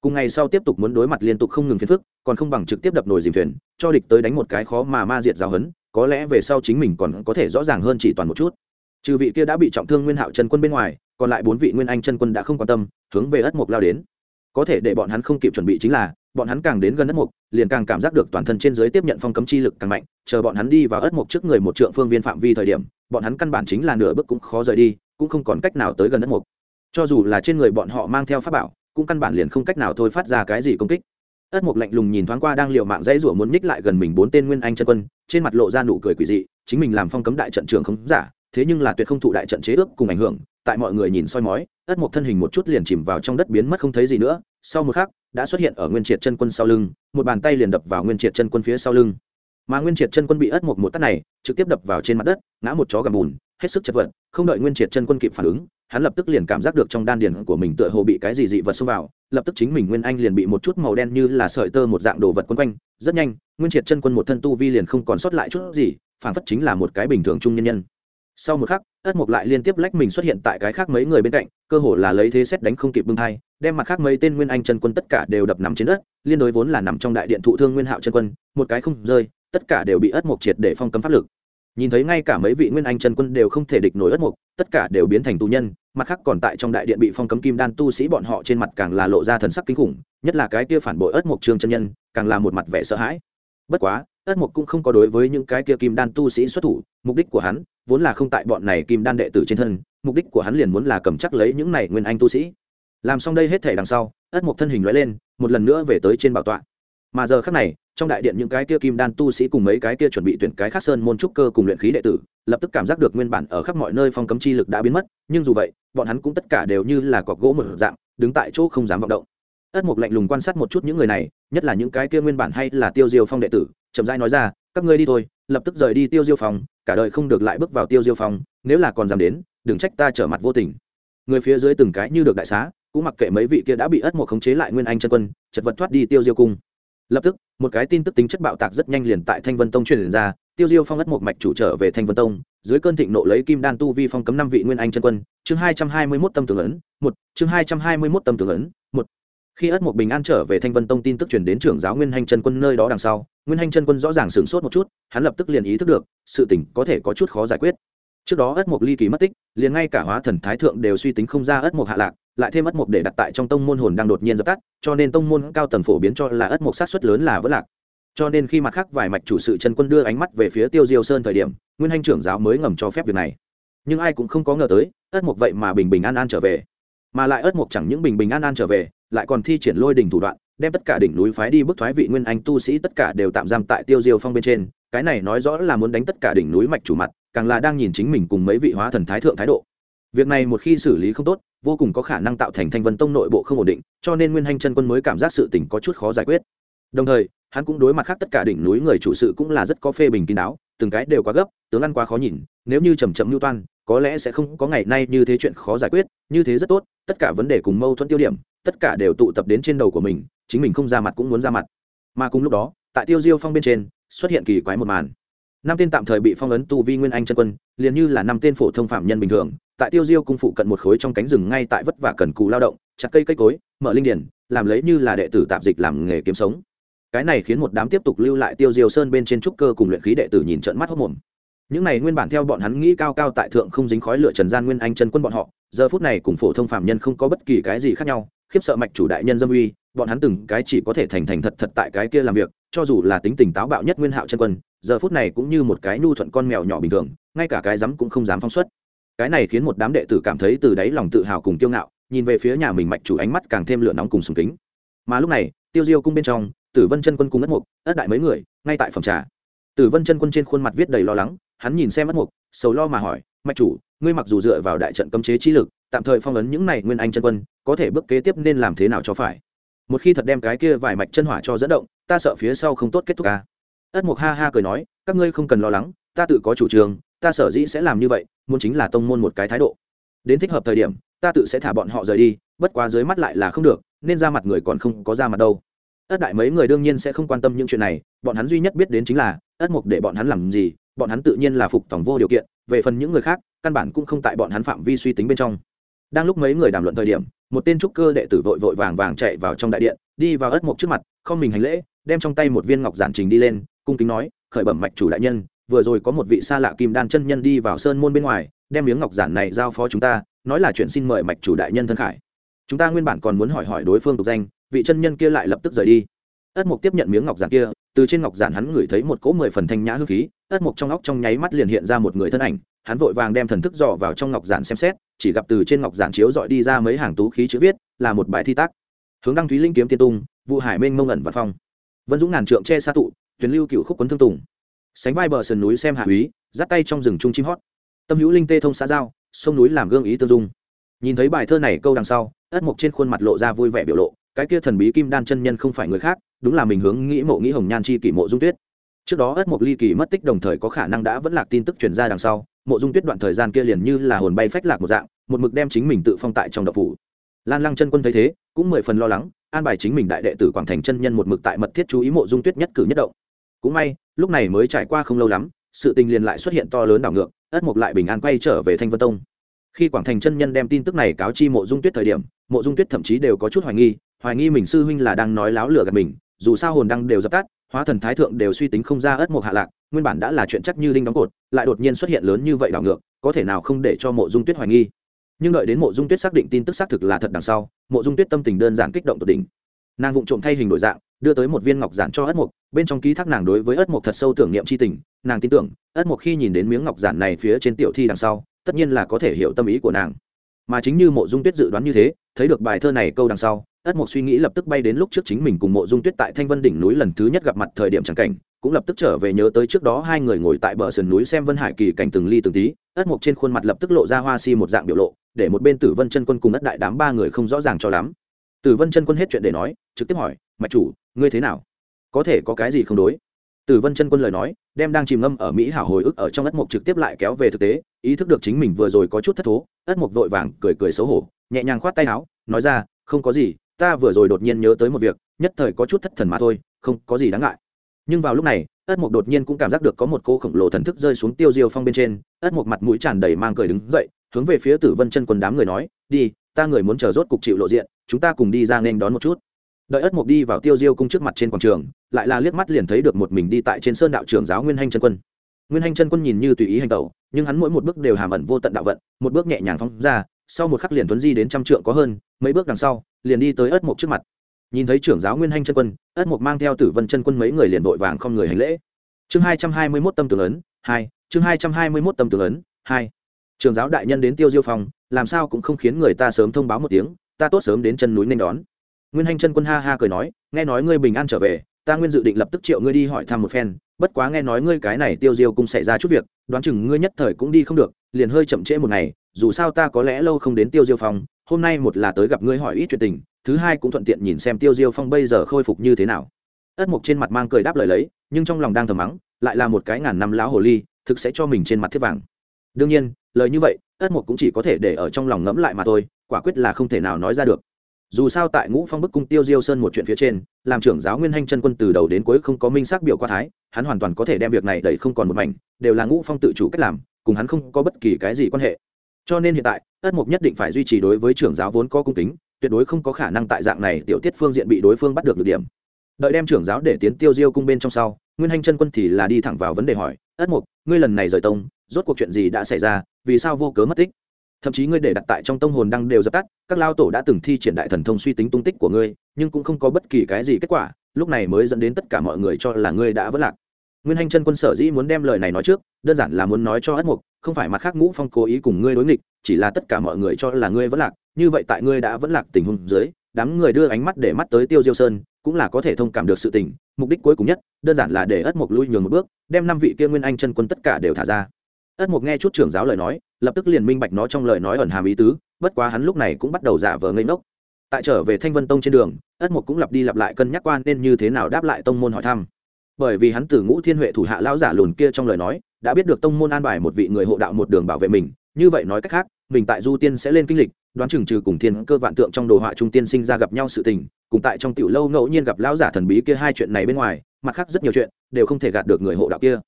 S1: Cùng ngày sau tiếp tục muốn đối mặt liên tục không ngừng phiền phức, còn không bằng trực tiếp đập nồi dìm thuyền, cho địch tới đánh một cái khó mà ma diệt giáo hấn có lẽ về sau chính mình còn có thể rõ ràng hơn chỉ toàn một chút. Trừ vị kia đã bị trọng thương nguyên hạo chân quân bên ngoài, còn lại bốn vị nguyên anh chân quân đã không quan tâm hướng về ất mục lao đến. Có thể để bọn hắn không kịp chuẩn bị chính là, bọn hắn càng đến gần ất mục, liền càng cảm giác được toàn thân trên dưới tiếp nhận phong cấm chi lực càng mạnh, chờ bọn hắn đi vào ất mục trước người một trượng phương viên phạm vi thời điểm, bọn hắn căn bản chính là nửa bước cũng khó rời đi, cũng không còn cách nào tới gần ất mục. Cho dù là trên người bọn họ mang theo pháp bảo, cũng căn bản liền không cách nào thôi phát ra cái gì công kích. Ất mục lạnh lùng nhìn thoáng qua đang liều mạng dãy rủa muốn ních lại gần mình bốn tên nguyên anh chân quân, trên mặt lộ ra nụ cười quỷ dị, chính mình làm phong cấm đại trận trưởng không giả, thế nhưng là tuyệt không thụ đại trận chế ước cùng ảnh hưởng tại mọi người nhìn soi mói, ất mộc thân hình một chút liền chìm vào trong đất biến mất không thấy gì nữa. Sau một khắc, đã xuất hiện ở nguyên triệt chân quân sau lưng, một bàn tay liền đập vào nguyên triệt chân quân phía sau lưng. Mà nguyên triệt chân quân bị ất mộc một tát này, trực tiếp đập vào trên mặt đất, ngã một chó gầm bùn, hết sức chật vật, không đợi nguyên triệt chân quân kịp phản ứng, hắn lập tức liền cảm giác được trong đan điền của mình tựa hồ bị cái gì dị vật xông vào, lập tức chính mình nguyên anh liền bị một chút màu đen như là sợi tơ một dạng đồ vật quấn quanh. Rất nhanh, nguyên triệt chân quân một thân tu vi liền không còn sót lại chút gì, phản phất chính là một cái bình thường trung nhân nhân. Sau một khắc ất mục lại liên tiếp lách mình xuất hiện tại cái khác mấy người bên cạnh, cơ hồ là lấy thế xét đánh không kịp bưng thai, đem mặt khác mấy tên nguyên anh chân quân tất cả đều đập nằm trên đất, liên đối vốn là nằm trong đại điện thụ thương nguyên hạo chân quân, một cái không rơi, tất cả đều bị ất mục triệt để phong cấm pháp lực. Nhìn thấy ngay cả mấy vị nguyên anh chân quân đều không thể địch nổi ất mục tất cả đều biến thành tù nhân, mặt khác còn tại trong đại điện bị phong cấm kim đan tu sĩ bọn họ trên mặt càng là lộ ra thần sắc kinh khủng, nhất là cái kia phản bội ất mục trương chân nhân, càng là một mặt vẻ sợ hãi. Bất quá ất mục cũng không có đối với những cái kia kim đan tu sĩ xuất thủ, mục đích của hắn vốn là không tại bọn này kim đan đệ tử trên thân, mục đích của hắn liền muốn là cầm chắc lấy những này nguyên anh tu sĩ. Làm xong đây hết thể đằng sau, ất mục thân hình lóe lên, một lần nữa về tới trên bảo tọa. Mà giờ khắc này, trong đại điện những cái kia kim đan tu sĩ cùng mấy cái kia chuẩn bị tuyển cái khác sơn môn trúc cơ cùng luyện khí đệ tử, lập tức cảm giác được nguyên bản ở khắp mọi nơi phong cấm chi lực đã biến mất, nhưng dù vậy, bọn hắn cũng tất cả đều như là cọc gỗ mở dạng, đứng tại chỗ không dám vọng động ất mục lạnh lùng quan sát một chút những người này, nhất là những cái kia nguyên bản hay là tiêu diêu phong đệ tử, chậm rãi nói ra, các ngươi đi thôi, lập tức rời đi tiêu diêu phong, cả đời không được lại bước vào tiêu diêu phong, nếu là còn dám đến, đừng trách ta trở mặt vô tình. Người phía dưới từng cái như được đại xá, cũng mặc kệ mấy vị kia đã bị ất mục khống chế lại nguyên anh chân quân, chật vật thoát đi tiêu diêu cung. Lập tức, một cái tin tức tính chất bạo tạc rất nhanh liền tại thanh vân tông truyền ra, tiêu diêu phong ất một mạch chủ trở về thanh vân tông, dưới cơn thịnh nộ lấy kim đan tu vi phong cấm năm vị nguyên anh chân quân, chương hai trăm hai mươi mốt tâm tưởng ấn, một, chương hai trăm hai mươi mốt tâm tưởng ấn, một khi ất một bình an trở về thanh vân tông tin tức truyền đến trưởng giáo nguyên hành chân quân nơi đó đằng sau, nguyên hành chân quân rõ ràng sửng sốt một chút, hắn lập tức liền ý thức được, sự tình có thể có chút khó giải quyết. Trước đó ất mục ly kỳ mất tích, liền ngay cả hóa thần thái thượng đều suy tính không ra ất mục hạ lạc, lại thêm ất mục để đặt tại trong tông môn hồn đang đột nhiên dập tắt, cho nên tông môn cao tầng phổ biến cho là ất mục sát xuất lớn là vỡ lạc. Cho nên khi mặt khác vài mạch chủ sự chân quân đưa ánh mắt về phía tiêu diêu sơn thời điểm, nguyên hành trưởng giáo mới ngầm cho phép việc này. Nhưng ai cũng không có ngờ tới, ất mục vậy mà bình bình an an trở về. Mà lại ất mục chẳng những bình bình an an trở về lại còn thi triển lôi đỉnh thủ đoạn, đem tất cả đỉnh núi phái đi bức thoái vị nguyên anh tu sĩ tất cả đều tạm giam tại tiêu diêu phong bên trên. Cái này nói rõ là muốn đánh tất cả đỉnh núi mạch chủ mặt, càng là đang nhìn chính mình cùng mấy vị hóa thần thái thượng thái độ. Việc này một khi xử lý không tốt, vô cùng có khả năng tạo thành thanh vân tông nội bộ không ổn định, cho nên nguyên hanh chân quân mới cảm giác sự tình có chút khó giải quyết. Đồng thời, hắn cũng đối mặt khác tất cả đỉnh núi người chủ sự cũng là rất có phê bình kín đáo, từng cái đều quá gấp, tướng ăn quá khó nhìn, nếu như chầm chậm mưu toan, có lẽ sẽ không có ngày nay như thế chuyện khó giải quyết, như thế rất tốt, tất cả vấn đề cùng mâu thuẫn tiêu điểm tất cả đều tụ tập đến trên đầu của mình, chính mình không ra mặt cũng muốn ra mặt. Mà cùng lúc đó, tại tiêu diêu phong bên trên, xuất hiện kỳ quái một màn. Năm tên tạm thời bị phong ấn tu vi nguyên anh chân quân, liền như là năm tên phổ thông phạm nhân bình thường, tại tiêu diêu cung phụ cận một khối trong cánh rừng ngay tại vất vả cần cù lao động, chặt cây cây cối, mở linh điển, làm lấy như là đệ tử tạp dịch làm nghề kiếm sống. Cái này khiến một đám tiếp tục lưu lại tiêu diêu sơn bên trên trúc cơ cùng luyện khí đệ tử nhìn trận mắt hốc mồm những này nguyên bản theo bọn hắn nghĩ cao cao tại thượng không dính khói lửa trần gian nguyên anh chân quân bọn họ, giờ phút này cùng phổ thông phạm nhân không có bất kỳ cái gì khác nhau khiếp sợ mạch chủ đại nhân dâm uy, bọn hắn từng cái chỉ có thể thành thành thật thật tại cái kia làm việc, cho dù là tính tình táo bạo nhất nguyên hạo chân quân, giờ phút này cũng như một cái nhu thuận con mèo nhỏ bình thường, ngay cả cái rắm cũng không dám phong xuất. Cái này khiến một đám đệ tử cảm thấy từ đáy lòng tự hào cùng kiêu ngạo, nhìn về phía nhà mình mạch chủ ánh mắt càng thêm lửa nóng cùng sùng kính. Mà lúc này, tiêu diêu cung bên trong, tử vân chân quân cùng ất mục, ất đại mấy người, ngay tại phòng trà. Tử vân chân quân trên khuôn mặt viết đầy lo lắng, hắn nhìn xem ất mục, sầu lo mà hỏi, mạch chủ, ngươi mặc dù dựa vào đại trận cấm chế trí lực tạm thời phong ấn những này nguyên anh chân quân, có thể bước kế tiếp nên làm thế nào cho phải? Một khi thật đem cái kia vài mạch chân hỏa cho dẫn động, ta sợ phía sau không tốt kết thúc ca ất mục ha ha cười nói, các ngươi không cần lo lắng, ta tự có chủ trương, ta sở dĩ sẽ làm như vậy, muốn chính là tông môn một cái thái độ. Đến thích hợp thời điểm, ta tự sẽ thả bọn họ rời đi, bất quá dưới mắt lại là không được, nên ra mặt người còn không có ra mặt đâu. Ất đại mấy người đương nhiên sẽ không quan tâm những chuyện này, bọn hắn duy nhất biết đến chính là, ất mục để bọn hắn làm gì, bọn hắn tự nhiên là phục tổng vô điều kiện, về phần những người khác, căn bản cũng không tại bọn hắn phạm vi suy tính bên trong đang lúc mấy người đàm luận thời điểm, một tên trúc cơ đệ tử vội vội vàng vàng chạy vào trong đại điện, đi vào ất mộc trước mặt, không mình hành lễ, đem trong tay một viên ngọc giản trình đi lên, cung kính nói, khởi bẩm mạch chủ đại nhân, vừa rồi có một vị xa lạ kim đan chân nhân đi vào sơn môn bên ngoài, đem miếng ngọc giản này giao phó chúng ta, nói là chuyện xin mời mạch chủ đại nhân thân khải. Chúng ta nguyên bản còn muốn hỏi hỏi đối phương tục danh, vị chân nhân kia lại lập tức rời đi. Ất mục tiếp nhận miếng ngọc giản kia, từ trên ngọc giản hắn ngửi thấy một cỗ mười phần thanh nhã hương khí, ất mục trong óc trong nháy mắt liền hiện ra một người thân ảnh hắn vội vàng đem thần thức dò vào trong ngọc giản xem xét, chỉ gặp từ trên ngọc giản chiếu dọi đi ra mấy hàng tú khí chữ viết, là một bài thi tác. Hướng đăng thúy linh kiếm tiên tung vụ hải mênh mông ẩn và phong. Vân dũng ngàn trượng che xa tụ tuyến lưu cựu khúc quấn thương tùng. Sánh vai bờ sườn núi xem hạ úy, dắt tay trong rừng trung chim hót. Tâm hữu linh tê thông xã giao, sông núi làm gương ý tương dung. Nhìn thấy bài thơ này câu đằng sau, ất mộc trên khuôn mặt lộ ra vui vẻ biểu lộ, cái kia thần bí kim đan chân nhân không phải người khác, đúng là mình hướng nghĩ mộ nghĩ hồng nhan chi kỷ mộ dung tuyết. Trước đó ất mộc ly kỳ mất tích đồng thời có khả năng đã vẫn lạc tin tức truyền ra đằng sau mộ dung tuyết đoạn thời gian kia liền như là hồn bay phách lạc một dạng, một mực đem chính mình tự phong tại trong đậu phủ. Lan lăng chân quân thấy thế, cũng mười phần lo lắng, an bài chính mình đại đệ tử quảng thành chân nhân một mực tại mật thiết chú ý mộ dung tuyết nhất cử nhất động. Cũng may, lúc này mới trải qua không lâu lắm, sự tình liền lại xuất hiện to lớn đảo ngược, ất mục lại bình an quay trở về thanh vân tông. Khi quảng thành chân nhân đem tin tức này cáo chi mộ dung tuyết thời điểm, mộ dung tuyết thậm chí đều có chút hoài nghi hoài nghi mình sư huynh là đang nói láo lừa gạt mình, dù sao hồn đăng đều dập tắt, hóa thần thái thượng đều suy tính không ra ất mục hạ lạc nguyên bản đã là chuyện chắc như đinh đóng cột, lại đột nhiên xuất hiện lớn như vậy đảo ngược, có thể nào không để cho mộ dung tuyết hoài nghi? Nhưng đợi đến mộ dung tuyết xác định tin tức xác thực là thật đằng sau, mộ dung tuyết tâm tình đơn giản kích động tột đỉnh. Nàng vụng trộm thay hình đổi dạng, đưa tới một viên ngọc giản cho ất mục bên trong ký thác nàng đối với ất mục thật sâu tưởng niệm c h i tình, nàng tin tưởng, ất mục khi nhìn đến miếng ngọc giản này phía trên tiểu thi đằng sau, tất nhiên là có thể hiểu tâm ý của nàng. Mà chính như mộ dung tuyết dự đoán như thế, thấy được bài thơ này câu đằng sau, ất mục suy nghĩ lập tức bay đến lúc trước chính mình cùng mộ dung tuyết tại thanh vân đỉnh núi lần thứ nhất gặp mặt thời điểm trắng cảnh cũng lập tức trở về nhớ tới trước đó hai người ngồi tại bờ sườn núi xem vân hải kỳ cảnh từng ly từng tí, ất mộc trên khuôn mặt lập tức lộ ra hoa si một dạng biểu lộ, để một bên tử vân chân quân cùng ất đại đám ba người không rõ ràng cho lắm. Tử vân chân quân hết chuyện để nói, trực tiếp hỏi, mạch chủ, ngươi thế nào? Có thể có cái gì không đối? Tử vân chân quân lời nói, đem đang chìm ngâm ở mỹ hảo hồi ức ở trong ất mộc trực tiếp lại kéo về thực tế, ý thức được chính mình vừa rồi có chút thất thố, ất mộc vội vàng cười cười xấu hổ, nhẹ nhàng khoát tay áo, nói ra, không có gì, ta vừa rồi đột nhiên nhớ tới một việc, nhất thời có chút thất thần mà thôi, không có gì đáng ngại nhưng vào lúc này, ất mộc đột nhiên cũng cảm giác được có một cô khổng lồ thần thức rơi xuống tiêu diêu phong bên trên. Ất mộc mặt mũi tràn đầy mang cười đứng dậy, hướng về phía tử vân chân quân đám người nói, đi, ta người muốn chờ rốt cục chịu lộ diện, chúng ta cùng đi ra nên đón một chút. Đợi ất mộc đi vào tiêu diêu cung trước mặt trên quảng trường, lại là liếc mắt liền thấy được một mình đi tại trên sơn đạo trường giáo nguyên hanh chân quân. Nguyên hanh chân quân nhìn như tùy ý hành tẩu, nhưng hắn mỗi một bước đều hàm ẩn vô tận đạo vận, một bước nhẹ nhàng phóng ra, sau một khắc liền tuấn di đến trăm trượng có hơn, mấy bước đằng sau, liền đi tới ất mộc trước mặt nhìn thấy trưởng giáo nguyên hanh chân quân, ất mục mang theo tử vân chân quân mấy người liền vội vàng không người hành lễ. Chương hai trăm hai mươi mốt tâm tường ấn, hai, chương hai trăm hai mươi mốt tâm tường ấn, hai. Trường giáo đại nhân đến tiêu diêu phòng, làm sao cũng không khiến người ta sớm thông báo một tiếng, ta tốt sớm đến chân núi nên đón. Nguyên hanh chân quân ha ha cười nói, nghe nói ngươi bình an trở về, ta nguyên dự định lập tức triệu ngươi đi hỏi thăm một phen, bất quá nghe nói ngươi cái này tiêu diêu cũng xảy ra chút việc, đoán chừng ngươi nhất thời cũng đi không được, liền hơi chậm trễ một ngày, dù sao ta có lẽ lâu không đến tiêu diêu phong hôm nay một là tới gặp ngươi hỏi ít chuyện tình, thứ hai cũng thuận tiện nhìn xem tiêu diêu phong bây giờ khôi phục như thế nào. Ất mục trên mặt mang cười đáp lời lấy, nhưng trong lòng đang thầm mắng, lại là một cái ngàn năm lão hồ ly, thực sẽ cho mình trên mặt thiết vàng. Đương nhiên, lời như vậy, ất mục cũng chỉ có thể để ở trong lòng ngẫm lại mà thôi, quả quyết là không thể nào nói ra được. Dù sao tại ngũ phong bức cung tiêu diêu sơn một chuyện phía trên, làm trưởng giáo nguyên hanh chân quân từ đầu đến cuối không có minh xác biểu qua thái, hắn hoàn toàn có thể đem việc này đẩy không còn một mảnh, đều là ngũ phong tự chủ cách làm, cùng hắn không có bất kỳ cái gì quan hệ cho nên hiện tại ất mục nhất định phải duy trì đối với trưởng giáo vốn có cung kính, tuyệt đối không có khả năng tại dạng này tiểu tiết phương diện bị đối phương bắt được được điểm. Đợi đem trưởng giáo để tiến tiêu diêu cung bên trong sau, nguyên hanh chân quân thì là đi thẳng vào vấn đề hỏi ất mục ngươi lần này rời tông, rốt cuộc chuyện gì đã xảy ra, vì sao vô cớ mất tích? Thậm chí ngươi để đặt tại trong tông hồn đăng đều dập tắt, các lao tổ đã từng thi triển đại thần thông suy tính tung tích của ngươi, nhưng cũng không có bất kỳ cái gì kết quả, lúc này mới dẫn đến tất cả mọi người cho là ngươi đã vất lạc nguyên hành chân quân sở dĩ muốn đem lời này nói trước, đơn giản là muốn nói cho ất mục, không phải mặt khác ngũ phong cố ý cùng ngươi đối nghịch, chỉ là tất cả mọi người cho là ngươi vẫn lạc, như vậy tại ngươi đã vẫn lạc tình huống dưới, đám người đưa ánh mắt để mắt tới tiêu diêu sơn, cũng là có thể thông cảm được sự tình, mục đích cuối cùng nhất, đơn giản là để ất mục lui nhường một bước, đem năm vị kia nguyên anh chân quân tất cả đều thả ra. Ất mục nghe chút trưởng giáo lời nói, lập tức liền minh bạch nó trong lời nói ẩn hàm ý tứ, bất quá hắn lúc này cũng bắt đầu giả vờ ngây ngốc. Tại trở về thanh vân tông trên đường ất mục cũng lặp đi lặp lại cân nhắc quan nên như thế nào đáp lại tông môn hỏi thăm bởi vì hắn từ ngũ thiên huệ thủ hạ lão giả lùn kia trong lời nói, đã biết được tông môn an bài một vị người hộ đạo một đường bảo vệ mình, như vậy nói cách khác, mình tại du tiên sẽ lên kinh lịch, đoán chừng trừ cùng thiên cơ vạn tượng trong đồ họa trung tiên sinh ra gặp nhau sự tình, cùng tại trong tiểu lâu ngẫu nhiên gặp lão giả thần bí kia hai chuyện này bên ngoài, mặt khác rất nhiều chuyện, đều không thể gạt được người hộ đạo kia.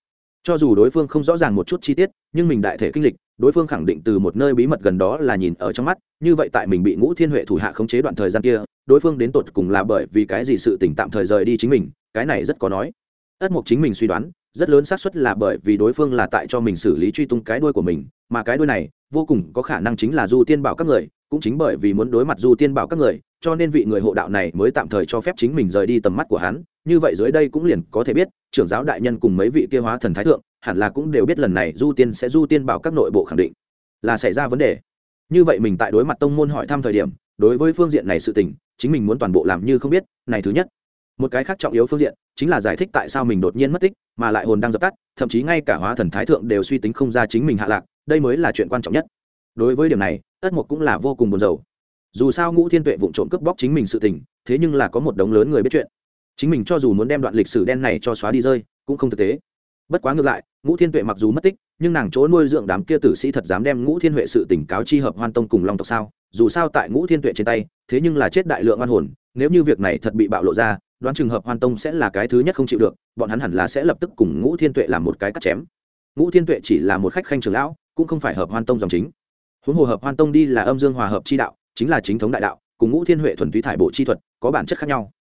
S1: Cho dù đối phương không rõ ràng một chút chi tiết, nhưng mình đại thể kinh lịch, đối phương khẳng định từ một nơi bí mật gần đó là nhìn ở trong mắt, như vậy tại mình bị ngũ thiên huệ thủ hạ khống chế đoạn thời gian kia, đối phương đến tột cùng là bởi vì cái gì sự tỉnh tạm thời rời đi chính mình, cái này rất có nói ất mục chính mình suy đoán, rất lớn xác suất là bởi vì đối phương là tại cho mình xử lý truy tung cái đuôi của mình, mà cái đuôi này vô cùng có khả năng chính là du tiên bảo các người, cũng chính bởi vì muốn đối mặt du tiên bảo các người, cho nên vị người hộ đạo này mới tạm thời cho phép chính mình rời đi tầm mắt của hắn. Như vậy dưới đây cũng liền có thể biết, trưởng giáo đại nhân cùng mấy vị kia hóa thần thái thượng, hẳn là cũng đều biết lần này du tiên sẽ du tiên bảo các nội bộ khẳng định là xảy ra vấn đề. Như vậy mình tại đối mặt tông môn hỏi thăm thời điểm, đối với phương diện này sự tình, chính mình muốn toàn bộ làm như không biết, này thứ nhất một cái khác trọng yếu phương diện chính là giải thích tại sao mình đột nhiên mất tích, mà lại hồn đang dập tắt, thậm chí ngay cả hóa thần thái thượng đều suy tính không ra chính mình hạ lạc, đây mới là chuyện quan trọng nhất. Đối với điểm này, ất mục cũng là vô cùng buồn rầu. Dù sao ngũ thiên tuệ vụng trộm cướp bóc chính mình sự tình, thế nhưng là có một đống lớn người biết chuyện. Chính mình cho dù muốn đem đoạn lịch sử đen này cho xóa đi rơi, cũng không thực tế. Bất quá ngược lại, ngũ thiên tuệ mặc dù mất tích, nhưng nàng chỗ nuôi dưỡng đám kia tử sĩ thật dám đem ngũ thiên huệ sự tỉnh cáo chi hợp hoan tông cùng long tộc sao? Dù sao tại ngũ thiên tuệ trên tay, thế nhưng là chết đại lượng oan hồn, nếu như việc này thật bị bạo lộ ra đoán trường hợp hoan tông sẽ là cái thứ nhất không chịu được, bọn hắn hẳn là sẽ lập tức cùng ngũ thiên tuệ làm một cái cắt chém. Ngũ thiên tuệ chỉ là một khách khanh trường lão, cũng không phải hợp hoan tông dòng chính. Huống hồ hợp hoan tông đi là âm dương hòa hợp chi đạo, chính là chính thống đại đạo, cùng ngũ thiên huệ thuần túy thải bộ chi thuật, có bản chất khác nhau.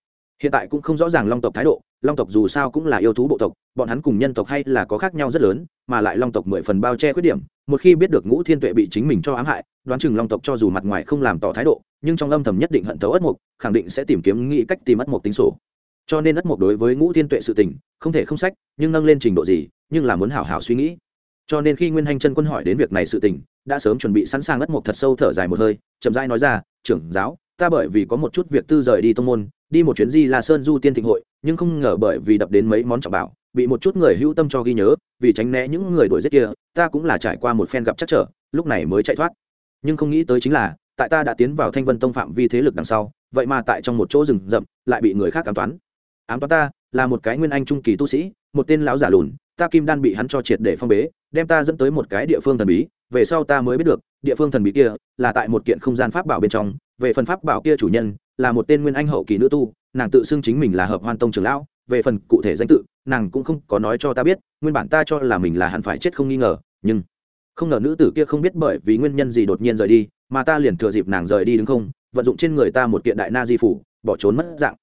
S1: Hiện tại cũng không rõ ràng long tộc thái độ, long tộc dù sao cũng là yêu thú bộ tộc, bọn hắn cùng nhân tộc hay là có khác nhau rất lớn, mà lại long tộc mười phần bao che khuyết điểm, một khi biết được ngũ thiên tuệ bị chính mình cho ám hại đoán chừng long tộc cho dù mặt ngoài không làm tỏ thái độ, nhưng trong âm thầm nhất định hận thấu ất mục, khẳng định sẽ tìm kiếm nghĩ cách tìm ất mục tính sổ. Cho nên ất mục đối với ngũ thiên tuệ sự tình, không thể không sách, nhưng nâng lên trình độ gì, nhưng là muốn hảo hảo suy nghĩ. Cho nên khi nguyên hành chân quân hỏi đến việc này sự tình, đã sớm chuẩn bị sẵn sàng ất mục thật sâu thở dài một hơi, chậm rãi nói ra, trưởng giáo, ta bởi vì có một chút việc tư rời đi tông môn, đi một chuyến di là sơn du tiên thịnh hội, nhưng không ngờ bởi vì đập đến mấy món trọng bảo, bị một chút người hữu tâm cho ghi nhớ, vì tránh né những người đuổi giết kia, ta cũng là trải qua một phen gặp chắc trở, lúc này mới chạy thoát nhưng không nghĩ tới chính là, tại ta đã tiến vào thanh vân tông phạm vi thế lực đằng sau, vậy mà tại trong một chỗ rừng rậm, lại bị người khác ám toán. Ám toán ta, là một cái nguyên anh trung kỳ tu sĩ, một tên lão giả lùn, ta kim đan bị hắn cho triệt để phong bế, đem ta dẫn tới một cái địa phương thần bí, về sau ta mới biết được, địa phương thần bí kia, là tại một kiện không gian pháp bảo bên trong, về phần pháp bảo kia chủ nhân, là một tên nguyên anh hậu kỳ nữ tu, nàng tự xưng chính mình là hợp hoan tông trưởng lão, về phần cụ thể danh tự, nàng cũng không có nói cho ta biết, nguyên bản ta cho là mình là hẳn phải chết không nghi ngờ, nhưng không ngờ nữ tử kia không biết bởi vì nguyên nhân gì đột nhiên rời đi, mà ta liền thừa dịp nàng rời đi đúng không, vận dụng trên người ta một kiện đại na di phủ, bỏ trốn mất dạng.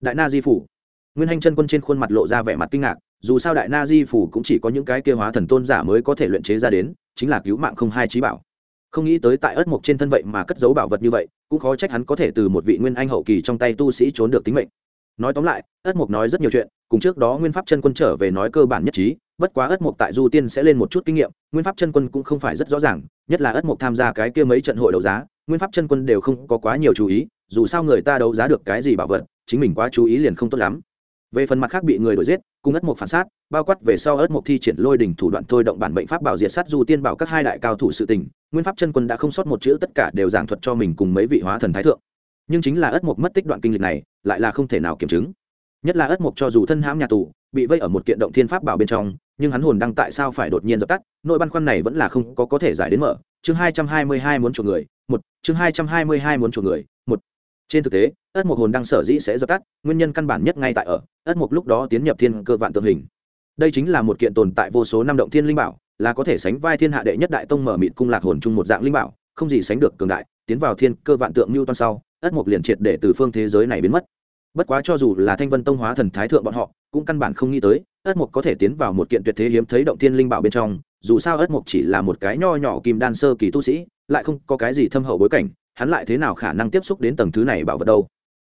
S1: Đại na di phủ. Nguyên hành chân quân trên khuôn mặt lộ ra vẻ mặt kinh ngạc, dù sao đại na di phủ cũng chỉ có những cái kia hóa thần tôn giả mới có thể luyện chế ra đến, chính là cứu mạng không hai trí bảo. Không nghĩ tới tại ớt mộc trên thân vậy mà cất giấu bảo vật như vậy, cũng khó trách hắn có thể từ một vị nguyên anh hậu kỳ trong tay tu sĩ trốn được tính mệnh. Nói tóm lại, ớt mộc nói rất nhiều chuyện, cùng trước đó nguyên pháp chân quân trở về nói cơ bản nhất trí bất quá ớt mộc tại du tiên sẽ lên một chút kinh nghiệm, nguyên pháp chân quân cũng không phải rất rõ ràng, nhất là ớt mộc tham gia cái kia mấy trận hội đấu giá, nguyên pháp chân quân đều không có quá nhiều chú ý, dù sao người ta đấu giá được cái gì bảo vật, chính mình quá chú ý liền không tốt lắm. Về phần mặt khác bị người đuổi giết, cùng ất mộc phản sát, bao quát về sau ất mộc thi triển lôi đỉnh thủ đoạn thôi động bản bệnh pháp bảo diệt sát du tiên bảo các hai đại cao thủ sự tình, nguyên pháp chân quân đã không sót một chữ tất cả đều giảng thuật cho mình cùng mấy vị hóa thần thái thượng. Nhưng chính là ất mộc mất tích đoạn kinh lịch này, lại là không thể nào kiểm chứng nhất là ất mộc cho dù thân hãm nhà tù, bị vây ở một kiện động thiên pháp bảo bên trong, nhưng hắn hồn đăng tại sao phải đột nhiên dập tắt, nội băn khoăn này vẫn là không có có thể giải đến mở. Chương hai trăm hai mươi hai muốn chuộc người, một. Chương hai trăm hai mươi hai muốn chuộc người, một. Trên thực tế, ất mộc hồn đăng sở dĩ sẽ dập tắt, nguyên nhân căn bản nhất ngay tại ở, ất mộc lúc đó tiến nhập thiên cơ vạn tượng hình. Đây chính là một kiện tồn tại vô số năm động thiên linh bảo, là có thể sánh vai thiên hạ đệ nhất đại tông mở mịt cung lạc hồn chung một dạng linh bảo, không gì sánh được cường đại, tiến vào thiên cơ vạn tượng mưu toan sau, ất mộc liền triệt để từ phương thế giới này biến mất bất quá cho dù là thanh vân tông hóa thần thái thượng bọn họ, cũng căn bản không nghĩ tới, ất mục có thể tiến vào một kiện tuyệt thế hiếm thấy động thiên linh bảo bên trong, dù sao ất mục chỉ là một cái nho nhỏ kim đan sơ kỳ tu sĩ, lại không có cái gì thâm hậu bối cảnh, hắn lại thế nào khả năng tiếp xúc đến tầng thứ này bảo vật đâu?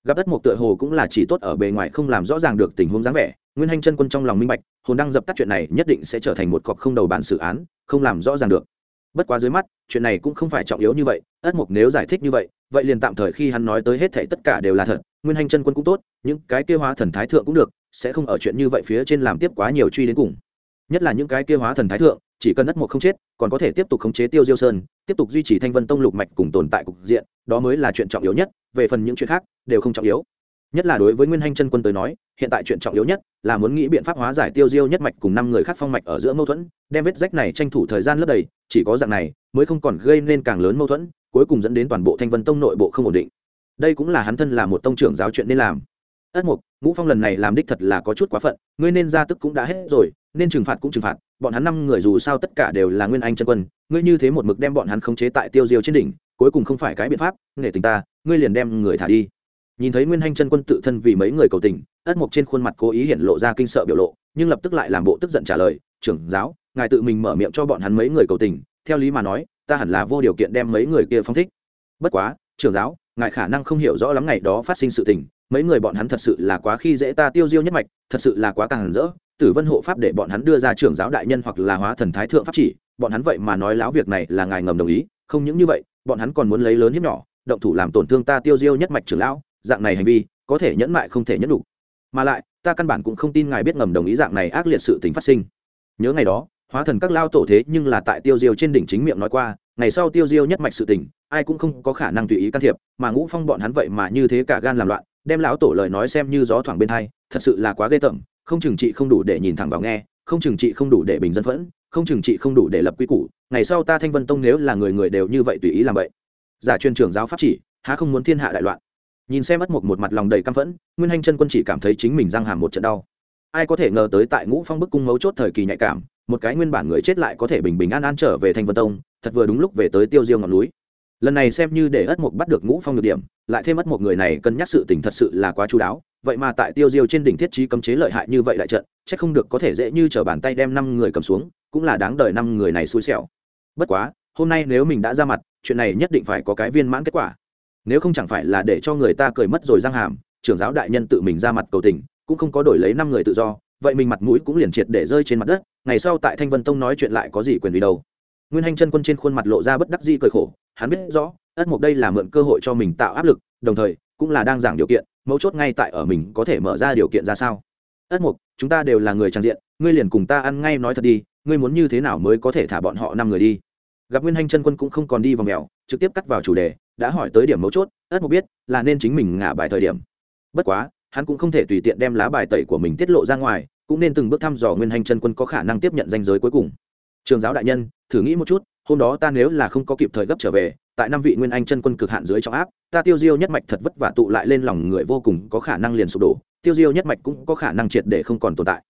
S1: Gặp ất mục tựa hồ cũng là chỉ tốt ở bề ngoài không làm rõ ràng được tình huống dáng vẻ, nguyên hanh chân quân trong lòng minh bạch, hồn đang dập tắt chuyện này nhất định sẽ trở thành một cọc không đầu bản xử án, không làm rõ ràng được. Bất quá dưới mắt, chuyện này cũng không phải trọng yếu như vậy, ất mục nếu giải thích như vậy vậy liền tạm thời khi hắn nói tới hết thảy tất cả đều là thật, nguyên hành chân quân cũng tốt, những cái kia hóa thần thái thượng cũng được, sẽ không ở chuyện như vậy phía trên làm tiếp quá nhiều truy đến cùng. Nhất là những cái kia hóa thần thái thượng, chỉ cần đất một không chết, còn có thể tiếp tục khống chế tiêu diêu sơn, tiếp tục duy trì thanh vân tông lục mạch cùng tồn tại cục diện, đó mới là chuyện trọng yếu nhất, về phần những chuyện khác, đều không trọng yếu. Nhất là đối với nguyên hành chân quân tới nói, hiện tại chuyện trọng yếu nhất là muốn nghĩ biện pháp hóa giải tiêu diêu nhất mạch cùng năm người khác phong mạch ở giữa mâu thuẫn, đem vết rách này tranh thủ thời gian lấp đầy, chỉ có dạng này, mới không còn gây nên càng lớn mâu thuẫn cuối cùng dẫn đến toàn bộ thanh vân tông nội bộ không ổn định. Đây cũng là hắn thân là một tông trưởng giáo chuyện nên làm. Ất mục, ngũ phong lần này làm đích thật là có chút quá phận, ngươi nên ra tức cũng đã hết rồi, nên trừng phạt cũng trừng phạt, bọn hắn năm người dù sao tất cả đều là nguyên anh chân quân, ngươi như thế một mực đem bọn hắn khống chế tại tiêu diêu trên đỉnh, cuối cùng không phải cái biện pháp nghệ tình ta, ngươi liền đem người thả đi. Nhìn thấy nguyên hanh chân quân tự thân vì mấy người cầu tình, ất mục trên khuôn mặt cố ý hiện lộ ra kinh sợ biểu lộ, nhưng lập tức lại làm bộ tức giận trả lời, trưởng giáo, ngài tự mình mở miệng cho bọn hắn mấy người cầu tình, theo lý mà nói ta hẳn là vô điều kiện đem mấy người kia phong thích. Bất quá, trưởng giáo, ngài khả năng không hiểu rõ lắm ngày đó phát sinh sự tình, mấy người bọn hắn thật sự là quá khi dễ ta tiêu diêu nhất mạch, thật sự là quá càng rỡ. Tử vân hộ pháp để bọn hắn đưa ra trưởng giáo đại nhân hoặc là hóa thần thái thượng pháp chỉ, bọn hắn vậy mà nói láo việc này là ngài ngầm đồng ý, không những như vậy, bọn hắn còn muốn lấy lớn hiếp nhỏ, động thủ làm tổn thương ta tiêu diêu nhất mạch trưởng lão, dạng này hành vi, có thể nhẫn mại không thể nhẫn đủ. Mà lại, ta căn bản cũng không tin ngài biết ngầm đồng ý dạng này ác liệt sự tình phát sinh. Nhớ ngày đó hóa thần các lao tổ thế nhưng là tại tiêu diêu trên đỉnh chính miệng nói qua, ngày sau tiêu diêu nhất mạch sự tình, ai cũng không có khả năng tùy ý can thiệp, mà ngũ phong bọn hắn vậy mà như thế cả gan làm loạn, đem lão tổ lời nói xem như gió thoảng bên thai thật sự là quá ghê tởm, không chừng trị không đủ để nhìn thẳng vào nghe, không chừng trị không đủ để bình dân phẫn, không chừng trị không đủ để lập quy củ, ngày sau ta thanh vân tông nếu là người người đều như vậy tùy ý làm vậy. Giả truyền trưởng giáo pháp chỉ, há không muốn thiên hạ đại loạn. Nhìn xem mất một một mặt lòng đầy căm phẫn, nguyên hành chân quân chỉ cảm thấy chính mình răng hàm một trận đau. Ai có thể ngờ tới tại ngũ phong bức cung mấu chốt thời kỳ nhạy cảm một cái nguyên bản người chết lại có thể bình bình an an trở về thành vân tông, thật vừa đúng lúc về tới tiêu diêu ngọn núi. Lần này xem như để ất mục bắt được ngũ phong được điểm, lại thêm ất một người này cân nhắc sự tình thật sự là quá chú đáo, vậy mà tại tiêu diêu trên đỉnh thiết trí cấm chế lợi hại như vậy đại trận c h ắ c không được có thể dễ như t r ở bàn tay đem năm người cầm xuống, cũng là đáng đời năm người này xui xẻo. Bất quá, hôm nay nếu mình đã ra mặt, chuyện này nhất định phải có cái viên mãn kết quả. Nếu không chẳng phải là để cho người ta cười mất rồi răng hàm, trưởng giáo đại nhân tự mình ra mặt cầu tình, cũng không có đổi lấy năm người tự do, vậy mình mặt mũi cũng liền triệt để rơi trên mặt đất ngày sau tại thanh vân tông nói chuyện lại có gì quyền vì đâu. Nguyên hành chân quân trên khuôn mặt lộ ra bất đắc di cười khổ, hắn biết rõ, ất mục đây là mượn cơ hội cho mình tạo áp lực, đồng thời, cũng là đang giảng điều kiện, mấu chốt ngay tại ở mình có thể mở ra điều kiện ra sao. Ất mục, chúng ta đều là người trang diện, ngươi liền cùng ta ăn ngay nói thật đi, ngươi muốn như thế nào mới có thể thả bọn họ năm người đi? Gặp nguyên hành chân quân cũng không còn đi vòng mèo, trực tiếp cắt vào chủ đề, đã hỏi tới điểm mấu chốt, ất mục biết, là nên chính mình ngả bài thời điểm. Bất quá, hắn cũng không thể tùy tiện đem lá bài tẩy của mình tiết lộ ra ngoài cũng nên từng bước thăm dò nguyên hành chân quân có khả năng tiếp nhận danh giới cuối cùng. Trường giáo đại nhân, thử nghĩ một chút, hôm đó ta nếu là không có kịp thời gấp trở về, tại năm vị nguyên anh chân quân cực hạn dưới trọng áp, ta tiêu diêu nhất mạch thật vất vả tụ lại lên lòng người vô cùng có khả năng liền sụp đổ, tiêu diêu nhất mạch cũng có khả năng triệt để không còn tồn tại.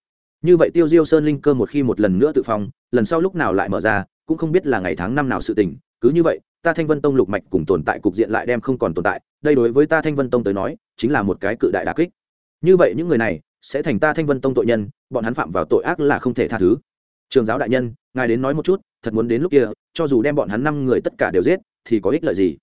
S1: Như vậy tiêu diêu sơn linh cơ một khi một lần nữa tự phong, lần sau lúc nào lại mở ra, cũng không biết là ngày tháng năm nào sự tình, cứ như vậy, ta thanh vân tông lục mạch cùng tồn tại cục diện lại đem không còn tồn tại, đây đối với ta thanh vân tông tới nói, chính là một cái cự đại đà kích. Như vậy những người này sẽ thành ta thanh vân tông tội nhân, bọn hắn phạm vào tội ác là không thể tha thứ. Trường giáo đại nhân, ngài đến nói một chút, thật muốn đến lúc kia, cho dù đem bọn hắn năm người tất cả đều giết, thì có ích lợi gì?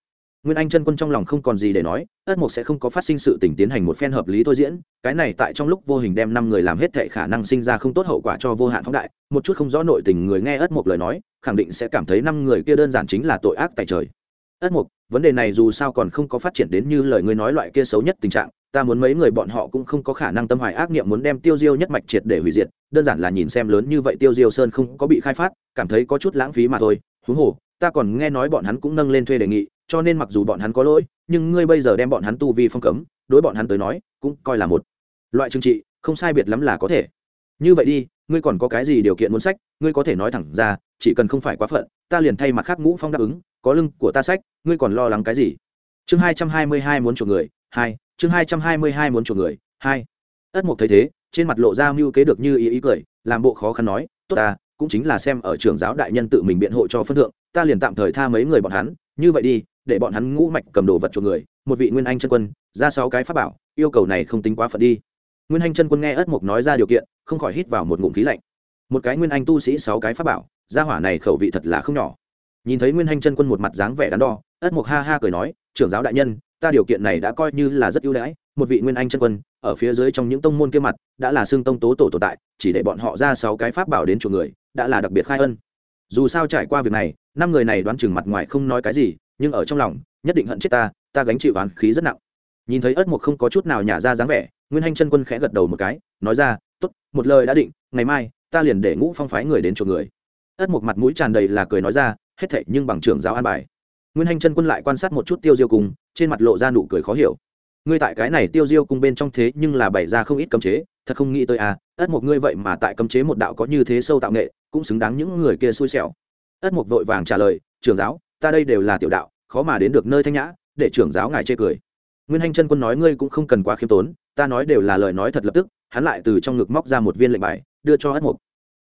S1: Nguyên anh chân quân trong lòng không còn gì để nói, ất mục sẽ không có phát sinh sự tình tiến hành một phen hợp lý thôi diễn, cái này tại trong lúc vô hình đem năm người làm hết thệ khả năng sinh ra không tốt hậu quả cho vô hạn phóng đại, một chút không rõ nội tình người nghe ất mục lời nói, khẳng định sẽ cảm thấy năm người kia đơn giản chính là tội ác tại trời. Ất mục, vấn đề này dù sao còn không có phát triển đến như lời ngươi nói loại kia xấu nhất tình trạng ta muốn mấy người bọn họ cũng không có khả năng tâm hoài ác niệm muốn đem tiêu diêu nhất mạch triệt để hủy diệt, đơn giản là nhìn xem lớn như vậy tiêu diêu sơn không có bị khai phát, cảm thấy có chút lãng phí mà thôi. Huống hồ, ta còn nghe nói bọn hắn cũng nâng lên thuê đề nghị, cho nên mặc dù bọn hắn có lỗi, nhưng ngươi bây giờ đem bọn hắn tu vi phong cấm, đối bọn hắn tới nói, cũng coi là một loại trừng trị, không sai biệt lắm là có thể. Như vậy đi, ngươi còn có cái gì điều kiện muốn sách, ngươi có thể nói thẳng ra, chỉ cần không phải quá phận, ta liền thay mặt khác ngũ phong đáp ứng, có lưng của ta sách, ngươi còn lo lắng cái gì? Chương hai trăm hai mươi hai muốn chuộc người, hai chương hai trăm hai mươi hai muốn chuộc người, hai. Ất mục thấy thế, trên mặt lộ ra mưu kế được như ý ý cười, làm bộ khó khăn nói, tốt ta, cũng chính là xem ở trường giáo đại nhân tự mình biện hộ cho phân thượng, ta liền tạm thời tha mấy người bọn hắn, như vậy đi, để bọn hắn ngũ mạch cầm đồ vật chuộc người, một vị nguyên anh chân quân, ra sáu cái pháp bảo, yêu cầu này không tính quá phận đi. Nguyên anh chân quân nghe ất mục nói ra điều kiện, không khỏi hít vào một ngụm khí lạnh. Một cái nguyên anh tu sĩ sáu cái pháp bảo, gia hỏa này khẩu vị thật là không nhỏ. Nhìn thấy nguyên anh chân quân một mặt dáng vẻ đắn đo, ất mục ha ha cười nói, trưởng giáo đại nhân ta điều kiện này đã coi như là rất ưu đãi, một vị nguyên anh chân quân, ở phía dưới trong những tông môn kia mặt, đã là xương tông tố tổ tồn tại, chỉ để bọn họ ra sáu cái pháp bảo đến chuộc người, đã là đặc biệt khai ân. Dù sao trải qua việc này, năm người này đoán chừng mặt ngoài không nói cái gì, nhưng ở trong lòng, nhất định hận chết ta ta gánh chịu oán khí rất nặng. Nhìn thấy ất mục không có chút nào nhả ra dáng vẻ, nguyên hanh chân quân khẽ gật đầu một cái, nói ra t ố t một lời đã định, ngày mai, ta liền để ngũ phong phái người đến chỗ người. Ất mục mặt mũi tràn đầy là cười nói ra, hết thệ nhưng bằng trưởng giáo an bài nguyên hanh chân quân lại quan sát một chút tiêu diêu cung, trên mặt lộ ra nụ cười khó hiểu. Ngươi tại cái này tiêu diêu cung bên trong thế nhưng là bày ra không ít cấm chế, thật không nghĩ tới à ất một ngươi vậy mà tại cấm chế một đạo có như thế sâu tạo nghệ, cũng xứng đáng những người kia xui xẻo. Ất một vội vàng trả lời, trưởng giáo, ta đây đều là tiểu đạo, khó mà đến được nơi thanh nhã, để trưởng giáo ngài chê cười. Nguyên hanh chân quân nói, ngươi cũng không cần quá khiêm tốn, ta nói đều là lời nói thật lập tức. Hắn lại từ trong ngực móc ra một viên lệnh bài, đưa cho ất mục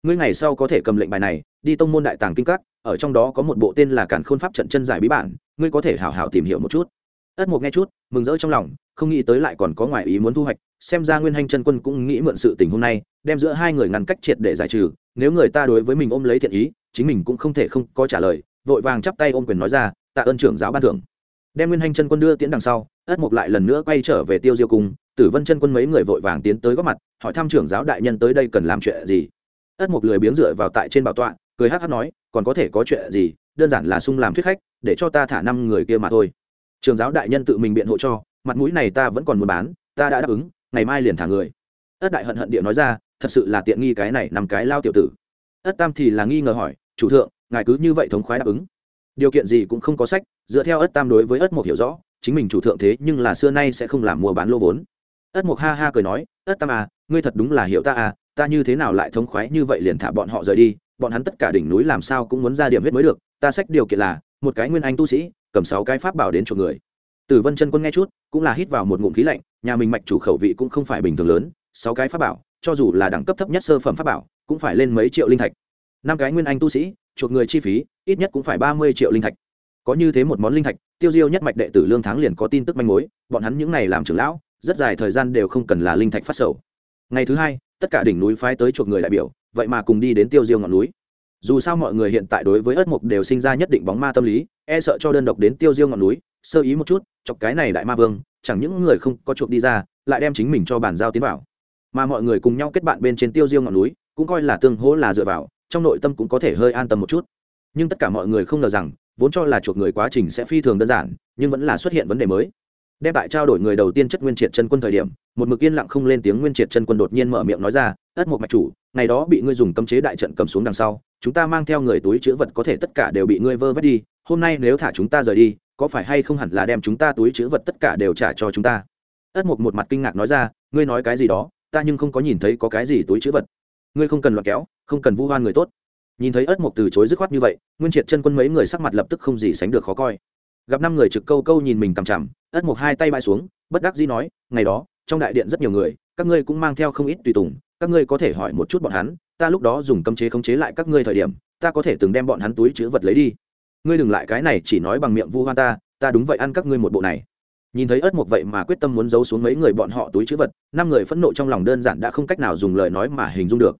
S1: ngươi ngày sau có thể cầm lệnh bài này, đi tông môn đại tàng kinh các, ở trong đó có một bộ tên là cản khôn pháp trận chân giải bí bản, ngươi có thể hào hào tìm hiểu một chút. Ất mục nghe chút, mừng rỡ trong lòng, không nghĩ tới lại còn có ngoại ý muốn thu hoạch, xem ra nguyên hanh chân quân cũng nghĩ mượn sự tình hôm nay, đem giữa hai người ngăn cách triệt để giải trừ, nếu người ta đối với mình ôm lấy thiện ý, chính mình cũng không thể không có trả lời, vội vàng chắp tay ôm quyền nói ra, tạ ơn trưởng giáo ban thưởng. Đem nguyên hanh chân quân đưa tiễn đằng sau, ất mục lại lần nữa quay trở về tiêu diêu cung, tử vân chân quân mấy người vội vàng tiến tới góp mặt, hỏi thăm trưởng giáo đại nhân tới đây cần làm chuyện gì ất mục lười biếng dựa vào tại trên bảo tọa, cười hắc hắc nói, còn có thể có chuyện gì, đơn giản là sung làm thuyết khách, để cho ta thả năm người kia mà thôi. Trường giáo đại nhân tự mình biện hộ cho, mặt mũi này ta vẫn còn muốn bán, ta đã đáp ứng, ngày mai liền thả người. Ất đại hận hận địa nói ra, thật sự là tiện nghi cái này nằm cái lao tiểu tử. Ất tam thì là nghi ngờ hỏi, chủ thượng, ngài cứ như vậy thống khoái đáp ứng. Điều kiện gì cũng không có sách, dựa theo ất tam đối với ất mục hiểu rõ, chính mình chủ thượng thế nhưng là xưa nay sẽ không làm mua bán lô vốn. Ất mục ha ha cười nói, ất tam à ngươi thật đúng là hiểu ta à ta như thế nào lại thống khoái như vậy liền thả bọn họ rời đi, bọn hắn tất cả đỉnh núi làm sao cũng muốn ra điểm huyết mới được, ta sách điều kiện là, một cái nguyên anh tu sĩ, cầm sáu cái pháp bảo đến chỗ người. Tử vân chân quân nghe chút, cũng là hít vào một ngụm khí lạnh, nhà mình mạch chủ khẩu vị cũng không phải bình thường lớn, sáu cái pháp bảo, cho dù là đẳng cấp thấp nhất sơ phẩm pháp bảo, cũng phải lên mấy triệu linh thạch. Năm cái nguyên anh tu sĩ, chuộc người chi phí, ít nhất cũng phải ba mươi triệu linh thạch. Có như thế một món linh thạch, tiêu diêu nhất mạch đệ tử lương tháng liền có tin tức manh mối, bọn hắn những n à y làm trưởng lão, rất dài thời gian đều không cần là linh thạch phát sầu. Ngày thứ hai tất cả đỉnh núi phái tới chuộc người đại biểu, vậy mà cùng đi đến tiêu diêu ngọn núi. Dù sao mọi người hiện tại đối với ất mục đều sinh ra nhất định bóng ma tâm lý e sợ cho đơn độc đến tiêu diêu ngọn núi, sơ ý một chút, chọc cái này đại ma vương, chẳng những người không có chuộc đi ra, lại đem chính mình cho bàn giao tiến vào. Mà mọi người cùng nhau kết bạn bên trên tiêu diêu ngọn núi, cũng coi là tương hỗ là dựa vào, trong nội tâm cũng có thể hơi an tâm một chút. Nhưng tất cả mọi người không ngờ rằng, vốn cho là chuộc người quá trình sẽ phi thường đơn giản, nhưng vẫn là xuất hiện vấn đề mới đem tại trao đổi người đầu tiên chất nguyên triệt chân quân thời điểm, một mực yên lặng không lên tiếng nguyên triệt chân quân đột nhiên mở miệng nói ra, ất một mạch chủ, ngày đó bị ngươi dùng cấm chế đại trận cầm xuống đằng sau, chúng ta mang theo người túi chữ vật có thể tất cả đều bị ngươi vơ vét đi, hôm nay nếu thả chúng ta rời đi, có phải hay không hẳn là đem chúng ta túi chữ vật tất cả đều trả cho chúng ta? Ất mục một mặt kinh ngạc nói ra, ngươi nói cái gì đó, ta nhưng không có nhìn thấy có cái gì túi chữ vật. Ngươi không cần loạt kéo, không cần vu hoan người tốt. Nhìn thấy ất mục từ chối dứt khoát như vậy, nguyên triệt chân quân mấy người sắc mặt lập tức không gì sánh được khó coi. Gặp năm người trực câu câu nhìn mình cằm chằm ất mục hai tay bãi xuống, bất đắc dĩ nói, ngày đó, trong đại điện rất nhiều người, các ngươi cũng mang theo không ít tùy tùng, các ngươi có thể hỏi một chút bọn hắn, ta lúc đó dùng cấm chế khống chế lại các ngươi thời điểm, ta có thể từng đem bọn hắn túi chữ vật lấy đi. Ngươi đừng lại cái này chỉ nói bằng miệng vu oan ta ta đúng vậy ăn các ngươi một bộ này. Nhìn thấy ớt một vậy mà quyết tâm muốn giấu xuống mấy người bọn họ túi chữ vật, năm người phẫn nộ trong lòng đơn giản đã không cách nào dùng lời nói mà hình dung được.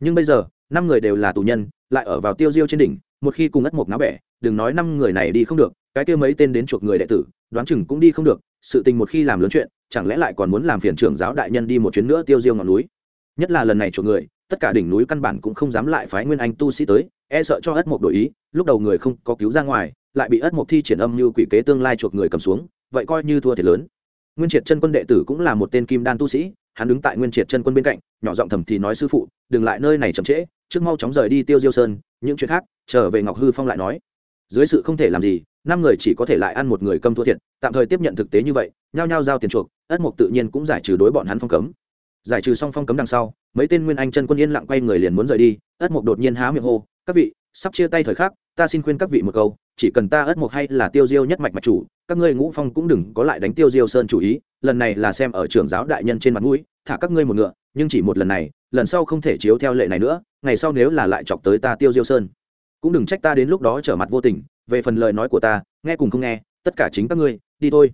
S1: Nhưng bây giờ, năm người đều là tù nhân, lại ở vào tiêu diêu trên đỉnh, một khi cùng ất mộc náo bẻ, đừng nói năm người này đi không được, cái kia mấy tên đến chuộc người đệ tử đoán chừng cũng đi không được, sự tình một khi làm lớn chuyện, chẳng lẽ lại còn muốn làm phiền trưởng giáo đại nhân đi một chuyến nữa tiêu diêu ngọn núi? Nhất là lần này chỗ người, tất cả đỉnh núi căn bản cũng không dám lại phái nguyên anh tu sĩ tới e sợ cho ất mộc đổi ý, lúc đầu người không có cứu ra ngoài, lại bị ất mộc thi triển âm như quỷ kế tương lai chuộc người cầm xuống, vậy coi như thua thiệt lớn. Nguyên triệt chân quân đệ tử cũng là một tên kim đan tu sĩ, hắn đứng tại nguyên triệt chân quân bên cạnh, nhỏ giọng thầm thì nói sư phụ, đừng lại nơi này chậm trễ, trước mau chóng rời đi tiêu diêu sơn, những chuyện khác, trở về ngọc hư phong lại nói. Dưới sự không thể làm gì năm người chỉ có thể lại ăn một người câm thua thiệt, tạm thời tiếp nhận thực tế như vậy, nhao nhao giao tiền chuộc, ất mục tự nhiên cũng giải trừ đối bọn hắn phong cấm. Giải trừ xong phong cấm đằng sau, mấy tên nguyên anh chân quân yên lặng quay người liền muốn rời đi, ất mục đột nhiên há miệng hô, các vị, sắp chia tay thời khắc, ta xin khuyên các vị một câu, chỉ cần ta ất mục hay là tiêu diêu nhất mạch mạch chủ, các ngươi ngũ phong cũng đừng có lại đánh tiêu diêu sơn chủ ý, lần này là xem ở trưởng giáo đại nhân trên mặt mũi, thả các ngươi một ngựa, nhưng chỉ một lần này, lần sau không thể chiếu theo lệ này nữa, ngày sau nếu là lại chọc tới ta tiêu diêu sơn, cũng đừng trách ta đến lúc đó trở mặt vô tình về phần lời nói của ta, nghe cùng không nghe, tất cả chính các ngươi, đi thôi.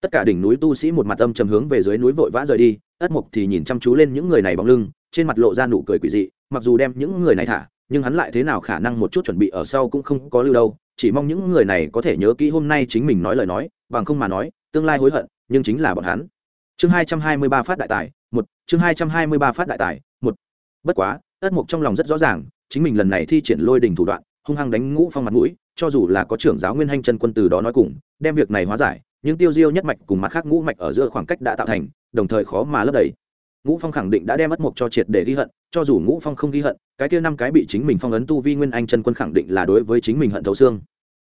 S1: Tất cả đỉnh núi tu sĩ một mặt âm trầm hướng về dưới núi vội vã rời đi, ất mục thì nhìn chăm chú lên những người này bóng lưng, trên mặt lộ ra nụ cười quỷ dị, mặc dù đem những người này thả, nhưng hắn lại thế nào khả năng một chút chuẩn bị ở sau cũng không có lưu đâu, chỉ mong những người này có thể nhớ kỹ hôm nay chính mình nói lời nói, bằng không mà nói, tương lai hối hận, nhưng chính là bọn hắn. Chương hai trăm hai mươi ba phát đại tài, một, chương hai trăm hai mươi ba phát đại tài, một. Bất quá, ất mục trong lòng rất rõ ràng, chính mình lần này thi triển lôi đình thủ đoạn, hung hăng đánh ngũ phong mặt mũi cho dù là có trưởng giáo nguyên hanh chân quân từ đó nói cùng, đem việc này hóa giải, nhưng tiêu diêu nhất mạch cùng mặt khác ngũ mạch ở giữa khoảng cách đã tạo thành, đồng thời khó mà lấp đầy. Ngũ phong khẳng định đã đem mất mộc cho triệt để ghi hận, cho dù ngũ phong không ghi hận, cái kia năm cái bị chính mình phong ấn tu vi nguyên anh chân quân khẳng định là đối với chính mình hận thấu xương.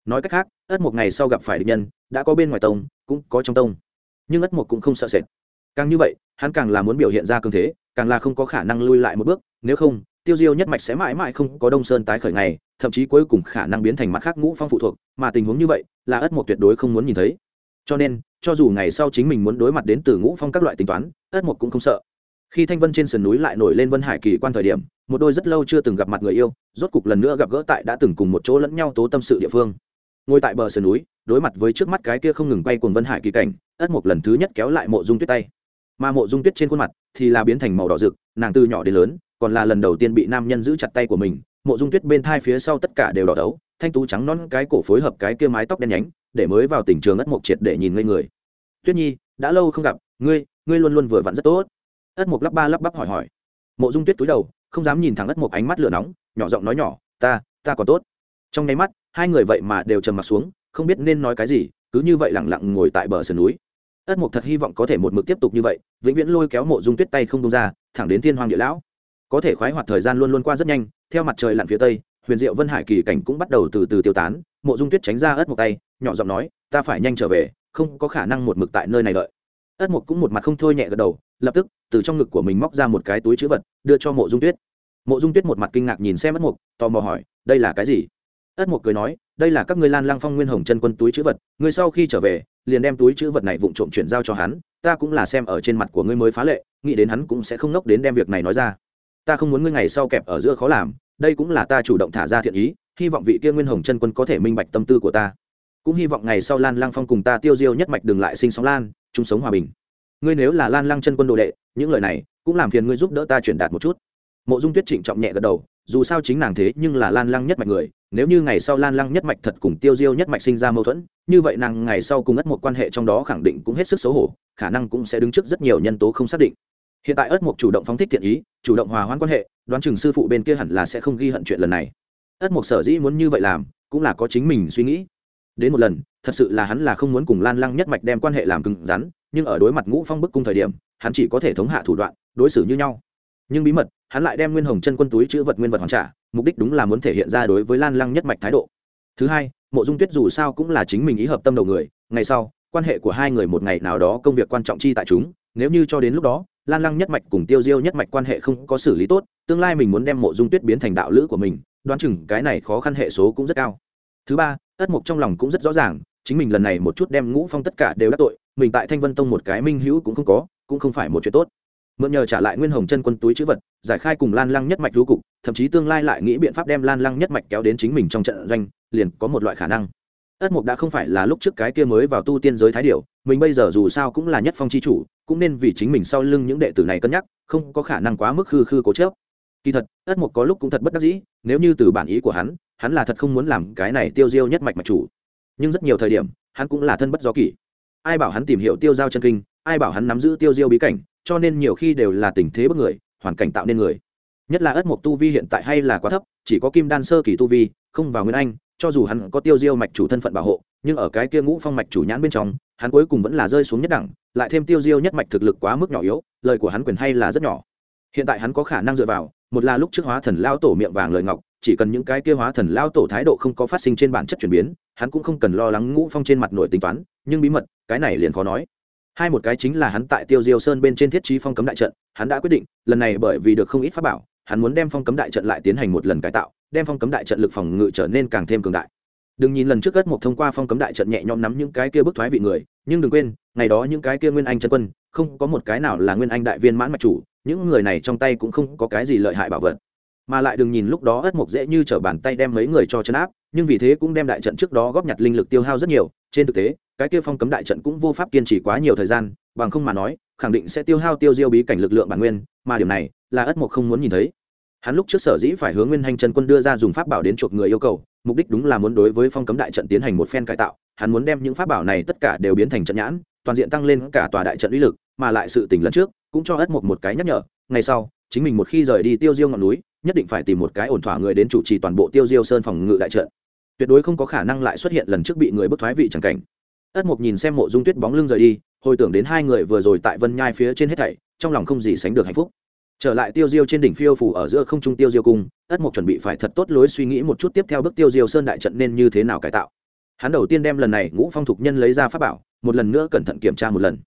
S1: Nói cách khác, ất một ngày sau gặp phải địch nhân, đã có bên ngoài tông, cũng có trong tông. Nhưng ất một cũng không sợ sệt. Càng như vậy, hắn càng là muốn biểu hiện ra cường thế, càng là không có khả năng lui lại một bước, nếu không tiêu diêu nhất mạch sẽ mãi mãi không có đông sơn tái khởi ngày, thậm chí cuối cùng khả năng biến thành mặt khác ngũ phong phụ thuộc, mà tình huống như vậy, là ất mộc tuyệt đối không muốn nhìn thấy. Cho nên, cho dù ngày sau chính mình muốn đối mặt đến từ ngũ phong các loại tính toán, ất mộc cũng không sợ. Khi thanh vân trên sườn núi lại nổi lên vân hải kỳ quan thời điểm, một đôi rất lâu chưa từng gặp mặt người yêu, rốt cục lần nữa gặp gỡ tại đã từng cùng một chỗ lẫn nhau tố tâm sự địa phương. Ngồi tại bờ sườn núi, đối mặt với trước mắt cái kia không ngừng bay cùng vân hải kỳ cảnh, ất mộc lần thứ nhất kéo lại mộ dung tuyết tay. Mà mộ dung tuyết trên khuôn mặt thì là biến thành màu đỏ rực, nàng từ nhỏ đến lớn còn là lần đầu tiên bị nam nhân giữ chặt tay của mình, mộ dung tuyết bên thai phía sau tất cả đều đỏ đấu, thanh tú trắng non cái cổ phối hợp cái kia mái tóc đen nhánh, để mới vào tỉnh trường ất mộc triệt để nhìn ngây người. Tuyết nhi, đã lâu không gặp, ngươi ngươi luôn luôn vừa vặn rất tốt. Ất mộc lắp ba lắp bắp hỏi hỏi. Mộ dung tuyết túi đầu, không dám nhìn thẳng ất mộc ánh mắt lửa nóng, nhỏ giọng nói nhỏ, ta ta còn tốt. Trong nháy mắt, hai người vậy mà đều trầm mặt xuống, không biết nên nói cái gì, cứ như vậy lẳng lặng ngồi tại bờ sườn núi. Ất mộc thật hy vọng có thể một mực tiếp tục như vậy, vĩnh viễn lôi kéo mộ dung tuyết tay không đông ra, thẳng đến thiên hoàng địa lão có thể khoái hoạt thời gian luôn luôn qua rất nhanh, theo mặt trời lặn phía tây, huyền diệu vân hải kỳ cảnh cũng bắt đầu từ từ tiêu tán, mộ dung tuyết tránh ra ớt một tay, nhỏ giọng nói, ta phải nhanh trở về, không có khả năng một mực tại nơi này đợi. Ớt một cũng một mặt không thôi nhẹ gật đầu, lập tức, từ trong ngực của mình móc ra một cái túi chữ vật, đưa cho mộ dung tuyết. Mộ dung tuyết một mặt kinh ngạc nhìn xem ớt mục tò mò hỏi, đây là cái gì? Ớt mục cười nói, đây là các ngươi lan lang phong nguyên hồng chân quân túi chữ vật, ngươi sau khi trở về, liền đem túi chữ vật này vụng trộm chuyển giao cho hắn, ta cũng là xem ở trên mặt của ngươi mới phá lệ, nghĩ đến hắn cũng sẽ không nốc đến đem việc này nói ra ta không muốn ngươi ngày sau kẹp ở giữa khó làm, đây cũng là ta chủ động thả ra thiện ý, hy vọng vị kia nguyên hồng chân quân có thể minh bạch tâm tư của ta. Cũng hy vọng ngày sau lan lang phong cùng ta tiêu diêu nhất mạch đừng lại sinh sóng lan, chung sống hòa bình. Ngươi nếu là lan lang chân quân đồ đệ, những lời này cũng làm phiền ngươi giúp đỡ ta truyền đạt một chút. Mộ dung tuyết trịnh trọng nhẹ gật đầu, dù sao chính nàng thế nhưng là lan lăng nhất mạch người, nếu như ngày sau lan lăng nhất mạch thật cùng tiêu diêu nhất mạch sinh ra mâu thuẫn, như vậy nàng ngày sau cùng ất một quan hệ trong đó khẳng định cũng hết sức xấu hổ, khả năng cũng sẽ đứng trước rất nhiều nhân tố không xác định hiện tại ất mục chủ động phóng thích thiện ý, chủ động hòa hoãn quan hệ, đoán chừng sư phụ bên kia hẳn là sẽ không ghi hận chuyện lần này. Ất mục sở dĩ muốn như vậy làm, cũng là có chính mình suy nghĩ. Đến một lần, thật sự là hắn là không muốn cùng lan lăng nhất mạch đem quan hệ làm cứng rắn, nhưng ở đối mặt ngũ phong bức cung thời điểm, hắn chỉ có thể thống hạ thủ đoạn, đối xử như nhau. Nhưng bí mật, hắn lại đem nguyên hồng chân quân túi chữ vật nguyên vật hoàn trả, mục đích đúng là muốn thể hiện ra đối với lan lăng nhất mạch thái độ. Thứ hai, mộ dung tuyết dù sao cũng là chính mình ý hợp tâm đầu người, ngày sau, quan hệ của hai người một ngày nào đó công việc quan trọng chi tại chúng, nếu như cho đến lúc đó lan lăng nhất mạch cùng tiêu diêu nhất mạch quan hệ không có xử lý tốt, tương lai mình muốn đem mộ dung tuyết biến thành đạo lữ của mình, đoán chừng cái này khó khăn hệ số cũng rất cao. Thứ ba ất mục trong lòng cũng rất rõ ràng, chính mình lần này một chút đem ngũ phong tất cả đều đắc tội, mình tại thanh vân tông một cái minh hữu cũng không có, cũng không phải một chuyện tốt. Mượn nhờ trả lại nguyên hồng chân quân túi chữ vật, giải khai cùng lan lăng nhất mạch rú cục, thậm chí tương lai lại nghĩ biện pháp đem lan lăng nhất mạch kéo đến chính mình trong trận doanh, liền có một loại khả năng. Ất mục đã không phải là lúc trước cái kia mới vào tu tiên giới thái điệu mình bây giờ dù sao cũng là nhất phong c h i chủ cũng nên vì chính mình sau lưng những đệ tử này cân nhắc, không có khả năng quá mức khư khư cố chớp kỳ thật, ất mục có lúc cũng thật bất đắc dĩ, nếu như từ bản ý của hắn hắn là thật không muốn làm cái này tiêu diêu nhất mạch mạch chủ. Nhưng rất nhiều thời điểm, hắn cũng là thân bất do kỷ. Ai bảo hắn tìm hiểu tiêu giao chân kinh, ai bảo hắn nắm giữ tiêu diêu bí cảnh, cho nên nhiều khi đều là tình thế bất người, hoàn cảnh tạo nên người. Nhất là ất mục tu vi hiện tại hay là quá thấp, chỉ có kim đan sơ kỳ tu vi, không vào nguyên anh, cho dù hắn có tiêu diêu mạch chủ thân phận bảo hộ, nhưng ở cái kia ngũ phong mạch chủ nhãn bên trong, hắn cuối cùng vẫn là rơi xuống nhất đẳng lại thêm tiêu diêu nhất mạch thực lực quá mức nhỏ yếu, lời của hắn quyền hay là rất nhỏ. Hiện tại hắn có khả năng dựa vào, một là lúc trước hóa thần lao tổ miệng vàng lời ngọc, chỉ cần những cái kia hóa thần lao tổ thái độ không có phát sinh trên bản chất chuyển biến, hắn cũng không cần lo lắng ngũ phong trên mặt nổi tính toán, nhưng bí mật, cái này liền khó nói. Hai một cái chính là hắn tại tiêu diêu sơn bên trên thiết trí phong cấm đại trận, hắn đã quyết định, lần này bởi vì được không ít pháp bảo, hắn muốn đem phong cấm đại trận lại tiến hành một lần cải tạo, đem phong cấm đại trận lực phòng ngự trở nên càng thêm cường đại. Đừng nhìn lần trước cất một thông qua phong cấm đại trận nhẹ nhõm nắm những cái kia bức thoái vị người, nhưng đừng quên ngày đó những cái kia nguyên anh chân quân, không có một cái nào là nguyên anh đại viên mãn mạch chủ, những người này trong tay cũng không có cái gì lợi hại bảo vật. Mà lại đừng nhìn lúc đó ất mộc dễ như t bàn tay đem mấy người cho chấn áp, nhưng vì thế cũng đem đại trận trước đó góp nhặt linh lực tiêu hao rất nhiều, trên thực tế, cái kia phong cấm đại trận cũng vô pháp kiên trì quá nhiều thời gian, bằng không mà nói, khẳng định sẽ tiêu hao tiêu diêu bí cảnh lực lượng bản nguyên, mà điều này, là ất mộc không muốn nhìn thấy. Hắn lúc trước sở dĩ phải hướng nguyên hành chân quân đưa ra dùng pháp bảo đến chuộc người yêu cầu, mục đích đúng là muốn đối với phong cấm đại trận tiến hành một phen cải tạo, hắn muốn đem những pháp bảo này tất cả đều biến thành trận nhãn toàn diện tăng lên cả tòa đại trận uy lực, mà lại sự tình lần trước cũng cho ất Mục một cái nhắc nhở, ngày sau, chính mình một khi rời đi tiêu diêu ngọn núi, nhất định phải tìm một cái ổn thỏa người đến chủ trì toàn bộ tiêu diêu sơn phòng ngự đại trận. Tuyệt đối không có khả năng lại xuất hiện lần trước bị người bức thoái vị c cảnh. ất Mục nhìn xem mộ dung tuyết bóng lưng rời đi, hồi tưởng đến hai người vừa rồi tại vân nhai phía trên hết thảy, trong lòng không gì sánh được hạnh phúc. Trở lại tiêu diêu trên đỉnh phiêu phủ ở giữa không trung tiêu diêu cung, ất Mục chuẩn bị phải thật tốt lối suy nghĩ một chút tiếp theo bước tiêu diêu sơn đại trận nên như thế nào cải tạo hắn đầu tiên đem lần này ngũ phong thục nhân lấy ra pháp bảo, một lần nữa cẩn thận kiểm tra một lần.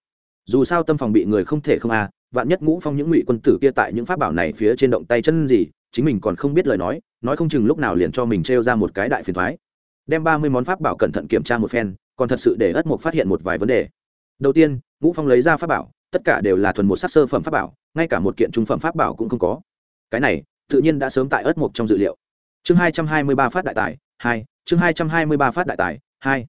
S1: Dù sao tâm phòng bị người không thể không a, vạn nhất ngũ phong những ngụy quân tử kia tại những pháp bảo này phía trên động tay chân gì, chính mình còn không biết lời nói nói không chừng lúc nào liền cho mình trêu ra một cái đại phiền thoái. Đem ba mươi món pháp bảo cẩn thận kiểm tra một phen, còn thật sự để ất mục phát hiện một vài vấn đề. Đầu tiên, ngũ phong lấy ra pháp bảo, tất cả đều là thuần một sắc sơ phẩm pháp bảo, ngay cả một kiện trung phẩm pháp bảo cũng không có. Cái này, tự nhiên đã sớm tại ất mục trong dự liệu. Chương hai trăm hai mươi ba phát đại tài hai, chương hai trăm hai mươi ba phát đại tài, hai.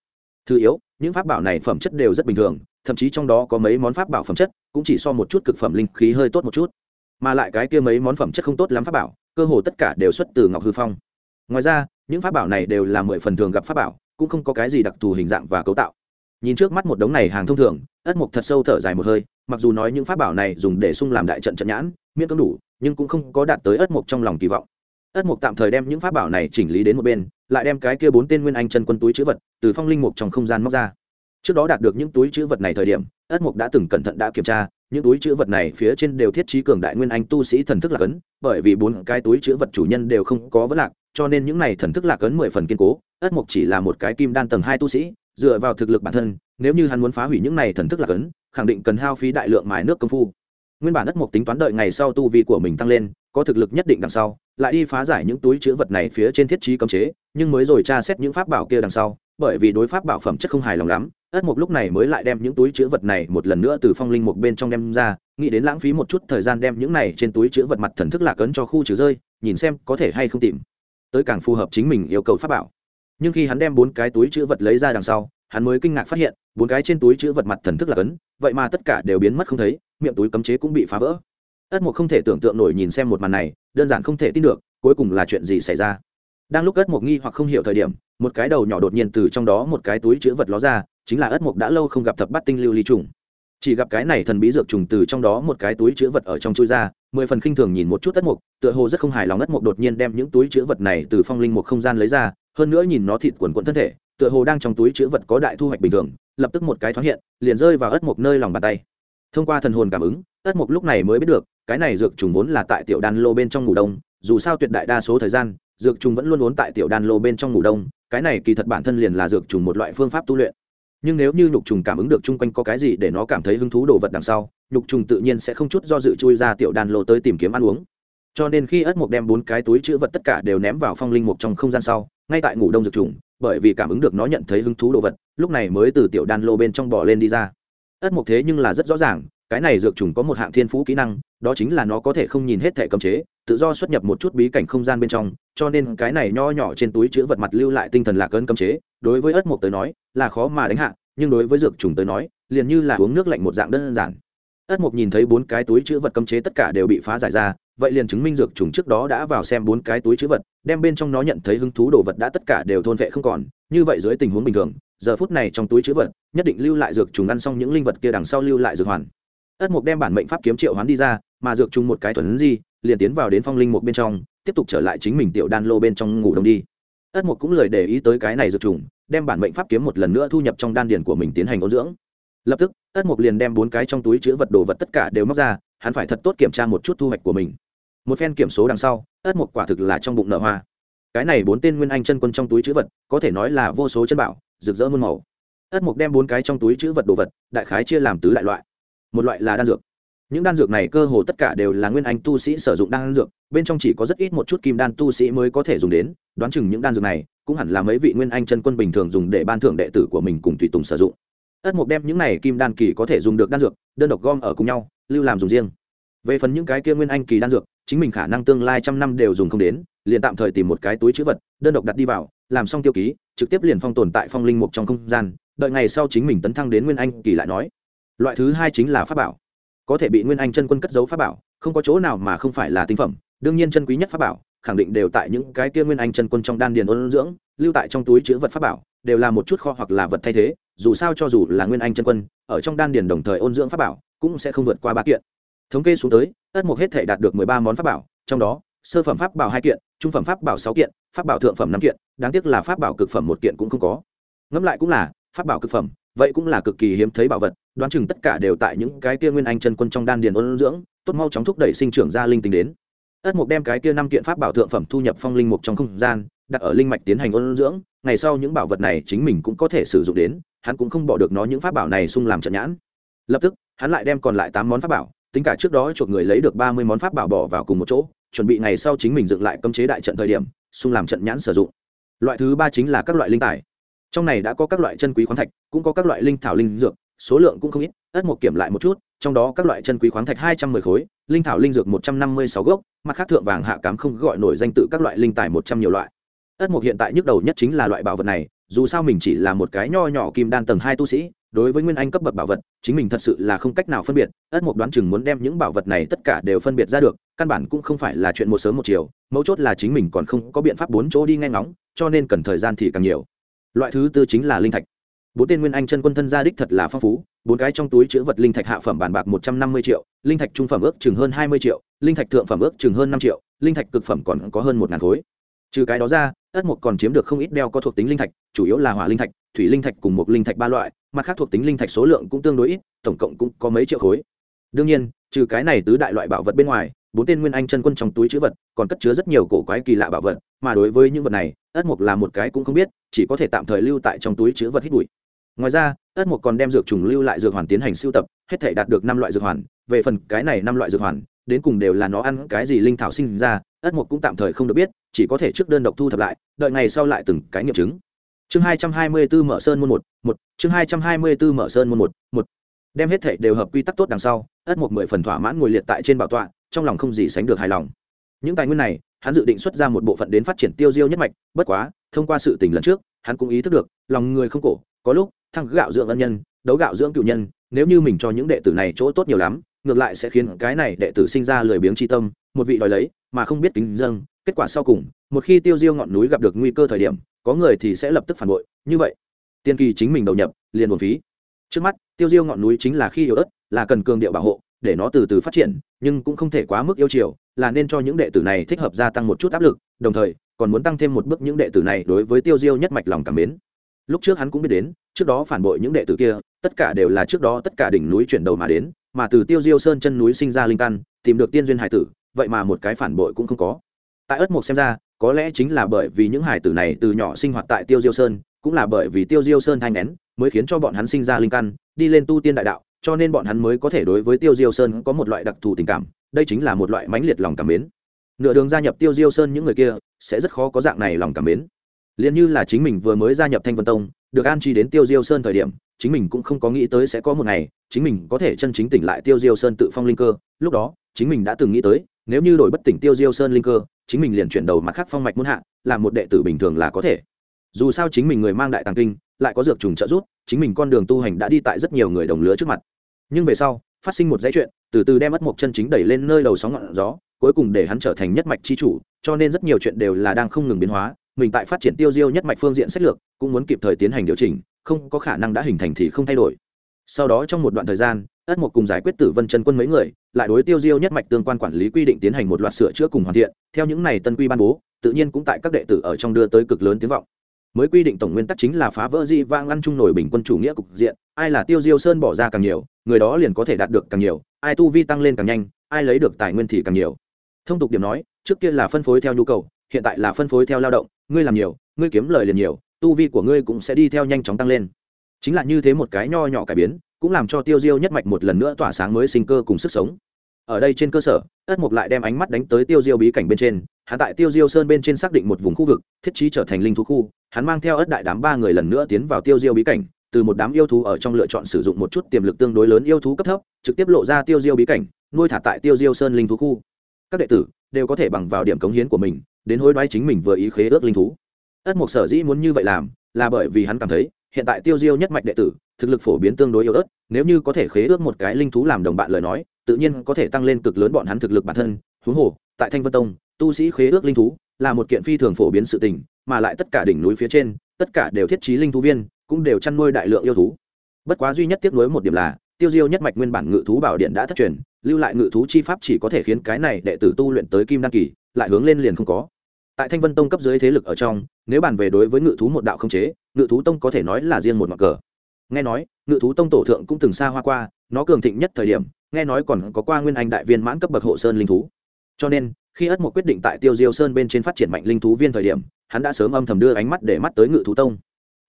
S1: Thứ yếu, những pháp bảo này phẩm chất đều rất bình thường, thậm chí trong đó có mấy món pháp bảo phẩm chất cũng chỉ so một chút cực phẩm linh khí hơi tốt một chút. Mà lại cái kia mấy món phẩm chất không tốt lắm pháp bảo, cơ hồ tất cả đều xuất từ ngọc hư phong. Ngoài ra, những pháp bảo này đều là mười phần thường gặp pháp bảo, cũng không có cái gì đặc thù hình dạng và cấu tạo. Nhìn trước mắt một đống này hàng thông thường, ất mục thật sâu thở dài một hơi, mặc dù nói những pháp bảo này dùng để sung làm đại trận trận nhãn, miễn cưỡng đủ, nhưng cũng không có đạt tới ất mục trong lòng kỳ vọng. Ất mục tạm thời đem những pháp bảo này chỉnh lý đến một bên lại đem cái kia bốn tên nguyên anh chân quân túi chữ vật từ phong linh mục trong không gian móc ra. Trước đó đạt được những túi chữ vật này thời điểm, ất mục đã từng cẩn thận đã kiểm tra, những túi chữ vật này phía trên đều thiết trí cường đại nguyên anh tu sĩ thần thức lạc ấn, bởi vì bốn cái túi chữ vật chủ nhân đều không có vấn lạc, cho nên những này thần thức lạc ấn mười phần kiên cố. Ất mục chỉ là một cái kim đan tầng hai tu sĩ, dựa vào thực lực bản thân, nếu như hắn muốn phá hủy những này thần thức lạc ấn, khẳng định cần hao phí đại lượng mài nước công phu. Nguyên bản ất mục tính toán đợi ngày sau tu vi của mình tăng lên, có thực lực nhất định đằng sau, lại đi phá giải những túi chữ vật này phía trên thiết trí cấm chế nhưng mới rồi tra xét những pháp bảo kia đằng sau, bởi vì đối pháp bảo phẩm chất không hài lòng lắm, ất mục lúc này mới lại đem những túi chữ vật này một lần nữa từ phong linh một bên trong đem ra, nghĩ đến lãng phí một chút thời gian đem những này trên túi chữ vật mặt thần thức lạc ấn cho khu trừ rơi, nhìn xem có thể hay không tìm. Tới càng phù hợp chính mình yêu cầu pháp bảo. Nhưng khi hắn đem bốn cái túi chữ vật lấy ra đằng sau, hắn mới kinh ngạc phát hiện, bốn cái trên túi chữ vật mặt thần thức lạc ấn, vậy mà tất cả đều biến mất không thấy, miệng túi cấm chế cũng bị phá vỡ. Ất mục không thể tưởng tượng nổi nhìn xem một màn này, đơn giản không thể tin được, cuối cùng là chuyện gì xảy ra đang lúc ất mục nghi hoặc không hiểu thời điểm, một cái đầu nhỏ đột nhiên từ trong đó một cái túi chữ vật ló ra, chính là ất mục đã lâu không gặp thập bắt tinh lưu ly trùng. Chỉ gặp cái này thần bí dược trùng từ trong đó một cái túi chữ vật ở trong chui ra, mười phần khinh thường nhìn một chút ất mục tựa hồ rất không hài lòng ất mục đột nhiên đem những túi chữ vật này từ phong linh một không gian lấy ra, hơn nữa nhìn nó thịt quần quận thân thể, tựa hồ đang trong túi chữ vật có đại thu hoạch bình thường, lập tức một cái thoáng hiện, liền rơi vào ất mộc nơi lòng bàn tay. Thông qua thần hồn cảm ứng, ất mộc lúc này mới biết được, cái này dược trùng vốn là tại tiểu đan lô bên trong ngủ đông, dù sao tuyệt đại đa số thời gian dược trùng vẫn luôn ốn tại tiểu đan lô bên trong ngủ đông, cái này kỳ thật bản thân liền là dược trùng một loại phương pháp tu luyện. Nhưng nếu như nhục trùng cảm ứng được chung quanh có cái gì để nó cảm thấy hứng thú đồ vật đằng sau, nhục trùng tự nhiên sẽ không chút do dự chui ra tiểu đan lô tới tìm kiếm ăn uống. Cho nên khi ất Mục đem bốn cái túi chữ vật tất cả đều ném vào phong linh mục trong không gian sau, ngay tại ngủ đông dược trùng, bởi vì cảm ứng được nó nhận thấy hứng thú đồ vật, lúc này mới từ tiểu đan lô bên trong bò lên đi ra. Ất Mục thế nhưng là rất rõ ràng, cái này dược trùng có một hạng thiên phú kỹ năng, đó chính là nó có thể không nhìn hết thẻ cấm chế tự do xuất nhập một chút bí cảnh không gian bên trong, cho nên cái này nho nhỏ trên túi chữ vật mặt lưu lại tinh thần lạc ơn cấm chế, đối với ớt mộc tới nói, là khó mà đánh hạ, nhưng đối với dược trùng tới nói, liền như là uống nước lạnh một dạng đơn giản. Ớt mộc nhìn thấy bốn cái túi chữ vật cấm chế tất cả đều bị phá giải ra, vậy liền chứng minh dược trùng trước đó đã vào xem bốn cái túi chữ vật, đem bên trong nó nhận thấy hứng thú đồ vật đã tất cả đều thôn vệ không còn, như vậy dưới tình huống bình thường, giờ phút này trong túi chữ vật, nhất định lưu lại dược trùng ăn xong những linh vật kia đằng sau lưu lại dược hoàn ất mục đem bản mệnh pháp kiếm triệu hoán đi ra, mà dược trùng một cái thuần di, liền tiến vào đến phong linh một bên trong, tiếp tục trở lại chính mình tiểu đan lô bên trong ngủ đông đi. Ất mục cũng lời để ý tới cái này dược trùng, đem bản mệnh pháp kiếm một lần nữa thu nhập trong đan điền của mình tiến hành ôn dưỡng. Lập tức, ất mục liền đem bốn cái trong túi chứa vật đồ vật tất cả đều móc ra, hắn phải thật tốt kiểm tra một chút thu hoạch của mình. Một phen kiểm số đằng sau, ất mục quả thực là trong bụng nở hoa. Cái này bốn tên nguyên anh chân quân trong túi chữ vật, có thể nói là vô số chân bảo, rực rỡ muôn màu. Ất mục đem bốn cái trong túi chữ vật đồ vật, đại khái chia làm tứ đại loại một loại là đan dược. Những đan dược này cơ hồ tất cả đều là nguyên anh tu sĩ sử dụng đan dược, bên trong chỉ có rất ít một chút kim đan tu sĩ mới có thể dùng đến, đoán chừng những đan dược này cũng hẳn là mấy vị nguyên anh chân quân bình thường dùng để ban thưởng đệ tử của mình cùng tùy tùng sử dụng. Ất mục đem những này kim đan kỳ có thể dùng được đan dược, đơn độc gom ở cùng nhau, lưu làm dùng riêng. Về phần những cái kia nguyên anh kỳ đan dược, chính mình khả năng tương lai trăm năm đều dùng không đến, liền tạm thời tìm một cái túi chữ vật, đơn độc đặt đi vào, làm xong tiêu ký, trực tiếp liền phong tồn tại phong linh mục trong không gian, đợi ngày sau chính mình tấn thăng đến nguyên anh kỳ lại nói loại thứ hai chính là pháp bảo. Có thể bị nguyên anh chân quân cất giấu pháp bảo, không có chỗ nào mà không phải là tinh phẩm. Đương nhiên chân quý nhất pháp bảo, khẳng định đều tại những cái kia nguyên anh chân quân trong đan điền ôn dưỡng, lưu tại trong túi chữ vật pháp bảo, đều là một chút kho hoặc là vật thay thế, dù sao cho dù là nguyên anh chân quân, ở trong đan điền đồng thời ôn dưỡng pháp bảo, cũng sẽ không vượt qua ba kiện. Thống kê xuống tới, ất mục hết thể đạt được mười ba món pháp bảo, trong đó, sơ phẩm pháp bảo hai kiện, trung phẩm pháp bảo sáu kiện, pháp bảo thượng phẩm năm kiện, đáng tiếc là pháp bảo cực phẩm một kiện cũng không có. Ngẫm lại cũng là, pháp bảo cực phẩm, vậy cũng là cực kỳ hiếm thấy bảo vật đoán chừng tất cả đều tại những cái kia nguyên anh chân quân trong đan điền ôn dưỡng, tốt mau chóng thúc đẩy sinh trưởng ra linh tính đến. Ất mục đem cái kia năm kiện pháp bảo thượng phẩm thu nhập phong linh mục trong không gian, đặt ở linh mạch tiến hành ôn dưỡng, ngày sau những bảo vật này chính mình cũng có thể sử dụng đến, hắn cũng không bỏ được nó những pháp bảo này xung làm trận nhãn. Lập tức, hắn lại đem còn lại tám món pháp bảo, tính cả trước đó chuộc người lấy được ba mươi món pháp bảo bỏ vào cùng một chỗ, chuẩn bị ngày sau chính mình dựng lại cấm chế đại trận thời điểm, xung làm trận nhãn sử dụng. Loại thứ ba chính là các loại linh tài. Trong này đã có các loại chân quý khoáng thạch, cũng có các loại linh thảo linh dược số lượng cũng không ít, ất một kiểm lại một chút, trong đó các loại chân quý khoáng thạch hai trăm mười khối, linh thảo linh dược một trăm năm mươi sáu gốc, mặt khác thượng vàng hạ cám không gọi nổi danh tự các loại linh tài một trăm nhiều loại. Ất một hiện tại nhức đầu nhất chính là loại bảo vật này, dù sao mình chỉ là một cái nho nhỏ kim đan tầng hai tu sĩ, đối với nguyên anh cấp bậc bảo vật, chính mình thật sự là không cách nào phân biệt, ất mục đoán chừng muốn đem những bảo vật này tất cả đều phân biệt ra được, căn bản cũng không phải là chuyện một sớm một chiều, mấu chốt là chính mình còn không có biện pháp bốn chỗ đi ngay ngóng, cho nên cần thời gian thì càng nhiều. Loại thứ tư chính là linh thạch bốn tên nguyên anh chân quân thân gia đích thật là phong phú, bốn cái trong túi chữ vật linh thạch hạ phẩm bản bạc một trăm năm mươi triệu, linh thạch trung phẩm ước chừng hơn hai mươi triệu, linh thạch thượng phẩm ước chừng hơn năm triệu, linh thạch cực phẩm còn có hơn một ngàn khối. Trừ cái đó ra, ất mục còn chiếm được không ít đeo có thuộc tính linh thạch, chủ yếu là hỏa linh thạch, thủy linh thạch cùng một linh thạch ba loại, mặt khác thuộc tính linh thạch số lượng cũng tương đối ít, tổng cộng cũng có mấy triệu khối. Đương nhiên, trừ cái này tứ đại loại bảo vật bên ngoài, bốn tên nguyên anh chân quân trong túi chữ vật còn cất chứa rất nhiều cổ quái kỳ lạ bảo vật, mà đối với những vật này, ất mục là một cái cũng không biết, chỉ có thể tạm thời lưu tại trong túi chữ vật hít bụi ngoài ra, ất mục còn đem dược trùng lưu lại dược hoàn tiến hành sưu tập, hết thể đạt được năm loại dược hoàn. Về phần cái này năm loại dược hoàn, đến cùng đều là nó ăn cái gì linh thảo sinh ra, ất mục cũng tạm thời không được biết, chỉ có thể trước đơn độc thu thập lại, đợi ngày sau lại từng cái nghiệm chứng. Chương hai trăm hai mươi bốn mở sơn môn một một, chương hai trăm hai mươi bốn mở sơn môn một một. Đem hết thể đều hợp quy tắc tốt đằng sau, ất một mười phần thỏa mãn ngồi liệt tại trên bảo tọa, trong lòng không gì sánh được hài lòng. Những tài nguyên này, hắn dự định xuất ra một bộ phận đến phát triển tiêu diêu nhất mạch, bất quá, thông qua sự tình lần trước, hắn cũng ý thức được, lòng người không cổ, có lúc thăng gạo dưỡng ân nhân, đấu gạo dưỡng cựu nhân, nếu như mình cho những đệ tử này chỗ tốt nhiều lắm, ngược lại sẽ khiến cái này đệ tử sinh ra lười biếng tri tâm, một vị đòi lấy, mà không biết kính dâng, kết quả sau cùng, một khi tiêu diêu ngọn núi gặp được nguy cơ thời điểm, có người thì sẽ lập tức phản bội, như vậy, tiên kỳ chính mình đầu nhập, liền buồn phí. Trước mắt, tiêu diêu ngọn núi chính là khi yếu ớt, là cần cường điệu bảo hộ, để nó từ từ phát triển, nhưng cũng không thể quá mức yêu chiều, là nên cho những đệ tử này thích hợp gia tăng một chút áp lực, đồng thời, còn muốn tăng thêm một bước những đệ tử này đối với tiêu diêu nhất mạch lòng cảm mến lúc trước hắn cũng biết đến, trước đó phản bội những đệ tử kia, tất cả đều là trước đó tất cả đỉnh núi chuyển đầu mà đến, mà từ tiêu diêu sơn chân núi sinh ra linh căn, tìm được tiên duyên hải tử, vậy mà một cái phản bội cũng không có. Tại ất mục xem ra, có lẽ chính là bởi vì những hải tử này từ nhỏ sinh hoạt tại tiêu diêu sơn, cũng là bởi vì tiêu diêu sơn thanh nén, mới khiến cho bọn hắn sinh ra linh căn, đi lên tu tiên đại đạo, cho nên bọn hắn mới có thể đối với tiêu diêu sơn có một loại đặc thù tình cảm, đây chính là một loại mãnh liệt lòng cảm mến. Nửa đường gia nhập tiêu diêu sơn những người kia, sẽ rất khó có dạng này lòng cảm mến liền như là chính mình vừa mới gia nhập thanh vân tông, được an chi đến tiêu diêu sơn thời điểm, chính mình cũng không có nghĩ tới sẽ có một ngày, chính mình có thể chân chính tỉnh lại tiêu diêu sơn tự phong linh cơ. Lúc đó, chính mình đã từng nghĩ tới, nếu như đổi bất tỉnh tiêu diêu sơn linh cơ, chính mình liền chuyển đầu mặt khác phong mạch muôn hạ, làm một đệ tử bình thường là có thể. Dù sao chính mình người mang đại tàng kinh, lại có dược trùng trợ giúp, chính mình con đường tu hành đã đi tại rất nhiều người đồng lứa trước mặt. Nhưng về sau, phát sinh một dãy chuyện, từ từ đem mất một chân chính đẩy lên nơi đầu sóng ngọn gió, cuối cùng để hắn trở thành nhất mạch chi chủ, cho nên rất nhiều chuyện đều là đang không ngừng biến hóa mình tại phát triển tiêu diêu nhất mạch phương diện sách lược, cũng muốn kịp thời tiến hành điều chỉnh, không có khả năng đã hình thành thì không thay đổi. Sau đó trong một đoạn thời gian, ất một cùng giải quyết tử vân chân quân mấy người, lại đối tiêu diêu nhất mạch tương quan quản lý quy định tiến hành một loạt sửa chữa cùng hoàn thiện, theo những này tân quy ban bố, tự nhiên cũng tại các đệ tử ở trong đưa tới cực lớn tiếng vọng. Mới quy định tổng nguyên tắc chính là phá vỡ di vang ăn chung nổi bình quân chủ nghĩa cục diện, ai là tiêu diêu sơn bỏ ra càng nhiều, người đó liền có thể đạt được càng nhiều, ai tu vi tăng lên càng nhanh, ai lấy được tài nguyên thì càng nhiều. Thông tục điểm nói, trước kia là phân phối theo nhu cầu hiện tại là phân phối theo lao động, ngươi làm nhiều, ngươi kiếm lời liền nhiều, tu vi của ngươi cũng sẽ đi theo nhanh chóng tăng lên. Chính là như thế một cái nho nhỏ cải biến, cũng làm cho tiêu diêu nhất mạch một lần nữa tỏa sáng mới sinh cơ cùng sức sống. Ở đây trên cơ sở, ất mục lại đem ánh mắt đánh tới tiêu diêu bí cảnh bên trên, hắn tại tiêu diêu sơn bên trên xác định một vùng khu vực, thiết trí trở thành linh thú khu, hắn mang theo ất đại đám ba người lần nữa tiến vào tiêu diêu bí cảnh, từ một đám yêu thú ở trong lựa chọn sử dụng một chút tiềm lực tương đối lớn yêu thú cấp thấp, trực tiếp lộ ra tiêu diêu bí cảnh, nuôi thả tại tiêu diêu sơn linh thú khu. Các đệ tử đều có thể bằng vào điểm cống hiến của mình đến hối đoái chính mình vừa ý khế ước linh thú. Ất mục sở dĩ muốn như vậy làm, là bởi vì hắn cảm thấy, hiện tại tiêu diêu nhất mạch đệ tử, thực lực phổ biến tương đối yếu ớt, nếu như có thể khế ước một cái linh thú làm đồng bạn lời nói, tự nhiên có thể tăng lên cực lớn bọn hắn thực lực bản thân. Huống hồ, tại thanh vân tông, tu sĩ khế ước linh thú là một kiện phi thường phổ biến sự tình, mà lại tất cả đỉnh núi phía trên, tất cả đều thiết trí linh thú viên, cũng đều chăn nuôi đại lượng yêu thú. Bất quá duy nhất tiếc nuối một điểm là, tiêu diêu nhất mạch nguyên bản ngự thú bảo điện đã thất truyền, lưu lại ngự thú chi pháp chỉ có thể khiến cái này đệ tử tu luyện tới kim đăng kỳ, lại hướng lên liền không có tại thanh vân tông cấp dưới thế lực ở trong, nếu bàn về đối với ngự thú một đạo không chế, ngự thú tông có thể nói là riêng một mặt cờ. Nghe nói, ngự thú tông tổ thượng cũng từng xa hoa qua, nó cường thịnh nhất thời điểm, nghe nói còn có qua nguyên anh đại viên mãn cấp bậc hộ sơn linh thú. Cho nên, khi ất một quyết định tại tiêu diêu sơn bên trên phát triển mạnh linh thú viên thời điểm, hắn đã sớm âm thầm đưa ánh mắt để mắt tới ngự thú tông.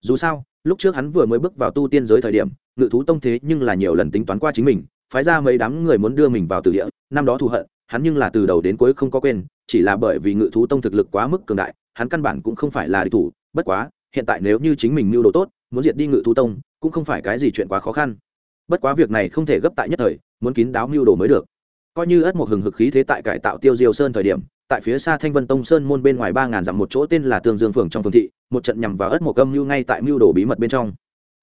S1: Dù sao, lúc trước hắn vừa mới bước vào tu tiên giới thời điểm, ngự thú tông thế nhưng là nhiều lần tính toán qua chính mình, phái ra mấy đám người muốn đưa mình vào từ địa, năm đó thù hận, hắn nhưng là từ đầu đến cuối không có quên chỉ là bởi vì ngự thú tông thực lực quá mức cường đại, hắn căn bản cũng không phải là địch thủ, bất quá, hiện tại nếu như chính mình mưu đồ tốt, muốn diệt đi ngự thú tông, cũng không phải cái gì chuyện quá khó khăn. Bất quá việc này không thể gấp tại nhất thời, muốn kín đáo mưu đồ mới được. Coi như ất một hừng hực khí thế tại cải tạo tiêu diêu sơn thời điểm, tại phía xa thanh vân tông sơn môn bên ngoài ba ngàn dặm một chỗ tên là tương dương phường trong phường thị, một trận nhằm vào ất một âm mưu ngay tại mưu đồ bí mật bên trong.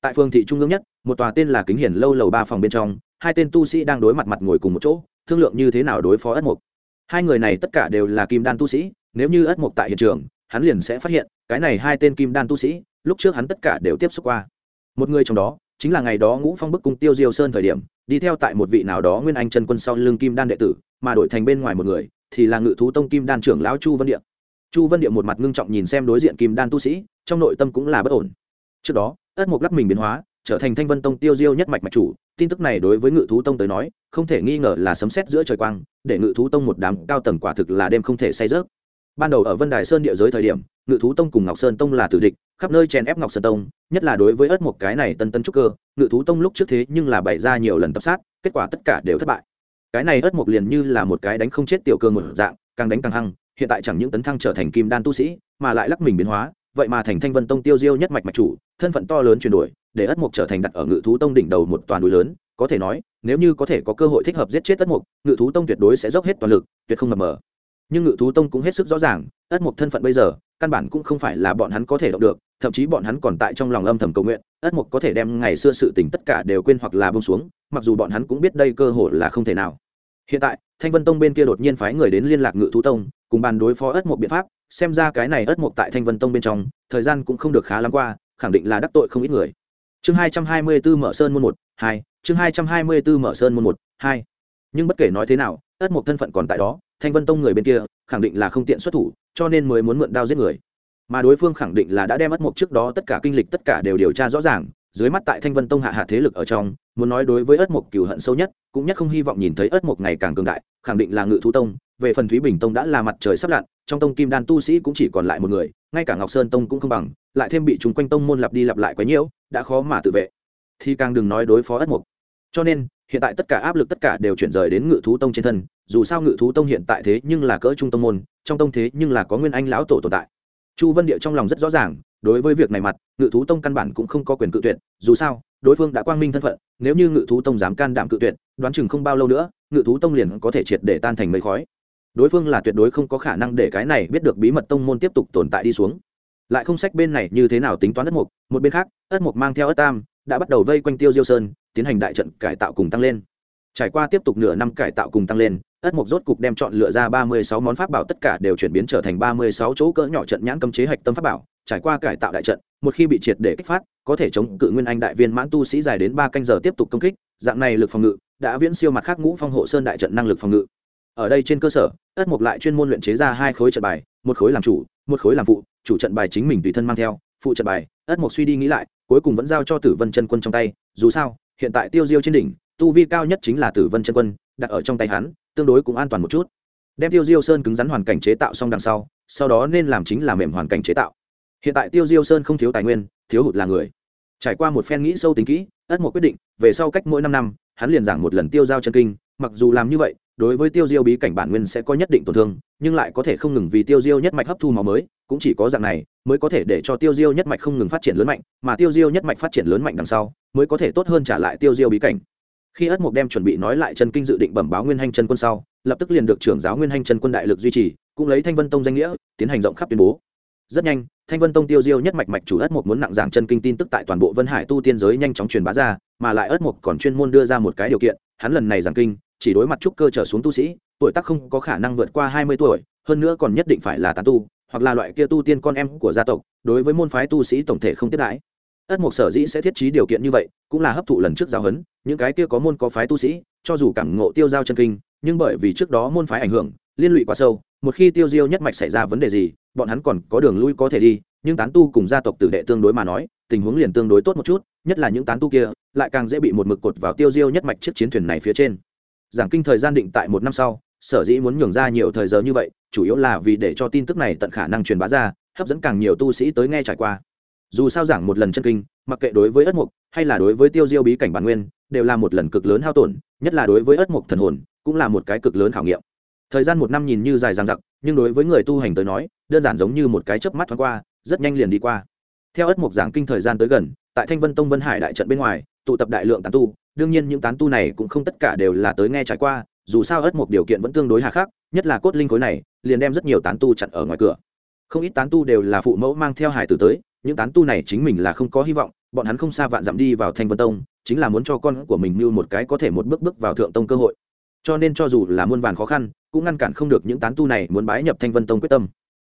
S1: Tại phường thị trung ương nhất, một tòa tên là kính hiển lâu lầu ba phòng bên trong, hai tên tu sĩ đang đối mặt mặt ngồi cùng một chỗ, thương lượng như thế nào đối phó ất mục hai người này tất cả đều là kim đan tu sĩ, nếu như ất mục tại hiện trường, hắn liền sẽ phát hiện, cái này hai tên kim đan tu sĩ, lúc trước hắn tất cả đều tiếp xúc qua. Một người trong đó, chính là ngày đó ngũ phong bức cung tiêu diêu sơn thời điểm, đi theo tại một vị nào đó nguyên anh chân quân sau lưng kim đan đệ tử, mà đổi thành bên ngoài một người, thì là ngự thú tông kim đan trưởng lão chu vân điệm chu vân điệm một mặt ngưng trọng nhìn xem đối diện kim đan tu sĩ, trong nội tâm cũng là bất ổn. Trước đó, ất mục lắp mình biến hóa trở thành thanh vân tông tiêu diêu nhất mạch mạch chủ, tin tức này đối với ngự thú tông tới nói, không thể nghi ngờ là sấm xét giữa trời quang, để ngự thú tông một đám cao tầng quả thực là đêm không thể say rớt ban đầu ở vân đài sơn địa giới thời điểm, ngự thú tông cùng ngọc sơn tông là tử địch, khắp nơi chèn ép ngọc sơn tông, nhất là đối với ớt một cái này tân tân trúc cơ, ngự thú tông lúc trước thế nhưng là bày ra nhiều lần tập sát, kết quả tất cả đều thất bại. Cái này ớt một liền như là một cái đánh không chết tiểu cường một dạng, càng đánh càng hăng, hiện tại chẳng những tấn thăng trở thành kim đan tu sĩ, mà lại lắc mình biến hóa, vậy mà thành thanh vân tông tiêu diêu nhất mạch mạch chủ, thân phận to lớn chuyển đổi để ất mục trở thành đặt ở ngự thú tông đỉnh đầu một toàn núi lớn, có thể nói, nếu như có thể có cơ hội thích hợp giết chết ất mục ngự thú tông tuyệt đối sẽ dốc hết toàn lực, tuyệt không mập mờ. Nhưng ngự thú tông cũng hết sức rõ ràng, ất mục thân phận bây giờ, căn bản cũng không phải là bọn hắn có thể động được, thậm chí bọn hắn còn tại trong lòng âm thầm cầu nguyện, ất mục có thể đem ngày xưa sự tình tất cả đều quên hoặc là bông xuống, mặc dù bọn hắn cũng biết đây cơ hội là không thể nào. Hiện tại, thanh vân tông bên kia đột nhiên phái người đến liên lạc ngự thú tông, cùng bàn đối phó ất mục biện pháp, xem ra cái này ất mục tại thanh vân tông bên trong, thời gian cũng không được khá lắm qua, khẳng định là đắc tội không ít người chương hai trăm hai mươi bốn mở sơn môn một, hai, chương hai trăm hai mươi bốn mở sơn môn một, hai. Nhưng bất kể nói thế nào, ất mộc thân phận còn tại đó, thanh vân tông người bên kia, khẳng định là không tiện xuất thủ, cho nên mới muốn mượn đao giết người. Mà đối phương khẳng định là đã đem ất mộc trước đó tất cả kinh lịch tất cả đều điều tra rõ ràng dưới mắt tại thanh vân tông hạ hạ thế lực ở trong, muốn nói đối với ất mộc cừu hận sâu nhất, cũng nhất không hy vọng nhìn thấy ất mộc ngày càng cường đại, khẳng định là ngự thú tông. Về phần thúy bình tông đã là mặt trời sắp lặn, trong tông kim đan tu sĩ cũng chỉ còn lại một người, ngay cả ngọc sơn tông cũng không bằng, lại thêm bị chúng quanh tông môn lặp đi lặp lại quá nhiễu, đã khó mà tự vệ. Thì càng đừng nói đối phó ất mộc. Cho nên, hiện tại tất cả áp lực tất cả đều chuyển rời đến ngự thú tông trên thân, dù sao ngự thú tông hiện tại thế nhưng là cỡ trung tông môn, trong tông thế nhưng là có nguyên anh lão tổ tồn tại chu vân điệu trong lòng rất rõ ràng, đối với việc này mặt, ngự thú tông căn bản cũng không có quyền cự tuyệt, dù sao, đối phương đã quang minh thân phận, nếu như ngự thú tông dám can đảm cự tuyệt, đoán chừng không bao lâu nữa, ngự thú tông liền có thể triệt để tan thành mây khói. Đối phương là tuyệt đối không có khả năng để cái này biết được bí mật tông môn tiếp tục tồn tại đi xuống. Lại không sách bên này như thế nào tính toán ất mục, một bên khác, ất mục mang theo ất tam, đã bắt đầu vây quanh tiêu diêu sơn, tiến hành đại trận cải tạo cùng tăng lên. Trải qua tiếp tục nửa năm cải tạo cùng tăng lên ất mục rốt cục đem chọn lựa ra ba mươi sáu món pháp bảo tất cả đều chuyển biến trở thành ba mươi sáu chỗ cỡ nhỏ trận nhãn cấm chế hạch tâm pháp bảo, trải qua cải tạo đại trận, một khi bị triệt để kích phát, có thể chống cự nguyên anh đại viên mãn tu sĩ dài đến ba canh giờ tiếp tục công kích, dạng này lực phòng ngự đã viễn siêu mặt khác ngũ phong hộ sơn đại trận năng lực phòng ngự. Ở đây trên cơ sở, ất mục lại chuyên môn luyện chế ra hai khối trận bài, một khối làm chủ, một khối làm phụ, chủ trận bài chính mình tùy thân mang theo, phụ trận bài, ất mục suy đi nghĩ lại, cuối cùng vẫn giao cho tử vân chân quân trong tay, dù sao, hiện tại tiêu diêu trên đỉnh, tu vi cao nhất chính là tử vân chân quân, đặt ở trong tay hắn tương đối cũng an toàn một chút. Đem tiêu diêu sơn cứng rắn hoàn cảnh chế tạo xong đằng sau sau đó nên làm chính là mềm hoàn cảnh chế tạo. Hiện tại tiêu diêu sơn không thiếu tài nguyên, thiếu hụt là người. Trải qua một phen nghĩ sâu tính kỹ, ất một quyết định, về sau cách mỗi năm năm, hắn liền giảng một lần tiêu giao chân kinh, mặc dù làm như vậy, đối với tiêu diêu bí cảnh bản nguyên sẽ có nhất định tổn thương, nhưng lại có thể không ngừng vì tiêu diêu nhất mạch hấp thu máu mới, cũng chỉ có dạng này mới có thể để cho tiêu diêu nhất mạch không ngừng phát triển lớn mạnh, mà tiêu diêu nhất mạch phát triển lớn mạnh đằng sau, mới có thể tốt hơn trả lại tiêu diêu bí cảnh khi ất mục đem chuẩn bị nói lại chân kinh dự định bẩm báo nguyên hành chân quân sau, lập tức liền được trưởng giáo nguyên hành chân quân đại lực duy trì, cũng lấy thanh vân tông danh nghĩa, tiến hành rộng khắp tuyên bố. Rất nhanh, thanh vân tông tiêu diêu nhất mạch mạch chủ ất mục muốn nặng giảng chân kinh tin tức tại toàn bộ vân hải tu tiên giới nhanh chóng truyền bá ra, mà lại ất mục còn chuyên môn đưa ra một cái điều kiện, hắn lần này giảng kinh, chỉ đối mặt trúc cơ trở xuống tu sĩ, tuổi tác không có khả năng vượt qua hai mươi tuổi, hơn nữa còn nhất định phải là tán tu, hoặc là loại kia tu tiên con em của gia tộc, đối với môn phái tu sĩ tổng thể không tiết đãi ất mục sở dĩ sẽ thiết trí điều kiện như vậy, cũng là hấp thụ lần trước giáo huấn, những cái kia có môn có phái tu sĩ, cho dù cảm ngộ tiêu giao chân kinh, nhưng bởi vì trước đó môn phái ảnh hưởng, liên lụy quá sâu, một khi tiêu diêu nhất mạch xảy ra vấn đề gì, bọn hắn còn có đường lui có thể đi, nhưng tán tu cùng gia tộc tử đệ tương đối mà nói, tình huống liền tương đối tốt một chút, nhất là những tán tu kia, lại càng dễ bị một mực cột vào tiêu diêu nhất mạch chiếc chiến thuyền này phía trên. Giảng kinh thời gian định tại một năm sau, sở dĩ muốn nhường ra nhiều thời giờ như vậy, chủ yếu là vì để cho tin tức này tận khả năng truyền bá ra, hấp dẫn càng nhiều tu sĩ tới nghe trải qua dù sao giảng một lần chân kinh, mặc kệ đối với ất mục hay là đối với tiêu diêu bí cảnh bản nguyên, đều là một lần cực lớn hao tổn, nhất là đối với ất mục thần hồn, cũng là một cái cực lớn khảo nghiệm. Thời gian một năm nhìn như dài dằng dặc, nhưng đối với người tu hành tới nói, đơn giản giống như một cái chớp mắt thoáng qua, rất nhanh liền đi qua. Theo ất mục giảng kinh thời gian tới gần, tại thanh vân tông vân hải đại trận bên ngoài, tụ tập đại lượng tán tu, đương nhiên những tán tu này cũng không tất cả đều là tới nghe trải qua, dù sao ất mục điều kiện vẫn tương đối hà khắc, nhất là cốt linh khối này, liền đem rất nhiều tán tu chặn ở ngoài cửa. Không ít tán tu đều là phụ mẫu mang theo hải tử tới những tán tu này chính mình là không có hy vọng, bọn hắn không xa vạn dặm đi vào thanh vân tông, chính là muốn cho con của mình như một cái có thể một bước bước vào thượng tông cơ hội. Cho nên cho dù là muôn vàn khó khăn, cũng ngăn cản không được những tán tu này muốn bái nhập thanh vân tông quyết tâm.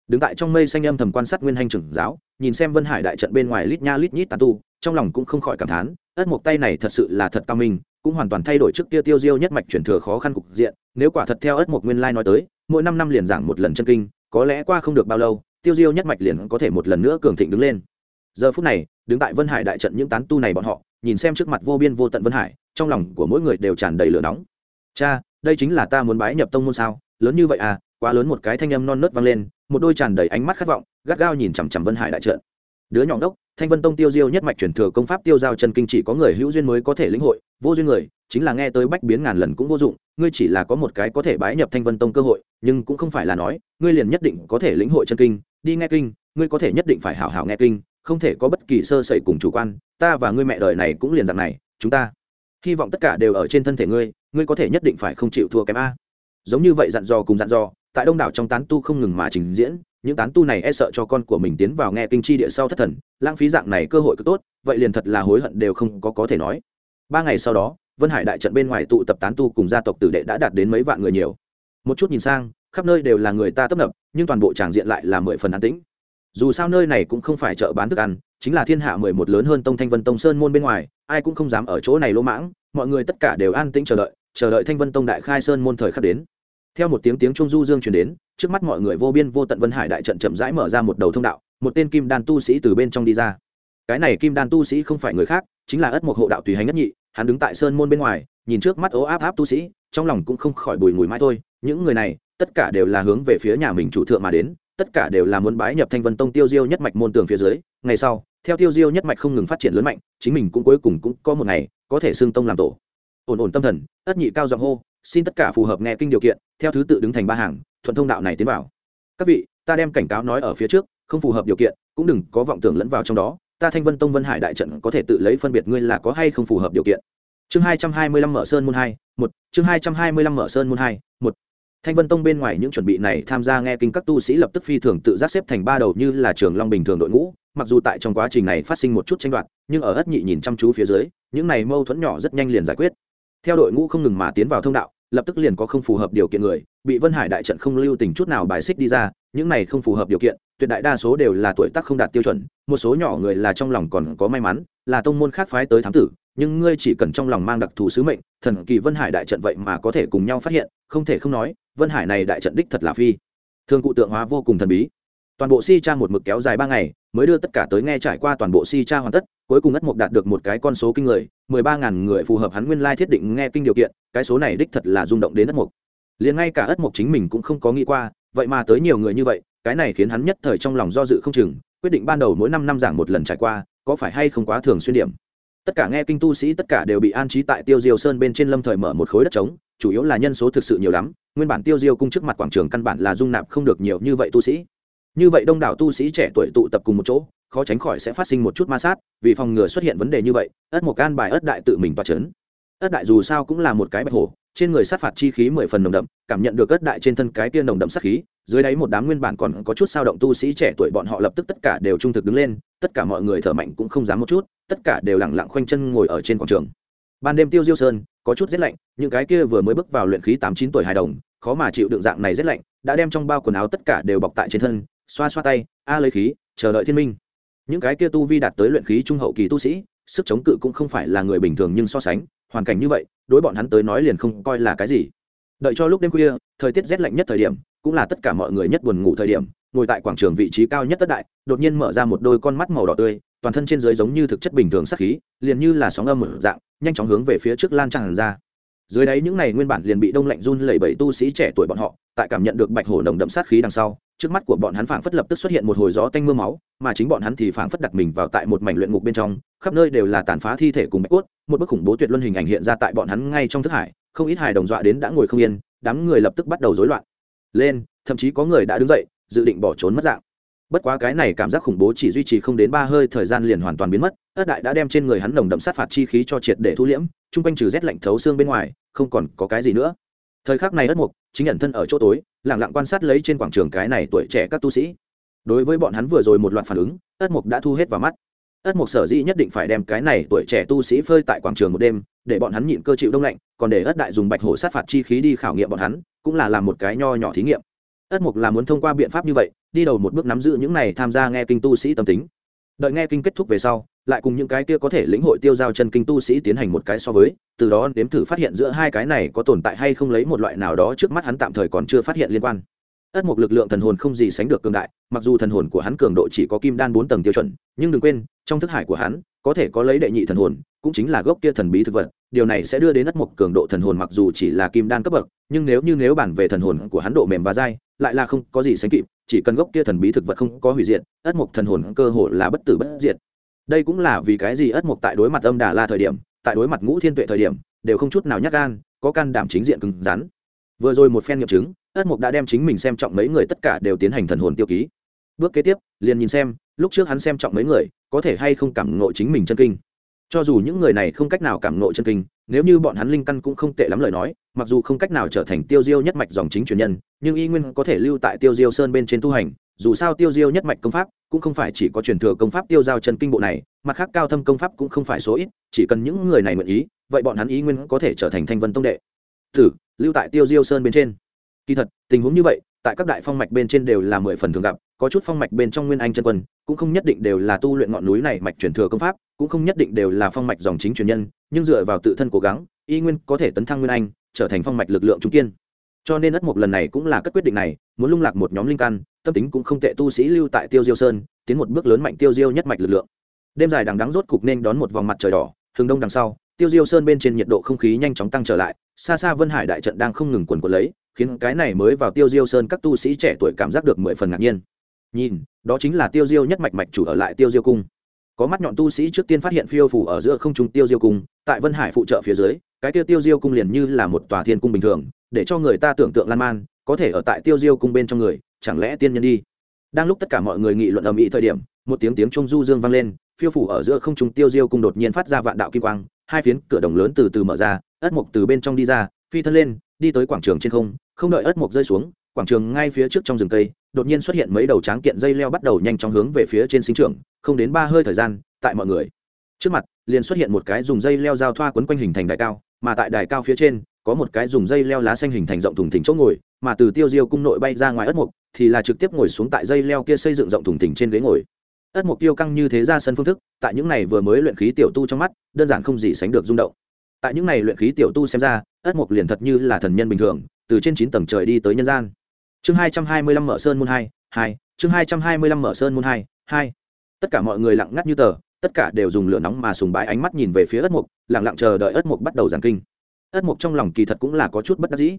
S1: Đứng tại trong mây xanh âm thầm quan sát nguyên hành trưởng giáo, nhìn xem vân hải đại trận bên ngoài lít nha lít nhít tán tu, trong lòng cũng không khỏi cảm thán, ất một tay này thật sự là thật cao minh, cũng hoàn toàn thay đổi trước kia tiêu diêu nhất mạch chuyển thừa khó khăn cục diện, nếu quả thật theo ất một nguyên lai nói tới, mỗi năm năm liền giảng một lần chân kinh, có lẽ qua không được bao lâu tiêu diêu nhất mạch liền có thể một lần nữa cường thịnh đứng lên. Giờ phút này, đứng tại vân hải đại trận những tán tu này bọn họ, nhìn xem trước mặt vô biên vô tận vân hải, trong lòng của mỗi người đều tràn đầy lửa nóng. Cha, đây chính là ta muốn bái nhập tông môn sao? Lớn như vậy à quá lớn một cái thanh âm non nớt vang lên, một đôi tràn đầy ánh mắt khát vọng, gắt gao nhìn chằm chằm vân hải đại trận. Đứa nhỏ đốc, thanh vân tông tiêu diêu nhất mạch truyền thừa công pháp tiêu giao chân kinh chỉ có người hữu duyên mới có thể lĩnh hội, vô duyên người, chính là nghe tới bách biến ngàn lần cũng vô dụng, ngươi chỉ là có một cái có thể bái nhập thanh vân tông cơ hội, nhưng cũng không phải là nói, ngươi liền nhất định có thể lĩnh hội chân kinh đi nghe kinh, ngươi có thể nhất định phải hảo hảo nghe kinh, không thể có bất kỳ sơ sẩy cùng chủ quan, ta và ngươi mẹ đời này cũng liền dạng này, chúng ta hy vọng tất cả đều ở trên thân thể ngươi ngươi có thể nhất định phải không chịu thua kém a. Giống như vậy dặn dò cùng dặn dò, tại đông đảo trong tán tu không ngừng mà trình diễn, những tán tu này e sợ cho con của mình tiến vào nghe kinh chi địa sau thất thần, lãng phí dạng này cơ hội cứ tốt, vậy liền thật là hối hận đều không có có thể nói. Ba ngày sau đó, vân hải đại trận bên ngoài tụ tập tán tu cùng gia tộc tử đệ đã đạt đến mấy vạn người nhiều. Một chút nhìn sang khắp nơi đều là người ta tấp nập, nhưng toàn bộ tràng diện lại là mười phần an tĩnh. Dù sao nơi này cũng không phải chợ bán thức ăn, chính là thiên hạ mười một lớn hơn tông thanh vân tông sơn môn bên ngoài, ai cũng không dám ở chỗ này lỗ mãng, mọi người tất cả đều an tĩnh chờ đợi chờ đợi thanh vân tông đại khai sơn môn thời khắc đến. Theo một tiếng tiếng trung du dương truyền đến, trước mắt mọi người vô biên vô tận vân hải đại trận chậm rãi mở ra một đầu thông đạo, một tên kim đan tu sĩ từ bên trong đi ra. Cái này kim đan tu sĩ không phải người khác, chính là ất mộc hộ đạo tùy hành nhất nhị, hắn đứng tại sơn môn bên ngoài, nhìn trước mắt ố áp áp tu sĩ, trong lòng cũng không khỏi bùi ngùi mãi thôi, những người này tất cả đều là hướng về phía nhà mình chủ thượng mà đến, tất cả đều là muốn bái nhập thanh vân tông tiêu diêu nhất mạch môn tường phía dưới. Ngày sau, theo tiêu diêu nhất mạch không ngừng phát triển lớn mạnh, chính mình cũng cuối cùng cũng có một ngày, có thể xưng tông làm tổ. Ổn ổn tâm thần, ất nhị cao giọng hô, xin tất cả phù hợp nghe kinh điều kiện, theo thứ tự đứng thành ba hàng, thuận thông đạo này tiến vào. Các vị, ta đem cảnh cáo nói ở phía trước, không phù hợp điều kiện, cũng đừng có vọng tưởng lẫn vào trong đó, ta thanh vân tông vân hải đại trận có thể tự lấy phân biệt ngươi là có hay không phù hợp điều kiện. Chương hai trăm hai mươi lăm mở sơn môn hai, một, chương hai trăm hai mươi lăm mở sơn môn hai, một thanh vân tông bên ngoài những chuẩn bị này tham gia nghe kinh các tu sĩ lập tức phi thường tự giác xếp thành ba đầu như là trường long bình thường đội ngũ, mặc dù tại trong quá trình này phát sinh một chút tranh đoạt, nhưng ở ất nhị nhìn chăm chú phía dưới, những này mâu thuẫn nhỏ rất nhanh liền giải quyết. Theo đội ngũ không ngừng mà tiến vào thông đạo, lập tức liền có không phù hợp điều kiện người, bị vân hải đại trận không lưu tình chút nào bài xích đi ra, những này không phù hợp điều kiện, tuyệt đại đa số đều là tuổi tác không đạt tiêu chuẩn, một số nhỏ người là trong lòng còn có may mắn, là tông môn khác phái tới thám tử, nhưng ngươi chỉ cần trong lòng mang đặc thù sứ mệnh, thần kỳ vân hải đại trận vậy mà có thể cùng nhau phát hiện, không thể không nói vân hải này đại trận đích thật là phi. Thường cụ tượng hóa vô cùng thần bí. Toàn bộ si cha một mực kéo dài ba ngày, mới đưa tất cả tới nghe trải qua toàn bộ si cha hoàn tất, cuối cùng ất mục đạt được một cái con số kinh người, mười ba ngàn người phù hợp hắn nguyên lai thiết định nghe kinh điều kiện, cái số này đích thật là rung động đến ất mục. Liền ngay cả ất mục chính mình cũng không có nghĩ qua, vậy mà tới nhiều người như vậy, cái này khiến hắn nhất thời trong lòng do dự không chừng, quyết định ban đầu mỗi năm năm giảng một lần trải qua, có phải hay không quá thường xuyên điểm. Tất cả nghe kinh tu sĩ tất cả đều bị an trí tại tiêu diêu sơn bên trên lâm thời mở một khối đất trống chủ yếu là nhân số thực sự nhiều lắm, nguyên bản tiêu diêu cung trước mặt quảng trường căn bản là dung nạp không được nhiều như vậy tu sĩ. Như vậy đông đảo tu sĩ trẻ tuổi tụ tập cùng một chỗ, khó tránh khỏi sẽ phát sinh một chút ma sát, vì phòng ngừa xuất hiện vấn đề như vậy, ất một can bài ất đại tự mình toa c h ấ n ất đại dù sao cũng là một cái bạch hổ, trên người sát phạt chi khí mười phần nồng đậm, cảm nhận được ất đại trên thân cái tia nồng đậm sát khí, dưới đáy một đám nguyên bản còn có chút sao động tu sĩ trẻ tuổi bọn họ lập tức tất cả đều trung thực đứng lên, tất cả mọi người thở mạnh cũng không dám một chút, tất cả đều lẳng lặng khoanh chân ngồi ở trên quảng trường ban đêm tiêu diêu sơn, có chút rét lạnh, những cái kia vừa mới bước vào luyện khí tám chín tuổi hài đồng, khó mà chịu đựng dạng này rét lạnh, đã đem trong bao quần áo tất cả đều bọc tại trên thân, xoa xoa tay, a lấy khí, chờ đợi thiên minh. Những cái kia tu vi đạt tới luyện khí trung hậu kỳ tu sĩ, sức chống cự cũng không phải là người bình thường nhưng so sánh, hoàn cảnh như vậy, đối bọn hắn tới nói liền không coi là cái gì. Đợi cho lúc đêm khuya, thời tiết rét lạnh nhất thời điểm, cũng là tất cả mọi người nhất buồn ngủ thời điểm, ngồi tại quảng trường vị trí cao nhất tất đại, đột nhiên mở ra một đôi con mắt màu đỏ tươi, toàn thân trên dưới giống như thực chất bình thường sắc khí, liền như là sóng âm một dạng nhanh chóng hướng về phía trước lan tràn ra. Dưới đáy những này nguyên bản liền bị đông lạnh run lẩy bẩy tu sĩ trẻ tuổi bọn họ, tại cảm nhận được bạch hổ nồng đậm sát khí đằng sau, trước mắt của bọn hắn phảng phất lập tức xuất hiện một hồi gió tanh mưa máu, mà chính bọn hắn thì phảng phất đặt mình vào tại một mảnh luyện ngục bên trong, khắp nơi đều là tàn phá thi thể cùng bạch cốt, một bức khủng bố tuyệt luân hình ảnh hiện ra tại bọn hắn ngay trong thức hải, không ít hài đồng dọa đến đã ngồi không yên, đám người lập tức bắt đầu rối loạn. Lên, thậm chí có người đã đứng dậy, dự định bỏ trốn mất dạng bất quá cái này cảm giác khủng bố chỉ duy trì không đến ba hơi, thời gian liền hoàn toàn biến mất, ất đại đã đem trên người hắn nồng đậm sát phạt chi khí cho triệt để thu liễm, chung quanh trừ rét lạnh thấu xương bên ngoài, không còn có cái gì nữa. Thời khắc này ất mục, chính nhận thân ở chỗ tối lẳng lặng quan sát lấy trên quảng trường cái này tuổi trẻ các tu sĩ. Đối với bọn hắn vừa rồi một loạt phản ứng, ất mục đã thu hết vào mắt. Ất mục sở dĩ nhất định phải đem cái này tuổi trẻ tu sĩ phơi tại quảng trường một đêm, để bọn hắn nhịn cơ chịu đông lạnh, còn để ất đại dùng bạch hổ sát phạt chi khí đi khảo nghiệm bọn hắn, cũng là làm một cái nho nhỏ thí nghiệm ất mục là muốn thông qua biện pháp như vậy, đi đầu một bước nắm giữ những này tham gia nghe kinh tu sĩ tâm tính. Đợi nghe kinh kết thúc về sau, lại cùng những cái kia có thể lĩnh hội tiêu giao chân kinh tu sĩ tiến hành một cái so với, từ đó đếm thử phát hiện giữa hai cái này có tồn tại hay không lấy một loại nào đó trước mắt hắn tạm thời còn chưa phát hiện liên quan. Ất mục lực lượng thần hồn không gì sánh được cường đại, mặc dù thần hồn của hắn cường độ chỉ có kim đan bốn tầng tiêu chuẩn, nhưng đừng quên, trong thức hải của hắn, có thể có lấy đệ nhị thần hồn, cũng chính là gốc kia thần bí thực vật. Điều này sẽ đưa đến ất mục cường độ thần hồn mặc dù chỉ là kim đan cấp bậc, nhưng nếu như nếu bản về thần hồn của hắn độ mềm và dai lại là không có gì sánh kịp, chỉ cần gốc kia thần bí thực vật không có hủy diệt, ất mục thần hồn cơ hồ là bất tử bất diệt. Đây cũng là vì cái gì ất mục tại đối mặt âm đà la thời điểm, tại đối mặt ngũ thiên tuệ thời điểm, đều không chút nào nhắc gan, có can đảm chính diện cứng rắn. Vừa rồi một phen nghiệm chứng, ất mục đã đem chính mình xem trọng mấy người tất cả đều tiến hành thần hồn tiêu ký. Bước kế tiếp, liền nhìn xem, lúc trước hắn xem trọng mấy người, có thể hay không cảm ngộ chính mình chân kinh. Cho dù những người này không cách nào cảm ngộ chân kinh nếu như bọn hắn linh căn cũng không tệ lắm lời nói, mặc dù không cách nào trở thành tiêu diêu nhất mạch dòng chính truyền nhân, nhưng y nguyên có thể lưu tại tiêu diêu sơn bên trên tu hành, dù sao tiêu diêu nhất mạch công pháp cũng không phải chỉ có truyền thừa công pháp tiêu giao chân kinh bộ này, mặt khác cao thâm công pháp cũng không phải số ít, chỉ cần những người này nguyện ý, vậy bọn hắn ý nguyên có thể trở thành thanh vân tông đệ. Thử, lưu tại tiêu diêu sơn bên trên. Kỳ thật, tình huống như vậy tại các đại phong mạch bên trên đều là mười phần thường gặp, có chút phong mạch bên trong nguyên anh chân quân, cũng không nhất định đều là tu luyện ngọn núi này mạch truyền thừa công pháp, cũng không nhất định đều là phong mạch dòng chính truyền nhân, nhưng dựa vào tự thân cố gắng, y nguyên có thể tấn thăng nguyên anh, trở thành phong mạch lực lượng trung kiên. Cho nên ất mục lần này cũng là cất quyết định này, muốn lung lạc một nhóm linh căn, tâm tính cũng không tệ tu sĩ lưu tại tiêu diêu sơn, tiến một bước lớn mạnh tiêu diêu nhất mạch lực lượng. Đêm dài đằng đắng rốt cục nên đón một vòng mặt trời đỏ, hướng đông đằng sau, tiêu diêu sơn bên trên nhiệt độ không khí nhanh chóng tăng trở lại, xa xa vân hải đại trận đang không ngừng quần quần lấy khiến cái này mới vào tiêu diêu sơn các tu sĩ trẻ tuổi cảm giác được mười phần ngạc nhiên. Nhìn, đó chính là tiêu diêu nhất mạch mạch chủ ở lại tiêu diêu cung. Có mắt nhọn tu sĩ trước tiên phát hiện phiêu phủ ở giữa không trung tiêu diêu cung, tại vân hải phụ trợ phía dưới, cái tiêu tiêu diêu cung liền như là một tòa thiên cung bình thường, để cho người ta tưởng tượng lan man, có thể ở tại tiêu diêu cung bên trong người, chẳng lẽ tiên nhân đi? Đang lúc tất cả mọi người nghị luận ầm ĩ thời điểm, một tiếng tiếng trung du dương vang lên, phiêu phủ ở giữa không trung tiêu diêu cung đột nhiên phát ra vạn đạo kim quang, hai phiến cửa đồng lớn từ từ mở ra, ất mục từ bên trong đi ra phi thân lên, đi tới quảng trường trên không không đợi ớt mục rơi xuống, quảng trường ngay phía trước trong rừng cây, đột nhiên xuất hiện mấy đầu tráng kiện dây leo bắt đầu nhanh chóng hướng về phía trên sinh trưởng, không đến ba hơi thời gian, tại mọi người trước mặt, liền xuất hiện một cái dùng dây leo giao thoa quấn quanh hình thành đài cao, mà tại đài cao phía trên, có một cái dùng dây leo lá xanh hình thành rộng thùng thỉnh chỗ ngồi, mà từ tiêu diêu cung nội bay ra ngoài ất mục thì là trực tiếp ngồi xuống tại dây leo kia xây dựng rộng thùng thỉnh trên ghế ngồi. Ất mục tiêu căng như thế ra sân phương thức, tại những này vừa mới luyện khí tiểu tu trong mắt, đơn giản không gì sánh được rung động. Tại những này luyện khí tiểu tu xem ra ất mục liền thật như là thần nhân bình thường, từ trên chín tầng trời đi tới nhân gian. Chương hai trăm hai mươi lăm mở sơn môn hai hai, chương hai trăm hai mươi lăm mở sơn môn hai hai. Tất cả mọi người lặng ngắt như tờ, tất cả đều dùng lửa nóng mà sùng bái ánh mắt nhìn về phía ất mục lặng lặng chờ đợi ất mục bắt đầu giảng kinh. Ất mục trong lòng kỳ thật cũng là có chút bất đắc dĩ.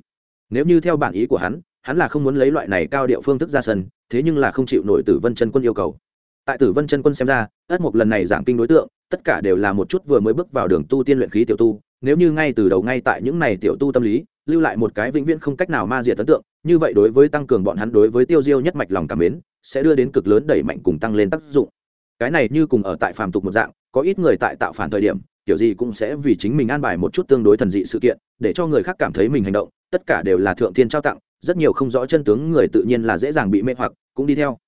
S1: Nếu như theo bản ý của hắn hắn là không muốn lấy loại này cao điệu phương thức ra sân, thế nhưng là không chịu nổi tử vân chân quân yêu cầu. Tại tử vân chân quân xem ra, ất mục lần này giảng kinh đối tượng, tất cả đều là một chút vừa mới bước vào đường tu tiên luyện khí tiểu tu nếu như ngay từ đầu ngay tại những này tiểu tu tâm lý, lưu lại một cái vĩnh viễn không cách nào ma diệt ấn tượng, như vậy đối với tăng cường bọn hắn đối với tiêu diêu nhất mạch lòng cảm mến, sẽ đưa đến cực lớn đẩy mạnh cùng tăng lên tác dụng. Cái này như cùng ở tại phàm tục một dạng, có ít người tại tạo phản thời điểm, kiểu gì cũng sẽ vì chính mình an bài một chút tương đối thần dị sự kiện, để cho người khác cảm thấy mình hành động, tất cả đều là thượng thiên trao tặng, rất nhiều không rõ chân tướng người tự nhiên là dễ dàng bị mê hoặc, cũng đi theo.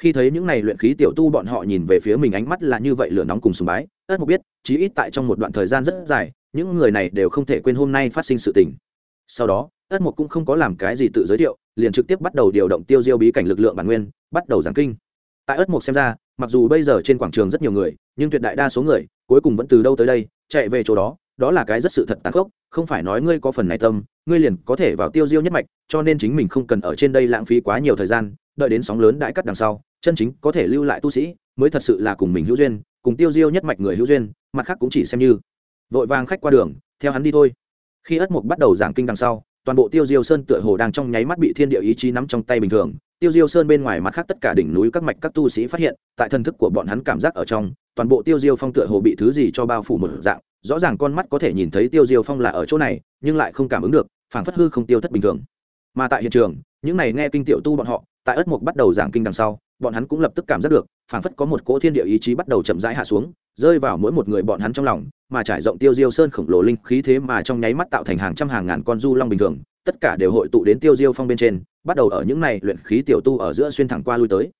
S1: Khi thấy những này luyện khí tiểu tu bọn họ nhìn về phía mình ánh mắt là như vậy lửa nóng cùng sùng bái, ất mục biết, chí ít tại trong một đoạn thời gian rất dài những người này đều không thể quên hôm nay phát sinh sự tình. Sau đó, ất mục cũng không có làm cái gì tự giới thiệu, liền trực tiếp bắt đầu điều động tiêu diêu bí cảnh lực lượng bản nguyên, bắt đầu giảng kinh. Tại ất mục xem ra, mặc dù bây giờ trên quảng trường rất nhiều người, nhưng tuyệt đại đa số người, cuối cùng vẫn từ đâu tới đây, chạy về chỗ đó đó là cái rất sự thật tàn khốc, không phải nói ngươi có phần này tâm, ngươi liền có thể vào tiêu diêu nhất mạch, cho nên chính mình không cần ở trên đây lãng phí quá nhiều thời gian, đợi đến sóng lớn đại cắt đằng sau, chân chính có thể lưu lại tu sĩ, mới thật sự là cùng mình hữu duyên, cùng tiêu diêu nhất mạch người hữu duyên, mặt khác cũng chỉ xem như vội vàng khách qua đường, theo hắn đi thôi. Khi ất mục bắt đầu giảng kinh đằng sau, toàn bộ tiêu diêu sơn tựa hồ đang trong nháy mắt bị thiên địa ý chí nắm trong tay bình thường. Tiêu diêu sơn bên ngoài mặt khác tất cả đỉnh núi các mạch các tu sĩ phát hiện, tại thân thức của bọn hắn cảm giác ở trong, toàn bộ tiêu diêu phong tựa hồ bị thứ gì cho bao phủ một dạng. Rõ ràng con mắt có thể nhìn thấy tiêu diêu phong là ở chỗ này, nhưng lại không cảm ứng được, phảng phất hư không tiêu thất bình thường. Mà tại hiện trường, những này nghe kinh tiểu tu bọn họ, tại ất mục bắt đầu giảng kinh đằng sau bọn hắn cũng lập tức cảm giác được, phảng phất có một cỗ thiên địa ý chí bắt đầu chậm rãi hạ xuống, rơi vào mỗi một người bọn hắn trong lòng, mà trải rộng tiêu diêu sơn khổng lồ linh khí thế mà trong nháy mắt tạo thành hàng trăm hàng ngàn con du long bình thường, tất cả đều hội tụ đến tiêu diêu phong bên trên, bắt đầu ở những này luyện khí tiểu tu ở giữa xuyên thẳng qua lui tới.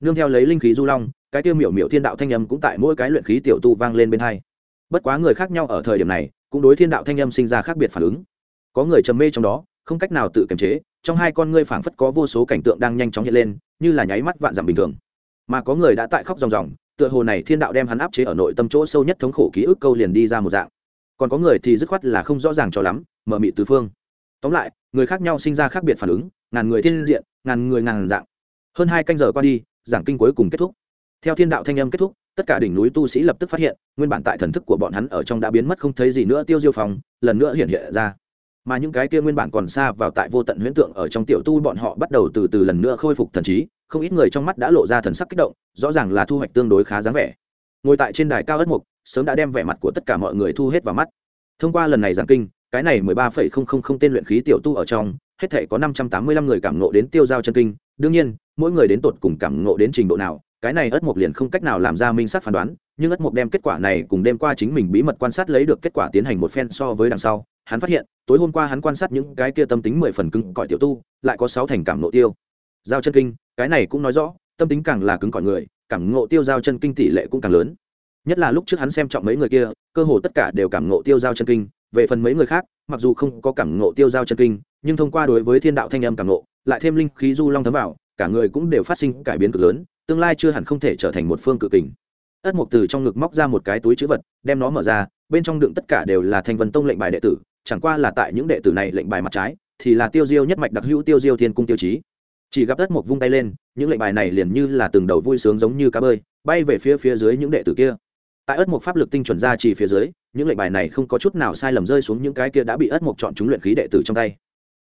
S1: Nương theo lấy linh khí du long, cái tiêu miểu miểu thiên đạo thanh âm cũng tại mỗi cái luyện khí tiểu tu vang lên bên hai. Bất quá người khác nhau ở thời điểm này, cũng đối thiên đạo thanh âm sinh ra khác biệt phản ứng. Có người trầm mê trong đó, không cách nào tự kiềm chế trong hai con ngươi phảng phất có vô số cảnh tượng đang nhanh chóng hiện lên, như là nháy mắt vạn dặm bình thường. Mà có người đã tại khóc ròng ròng, tựa hồ này thiên đạo đem hắn áp chế ở nội tâm chỗ sâu nhất thống khổ ký ức câu liền đi ra một dạng. Còn có người thì dứt khoát là không rõ ràng cho lắm, mở mị tứ phương. Tóm lại, người khác nhau sinh ra khác biệt phản ứng, ngàn người thiên diện, ngàn người ngàn dạng. Hơn hai canh giờ qua đi, giảng kinh cuối cùng kết thúc. Theo thiên đạo thanh âm kết thúc, tất cả đỉnh núi tu sĩ lập tức phát hiện, nguyên bản tại thần thức của bọn hắn ở trong đã biến mất không thấy gì nữa tiêu diêu phòng lần nữa hiện hiện ra mà những cái kia nguyên bản còn xa vào tại vô tận huyễn tượng ở trong tiểu tu bọn họ bắt đầu từ từ lần nữa khôi phục thần trí, không ít người trong mắt đã lộ ra thần sắc kích động, rõ ràng là thu hoạch tương đối khá dáng vẻ. Ngồi tại trên đài cao ất mục, sớm đã đem vẻ mặt của tất cả mọi người thu hết vào mắt. Thông qua lần này giảng kinh, cái này mười ba phẩy không không không tên luyện khí tiểu tu ở trong, hết thể có năm trăm tám mươi lăm người cảm ngộ đến tiêu giao chân kinh. Đương nhiên, mỗi người đến tột cùng cảm ngộ đến trình độ nào, cái này ất mục liền không cách nào làm ra minh sát phán đoán, nhưng ất mục đem kết quả này cùng đêm qua chính mình bí mật quan sát lấy được kết quả tiến hành một phen so với đằng sau hắn phát hiện, tối hôm qua hắn quan sát những cái kia tâm tính mười phần cứng cỏi tiểu tu, lại có sáu thành cảm nộ tiêu. Giao chân kinh, cái này cũng nói rõ, tâm tính càng là cứng cỏi người, cảm ngộ tiêu giao chân kinh tỷ lệ cũng càng lớn. Nhất là lúc trước hắn xem trọng mấy người kia, cơ hồ tất cả đều cảm ngộ tiêu giao chân kinh. Về phần mấy người khác, mặc dù không có cảm ngộ tiêu giao chân kinh, nhưng thông qua đối với thiên đạo thanh âm cảm ngộ, lại thêm linh khí du long thấm vào, cả người cũng đều phát sinh cải biến cực lớn, tương lai chưa hẳn không thể trở thành một phương cự kình. Ất mục từ trong ngực móc ra một cái túi chữ vật, đem nó mở ra, bên trong đựng tất cả đều là thanh vân tông lệnh bài đệ tử chẳng qua là tại những đệ tử này lệnh bài mặt trái, thì là tiêu diêu nhất mạch đặc hữu tiêu diêu thiên cung tiêu chí. Chỉ gặp đất một vung tay lên, những lệnh bài này liền như là từng đầu vui sướng giống như cá bơi, bay về phía phía dưới những đệ tử kia. Tại ớt một pháp lực tinh chuẩn ra chỉ phía dưới, những lệnh bài này không có chút nào sai lầm rơi xuống những cái kia đã bị ớt một chọn chúng luyện khí đệ tử trong tay.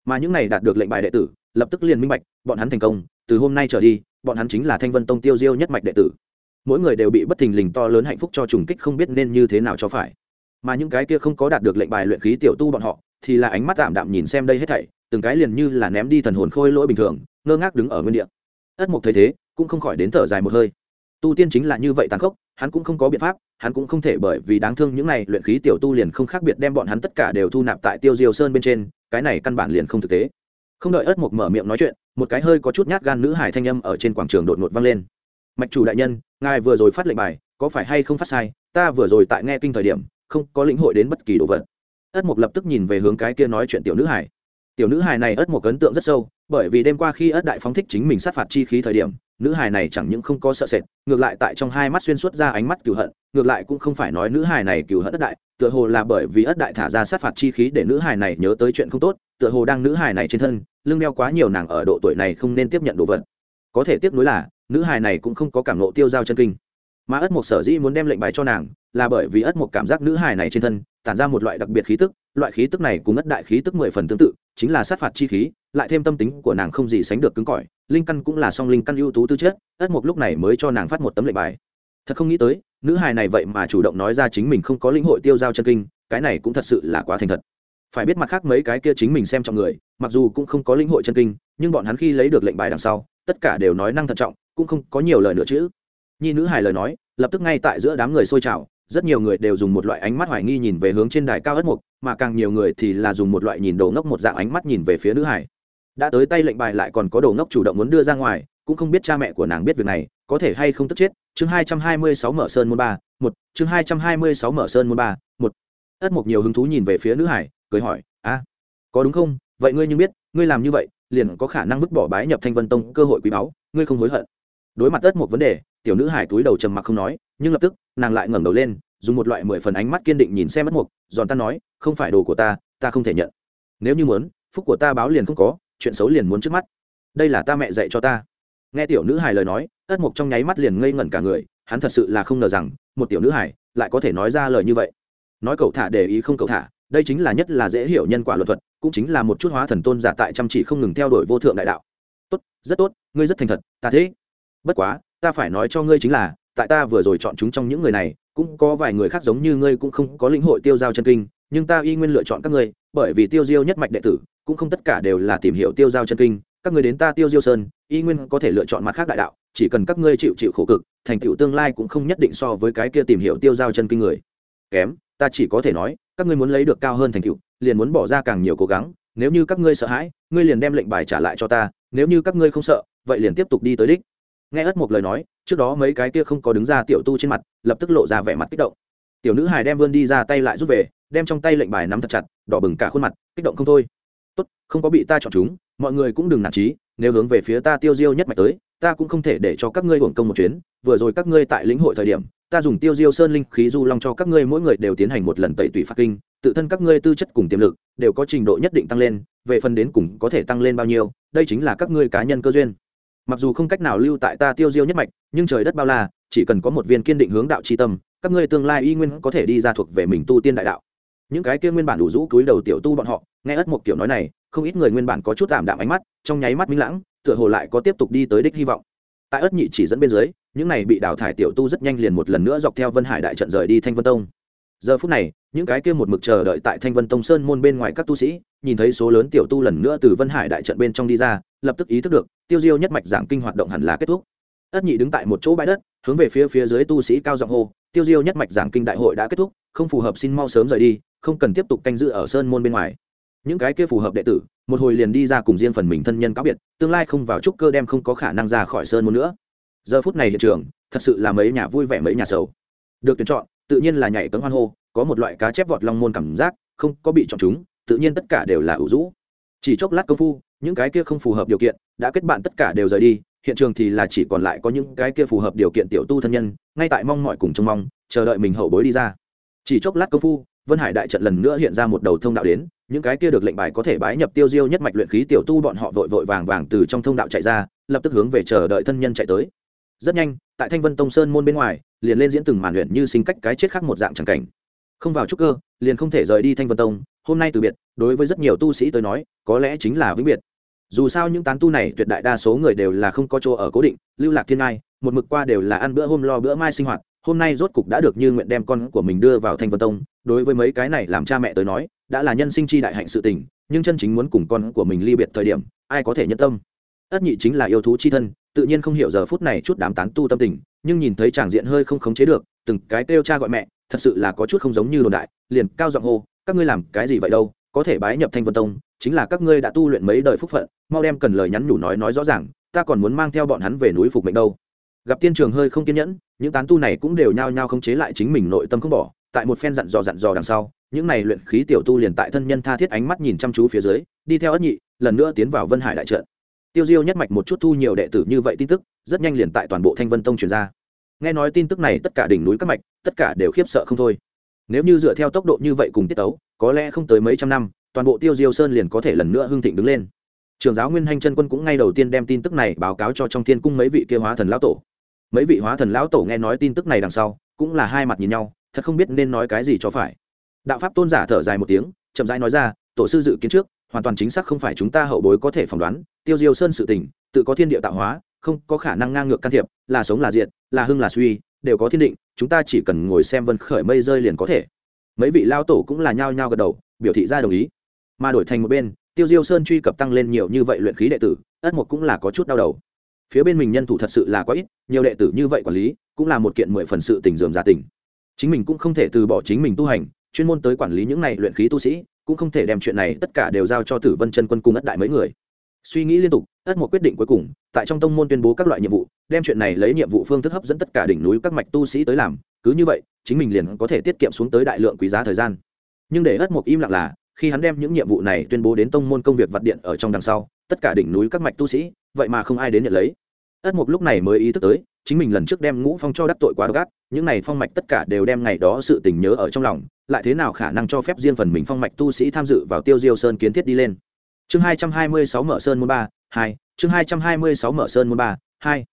S1: Mà những này đạt được lệnh bài đệ tử, lập tức liền minh bạch, bọn hắn thành công, từ hôm nay trở đi, bọn hắn chính là thanh vân tông tiêu diêu nhất mạch đệ tử. Mỗi người đều bị bất thình lình to lớn hạnh phúc cho trùng kích không biết nên như thế nào cho phải mà những cái kia không có đạt được lệnh bài luyện khí tiểu tu bọn họ, thì là ánh mắt tạm đạm nhìn xem đây hết thảy, từng cái liền như là ném đi thần hồn khôi lỗi bình thường, ngơ ngác đứng ở nguyên địa. Ất mục thấy thế, cũng không khỏi đến thở dài một hơi. Tu tiên chính là như vậy tàn khốc, hắn cũng không có biện pháp, hắn cũng không thể bởi vì đáng thương những này luyện khí tiểu tu liền không khác biệt đem bọn hắn tất cả đều thu nạp tại tiêu diêu sơn bên trên, cái này căn bản liền không thực tế. Không đợi ất mục mở miệng nói chuyện, một cái hơi có chút nhát gan nữ hải thanh âm ở trên quảng trường đột ngột vang lên. Mạch chủ đại nhân, ngài vừa rồi phát lệnh bài, có phải hay không phát sai? Ta vừa rồi tại nghe kinh thời điểm không có lĩnh hội đến bất kỳ đồ vật. Ất mục lập tức nhìn về hướng cái kia nói chuyện tiểu nữ hải tiểu nữ hải này ất mục ấn tượng rất sâu, bởi vì đêm qua khi ất đại phóng thích chính mình sát phạt chi khí thời điểm, nữ hải này chẳng những không có sợ sệt, ngược lại tại trong hai mắt xuyên suốt ra ánh mắt cựu hận, ngược lại cũng không phải nói nữ hải này cựu hận ất đại, tựa hồ là bởi vì ất đại thả ra sát phạt chi khí để nữ hải này nhớ tới chuyện không tốt, tựa hồ đang nữ hải này trên thân, lưng đeo quá nhiều nàng ở độ tuổi này không nên tiếp nhận đồ vật. Có thể tiếp nối là, nữ hải này cũng không có cảm nộ tiêu giao chân kinh mà ất mộc sở dĩ muốn đem lệnh bài cho nàng là bởi vì ất mộc cảm giác nữ hài này trên thân tản ra một loại đặc biệt khí tức, loại khí tức này cùng ất đại khí tức mười phần tương tự, chính là sát phạt chi khí, lại thêm tâm tính của nàng không gì sánh được cứng cỏi, linh căn cũng là song linh căn ưu tú tư chất, ất mộc lúc này mới cho nàng phát một tấm lệnh bài. Thật không nghĩ tới, nữ hài này vậy mà chủ động nói ra chính mình không có linh hội tiêu giao chân kinh, cái này cũng thật sự là quá thành thật. Phải biết mặt khác mấy cái kia chính mình xem trọng người, mặc dù cũng không có linh hội chân kinh, nhưng bọn hắn khi lấy được lệnh bài đằng sau, tất cả đều nói năng thận trọng, cũng không có nhiều lời nữa chứ nhi nữ hài lời nói, lập tức ngay tại giữa đám người xôi trào, rất nhiều người đều dùng một loại ánh mắt hoài nghi nhìn về hướng trên đài cao ất mục, mà càng nhiều người thì là dùng một loại nhìn đồ ngốc một dạng ánh mắt nhìn về phía nữ hải đã tới tay lệnh bài lại còn có đồ ngốc chủ động muốn đưa ra ngoài, cũng không biết cha mẹ của nàng biết việc này, có thể hay không tức chết. Chương hai trăm hai mươi sáu mở sơn môn ba, một, chương hai trăm hai mươi sáu mở sơn môn ba, một. Ất mục nhiều hứng thú nhìn về phía nữ hải cười hỏi, a, có đúng không? Vậy ngươi nhưng biết, ngươi làm như vậy, liền có khả năng vứt bỏ bái nhập thanh vân tông cơ hội quý báu, ngươi không hối hận. Đối mặt ất một vấn đề tiểu nữ hải túi đầu trầm mặc không nói, nhưng lập tức, nàng lại ngẩng đầu lên, dùng một loại mười phần ánh mắt kiên định nhìn xem mất mục, giòn ta nói, không phải đồ của ta ta không thể nhận. Nếu như muốn, phúc của ta báo liền không có, chuyện xấu liền muốn trước mắt. Đây là ta mẹ dạy cho ta. Nghe tiểu nữ hải lời nói, ất mục trong nháy mắt liền ngây ngẩn cả người, hắn thật sự là không ngờ rằng, một tiểu nữ hải lại có thể nói ra lời như vậy. Nói cậu thả để ý không cậu thả, đây chính là nhất là dễ hiểu nhân quả luật thuật, cũng chính là một chút hóa thần tôn giả tại chăm chỉ không ngừng theo đuổi vô thượng đại đạo. Tốt, rất tốt, ngươi rất thành thật, ta thế. Bất quá ta phải nói cho ngươi chính là, tại ta vừa rồi chọn chúng trong những người này, cũng có vài người khác giống như ngươi cũng không có lĩnh hội tiêu giao chân kinh, nhưng ta y nguyên lựa chọn các ngươi, bởi vì tiêu diêu nhất mạch đệ tử, cũng không tất cả đều là tìm hiểu tiêu giao chân kinh, các ngươi đến ta tiêu diêu sơn, y nguyên có thể lựa chọn mặt khác đại đạo, chỉ cần các ngươi chịu chịu khổ cực, thành tựu tương lai cũng không nhất định so với cái kia tìm hiểu tiêu giao chân kinh người. Kém, ta chỉ có thể nói, các ngươi muốn lấy được cao hơn thành tựu, liền muốn bỏ ra càng nhiều cố gắng, nếu như các ngươi sợ hãi, ngươi liền đem lệnh bài trả lại cho ta, nếu như các ngươi không sợ, vậy liền tiếp tục đi tới đích nghe ất một lời nói, trước đó mấy cái kia không có đứng ra tiểu tu trên mặt, lập tức lộ ra vẻ mặt kích động. Tiểu nữ hài đem vươn đi ra tay lại rút về, đem trong tay lệnh bài nắm thật chặt, đỏ bừng cả khuôn mặt, kích động không thôi. Tốt, không có bị ta chọn chúng, mọi người cũng đừng nản trí nếu hướng về phía ta tiêu diêu nhất mạch tới, ta cũng không thể để cho các ngươi hưởng công một chuyến, vừa rồi các ngươi tại lĩnh hội thời điểm, ta dùng tiêu diêu sơn linh khí du long cho các ngươi mỗi người đều tiến hành một lần tẩy tủy phạt kinh, tự thân các ngươi tư chất cùng tiềm lực đều có trình độ nhất định tăng lên, về phần đến cùng có thể tăng lên bao nhiêu, đây chính là các ngươi cá nhân cơ duyên mặc dù không cách nào lưu tại ta tiêu diêu nhất mạch, nhưng trời đất bao la, chỉ cần có một viên kiên định hướng đạo tri tâm, các ngươi tương lai y nguyên có thể đi ra thuộc về mình tu tiên đại đạo. Những cái kia nguyên bản đủ rũ túi đầu tiểu tu bọn họ, nghe ất một kiểu nói này, không ít người nguyên bản có chút tạm đạm ánh mắt, trong nháy mắt minh lãng, tựa hồ lại có tiếp tục đi tới đích hy vọng. Tại ất nhị chỉ dẫn bên dưới, những này bị đào thải tiểu tu rất nhanh liền một lần nữa dọc theo vân hải đại trận rời đi thanh vân tông. Giờ phút này, những cái kia một mực chờ đợi tại thanh vân tông sơn môn bên ngoài các tu sĩ, nhìn thấy số lớn tiểu tu lần nữa từ vân hải đại trận bên trong đi ra lập tức ý thức được, tiêu diêu nhất mạch giảng kinh hoạt động hẳn là kết thúc. Ất nhị đứng tại một chỗ bãi đất, hướng về phía phía dưới tu sĩ cao giọng hô, tiêu diêu nhất mạch giảng kinh đại hội đã kết thúc, không phù hợp xin mau sớm rời đi, không cần tiếp tục canh giữ ở sơn môn bên ngoài. Những cái kia phù hợp đệ tử, một hồi liền đi ra cùng riêng phần mình thân nhân cáo biệt, tương lai không vào trúc cơ đem không có khả năng ra khỏi sơn môn nữa. Giờ phút này hiện trường, thật sự là mấy nhà vui vẻ mấy nhà xấu. được tuyển chọn, tự nhiên là nhảy cấm hoan hô, có một loại cá chép vọt long môn cảm giác, không có bị chọn chúng, tự nhiên tất cả đều là ủ rũ. Chỉ chốc lát công phu những cái kia không phù hợp điều kiện đã kết bạn tất cả đều rời đi, hiện trường thì là chỉ còn lại có những cái kia phù hợp điều kiện tiểu tu thân nhân, ngay tại mong mọi cùng trông mong, chờ đợi mình hậu bối đi ra. Chỉ chốc lát công phu, vân hải đại trận lần nữa hiện ra một đầu thông đạo đến, những cái kia được lệnh bài có thể bái nhập tiêu diêu nhất mạch luyện khí tiểu tu bọn họ vội vội vàng vàng từ trong thông đạo chạy ra, lập tức hướng về chờ đợi thân nhân chạy tới. Rất nhanh, tại thanh vân tông sơn môn bên ngoài, liền lên diễn từng màn luyện như sinh cách cái chết khác một dạng tràng cảnh. Không vào trúc cơ, liền không thể rời đi thanh vân tông, hôm nay từ biệt, đối với rất nhiều tu sĩ tới nói, có lẽ chính là vĩnh biệt dù sao những tán tu này tuyệt đại đa số người đều là không có chỗ ở cố định, lưu lạc thiên ngai, một mực qua đều là ăn bữa hôm lo bữa mai sinh hoạt, hôm nay rốt cục đã được như nguyện đem con của mình đưa vào thanh vân tông, đối với mấy cái này làm cha mẹ tới nói, đã là nhân sinh chi đại hạnh sự tình, nhưng chân chính muốn cùng con của mình ly biệt thời điểm, ai có thể nhân tâm? Ất nhị chính là yêu thú chi thân, tự nhiên không hiểu giờ phút này chút đám tán tu tâm tình, nhưng nhìn thấy tràng diện hơi không khống chế được, từng cái kêu cha gọi mẹ, thật sự là có chút không giống như đồn đại, liền cao giọng hô, các ngươi làm cái gì vậy đâu? Có thể bái nhập thanh vân tông, chính là các ngươi đã tu luyện mấy đời phúc phận, mau đem cần lời nhắn nhủ nói nói rõ ràng, ta còn muốn mang theo bọn hắn về núi phục mệnh đâu. Gặp tiên trường hơi không kiên nhẫn, những tán tu này cũng đều nhao nhao không chế lại chính mình nội tâm không bỏ, tại một phen dặn dò dặn dò đằng sau, những này luyện khí tiểu tu liền tại thân nhân tha thiết ánh mắt nhìn chăm chú phía dưới, đi theo ất nhị, lần nữa tiến vào vân hải đại trận. Tiêu diêu nhất mạch một chút thu nhiều đệ tử như vậy tin tức, rất nhanh liền tại toàn bộ thanh vân tông truyền ra. Nghe nói tin tức này tất cả đỉnh núi các mạch, tất cả đều khiếp sợ không thôi. Nếu như dựa theo tốc độ như vậy cùng tiết tấu có lẽ không tới mấy trăm năm toàn bộ tiêu diêu sơn liền có thể lần nữa hưng thịnh đứng lên. Trường giáo nguyên hanh chân quân cũng ngay đầu tiên đem tin tức này báo cáo cho trong thiên cung mấy vị kia hóa thần lão tổ. Mấy vị hóa thần lão tổ nghe nói tin tức này đằng sau cũng là hai mặt nhìn nhau thật không biết nên nói cái gì cho phải. Đạo pháp tôn giả thở dài một tiếng chậm rãi nói ra tổ sư dự kiến trước hoàn toàn chính xác không phải chúng ta hậu bối có thể phỏng đoán tiêu diêu sơn sự tình tự có thiên địa tạo hóa không có khả năng ngang ngược can thiệp là sống là diện, là hưng là suy đều có thiên định chúng ta chỉ cần ngồi xem vân khởi mây rơi liền có thể mấy vị lao tổ cũng là nhao nhao gật đầu, biểu thị ra đồng ý. Mà đổi thành một bên, tiêu diêu sơn truy cập tăng lên nhiều như vậy luyện khí đệ tử, ất mục cũng là có chút đau đầu. Phía bên mình nhân thủ thật sự là quá ít, nhiều đệ tử như vậy quản lý, cũng là một kiện mười phần sự tình dườm gia tình. Chính mình cũng không thể từ bỏ chính mình tu hành, chuyên môn tới quản lý những này luyện khí tu sĩ, cũng không thể đem chuyện này tất cả đều giao cho tử vân chân quân cung ất đại mấy người. Suy nghĩ liên tục, ất một quyết định cuối cùng, tại trong tông môn tuyên bố các loại nhiệm vụ, đem chuyện này lấy nhiệm vụ phương thức hấp dẫn tất cả đỉnh núi các mạch tu sĩ tới làm. Cứ như vậy chính mình liền có thể tiết kiệm xuống tới đại lượng quý giá thời gian. Nhưng để ất một im lặng là, khi hắn đem những nhiệm vụ này tuyên bố đến tông môn công việc vật điện ở trong đằng sau, tất cả đỉnh núi các mạch tu sĩ, vậy mà không ai đến nhận lấy. Ất mục lúc này mới ý thức tới, chính mình lần trước đem ngũ phong cho đắc tội quá gắt những này phong mạch tất cả đều đem ngày đó sự tình nhớ ở trong lòng, lại thế nào khả năng cho phép riêng phần mình phong mạch tu sĩ tham dự vào tiêu diêu sơn kiến thiết đi lên? Chương hai trăm hai mươi sáu mở sơn môn ba, hai, chương hai trăm hai mươi sáu mở sơn môn ba, hai.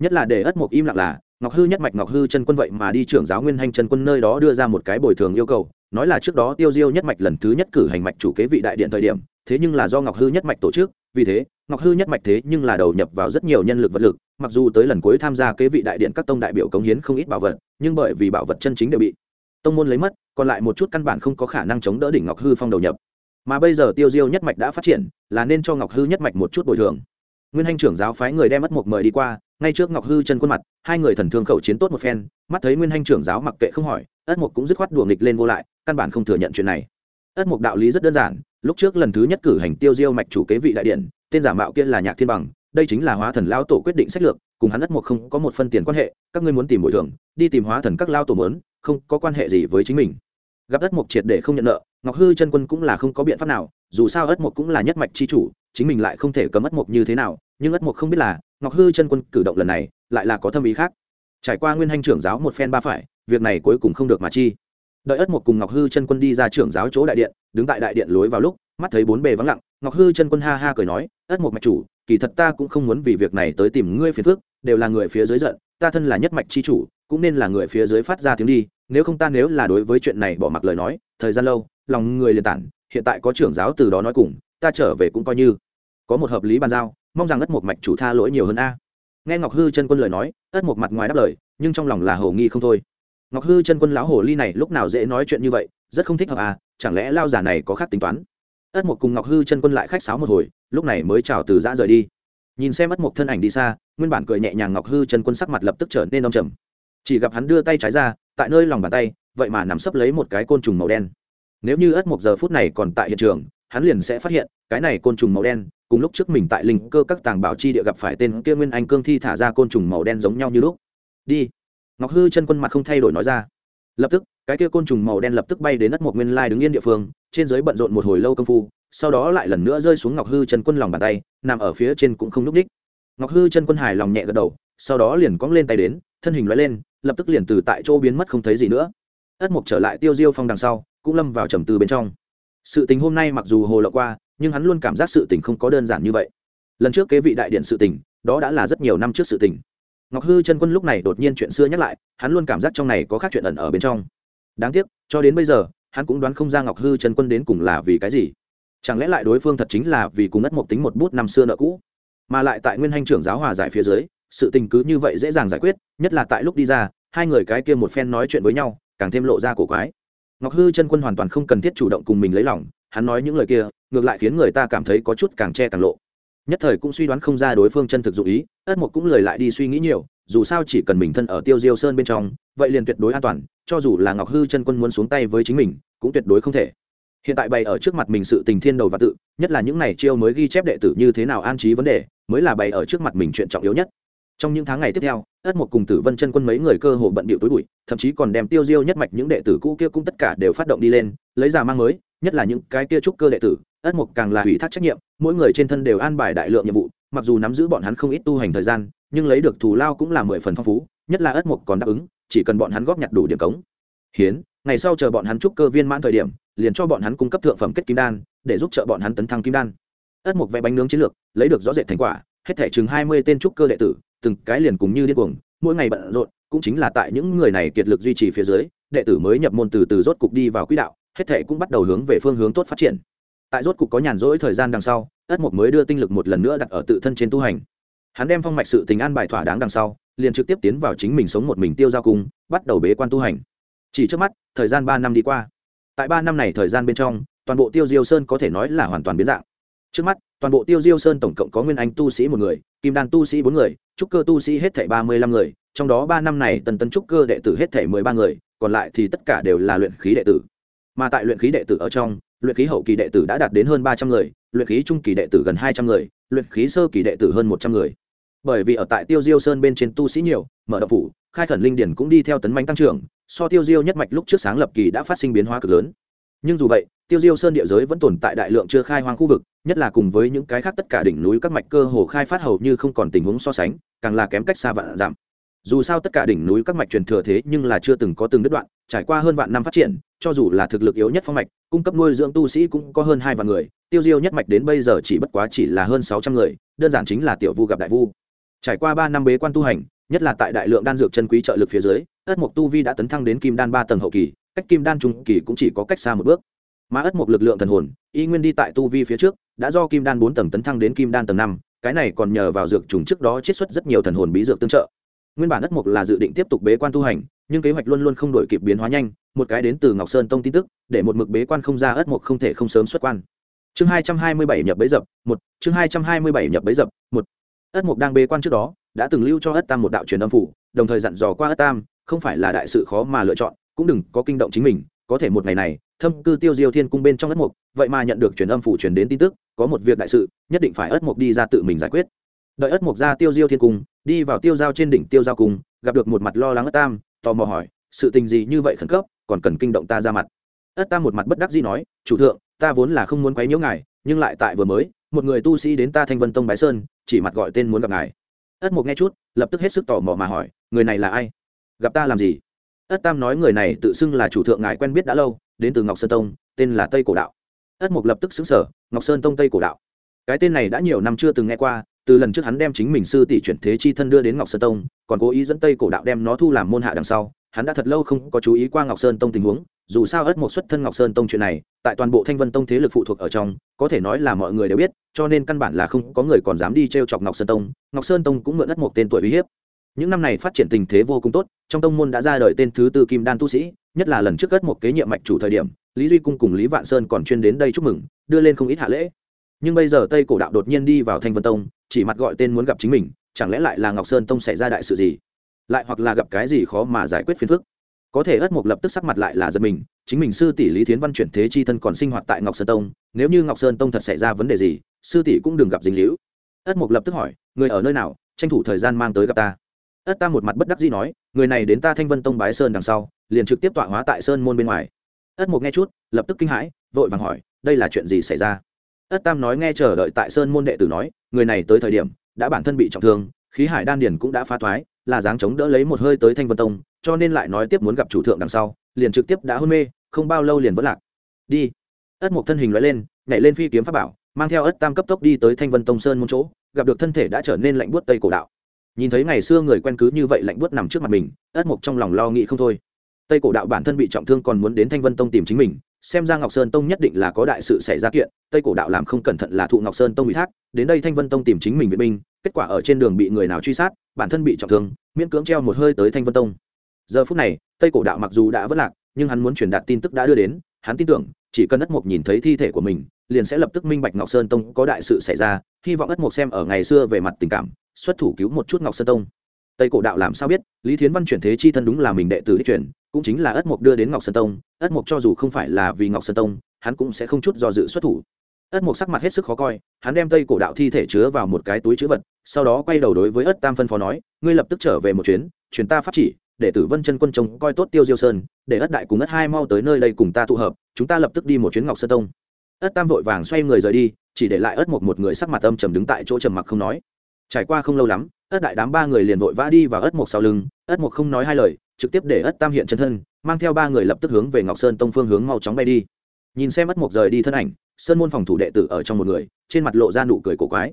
S1: Nhất là để ất mục im lặng là ngọc hư nhất mạch ngọc hư chân quân vậy mà đi trưởng giáo nguyên hành chân quân nơi đó đưa ra một cái bồi thường yêu cầu, nói là trước đó tiêu diêu nhất mạch lần thứ nhất cử hành mạch chủ kế vị đại điện thời điểm, thế nhưng là do ngọc hư nhất mạch tổ chức, vì thế, ngọc hư nhất mạch thế nhưng là đầu nhập vào rất nhiều nhân lực vật lực, mặc dù tới lần cuối tham gia kế vị đại điện các tông đại biểu cống hiến không ít bảo vật, nhưng bởi vì bảo vật chân chính đều bị tông môn lấy mất, còn lại một chút căn bản không có khả năng chống đỡ đỉnh ngọc hư phong đầu nhập. Mà bây giờ tiêu diêu nhất mạch đã phát triển, là nên cho ngọc hư nhất mạch một chút bồi thường. Nguyên hành trưởng giáo phái người đem mất một mời đi qua ngay trước ngọc hư chân quân mặt, hai người thần thương khẩu chiến tốt một phen, mắt thấy nguyên hành trưởng giáo mặc kệ không hỏi, ất mục cũng dứt khoát đùa nghịch lên vô lại, căn bản không thừa nhận chuyện này. Ất mục đạo lý rất đơn giản, lúc trước lần thứ nhất cử hành tiêu diêu mạch chủ kế vị đại điện, tên giả mạo kia là nhạc thiên bằng, đây chính là hóa thần lao tổ quyết định sách lược, cùng hắn ất mục không có một phân tiền quan hệ, các ngươi muốn tìm bồi thường, đi tìm hóa thần các lao tổ mớn không có quan hệ gì với chính mình. Gặp ất mục triệt để không nhận nợ, ngọc hư chân quân cũng là không có biện pháp nào, dù sao ất mục cũng là nhất mạch chi chủ chính mình lại không thể cấm ất mục như thế nào, nhưng ất mục không biết là, ngọc hư chân quân cử động lần này, lại là có thâm ý khác. Trải qua nguyên hành trưởng giáo một phen ba phải, việc này cuối cùng không được mà chi. Đợi ất mục cùng ngọc hư chân quân đi ra trưởng giáo chỗ đại điện, đứng tại đại điện lối vào lúc, mắt thấy bốn bề vắng lặng, ngọc hư chân quân ha ha cười nói, ất mục mạch chủ, kỳ thật ta cũng không muốn vì việc này tới tìm ngươi phiền phước đều là người phía dưới giận, ta thân là nhất mạch chi chủ, cũng nên là người phía dưới phát ra tiếng đi, nếu không ta nếu là đối với chuyện này bỏ mặc lời nói, thời gian lâu, lòng người liền tản, hiện tại có trưởng giáo từ đó nói cùng, ta trở về cũng coi như có một hợp lý bàn giao, mong rằng ất một mạch chủ tha lỗi nhiều hơn a. Nghe ngọc hư chân quân lời nói, ất một mặt ngoài đáp lời, nhưng trong lòng là hầu nghi không thôi. Ngọc hư chân quân lão hồ ly này lúc nào dễ nói chuyện như vậy, rất không thích hợp à chẳng lẽ lao giả này có khác tính toán? Ất mục cùng ngọc hư chân quân lại khách sáo một hồi, lúc này mới chào từ giã rời đi. Nhìn xem ất mục thân ảnh đi xa, nguyên bản cười nhẹ nhàng ngọc hư chân quân sắc mặt lập tức trở nên đông trầm. Chỉ gặp hắn đưa tay trái ra, tại nơi lòng bàn tay, vậy mà nằm sấp lấy một cái côn trùng màu đen. Nếu như ất mục giờ phút này còn tại hiện trường, hắn liền sẽ phát hiện, cái này côn trùng màu đen cùng lúc trước mình tại linh cơ các tàng bảo chi địa gặp phải tên kia nguyên anh cương thi thả ra côn trùng màu đen giống nhau như lúc. Đi. Ngọc hư chân quân mặt không thay đổi nói ra. Lập tức, cái kia côn trùng màu đen lập tức bay đến đất một nguyên lai đứng yên địa phương, trên dưới bận rộn một hồi lâu công phu, sau đó lại lần nữa rơi xuống ngọc hư chân quân lòng bàn tay, nằm ở phía trên cũng không núp ních. Ngọc hư chân quân hài lòng nhẹ gật đầu, sau đó liền cong lên tay đến, thân hình loại lên, lập tức liền từ tại chỗ biến mất không thấy gì nữa. Ất mục trở lại tiêu diêu phong đằng sau, cũng lâm vào trầm tư bên trong. Sự tình hôm nay mặc dù hồ lộ qua nhưng hắn luôn cảm giác sự tình không có đơn giản như vậy. Lần trước kế vị đại điện sự tình, đó đã là rất nhiều năm trước sự tình. Ngọc hư chân quân lúc này đột nhiên chuyện xưa nhắc lại, hắn luôn cảm giác trong này có khác chuyện ẩn ở bên trong. Đáng tiếc, cho đến bây giờ, hắn cũng đoán không ra ngọc hư chân quân đến cùng là vì cái gì. Chẳng lẽ lại đối phương thật chính là vì cùng ất mộc tính một bút năm xưa nợ cũ? Mà lại tại nguyên hành trưởng giáo hòa giải phía dưới, sự tình cứ như vậy dễ dàng giải quyết, nhất là tại lúc đi ra, hai người cái kia một phen nói chuyện với nhau, càng thêm lộ ra cổ quái. Ngọc hư chân quân hoàn toàn không cần thiết chủ động cùng mình lấy lòng hắn nói những lời kia, ngược lại khiến người ta cảm thấy có chút càng che càng lộ. Nhất thời cũng suy đoán không ra đối phương chân thực dụng ý, ất mộc cũng lời lại đi suy nghĩ nhiều, dù sao chỉ cần mình thân ở tiêu diêu sơn bên trong, vậy liền tuyệt đối an toàn, cho dù là ngọc hư chân quân muốn xuống tay với chính mình, cũng tuyệt đối không thể. Hiện tại bày ở trước mặt mình sự tình thiên đầu và tự, nhất là những này chiêu mới ghi chép đệ tử như thế nào an trí vấn đề, mới là bày ở trước mặt mình chuyện trọng yếu nhất. Trong những tháng ngày tiếp theo, ất một cùng tử vân chân quân mấy người cơ hồ bận bịu tối bụi, thậm chí còn đem tiêu diêu nhất mạch những đệ tử cũ kia cũng tất cả đều phát động đi lên, lấy ra mang mới nhất là những cái kia trúc cơ đệ tử, ất mục càng là ủy thác trách nhiệm, mỗi người trên thân đều an bài đại lượng nhiệm vụ, mặc dù nắm giữ bọn hắn không ít tu hành thời gian, nhưng lấy được thù lao cũng là mười phần phong phú, nhất là ất mục còn đáp ứng, chỉ cần bọn hắn góp nhặt đủ điểm cống. Hiến, ngày sau chờ bọn hắn trúc cơ viên mãn thời điểm, liền cho bọn hắn cung cấp thượng phẩm kết kim đan, để giúp trợ bọn hắn tấn thăng kim đan. Ất mục vẽ bánh nướng chiến lược, lấy được rõ rệt thành quả, hết thể chừng hai mươi tên trúc cơ đệ tử, từng cái liền cùng như điên cuồng, mỗi ngày bận rộn, cũng chính là tại những người này kiệt lực duy trì phía dưới, đệ tử mới nhập môn từ từ rốt cục đi vào quỹ đạo hết thệ cũng bắt đầu hướng về phương hướng tốt phát triển. Tại rốt cục có nhàn rỗi thời gian đằng sau, ất mục mới đưa tinh lực một lần nữa đặt ở tự thân trên tu hành. Hắn đem phong mạch sự tình an bài thỏa đáng đằng sau, liền trực tiếp tiến vào chính mình sống một mình tiêu giao cung, bắt đầu bế quan tu hành. Chỉ trước mắt, thời gian ba năm đi qua. Tại ba năm này thời gian bên trong, toàn bộ tiêu diêu sơn có thể nói là hoàn toàn biến dạng. Trước mắt, toàn bộ tiêu diêu sơn tổng cộng có nguyên anh tu sĩ một người, kim đan tu sĩ bốn người, trúc cơ tu sĩ hết thảy ba mươi lăm người, trong đó ba năm này tần tân trúc cơ đệ tử hết thảy mười ba người, còn lại thì tất cả đều là luyện khí đệ tử mà tại luyện khí đệ tử ở trong, luyện khí hậu kỳ đệ tử đã đạt đến hơn ba trăm người, luyện khí trung kỳ đệ tử gần hai trăm người, luyện khí sơ kỳ đệ tử hơn một trăm người. Bởi vì ở tại tiêu diêu sơn bên trên tu sĩ nhiều, mở đậu phủ, khai khẩn linh điển cũng đi theo tấn manh tăng trưởng, so tiêu diêu nhất mạch lúc trước sáng lập kỳ đã phát sinh biến hóa cực lớn. Nhưng dù vậy, tiêu diêu sơn địa giới vẫn tồn tại đại lượng chưa khai hoang khu vực, nhất là cùng với những cái khác tất cả đỉnh núi các mạch cơ hồ khai phát hầu như không còn tình huống so sánh, càng là kém cách xa vạn giảm. Dù sao tất cả đỉnh núi các mạch truyền thừa thế nhưng là chưa từng có từng đứt đoạn, trải qua hơn vạn năm phát triển cho dù là thực lực yếu nhất phong mạch, cung cấp nuôi dưỡng tu sĩ cũng có hơn hai vạn người, tiêu diêu nhất mạch đến bây giờ chỉ bất quá chỉ là hơn sáu trăm người, đơn giản chính là tiểu vu gặp đại vu. Trải qua ba năm bế quan tu hành, nhất là tại đại lượng đan dược chân quý trợ lực phía dưới, ất mộc tu vi đã tấn thăng đến kim đan ba tầng hậu kỳ, cách kim đan trung kỳ cũng chỉ có cách xa một bước. Mà ất mộc lực lượng thần hồn, y nguyên đi tại tu vi phía trước, đã do kim đan bốn tầng tấn thăng đến kim đan tầng năm, cái này còn nhờ vào dược trùng trước đó chiết xuất rất nhiều thần hồn bí dược tương trợ. Nguyên bản ất mộc là dự định tiếp tục bế quan tu hành nhưng kế hoạch luôn luôn không đổi kịp biến hóa nhanh, một cái đến từ ngọc sơn tông tin tức, để một mực bế quan không ra ất mộc không thể không sớm xuất quan. Chương hai trăm hai mươi bảy nhập bế dập, một, chương hai trăm hai mươi bảy nhập bế dập, một. Ất mộc đang bế quan trước đó, đã từng lưu cho ất tam một đạo truyền âm phủ, đồng thời dặn dò qua ất tam, không phải là đại sự khó mà lựa chọn, cũng đừng có kinh động chính mình, có thể một ngày này, thâm cư tiêu diêu thiên cung bên trong ất mục vậy mà nhận được truyền âm phủ truyền đến tin tức, có một việc đại sự, nhất định phải ất mục đi ra tự mình giải quyết. Đợi ất mục ra tiêu diêu thiên cung, đi vào tiêu giao trên đỉnh tiêu giao cung, gặp được một mặt lo lắng ất tam tò mò hỏi, sự tình gì như vậy khẩn cấp, còn cần kinh động ta ra mặt? Ất tam một mặt bất đắc dĩ nói, chủ thượng, ta vốn là không muốn quấy nhiễu ngài, nhưng lại tại vừa mới, một người tu sĩ đến ta thanh vân tông bái sơn, chỉ mặt gọi tên muốn gặp ngài. Ất một nghe chút, lập tức hết sức tò mò mà hỏi, người này là ai? Gặp ta làm gì? Ất tam nói, người này tự xưng là chủ thượng ngài quen biết đã lâu, đến từ ngọc sơn tông, tên là tây cổ đạo. Ất mục lập tức xứng sở ngọc sơn tông tây cổ đạo. Cái tên này đã nhiều năm chưa từng nghe qua từ lần trước hắn đem chính mình sư tỷ chuyển thế chi thân đưa đến ngọc sơn tông, còn cố ý dẫn tây cổ đạo đem nó thu làm môn hạ đằng sau, hắn đã thật lâu không có chú ý qua ngọc sơn tông tình huống, dù sao ất một xuất thân ngọc sơn tông chuyện này, tại toàn bộ thanh vân tông thế lực phụ thuộc ở trong, có thể nói là mọi người đều biết, cho nên căn bản là không có người còn dám đi t r e o chọc ngọc sơn tông, ngọc sơn tông cũng mượn ất một tên tuổi uy hiếp. Những năm này phát triển tình thế vô cùng tốt, trong tông môn đã ra đời tên thứ tư kim đan tu sĩ, nhất là lần trước ất một kế nhiệm mạch chủ thời điểm, lý duy cung cùng lý vạn sơn còn chuyên đến đây chúc mừng, đưa lên không ít hạ lễ nhưng bây giờ tây cổ đạo đột nhiên đi vào thanh vân tông, chỉ mặt gọi tên muốn gặp chính mình, chẳng lẽ lại là ngọc sơn tông xảy ra đại sự gì? Lại hoặc là gặp cái gì khó mà giải quyết phiền phức? Có thể ất mục lập tức sắc mặt lại là giật mình, chính mình sư tỷ lý thiến văn chuyển thế chi thân còn sinh hoạt tại ngọc sơn tông, nếu như ngọc sơn tông thật xảy ra vấn đề gì, sư tỷ cũng đừng gặp dính hữu ất mục lập tức hỏi, người ở nơi nào? Tranh thủ thời gian mang tới gặp ta. Ất ta một mặt bất đắc dĩ nói, người này đến ta thanh vân tông bái sơn đằng sau, liền trực tiếp tọa hóa tại sơn môn bên ngoài. Ất mục nghe chút, lập tức kinh hãi, vội vàng hỏi, đây là chuyện gì xảy ra? Ất tam nói nghe chờ đợi tại sơn môn đệ tử nói, người này tới thời điểm, đã bản thân bị trọng thương, khí hải đan điền cũng đã phá thoái, là dáng chống đỡ lấy một hơi tới thanh vân tông, cho nên lại nói tiếp muốn gặp chủ thượng đằng sau, liền trực tiếp đã hôn mê, không bao lâu liền vẫn lạc. Đi. Ất Mục thân hình loại lên, nhảy lên phi kiếm pháp bảo, mang theo ất tam cấp tốc đi tới thanh vân tông sơn một chỗ, gặp được thân thể đã trở nên lạnh buốt tây cổ đạo. Nhìn thấy ngày xưa người quen cứ như vậy lạnh buốt nằm trước mặt mình, ất Mục trong lòng lo nghĩ không thôi. Tây cổ đạo bản thân bị trọng thương còn muốn đến thanh vân tông tìm chính mình xem ra ngọc sơn tông nhất định là có đại sự xảy ra kiện, tây cổ đạo làm không cẩn thận là thụ ngọc sơn tông ủy thác, đến đây thanh vân tông tìm chính mình viện binh, kết quả ở trên đường bị người nào truy sát, bản thân bị trọng thương, miễn cưỡng treo một hơi tới thanh vân tông. Giờ phút này, tây cổ đạo mặc dù đã vất lạc, nhưng hắn muốn truyền đạt tin tức đã đưa đến, hắn tin tưởng, chỉ cần ất mục nhìn thấy thi thể của mình, liền sẽ lập tức minh bạch ngọc sơn tông có đại sự xảy ra, hy vọng ất mục xem ở ngày xưa về mặt tình cảm, xuất thủ cứu một chút ngọc sơn tông. Tây cổ đạo làm sao biết, lý thiến văn chuyển thế chi thân đúng là mình đệ tử đi chuyển cũng chính là ất mục đưa đến ngọc sơn tông. Ất mục cho dù không phải là vì ngọc sơn tông, hắn cũng sẽ không chút do dự xuất thủ. Ất mục sắc mặt hết sức khó coi, hắn đem tây cổ đạo thi thể chứa vào một cái túi chữ vật, sau đó quay đầu đối với ất tam phân phó nói, ngươi lập tức trở về một chuyến, truyền ta pháp chỉ, để tử vân chân quân trông coi tốt tiêu diêu sơn, để ất đại cùng ất hai mau tới nơi đây cùng ta tụ hợp, chúng ta lập tức đi một chuyến ngọc sơn tông. Ất tam vội vàng xoay người rời đi, chỉ để lại ất một một người sắc mặt âm trầm đứng tại chỗ trầm mặc không nói. Trải qua không lâu lắm, ất đại đám ba người liền vội vã đi vào ất một sau lưng. Ất một không nói hai lời trực tiếp để ất tam hiện chân thân, mang theo ba người lập tức hướng về ngọc sơn tông phương hướng mau chóng bay đi. Nhìn xem ất mộc rời đi thân ảnh, sơn môn phòng thủ đệ tử ở trong một người, trên mặt lộ ra nụ cười cổ quái.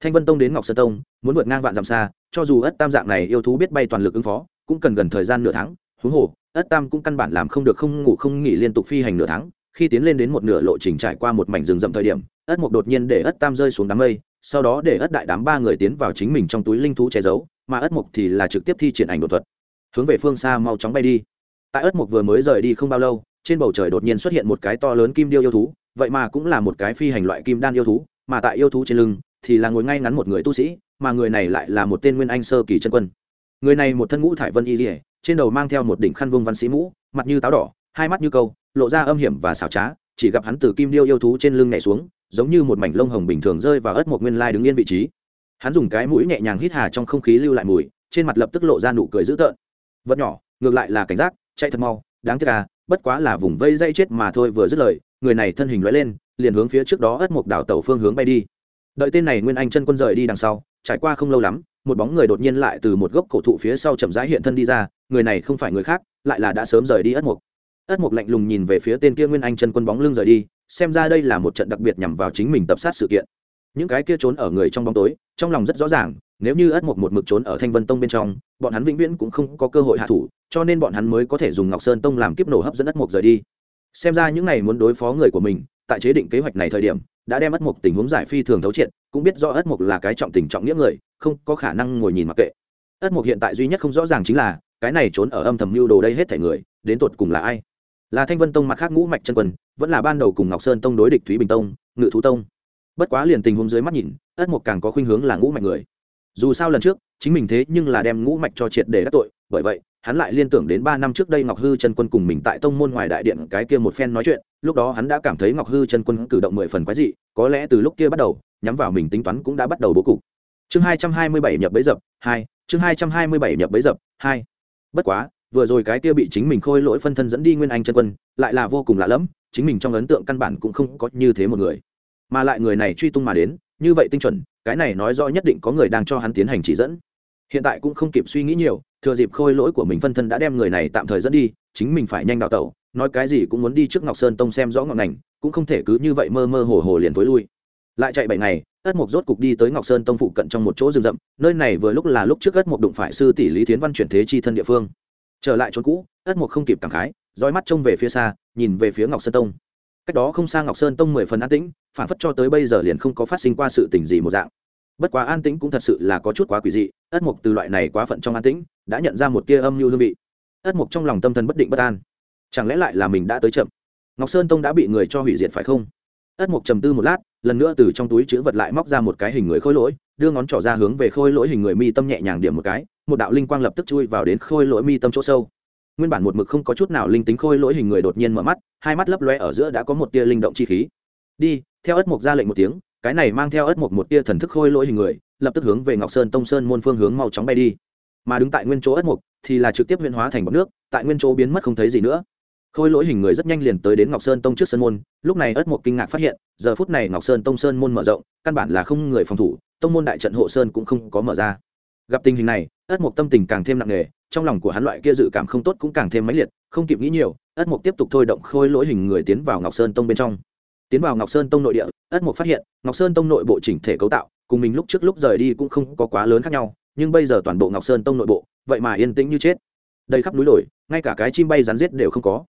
S1: Thanh vân tông đến ngọc sơn tông, muốn vượt ngang vạn dặm xa, cho dù ất tam dạng này yêu thú biết bay toàn lực ứng phó, cũng cần gần thời gian nửa tháng. Huống hồ, ất tam cũng căn bản làm không được không ngủ không nghỉ liên tục phi hành nửa tháng, khi tiến lên đến một nửa lộ trình trải qua một mảnh rừng rậm thời điểm, ất mục đột nhiên để ất tam rơi xuống đám mây, sau đó để ất đại đám ba người tiến vào chính mình trong túi linh thú che giấu, mà ất mục thì là trực tiếp thi triển ảnh đột thuật hướng về phương xa mau chóng bay đi. Tại ớt mục vừa mới rời đi không bao lâu, trên bầu trời đột nhiên xuất hiện một cái to lớn kim điêu yêu thú, vậy mà cũng là một cái phi hành loại kim đan yêu thú, mà tại yêu thú trên lưng thì là ngồi ngay ngắn một người tu sĩ, mà người này lại là một tên nguyên anh sơ kỳ chân quân. Người này một thân ngũ thải vân y dỉa trên đầu mang theo một đỉnh khăn vương văn sĩ mũ, mặt như táo đỏ, hai mắt như câu, lộ ra âm hiểm và xảo trá, chỉ gặp hắn từ kim điêu yêu thú trên lưng nhảy xuống, giống như một mảnh lông hồng bình thường rơi vào ớt một nguyên lai đứng yên vị trí. Hắn dùng cái mũi nhẹ nhàng hít hà trong không khí lưu lại mùi, trên mặt lập tức lộ ra nụ cười dữ tợn vật nhỏ, ngược lại là cảnh giác, chạy thật mau, đáng tiếc à bất quá là vùng vây dây chết mà thôi vừa dứt lời, người này thân hình lóe lên, liền hướng phía trước đó ất một đảo tàu phương hướng bay đi. Đợi tên này nguyên anh chân quân rời đi đằng sau, trải qua không lâu lắm, một bóng người đột nhiên lại từ một gốc cổ thụ phía sau chậm rãi hiện thân đi ra, người này không phải người khác, lại là đã sớm rời đi ất mục. Ất mục lạnh lùng nhìn về phía tên kia nguyên anh chân quân bóng lưng rời đi, xem ra đây là một trận đặc biệt nhằm vào chính mình tập sát sự kiện. Những cái kia trốn ở người trong bóng tối, trong lòng rất rõ ràng nếu như ất mục một mực trốn ở thanh vân tông bên trong, bọn hắn vĩnh viễn cũng không có cơ hội hạ thủ, cho nên bọn hắn mới có thể dùng ngọc sơn tông làm kiếp nổ hấp dẫn ất mục rời đi. Xem ra những này muốn đối phó người của mình, tại chế định kế hoạch này thời điểm, đã đem ất mục tình huống giải phi thường thấu triệt, cũng biết rõ ất mục là cái trọng tình trọng nghĩa người, không có khả năng ngồi nhìn mặc kệ. Ất mục hiện tại duy nhất không rõ ràng chính là, cái này trốn ở âm thầm mưu đồ đây hết thảy người, đến tột cùng là ai? Là thanh vân tông mặt khác ngũ mạch chân quân vẫn là ban đầu cùng ngọc sơn tông đối địch thúy bình tông, ngự thú tông. Bất quá liền tình huống dưới mắt nhìn, ất mục càng có khuynh hướng là ngũ mạch người dù sao lần trước, chính mình thế nhưng là đem ngũ mạch cho triệt để đắc tội, bởi vậy, hắn lại liên tưởng đến ba năm trước đây ngọc hư chân quân cùng mình tại tông môn ngoài đại điện cái kia một phen nói chuyện, lúc đó hắn đã cảm thấy ngọc hư chân quân cử động mười phần quái dị, có lẽ từ lúc kia bắt đầu, nhắm vào mình tính toán cũng đã bắt đầu bố cục. Chương hai trăm hai mươi bảy nhập bấy dập, hai, chương hai trăm hai mươi bảy nhập bấy dập, hai. Bất quá, vừa rồi cái kia bị chính mình khôi lỗi phân thân dẫn đi nguyên anh chân quân, lại là vô cùng lạ lẫm, chính mình trong ấn tượng căn bản cũng không có như thế một người. Mà lại người này truy tung mà đến, như vậy tinh chuẩn cái này nói rõ nhất định có người đang cho hắn tiến hành chỉ dẫn. Hiện tại cũng không kịp suy nghĩ nhiều, thừa dịp khôi lỗi của mình phân thân đã đem người này tạm thời dẫn đi, chính mình phải nhanh đào tẩu, nói cái gì cũng muốn đi trước ngọc sơn tông xem rõ ngọn ngành, cũng không thể cứ như vậy mơ mơ hồ hồ liền tối lui. Lại chạy bảy ngày, ất mục rốt cục đi tới ngọc sơn tông phụ cận trong một chỗ rừng rậm, nơi này vừa lúc là lúc trước ất mục đụng phải sư tỷ lý tiến văn chuyển thế chi thân địa phương. Trở lại chỗ cũ, ất mục không kịp cảm khái, dõi mắt trông về phía xa, nhìn về phía ngọc sơn tông cách đó không xa ngọc sơn tông mười phần an tĩnh, phản phất cho tới bây giờ liền không có phát sinh qua sự tình gì một dạng. Bất quá an tĩnh cũng thật sự là có chút quá quỷ dị, ất mục từ loại này quá phận trong an tĩnh, đã nhận ra một tia âm mưu hương vị. Ất mục trong lòng tâm thần bất định bất an. Chẳng lẽ lại là mình đã tới chậm? Ngọc sơn tông đã bị người cho hủy diệt phải không? Ất mục trầm tư một lát, lần nữa từ trong túi chữ vật lại móc ra một cái hình người khôi lỗi, đưa ngón trỏ ra hướng về khôi lỗi hình người mi tâm nhẹ nhàng điểm một cái, một đạo linh quang lập tức chui vào đến khôi lỗi mi tâm chỗ sâu nguyên bản một mực không có chút nào linh tính khôi lỗi hình người đột nhiên mở mắt, hai mắt lấp loe ở giữa đã có một tia linh động chi khí. Đi, theo ất mục ra lệnh một tiếng, cái này mang theo ất mục một tia thần thức khôi lỗi hình người, lập tức hướng về ngọc sơn tông sơn môn phương hướng mau chóng bay đi. Mà đứng tại nguyên chỗ ất mục thì là trực tiếp huyên hóa thành bọc nước, tại nguyên chỗ biến mất không thấy gì nữa. Khôi lỗi hình người rất nhanh liền tới đến ngọc sơn tông trước sơn môn, lúc này ất mục kinh ngạc phát hiện, giờ phút này ngọc sơn tông sơn môn mở rộng, căn bản là không người phòng thủ, tông môn đại trận hộ sơn cũng không có mở ra. Gặp tình hình này ất mục tâm tình càng thêm nặng nề, trong lòng của hắn loại kia dự cảm không tốt cũng càng thêm mãnh liệt, không kịp nghĩ nhiều, ất mục tiếp tục thôi động khôi lỗi hình người tiến vào ngọc sơn tông bên trong. Tiến vào ngọc sơn tông nội địa, ất mục phát hiện, ngọc sơn tông nội bộ chỉnh thể cấu tạo, cùng mình lúc trước lúc rời đi cũng không có quá lớn khác nhau, nhưng bây giờ toàn bộ ngọc sơn tông nội bộ, vậy mà yên tĩnh như chết. Đầy khắp núi đồi, ngay cả cái chim bay rắn giết đều không có.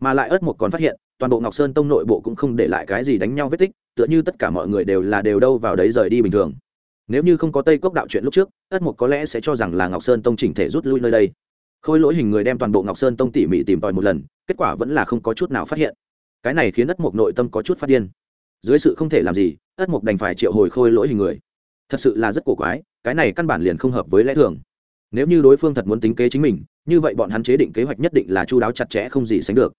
S1: Mà lại ất một còn phát hiện, toàn bộ ngọc sơn tông nội bộ cũng không để lại cái gì đánh nhau vết tích, tựa như tất cả mọi người đều là đều đâu vào đấy rời đi bình thường nếu như không có tây cốc đạo chuyện lúc trước, ất Mục có lẽ sẽ cho rằng là ngọc sơn tông chỉnh thể rút lui nơi đây. Khôi lỗi hình người đem toàn bộ ngọc sơn tông tỉ mỉ tìm tòi một lần, kết quả vẫn là không có chút nào phát hiện. Cái này khiến ất Mục nội tâm có chút phát điên. Dưới sự không thể làm gì, ất Mục đành phải triệu hồi khôi lỗi hình người. Thật sự là rất cổ quái, cái này căn bản liền không hợp với lẽ thường. Nếu như đối phương thật muốn tính kế chính mình, như vậy bọn hắn chế định kế hoạch nhất định là chu đáo chặt chẽ không gì sánh được.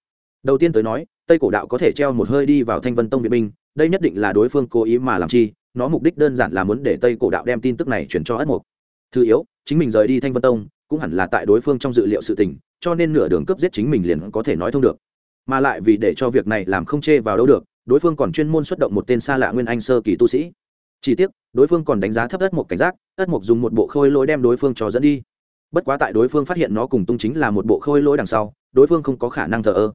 S1: Đầu tiên tới nói, tây cổ đạo có thể treo một hơi đi vào thanh vân tông viện binh, đây nhất định là đối phương cố ý mà làm chi nó mục đích đơn giản là muốn để tây cổ đạo đem tin tức này chuyển cho ất mục thứ yếu, chính mình rời đi thanh vân tông, cũng hẳn là tại đối phương trong dự liệu sự tình, cho nên nửa đường cướp giết chính mình liền có thể nói thông được. Mà lại vì để cho việc này làm không chê vào đâu được, đối phương còn chuyên môn xuất động một tên xa lạ nguyên anh sơ kỳ tu sĩ. Chỉ tiếc, đối phương còn đánh giá thấp ất mục cảnh giác, ất mục dùng một bộ khôi lỗi đem đối phương cho dẫn đi. Bất quá tại đối phương phát hiện nó cùng tung chính là một bộ khôi lỗi đằng sau, đối phương không có khả năng thờ ơ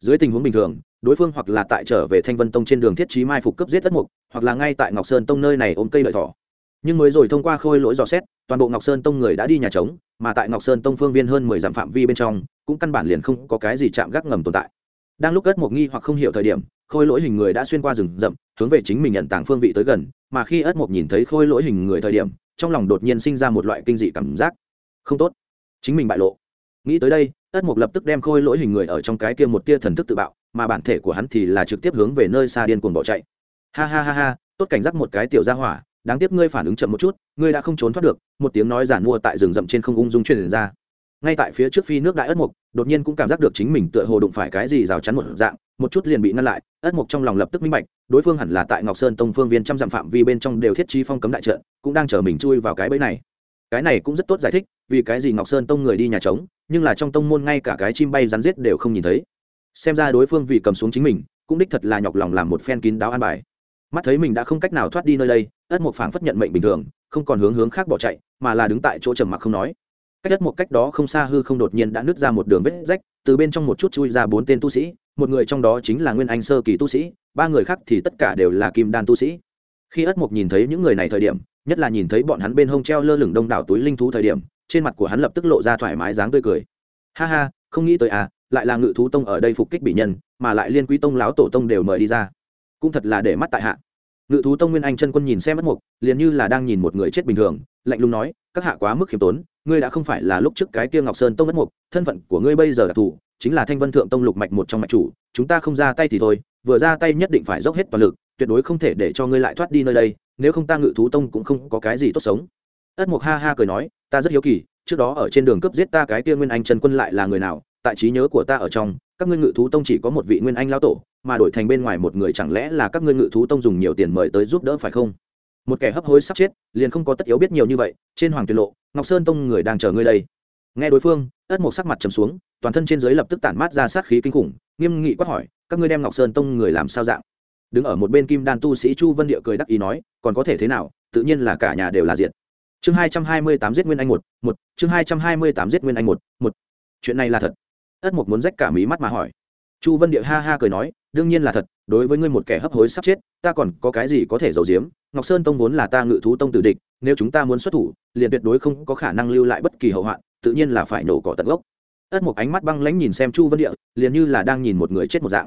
S1: dưới tình huống bình thường, đối phương hoặc là tại trở về thanh vân tông trên đường thiết trí mai phục cấp giết tất mục, hoặc là ngay tại ngọc sơn tông nơi này ôm cây lợi thỏ. Nhưng mới rồi thông qua khôi lỗi dò xét, toàn bộ ngọc sơn tông người đã đi nhà trống, mà tại ngọc sơn tông phương viên hơn mười dặm phạm vi bên trong, cũng căn bản liền không có cái gì chạm gác ngầm tồn tại. Đang lúc ất mục nghi hoặc không hiểu thời điểm, khôi lỗi hình người đã xuyên qua rừng rậm, hướng về chính mình nhận tảng phương vị tới gần, mà khi ất mục nhìn thấy khôi lỗi hình người thời điểm, trong lòng đột nhiên sinh ra một loại kinh dị cảm giác. Không tốt. Chính mình bại lộ. Nghĩ tới đây ất mục lập tức đem khôi lỗi hình người ở trong cái kia một tia thần thức tự bạo, mà bản thể của hắn thì là trực tiếp hướng về nơi xa điên cuồng bỏ chạy. Ha ha ha ha, tốt cảnh giác một cái tiểu gia hỏa, đáng tiếc ngươi phản ứng chậm một chút, ngươi đã không trốn thoát được, một tiếng nói giản mua tại rừng rậm trên không ung dung truyền ra. Ngay tại phía trước phi nước đại ất mục, đột nhiên cũng cảm giác được chính mình tựa hồ đụng phải cái gì rào chắn một dạng, một chút liền bị ngăn lại, ất mục trong lòng lập tức minh bạch, đối phương hẳn là tại ngọc sơn tông phương viên trăm dặm phạm vi bên trong đều thiết trí phong cấm đại trận, cũng đang chờ mình chui vào cái bẫy này. Cái này cũng rất tốt giải thích, vì cái gì ngọc sơn tông người đi nhà trống nhưng là trong tông môn ngay cả cái chim bay rắn rết đều không nhìn thấy. Xem ra đối phương vì cầm xuống chính mình, cũng đích thật là nhọc lòng làm một phen kín đáo an bài. Mắt thấy mình đã không cách nào thoát đi nơi đây, ất mục phảng phất nhận mệnh bình thường, không còn hướng hướng khác bỏ chạy, mà là đứng tại chỗ trầm mặc không nói. Cách ất một cách đó không xa hư không đột nhiên đã nứt ra một đường vết rách, từ bên trong một chút chui ra bốn tên tu sĩ, một người trong đó chính là nguyên anh sơ kỳ tu sĩ, ba người khác thì tất cả đều là kim đan tu sĩ. Khi ất mục nhìn thấy những người này thời điểm, nhất là nhìn thấy bọn hắn bên hông treo lơ lửng đông đảo túi linh thú thời điểm trên mặt của hắn lập tức lộ ra thoải mái dáng tươi cười. Ha ha, không nghĩ tới à lại là ngự thú tông ở đây phục kích bị nhân, mà lại liên quý tông lão tổ tông đều mời đi ra. Cũng thật là để mắt tại hạ. Ngự thú tông nguyên anh chân quân nhìn xem mất mục, liền như là đang nhìn một người chết bình thường, lạnh lùng nói, các hạ quá mức khiêm tốn, ngươi đã không phải là lúc trước cái kia ngọc sơn tông mất mục, thân phận của ngươi bây giờ đặc thù chính là thanh vân thượng tông lục mạch một trong mạch chủ, chúng ta không ra tay thì thôi, vừa ra tay nhất định phải dốc hết toàn lực, tuyệt đối không thể để cho ngươi lại thoát đi nơi đây, nếu không ta ngự thú tông cũng không có cái gì tốt sống. Ất mục ha ha cười nói ta rất hiếu kỳ, trước đó ở trên đường cướp giết ta cái kia nguyên anh trần quân lại là người nào, tại trí nhớ của ta ở trong, các ngươi ngự thú tông chỉ có một vị nguyên anh lao tổ, mà đổi thành bên ngoài một người chẳng lẽ là các ngươi ngự thú tông dùng nhiều tiền mời tới giúp đỡ phải không? Một kẻ hấp hối sắp chết, liền không có tất yếu biết nhiều như vậy, trên hoàng tuyệt lộ, ngọc sơn tông người đang chờ ngươi đây. Nghe đối phương, ất một sắc mặt trầm xuống, toàn thân trên dưới lập tức tản mát ra sát khí kinh khủng, nghiêm nghị quát hỏi, các ngươi đem ngọc sơn tông người làm sao dạng? Đứng ở một bên kim đan tu sĩ chu vân địa cười đắc ý nói, còn có thể thế nào, tự nhiên là cả nhà đều là diệt chương hai trăm hai mươi tám giết nguyên anh một một, chương hai trăm hai mươi tám giết nguyên anh một một. Chuyện này là thật? Ất mục muốn rách cả mí mắt mà hỏi. Chu vân địa ha ha cười nói, đương nhiên là thật, đối với ngươi một kẻ hấp hối sắp chết, ta còn có cái gì có thể giấu giếm? Ngọc sơn tông vốn là ta ngự thú tông tử địch, nếu chúng ta muốn xuất thủ, liền tuyệt đối không có khả năng lưu lại bất kỳ hậu hoạn, tự nhiên là phải nổ cỏ tận gốc. Ất mục ánh mắt băng lãnh nhìn xem chu vân địa, liền như là đang nhìn một người chết một dạng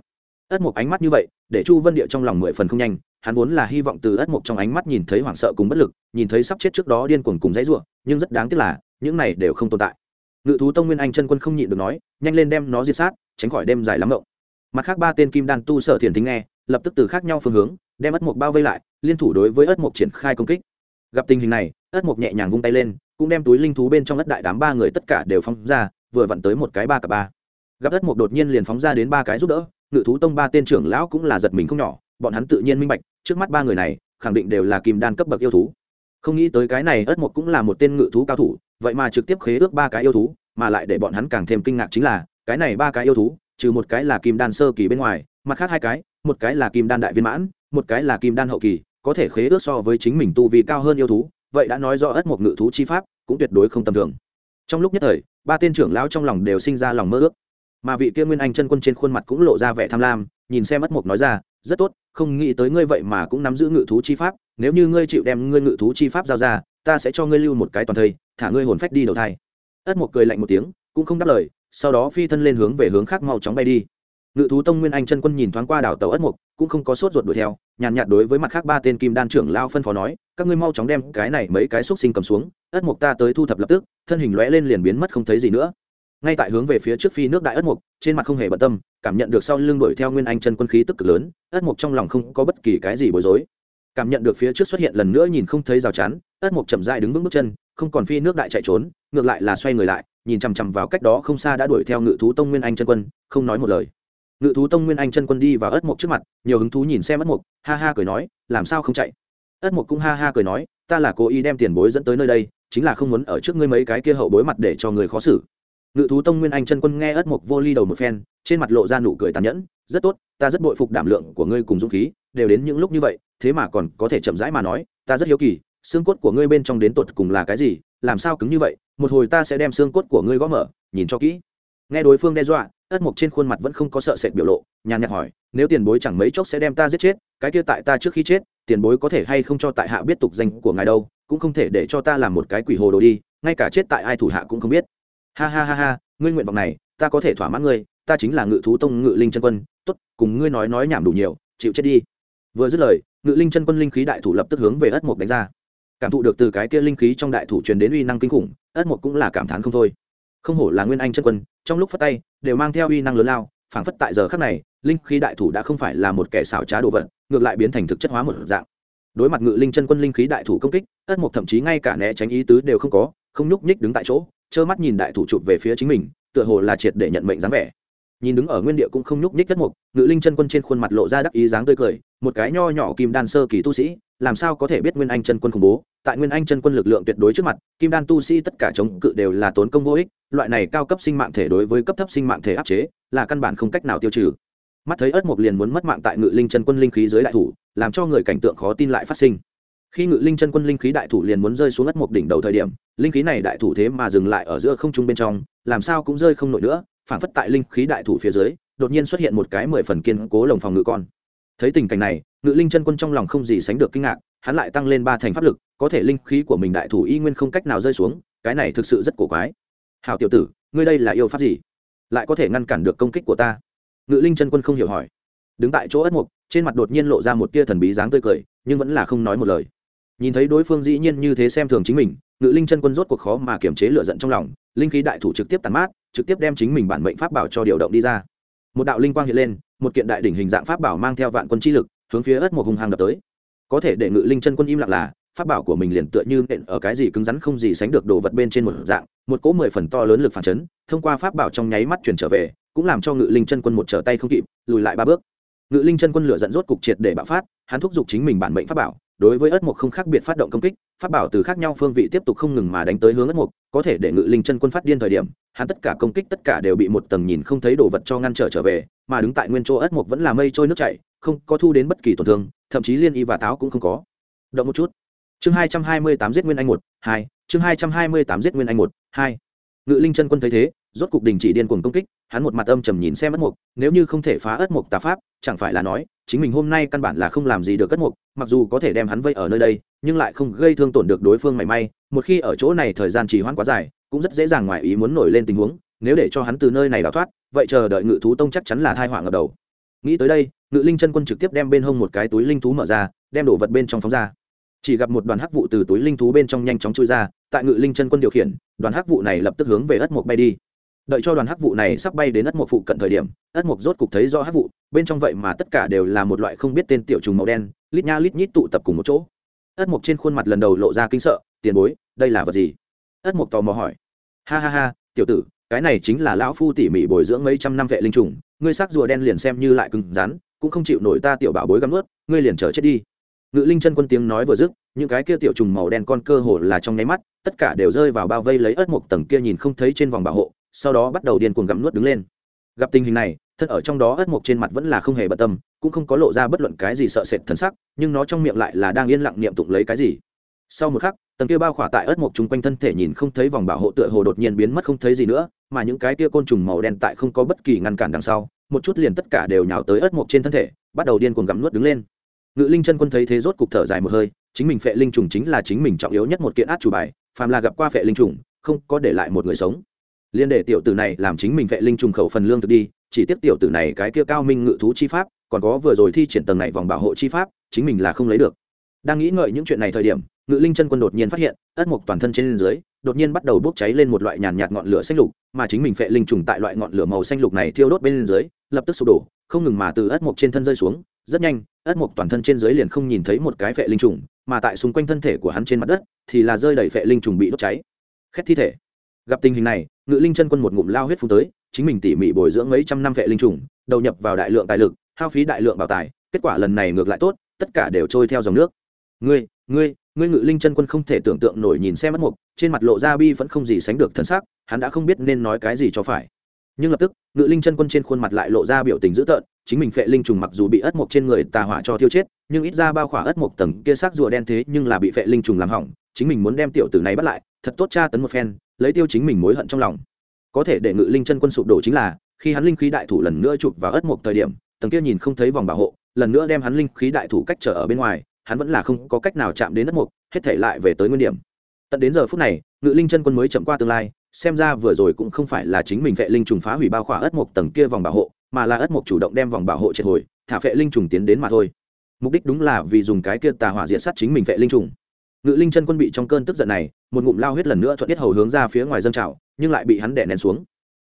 S1: ất mục ánh mắt như vậy, để chu vân địa trong lòng mười phần không nhanh. Hắn vốn là hy vọng từ ất mục trong ánh mắt nhìn thấy hoảng sợ cùng bất lực, nhìn thấy sắp chết trước đó điên cuồng cùng dãy ruộng nhưng rất đáng tiếc là, những này đều không tồn tại. Ngự thú tông nguyên anh chân quân không nhịn được nói, nhanh lên đem nó diệt sát, tránh khỏi đêm dài lắm ngộng mặt khác ba tên kim đan tu sở thiền thính nghe, lập tức từ khác nhau phương hướng, đem ất mục bao vây lại, liên thủ đối với ất mục triển khai công kích. Gặp tình hình này, ất mục nhẹ nhàng vung tay lên, cũng đem túi linh thú bên trong ất đại đám ba người tất cả đều phóng ra, vừa vặn tới một cái ba cả ba. Gặp ất mục đột nhiên liền phóng ra đến ba cái giúp đỡ ngự thú tông ba tên trưởng lão cũng là giật mình không nhỏ, bọn hắn tự nhiên minh bạch, trước mắt ba người này, khẳng định đều là kim đan cấp bậc yêu thú. Không nghĩ tới cái này ất một cũng là một tên ngự thú cao thủ, vậy mà trực tiếp khế ước ba cái yêu thú, mà lại để bọn hắn càng thêm kinh ngạc chính là, cái này ba cái yêu thú, trừ một cái là kim đan sơ kỳ bên ngoài, mặt khác hai cái, một cái là kim đan đại viên mãn, một cái là kim đan hậu kỳ, có thể khế ước so với chính mình tu vì cao hơn yêu thú, vậy đã nói rõ ất một ngự thú chi pháp cũng tuyệt đối không tầm thường. Trong lúc nhất thời, ba tên trưởng lão trong lòng đều sinh ra lòng mơ ước mà vị kia nguyên anh chân quân trên khuôn mặt cũng lộ ra vẻ tham lam, nhìn xem mất mục nói ra, rất tốt, không nghĩ tới ngươi vậy mà cũng nắm giữ ngự thú chi pháp, nếu như ngươi chịu đem ngươi ngự thú chi pháp giao ra, ta sẽ cho ngươi lưu một cái toàn thây, thả ngươi hồn phách đi đầu thai. Ất mục cười lạnh một tiếng, cũng không đáp lời, sau đó phi thân lên hướng về hướng khác mau chóng bay đi. Ngự thú tông nguyên anh chân quân nhìn thoáng qua đảo tàu ất mục cũng không có sốt ruột đuổi theo, nhàn nhạt đối với mặt khác ba tên kim đan trưởng lao phân phó nói, các ngươi mau chóng đem cái này mấy cái xúc sinh cầm xuống, ất mục ta tới thu thập lập tức, thân hình lóe lên liền biến mất không thấy gì nữa ngay tại hướng về phía trước phi nước đại ất mục, trên mặt không hề bận tâm, cảm nhận được sau lưng đuổi theo nguyên anh chân quân khí tức cực lớn, ất mục trong lòng không có bất kỳ cái gì bối rối. Cảm nhận được phía trước xuất hiện lần nữa nhìn không thấy rào chắn, ất mục chậm dại đứng vững bước chân, không còn phi nước đại chạy trốn, ngược lại là xoay người lại, nhìn chằm chằm vào cách đó không xa đã đuổi theo ngự thú tông nguyên anh chân quân, không nói một lời. Ngự thú tông nguyên anh chân quân đi vào ất mục trước mặt, nhiều hứng thú nhìn xem ất mục, ha ha cười nói, làm sao không chạy? Ất mục cũng ha ha cười nói, ta là cố ý đem tiền bối dẫn tới nơi đây, chính là không muốn ở trước ngươi mấy cái kia hậu bối mặt để cho người khó xử ngự thú tông nguyên anh chân quân nghe ất mục vô ly đầu một phen, trên mặt lộ ra nụ cười tàn nhẫn, rất tốt, ta rất bội phục đảm lượng của ngươi cùng dũng khí, đều đến những lúc như vậy, thế mà còn có thể chậm rãi mà nói, ta rất hiếu kỳ, xương cốt của ngươi bên trong đến tột cùng là cái gì, làm sao cứng như vậy, một hồi ta sẽ đem xương cốt của ngươi gõ mở, nhìn cho kỹ. Nghe đối phương đe dọa ất mục trên khuôn mặt vẫn không có sợ sệt biểu lộ, nhàn nhạt hỏi, nếu tiền bối chẳng mấy chốc sẽ đem ta giết chết, cái kia tại ta trước khi chết, tiền bối có thể hay không cho tại hạ biết tục danh của ngài đâu, cũng không thể để cho ta làm một cái quỷ hồ đồ đi, ngay cả chết tại ai thủ hạ cũng không biết ha ha ha ha, ngươi nguyện vọng này, ta có thể thỏa mãn ngươi, ta chính là ngự thú tông ngự linh chân quân, tốt, cùng ngươi nói nói nhảm đủ nhiều, chịu chết đi. Vừa dứt lời, ngự linh chân quân linh khí đại thủ lập tức hướng về ất mục đánh ra. Cảm thụ được từ cái kia linh khí trong đại thủ truyền đến uy năng kinh khủng, ất mục cũng là cảm thán không thôi. Không hổ là nguyên anh chân quân, trong lúc phát tay, đều mang theo uy năng lớn lao, phảng phất tại giờ khắc này, linh khí đại thủ đã không phải là một kẻ xảo trá đồ vật, ngược lại biến thành thực chất hóa một dạng. Đối mặt ngự linh chân quân linh khí đại thủ công kích, ất mục thậm chí ngay cả né tránh ý tứ đều không có không nhúc nhích đứng tại chỗ, trơ mắt nhìn đại thủ chụp về phía chính mình, tựa hồ là triệt để nhận mệnh dáng vẻ. Nhìn đứng ở nguyên địa cũng không nhúc nhích đất mục, ngự linh chân quân trên khuôn mặt lộ ra đắc ý dáng tươi cười, một cái nho nhỏ kim đan sơ kỳ tu sĩ, làm sao có thể biết nguyên anh chân quân khủng bố? Tại nguyên anh chân quân lực lượng tuyệt đối trước mặt, kim đan tu sĩ tất cả chống cự đều là tốn công vô ích, loại này cao cấp sinh mạng thể đối với cấp thấp sinh mạng thể áp chế, là căn bản không cách nào tiêu trừ. Mắt thấy ớt mục liền muốn mất mạng tại ngự linh chân quân linh khí dưới đại thủ, làm cho người cảnh tượng khó tin lại phát sinh khi ngự linh chân quân linh khí đại thủ liền muốn rơi xuống ất một đỉnh đầu thời điểm, linh khí này đại thủ thế mà dừng lại ở giữa không trung bên trong, làm sao cũng rơi không nổi nữa phản phất tại linh khí đại thủ phía dưới, đột nhiên xuất hiện một cái mười phần kiên cố lồng phòng ngự con. Thấy tình cảnh này, ngự linh chân quân trong lòng không gì sánh được kinh ngạc, hắn lại tăng lên ba thành pháp lực, có thể linh khí của mình đại thủ y nguyên không cách nào rơi xuống, cái này thực sự rất cổ quái. Hào tiểu tử, ngươi đây là yêu pháp gì? Lại có thể ngăn cản được công kích của ta? Ngự linh chân quân không hiểu hỏi. Đứng tại chỗ ất mục, trên mặt đột nhiên lộ ra một tia thần bí dáng tươi cười, nhưng vẫn là không nói một lời nhìn thấy đối phương dĩ nhiên như thế xem thường chính mình, ngự linh chân quân rốt cuộc khó mà kiềm chế lựa giận trong lòng, linh khí đại thủ trực tiếp tàn mát, trực tiếp đem chính mình bản mệnh pháp bảo cho điều động đi ra. Một đạo linh quang hiện lên, một kiện đại đỉnh hình dạng pháp bảo mang theo vạn quân chi lực, hướng phía ớt một hung hăng đập tới. Có thể để ngự linh chân quân im lặng là, pháp bảo của mình liền tựa như nện ở cái gì cứng rắn không gì sánh được đồ vật bên trên một dạng, một cỗ mười phần to lớn lực phản chấn, thông qua pháp bảo trong nháy mắt chuyển trở về, cũng làm cho ngự linh chân quân một trở tay không kịp, lùi lại ba bước. Ngự linh chân quân lửa dẫn rốt cục triệt để bạo phát, hắn thúc giục chính mình bản mệnh pháp bảo đối với ất mục không khác biệt phát động công kích, pháp bảo từ khác nhau phương vị tiếp tục không ngừng mà đánh tới hướng ất mục có thể để ngự linh chân quân phát điên thời điểm, hắn tất cả công kích tất cả đều bị một tầng nhìn không thấy đồ vật cho ngăn trở trở về, mà đứng tại nguyên chỗ ất mục vẫn là mây trôi nước chảy, không có thu đến bất kỳ tổn thương, thậm chí liên y và táo cũng không có. Động một chút. Chương hai trăm hai mươi tám giết nguyên anh một, hai, chương hai trăm hai mươi tám giết nguyên anh một, hai. Ngự linh chân quân thấy thế rốt cục đình chỉ điên cuồng công kích, hắn một mặt âm trầm nhìn xem ất mục nếu như không thể phá ất mục tà pháp, chẳng phải là nói, chính mình hôm nay căn bản là không làm gì được ất mục mặc dù có thể đem hắn vây ở nơi đây, nhưng lại không gây thương tổn được đối phương mảy may, một khi ở chỗ này thời gian trì hoãn quá dài, cũng rất dễ dàng ngoài ý muốn nổi lên tình huống, nếu để cho hắn từ nơi này đào thoát, vậy chờ đợi ngự thú tông chắc chắn là thai họa ngập đầu. Nghĩ tới đây, ngự linh chân quân trực tiếp đem bên hông một cái túi linh thú mở ra, đem đổ vật bên trong phóng ra. Chỉ gặp một đoàn hắc vụ từ túi linh thú bên trong nhanh chóng chui ra, tại ngự linh chân quân điều khiển, đoàn hắc vụ này lập tức hướng về ất mục bay đi đợi cho đoàn hắc vụ này sắp bay đến ất mục phụ cận thời điểm, ất mục rốt cục thấy do hắc vụ, bên trong vậy mà tất cả đều là một loại không biết tên tiểu trùng màu đen, lít nha lít nhít tụ tập cùng một chỗ. ất mục trên khuôn mặt lần đầu lộ ra kinh sợ, tiền bối, đây là vật gì? ất mục tò mò hỏi. Ha ha ha, tiểu tử, cái này chính là lão phu tỉ mỉ bồi dưỡng mấy trăm năm vệ linh trùng, ngươi sắc rùa đen liền xem như lại cứng rắn, cũng không chịu nổi ta tiểu bảo bối gắm ướt ngươi liền chờ chết đi. Ngự linh chân quân tiếng nói vừa dứt, những cái kia tiểu trùng màu đen con cơ hồ là trong nháy mắt, tất cả đều rơi vào bao vây lấy ớt một tầng kia nhìn không thấy trên vòng bảo hộ sau đó bắt đầu điên cuồng gặm nuốt đứng lên. Gặp tình hình này, thân ở trong đó ất mộc trên mặt vẫn là không hề bận tâm, cũng không có lộ ra bất luận cái gì sợ sệt thần sắc, nhưng nó trong miệng lại là đang yên lặng niệm tụng lấy cái gì. Sau một khắc, tầng kia bao khỏa tại ớt mộc chung quanh thân thể nhìn không thấy vòng bảo hộ tựa hồ đột nhiên biến mất không thấy gì nữa, mà những cái kia côn trùng màu đen tại không có bất kỳ ngăn cản đằng sau, một chút liền tất cả đều nhào tới ớt mộc trên thân thể, bắt đầu điên cuồng gặm nuốt đứng lên. Ngự linh chân quân thấy thế rốt cục thở dài một hơi, chính mình phệ linh trùng chính là chính mình trọng yếu nhất một kiện át chủ bài, phàm là gặp qua phệ linh trùng, không có để lại một người sống liên để tiểu tử này làm chính mình vệ linh trùng khẩu phần lương thực đi, chỉ tiếp tiểu tử này cái kia cao minh ngự thú chi pháp, còn có vừa rồi thi triển tầng này vòng bảo hộ chi pháp, chính mình là không lấy được. Đang nghĩ ngợi những chuyện này thời điểm, ngự linh chân quân đột nhiên phát hiện, ất mục toàn thân trên dưới, đột nhiên bắt đầu bốc cháy lên một loại nhàn nhạt ngọn lửa xanh lục, mà chính mình phệ linh trùng tại loại ngọn lửa màu xanh lục này thiêu đốt bên dưới, lập tức sụp đổ, không ngừng mà từ ất mục trên thân rơi xuống, rất nhanh, ất mục toàn thân trên dưới liền không nhìn thấy một cái phệ linh trùng, mà tại xung quanh thân thể của hắn trên mặt đất, thì là rơi đầy phệ linh trùng bị đốt cháy. Khét thi thể. Gặp tình hình này ngự linh chân quân một ngụm lao huyết phun tới, chính mình tỉ mỉ bồi dưỡng mấy trăm năm vệ linh trùng, đầu nhập vào đại lượng tài lực, hao phí đại lượng bảo tài, kết quả lần này ngược lại tốt, tất cả đều trôi theo dòng nước. Ngươi ngươi ngươi ngự linh chân quân không thể tưởng tượng nổi nhìn xem mất mục, trên mặt lộ ra bi vẫn không gì sánh được thân xác hắn đã không biết nên nói cái gì cho phải. Nhưng lập tức, ngự linh chân quân trên khuôn mặt lại lộ ra biểu tình dữ tợn, chính mình phệ linh trùng mặc dù bị ất mộc trên người tà hỏa cho tiêu chết, nhưng ít ra bao khỏa ất mộc tầng kia xác rùa đen thế nhưng là bị phệ linh trùng làm hỏng, chính mình muốn đem tiểu tử này bắt lại, thật tốt tra tấn một phen lấy tiêu chính mình mối hận trong lòng. Có thể để ngự linh chân quân sụp đổ chính là, khi hắn linh khí đại thủ lần nữa chụp vào ất mộc thời điểm, tầng kia nhìn không thấy vòng bảo hộ, lần nữa đem hắn linh khí đại thủ cách trở ở bên ngoài, hắn vẫn là không có cách nào chạm đến ất mục, hết thể lại về tới nguyên điểm. Tận đến giờ phút này, ngự linh chân quân mới chậm qua tương lai, xem ra vừa rồi cũng không phải là chính mình vệ linh trùng phá hủy bao khỏa ất mục tầng kia vòng bảo hộ, mà là ất mục chủ động đem vòng bảo hộ triệt hồi, thả vệ linh trùng tiến đến mà thôi. Mục đích đúng là vì dùng cái kia tà hỏa diệt sát chính mình vệ linh trùng ngự linh chân quân bị trong cơn tức giận này, một ngụm lao huyết lần nữa thuận tiết hầu hướng ra phía ngoài dân trào, nhưng lại bị hắn đẻ nén xuống.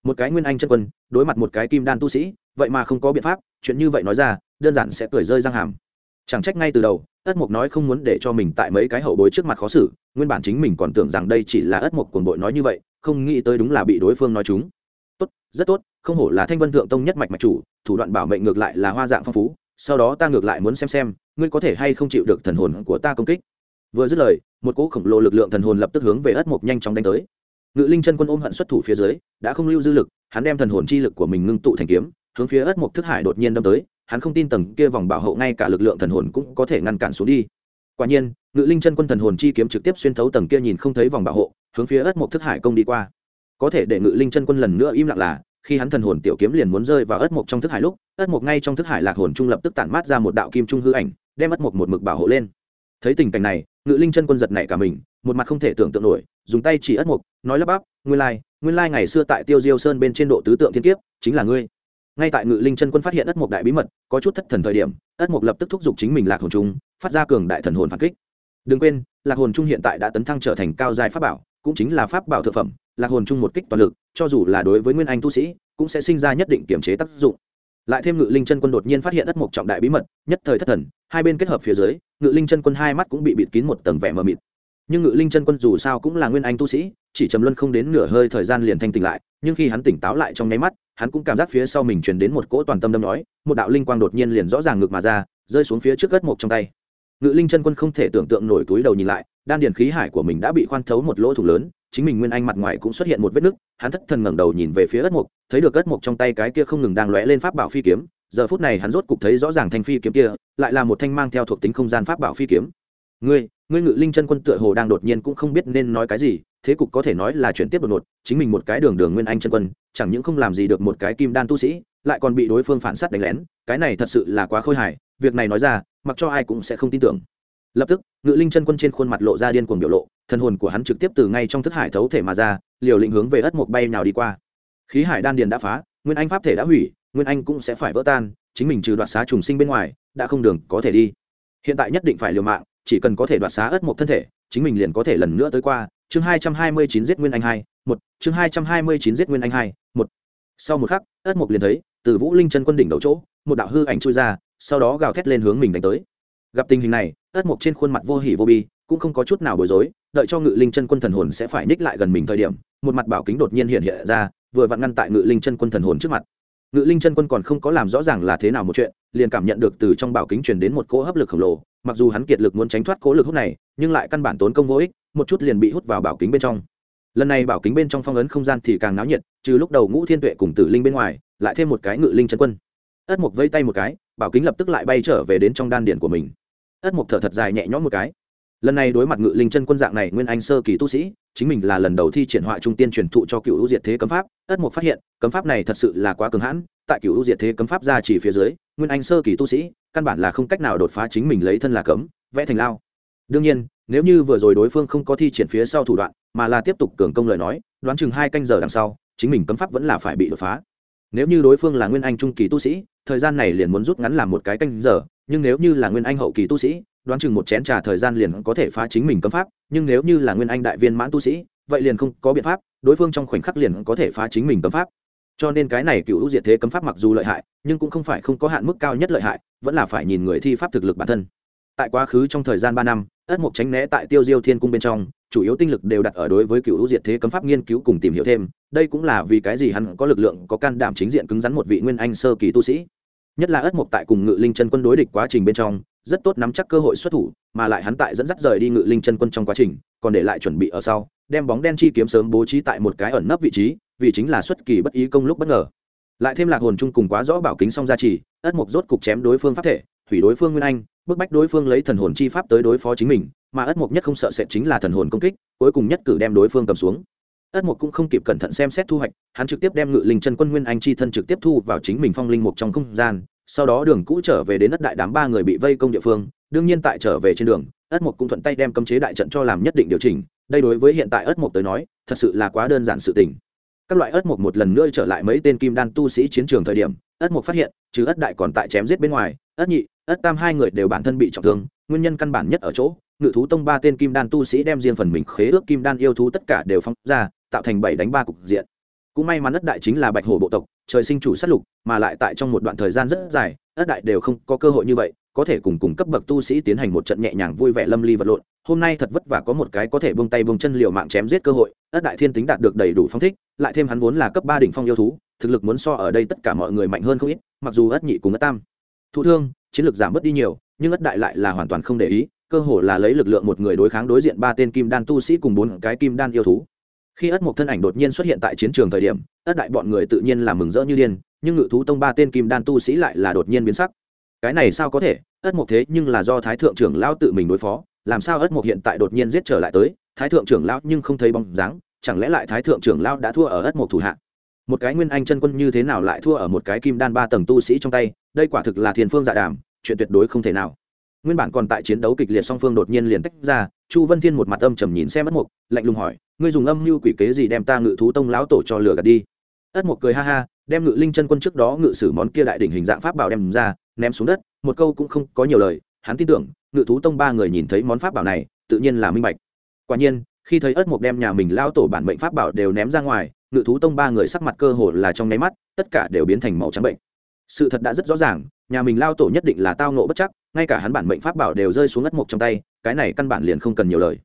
S1: Một cái nguyên anh chân quân, đối mặt một cái kim đan tu sĩ, vậy mà không có biện pháp, chuyện như vậy nói ra, đơn giản sẽ cười rơi răng hàm. Chẳng trách ngay từ đầu, ất mục nói không muốn để cho mình tại mấy cái hậu bối trước mặt khó xử, nguyên bản chính mình còn tưởng rằng đây chỉ là ất mục cuồng bội nói như vậy, không nghĩ tới đúng là bị đối phương nói chúng. Tốt, rất tốt, không hổ là thanh vân thượng tông nhất mạch mạch chủ, thủ đoạn bảo mệnh ngược lại là hoa dạng phong phú, sau đó ta ngược lại muốn xem xem, ngươi có thể hay không chịu được thần hồn của ta công kích vừa dứt lời, một cỗ khổng lồ lực lượng thần hồn lập tức hướng về ất mục nhanh chóng đánh tới. Ngự linh chân quân ôm hận xuất thủ phía dưới, đã không lưu dư lực, hắn đem thần hồn chi lực của mình ngưng tụ thành kiếm, hướng phía ất mục thức hải đột nhiên đâm tới, hắn không tin tầng kia vòng bảo hộ ngay cả lực lượng thần hồn cũng có thể ngăn cản xuống đi. Quả nhiên, ngự linh chân quân thần hồn chi kiếm trực tiếp xuyên thấu tầng kia nhìn không thấy vòng bảo hộ, hướng phía ất mộc thức hải công đi qua. Có thể để ngự linh chân quân lần nữa im lặng là, khi hắn thần hồn tiểu kiếm liền muốn rơi vào ất mộc trong thức hải lúc, ất mộc ngay trong thức hải lạc hồn trung lập tức tản mát ra một đạo kim trung hư ảnh, đem ất mộc một mực bảo hộ lên. Thấy tình cảnh này ngự linh chân quân giật nảy cả mình một mặt không thể tưởng tượng nổi dùng tay chỉ ất mục, nói lắp bắp nguyên lai nguyên lai ngày xưa tại tiêu diêu sơn bên trên độ tứ tượng thiên kiếp chính là ngươi. Ngay tại ngự linh chân quân phát hiện ất mục đại bí mật có chút thất thần thời điểm ất mục lập tức thúc giục chính mình lạc hồn trung phát ra cường đại thần hồn phản kích. Đừng quên lạc hồn trung hiện tại đã tấn thăng trở thành cao giai pháp bảo cũng chính là pháp bảo thực phẩm lạc hồn trung một kích toàn lực cho dù là đối với nguyên anh tu sĩ cũng sẽ sinh ra nhất định kiểm chế tác dụng. Lại thêm ngự linh chân quân đột nhiên phát hiện ất mộc trọng đại bí mật nhất thời thất thần hai bên kết hợp phía dưới ngự linh chân quân hai mắt cũng bị bịt kín một tầng vẻ mờ mịt. Nhưng ngự linh chân quân dù sao cũng là nguyên anh tu sĩ, chỉ trầm luân không đến nửa hơi thời gian liền thanh tỉnh lại, nhưng khi hắn tỉnh táo lại trong nháy mắt, hắn cũng cảm giác phía sau mình truyền đến một cỗ toàn tâm đâm nói, một đạo linh quang đột nhiên liền rõ ràng ngực mà ra, rơi xuống phía trước gất mộc trong tay. Ngự linh chân quân không thể tưởng tượng nổi túi đầu nhìn lại, đan điền khí hải của mình đã bị khoan thấu một lỗ thủ lớn, chính mình nguyên anh mặt ngoài cũng xuất hiện một vết nứt, hắn thất thần ngẩng đầu nhìn về phía ất mộc, thấy được ất mộc trong tay cái kia không ngừng đang lóe lên pháp bảo phi kiếm giờ phút này hắn rốt cục thấy rõ ràng thanh phi kiếm kia, lại là một thanh mang theo thuộc tính không gian pháp bảo phi kiếm. Ngươi ngươi ngự linh chân quân tựa hồ đang đột nhiên cũng không biết nên nói cái gì, thế cục có thể nói là chuyển tiếp đột ngột, chính mình một cái đường đường nguyên anh chân quân, chẳng những không làm gì được một cái kim đan tu sĩ, lại còn bị đối phương phản sát đánh lén, cái này thật sự là quá khôi hài, việc này nói ra, mặc cho ai cũng sẽ không tin tưởng. Lập tức, ngự linh chân quân trên khuôn mặt lộ ra điên cuồng biểu lộ, thân hồn của hắn trực tiếp từ ngay trong thức hải thấu thể mà ra, liều lĩnh hướng về ất mộc bay nào đi qua. Khí hải đan điền đã phá, nguyên anh pháp thể đã hủy nguyên anh cũng sẽ phải vỡ tan, chính mình trừ đoạt xá trùng sinh bên ngoài, đã không đường có thể đi. Hiện tại nhất định phải liều mạng, chỉ cần có thể đoạt xá ớt một thân thể, chính mình liền có thể lần nữa tới qua. Chương hai trăm hai mươi chín giết nguyên anh hai, một. Chương hai trăm hai mươi chín giết nguyên anh hai, một. Sau một khắc, ớt một liền thấy, từ vũ linh chân quân đỉnh đầu chỗ, một đạo hư ảnh trôi ra, sau đó gào thét lên hướng mình đánh tới. Gặp tình hình này, ớt một trên khuôn mặt vô hỉ vô bi, cũng không có chút nào bối rối, đợi cho ngự linh chân quân thần hồn sẽ phải ních lại gần mình thời điểm, một mặt bảo kính đột nhiên hiện hiện ra, vừa vặn ngăn tại ngự linh chân quân thần hồn trước mặt ngự linh chân quân còn không có làm rõ ràng là thế nào một chuyện, liền cảm nhận được từ trong bảo kính truyền đến một cỗ hấp lực khổng lồ, mặc dù hắn kiệt lực muốn tránh thoát cỗ lực hút này, nhưng lại căn bản tốn công vô ích, một chút liền bị hút vào bảo kính bên trong. Lần này bảo kính bên trong phong ấn không gian thì càng náo nhiệt, trừ lúc đầu ngũ thiên tuệ cùng tử linh bên ngoài, lại thêm một cái ngự linh chân quân. Ất mục vây tay một cái, bảo kính lập tức lại bay trở về đến trong đan điển của mình. Ất mục thở thật dài nhẹ nhõm một cái. Lần này đối mặt ngự linh chân quân dạng này nguyên anh sơ kỳ tu sĩ chính mình là lần đầu thi triển họa trung tiên truyền thụ cho cựu hữu diệt thế cấm pháp, ất mục phát hiện, cấm pháp này thật sự là quá cường hãn, tại cựu hữu diệt thế cấm pháp ra chỉ phía dưới, nguyên anh sơ kỳ tu sĩ, căn bản là không cách nào đột phá chính mình lấy thân là cấm, vẽ thành lao. Đương nhiên, nếu như vừa rồi đối phương không có thi triển phía sau thủ đoạn, mà là tiếp tục cường công lời nói, đoán chừng hai canh giờ đằng sau, chính mình cấm pháp vẫn là phải bị đột phá. Nếu như đối phương là nguyên anh trung kỳ tu sĩ, thời gian này liền muốn rút ngắn làm một cái canh giờ, nhưng nếu như là nguyên anh hậu kỳ tu sĩ, đoán chừng một chén trà thời gian liền có thể phá chính mình cấm pháp nhưng nếu như là nguyên anh đại viên mãn tu sĩ, vậy liền không có biện pháp, đối phương trong khoảnh khắc liền có thể phá chính mình cấm pháp. Cho nên cái này cựu diệt thế cấm pháp mặc dù lợi hại, nhưng cũng không phải không có hạn mức cao nhất lợi hại, vẫn là phải nhìn người thi pháp thực lực bản thân. Tại quá khứ trong thời gian ba năm, ất mộc tránh né tại tiêu diêu thiên cung bên trong, chủ yếu tinh lực đều đặt ở đối với cựu diệt thế cấm pháp nghiên cứu cùng tìm hiểu thêm, đây cũng là vì cái gì hắn có lực lượng, có can đảm chính diện cứng rắn một vị nguyên anh sơ kỳ tu sĩ. Nhất là ất mộc tại cùng ngự linh chân quân đối địch quá trình bên trong rất tốt nắm chắc cơ hội xuất thủ, mà lại hắn tại dẫn dắt rời đi ngự linh chân quân trong quá trình, còn để lại chuẩn bị ở sau, đem bóng đen chi kiếm sớm bố trí tại một cái ẩn nấp vị trí, vì chính là xuất kỳ bất ý công lúc bất ngờ. Lại thêm lạc hồn chung cùng quá rõ bảo kính song gia trì, ất mục rốt cục chém đối phương pháp thể hủy đối phương nguyên anh, bức bách đối phương lấy thần hồn chi pháp tới đối phó chính mình, mà ất mục nhất không sợ sệt chính là thần hồn công kích, cuối cùng nhất cử đem đối phương cầm xuống. Ất mục cũng không kịp cẩn thận xem xét thu hoạch, hắn trực tiếp đem ngự linh chân quân nguyên anh chi thân trực tiếp thu vào chính mình phong linh mục trong không gian sau đó đường cũ trở về đến đất đại đám ba người bị vây công địa phương, đương nhiên tại trở về trên đường, ất mộc cũng thuận tay đem cấm chế đại trận cho làm nhất định điều chỉnh, đây đối với hiện tại ất mộc tới nói, thật sự là quá đơn giản sự tình. Các loại ất mộc một lần nữa trở lại mấy tên kim đan tu sĩ chiến trường thời điểm, ất mộc phát hiện chứ ất đại còn tại chém giết bên ngoài, ất nhị, ất tam hai người đều bản thân bị trọng thương, nguyên nhân căn bản nhất ở chỗ, ngự thú tông ba tên kim đan tu sĩ đem riêng phần mình khế ước kim đan yêu thú tất cả đều phong ra, tạo thành bảy đánh ba cục diện cũng may mắn ất đại chính là bạch hổ bộ tộc, trời sinh chủ sát lục, mà lại tại trong một đoạn thời gian rất dài, ất đại đều không có cơ hội như vậy, có thể cùng cùng cấp bậc tu sĩ tiến hành một trận nhẹ nhàng vui vẻ lâm ly vật lộn. Hôm nay thật vất vả có một cái có thể bông tay bông chân liều mạng chém giết cơ hội, ất đại thiên tính đạt được đầy đủ phong thích, lại thêm hắn vốn là cấp ba đỉnh phong yêu thú, thực lực muốn so ở đây tất cả mọi người mạnh hơn không ít, mặc dù ất nhị cùng ất tam. Thụ thương, chiến lược giảm bớt đi nhiều, nhưng ất đại lại là hoàn toàn không để ý, cơ hồ là lấy lực lượng một người đối kháng đối diện ba tên kim đan tu sĩ cùng bốn cái kim đan yêu thú khi ất mộc thân ảnh đột nhiên xuất hiện tại chiến trường thời điểm, ất đại bọn người tự nhiên là mừng rỡ như điên, nhưng ngự thú tông ba tên kim đan tu sĩ lại là đột nhiên biến sắc. Cái này sao có thể? Ất mộc thế nhưng là do thái thượng trưởng lão tự mình đối phó, làm sao ất mộc hiện tại đột nhiên giết trở lại tới? Thái thượng trưởng lão nhưng không thấy bóng dáng, chẳng lẽ lại thái thượng trưởng lão đã thua ở ất mộc thủ hạ? Một cái nguyên anh chân quân như thế nào lại thua ở một cái kim đan ba tầng tu sĩ trong tay? Đây quả thực là thiền phương dạ đàm, chuyện tuyệt đối không thể nào nguyên bản còn tại chiến đấu kịch liệt song phương đột nhiên liền tách ra, chu vân thiên một mặt âm trầm nhìn xem ất mục, lạnh lùng hỏi, ngươi dùng âm mưu quỷ kế gì đem ta ngự thú tông lão tổ cho lửa gạt đi? Ất mục cười ha ha, đem ngự linh chân quân trước đó ngự sử món kia đại đỉnh hình dạng pháp bảo đem ra, ném xuống đất, một câu cũng không có nhiều lời, hắn tin tưởng, ngự thú tông ba người nhìn thấy món pháp bảo này, tự nhiên là minh bạch. Quả nhiên, khi thấy ất mục đem nhà mình lao tổ bản mệnh pháp bảo đều ném ra ngoài, ngự thú tông ba người sắc mặt cơ hồ là trong nháy mắt, tất cả đều biến thành màu trắng bệnh. Sự thật đã rất rõ ràng, nhà mình lao tổ nhất định là tao nộ bất chắc ngay cả hắn bản mệnh pháp bảo đều rơi xuống ất mục trong tay, cái này căn bản liền không cần nhiều lời.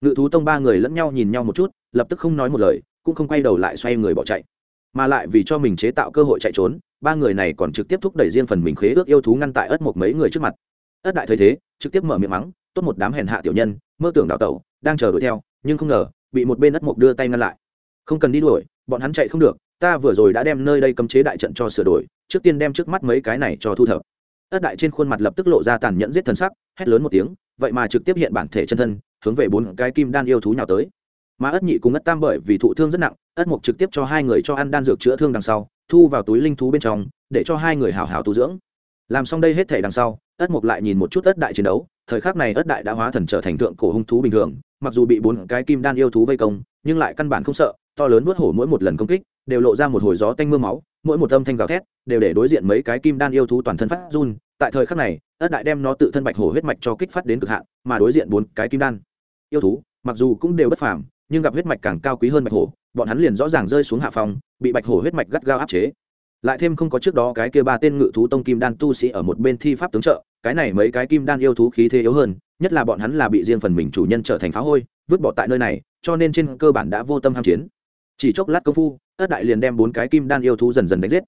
S1: Ngự thú tông ba người lẫn nhau nhìn nhau một chút, lập tức không nói một lời, cũng không quay đầu lại xoay người bỏ chạy. Mà lại vì cho mình chế tạo cơ hội chạy trốn, ba người này còn trực tiếp thúc đẩy riêng phần mình khế ước yêu thú ngăn tại ất một mấy người trước mặt. Ất đại thấy thế, trực tiếp mở miệng mắng, tốt một đám hèn hạ tiểu nhân, mơ tưởng đào tẩu, đang chờ đuổi theo, nhưng không ngờ, bị một bên ất mục đưa tay ngăn lại. Không cần đi đuổi, bọn hắn chạy không được, ta vừa rồi đã đem nơi đây cấm chế đại trận cho sửa đổi, trước tiên đem trước mắt mấy cái này cho thu thập ất đại trên khuôn mặt lập tức lộ ra tàn nhẫn giết thần sắc, hét lớn một tiếng, vậy mà trực tiếp hiện bản thể chân thân, hướng về bốn cái kim đan yêu thú nhào tới. Mà ất nhị cùng ất tam bởi vì thụ thương rất nặng, ất mục trực tiếp cho hai người cho ăn đan dược chữa thương đằng sau, thu vào túi linh thú bên trong, để cho hai người hào hào tu dưỡng. Làm xong đây hết thể đằng sau, ất mục lại nhìn một chút ất đại chiến đấu, thời khắc này ất đại đã hóa thần trở thành thượng cổ hung thú bình thường, mặc dù bị bốn cái kim đan yêu thú vây công, nhưng lại căn bản không sợ, to lớn vớt hổ mỗi một lần công kích, đều lộ ra một hồi gió tanh mưa máu mỗi một âm thanh gào thét đều để đối diện mấy cái kim đan yêu thú toàn thân phát run. Tại thời khắc này, ất đại đem nó tự thân bạch hổ huyết mạch cho kích phát đến cực hạn, mà đối diện bốn cái kim đan yêu thú, mặc dù cũng đều bất phàm, nhưng gặp huyết mạch càng cao quý hơn bạch hổ, bọn hắn liền rõ ràng rơi xuống hạ phòng bị bạch hổ huyết mạch gắt gao áp chế. Lại thêm không có trước đó cái kia ba tên ngự thú tông kim đan tu sĩ ở một bên thi pháp tướng trợ, cái này mấy cái kim đan yêu thú khí thế yếu hơn, nhất là bọn hắn là bị riêng phần mình chủ nhân trở thành phá hôi, vứt bỏ tại nơi này, cho nên trên cơ bản đã vô tâm ham chiến chỉ chốc lát công phu ất đại liền đem bốn cái kim đan yêu thú dần dần đánh giết.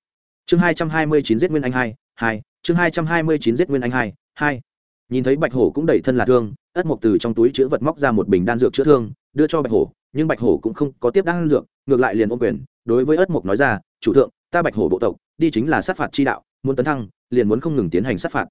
S1: Chương hai trăm hai mươi chín giết nguyên anh hai hai, chương hai trăm hai mươi chín giết nguyên anh hai hai. Nhìn thấy bạch hổ cũng đầy thân là thương ất mộc từ trong túi chữ vật móc ra một bình đan dược chữa thương, đưa cho bạch hổ, nhưng bạch hổ cũng không có tiếp đan dược, ngược lại liền ôm quyền, đối với ất mộc nói ra, chủ thượng, ta bạch hổ bộ tộc, đi chính là sát phạt chi đạo, muốn tấn thăng, liền muốn không ngừng tiến hành sát phạt.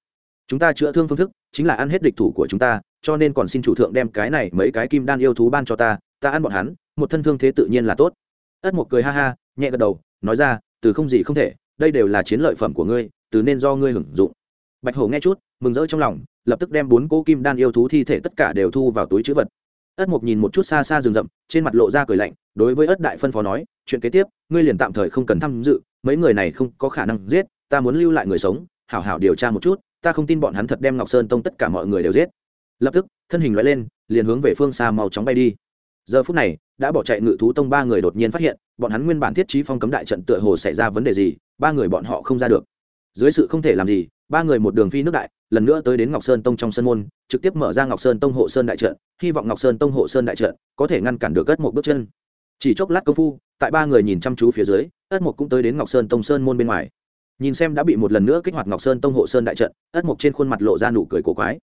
S1: Chúng ta chữa thương phương thức, chính là ăn hết địch thủ của chúng ta, cho nên còn xin chủ thượng đem cái này mấy cái kim đan yêu thú ban cho ta ta ăn bọn hắn, một thân thương thế tự nhiên là tốt ất mục cười ha ha, nhẹ gật đầu, nói ra, từ không gì không thể, đây đều là chiến lợi phẩm của ngươi, từ nên do ngươi hưởng dụng. Bạch hổ nghe chút, mừng rỡ trong lòng, lập tức đem bốn cỗ kim đan yêu thú thi thể tất cả đều thu vào túi chữ vật. Ất mục nhìn một chút xa xa rừng rậm, trên mặt lộ ra cười lạnh, đối với ất đại phân phó nói, chuyện kế tiếp, ngươi liền tạm thời không cần tham dự, mấy người này không có khả năng giết, ta muốn lưu lại người sống, hảo hảo điều tra một chút, ta không tin bọn hắn thật đem ngọc sơn tông tất cả mọi người đều giết. Lập tức, thân hình loại lên, liền hướng về phương xa màu chóng bay đi giờ phút này, đã bỏ chạy ngự thú tông ba người đột nhiên phát hiện, bọn hắn nguyên bản thiết trí phong cấm đại trận tựa hồ xảy ra vấn đề gì, ba người bọn họ không ra được. Dưới sự không thể làm gì, ba người một đường phi nước đại, lần nữa tới đến ngọc sơn tông trong sân môn, trực tiếp mở ra ngọc sơn tông hộ sơn đại trận, hy vọng ngọc sơn tông hộ sơn đại trận có thể ngăn cản được ất một bước chân. Chỉ chốc lát công phu, tại ba người nhìn chăm chú phía dưới, ất một cũng tới đến ngọc sơn tông sơn môn bên ngoài. Nhìn xem đã bị một lần nữa kích hoạt ngọc sơn tông hộ sơn đại trận, ất mục trên khuôn mặt lộ ra nụ cười cổ quái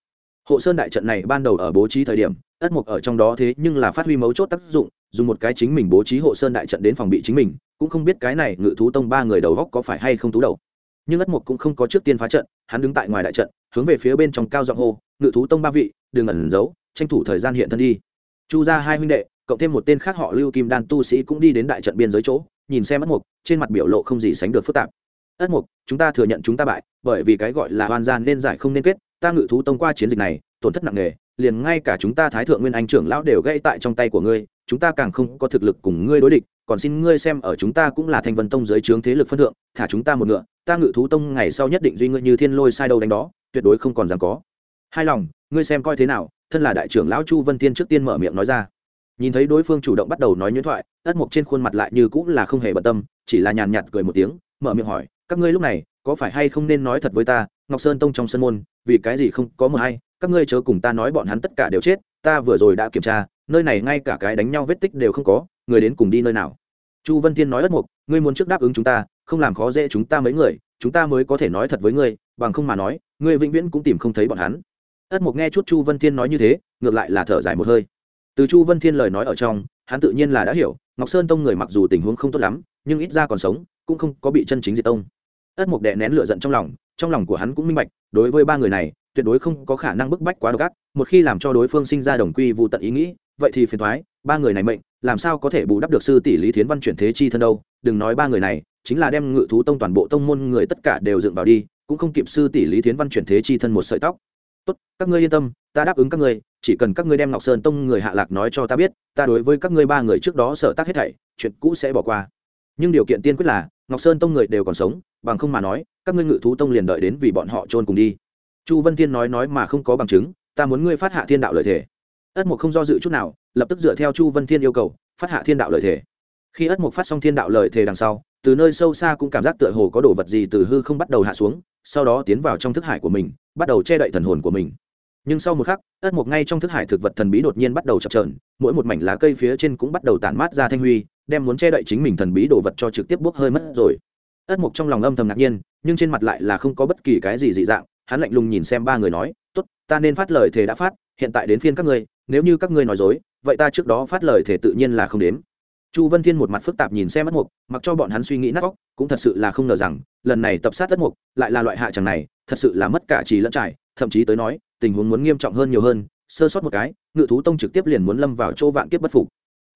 S1: hộ sơn đại trận này ban đầu ở bố trí thời điểm, ất mục ở trong đó thế nhưng là phát huy mấu chốt tác dụng, dùng một cái chính mình bố trí hộ sơn đại trận đến phòng bị chính mình, cũng không biết cái này ngự thú tông ba người đầu góc có phải hay không tú đầu. Nhưng ất mục cũng không có trước tiên phá trận, hắn đứng tại ngoài đại trận, hướng về phía bên trong cao giọng hô, ngự thú tông ba vị, đừng ẩn giấu, tranh thủ thời gian hiện thân đi. Chu ra hai huynh đệ, cộng thêm một tên khác họ lưu kim đan tu sĩ cũng đi đến đại trận biên giới chỗ, nhìn xem ất mục, trên mặt biểu lộ không gì sánh được phức tạp. Ất mục, chúng ta thừa nhận chúng ta bại, bởi vì cái gọi là hoàn gian nên giải không nên kết ta ngự thú tông qua chiến dịch này, tổn thất nặng nề, liền ngay cả chúng ta thái thượng nguyên anh trưởng lão đều gây tại trong tay của ngươi, chúng ta càng không có thực lực cùng ngươi đối địch, còn xin ngươi xem ở chúng ta cũng là thanh vân tông dưới trướng thế lực phân thượng, thả chúng ta một ngựa, ta ngự thú tông ngày sau nhất định duy ngươi như thiên lôi sai đầu đánh đó, tuyệt đối không còn dám có. Hai lòng, ngươi xem coi thế nào, thân là đại trưởng lão chu vân tiên trước tiên mở miệng nói ra. Nhìn thấy đối phương chủ động bắt đầu nói nhuyễn thoại, ất mục trên khuôn mặt lại như cũng là không hề bận tâm, chỉ là nhàn nhạt cười một tiếng, mở miệng hỏi, các ngươi lúc này, có phải hay không nên nói thật với ta ngọc sơn tông trong sân môn, vì cái gì không có mờ hay, các ngươi chớ cùng ta nói bọn hắn tất cả đều chết, ta vừa rồi đã kiểm tra, nơi này ngay cả cái đánh nhau vết tích đều không có, người đến cùng đi nơi nào. Chu vân thiên nói ất mục, ngươi muốn trước đáp ứng chúng ta, không làm khó dễ chúng ta mấy người, chúng ta mới có thể nói thật với ngươi, bằng không mà nói, ngươi vĩnh viễn cũng tìm không thấy bọn hắn. Ất mục nghe chút chu vân thiên nói như thế, ngược lại là thở dài một hơi. Từ chu vân thiên lời nói ở trong, hắn tự nhiên là đã hiểu, ngọc sơn tông người mặc dù tình huống không tốt lắm, nhưng ít ra còn sống, cũng không có bị chân chính diệt tông. Ất mục đệ nén lửa giận trong lòng trong lòng của hắn cũng minh bạch, đối với ba người này, tuyệt đối không có khả năng bức bách quá độc ác, một khi làm cho đối phương sinh ra đồng quy vụ tận ý nghĩ, vậy thì phiền thoái ba người này mệnh, làm sao có thể bù đắp được sư tỷ lý thiến văn chuyển thế chi thân đâu, đừng nói ba người này, chính là đem ngự thú tông toàn bộ tông môn người tất cả đều dựng vào đi, cũng không kịp sư tỷ lý thiến văn chuyển thế chi thân một sợi tóc. Tốt, các ngươi yên tâm, ta đáp ứng các ngươi, chỉ cần các ngươi đem ngọc sơn tông người hạ lạc nói cho ta biết, ta đối với các ngươi ba người trước đó sở tác hết thảy, chuyện cũ sẽ bỏ qua. Nhưng điều kiện tiên quyết là, ngọc sơn tông người đều còn sống, bằng không mà nói các ngươi ngự thú tông liền đợi đến vì bọn họ trôn cùng đi. Chu vân thiên nói nói mà không có bằng chứng, ta muốn ngươi phát hạ thiên đạo lợi thể ất mục không do dự chút nào, lập tức dựa theo chu vân thiên yêu cầu, phát hạ thiên đạo lợi thể khi ất mục phát xong thiên đạo lợi thể đằng sau, từ nơi sâu xa cũng cảm giác tựa hồ có đồ vật gì từ hư không bắt đầu hạ xuống, sau đó tiến vào trong thức hải của mình, bắt đầu che đậy thần hồn của mình. Nhưng sau một khắc, ất mục ngay trong thức hải thực vật thần bí đột nhiên bắt đầu chập trờn mỗi một mảnh lá cây phía trên cũng bắt đầu tản mát ra thanh huy, đem muốn che đậy chính mình thần bí đồ vật cho trực tiếp bốc hơi mất rồi ất mục trong lòng âm thầm ngạc nhiên, nhưng trên mặt lại là không có bất kỳ cái gì dị dạng, hắn lạnh lùng nhìn xem ba người nói, tốt, ta nên phát lời thề đã phát, hiện tại đến phiên các ngươi, nếu như các ngươi nói dối, vậy ta trước đó phát lời thề tự nhiên là không đến chu vân thiên một mặt phức tạp nhìn xem ất mục, mặc cho bọn hắn suy nghĩ nát óc, cũng thật sự là không ngờ rằng, lần này tập sát ất mục lại là loại hạ chẳng này, thật sự là mất cả trì lẫn trải, thậm chí tới nói, tình huống muốn nghiêm trọng hơn nhiều hơn, sơ sót một cái, ngự thú tông trực tiếp liền muốn lâm vào chỗ vạn kiếp bất phục.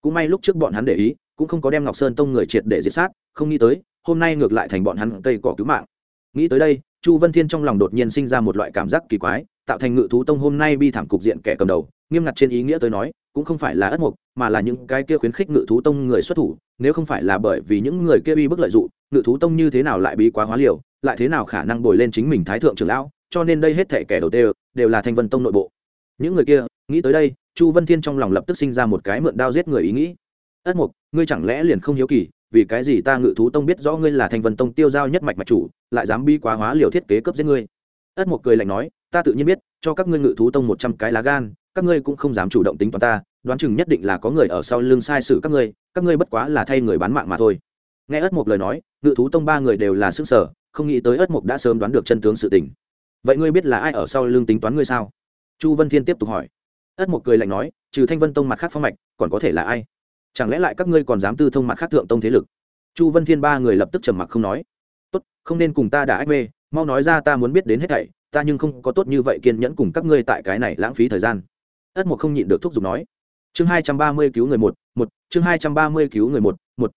S1: Cũng may lúc trước bọn hắn để ý cũng không có đem ngọc sơn tông người triệt để diệt sát, không nghĩ tới, hôm nay ngược lại thành bọn hắn cây cỏ cứu mạng. Nghĩ tới đây, chu vân thiên trong lòng đột nhiên sinh ra một loại cảm giác kỳ quái, tạo thành ngự thú tông hôm nay bi thảm cục diện kẻ cầm đầu, nghiêm ngặt trên ý nghĩa tới nói, cũng không phải là ất mục, mà là những cái kia khuyến khích ngự thú tông người xuất thủ, nếu không phải là bởi vì những người kia uy bức lợi dụng, ngự thú tông như thế nào lại bí quá hóa liều, lại thế nào khả năng bồi lên chính mình thái thượng trưởng lão, cho nên đây hết thể kẻ đầu đều đều là thanh vân tông nội bộ. Những người kia, nghĩ tới đây, chu vân thiên trong lòng lập tức sinh ra một cái mượn đao giết người ý nghĩ. Ất mục ngươi chẳng lẽ liền không hiếu kỳ, vì cái gì ta ngự thú tông biết rõ ngươi là thanh vân tông tiêu giao nhất mạch mạch chủ, lại dám bi quá hóa liều thiết kế cấp giết ngươi? Ất mục cười lạnh nói, ta tự nhiên biết, cho các ngươi ngự thú tông một trăm cái lá gan, các ngươi cũng không dám chủ động tính toán ta, đoán chừng nhất định là có người ở sau lưng sai sự các ngươi các ngươi bất quá là thay người bán mạng mà thôi. Nghe ất mục lời nói, ngự thú tông ba người đều là sức sở, không nghĩ tới ất mục đã sớm đoán được chân tướng sự tình. Vậy ngươi biết là ai ở sau lưng tính toán ngươi sao? Chu vân thiên tiếp tục hỏi. Ất mục cười lạnh nói, trừ thanh vân tông mặt khác phong mạch, còn có thể là ai? Chẳng lẽ lại các ngươi còn dám tư thông mặt khác thượng tông thế lực? Chu vân thiên ba người lập tức trầm mặc không nói. Tốt, không nên cùng ta đã ách mê, mau nói ra ta muốn biết đến hết thảy, ta nhưng không có tốt như vậy kiên nhẫn cùng các ngươi tại cái này lãng phí thời gian. Ất một không nhịn được thúc giục nói. Chương hai trăm ba mươi cứu người một một, chương hai trăm ba mươi cứu người một một.